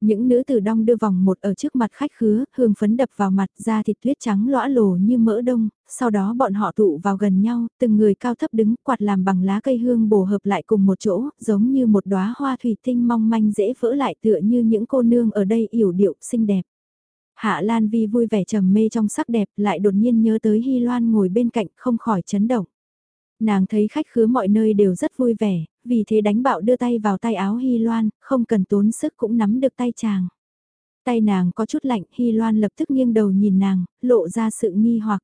Những nữ tử đong đưa vòng một ở trước mặt khách khứa, hương phấn đập vào mặt da thịt tuyết trắng lõa lồ như mỡ đông, sau đó bọn họ tụ vào gần nhau, từng người cao thấp đứng quạt làm bằng lá cây hương bổ hợp lại cùng một chỗ, giống như một đóa hoa thủy tinh mong manh dễ vỡ lại tựa như những cô nương ở đây yểu điệu xinh đẹp. Hạ Lan Vi vui vẻ trầm mê trong sắc đẹp lại đột nhiên nhớ tới Hy Loan ngồi bên cạnh không khỏi chấn động. Nàng thấy khách khứa mọi nơi đều rất vui vẻ, vì thế đánh bạo đưa tay vào tay áo Hy Loan, không cần tốn sức cũng nắm được tay chàng. Tay nàng có chút lạnh, Hy Loan lập tức nghiêng đầu nhìn nàng, lộ ra sự nghi hoặc.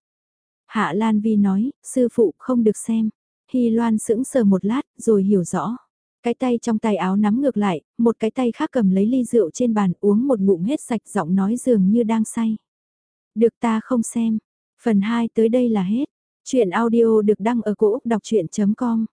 Hạ Lan Vi nói, sư phụ không được xem. Hy Loan sững sờ một lát, rồi hiểu rõ. Cái tay trong tay áo nắm ngược lại, một cái tay khác cầm lấy ly rượu trên bàn uống một ngụm hết sạch giọng nói dường như đang say. Được ta không xem. Phần 2 tới đây là hết. Chuyện audio được đăng ở cổ Úc đọc chuyện.com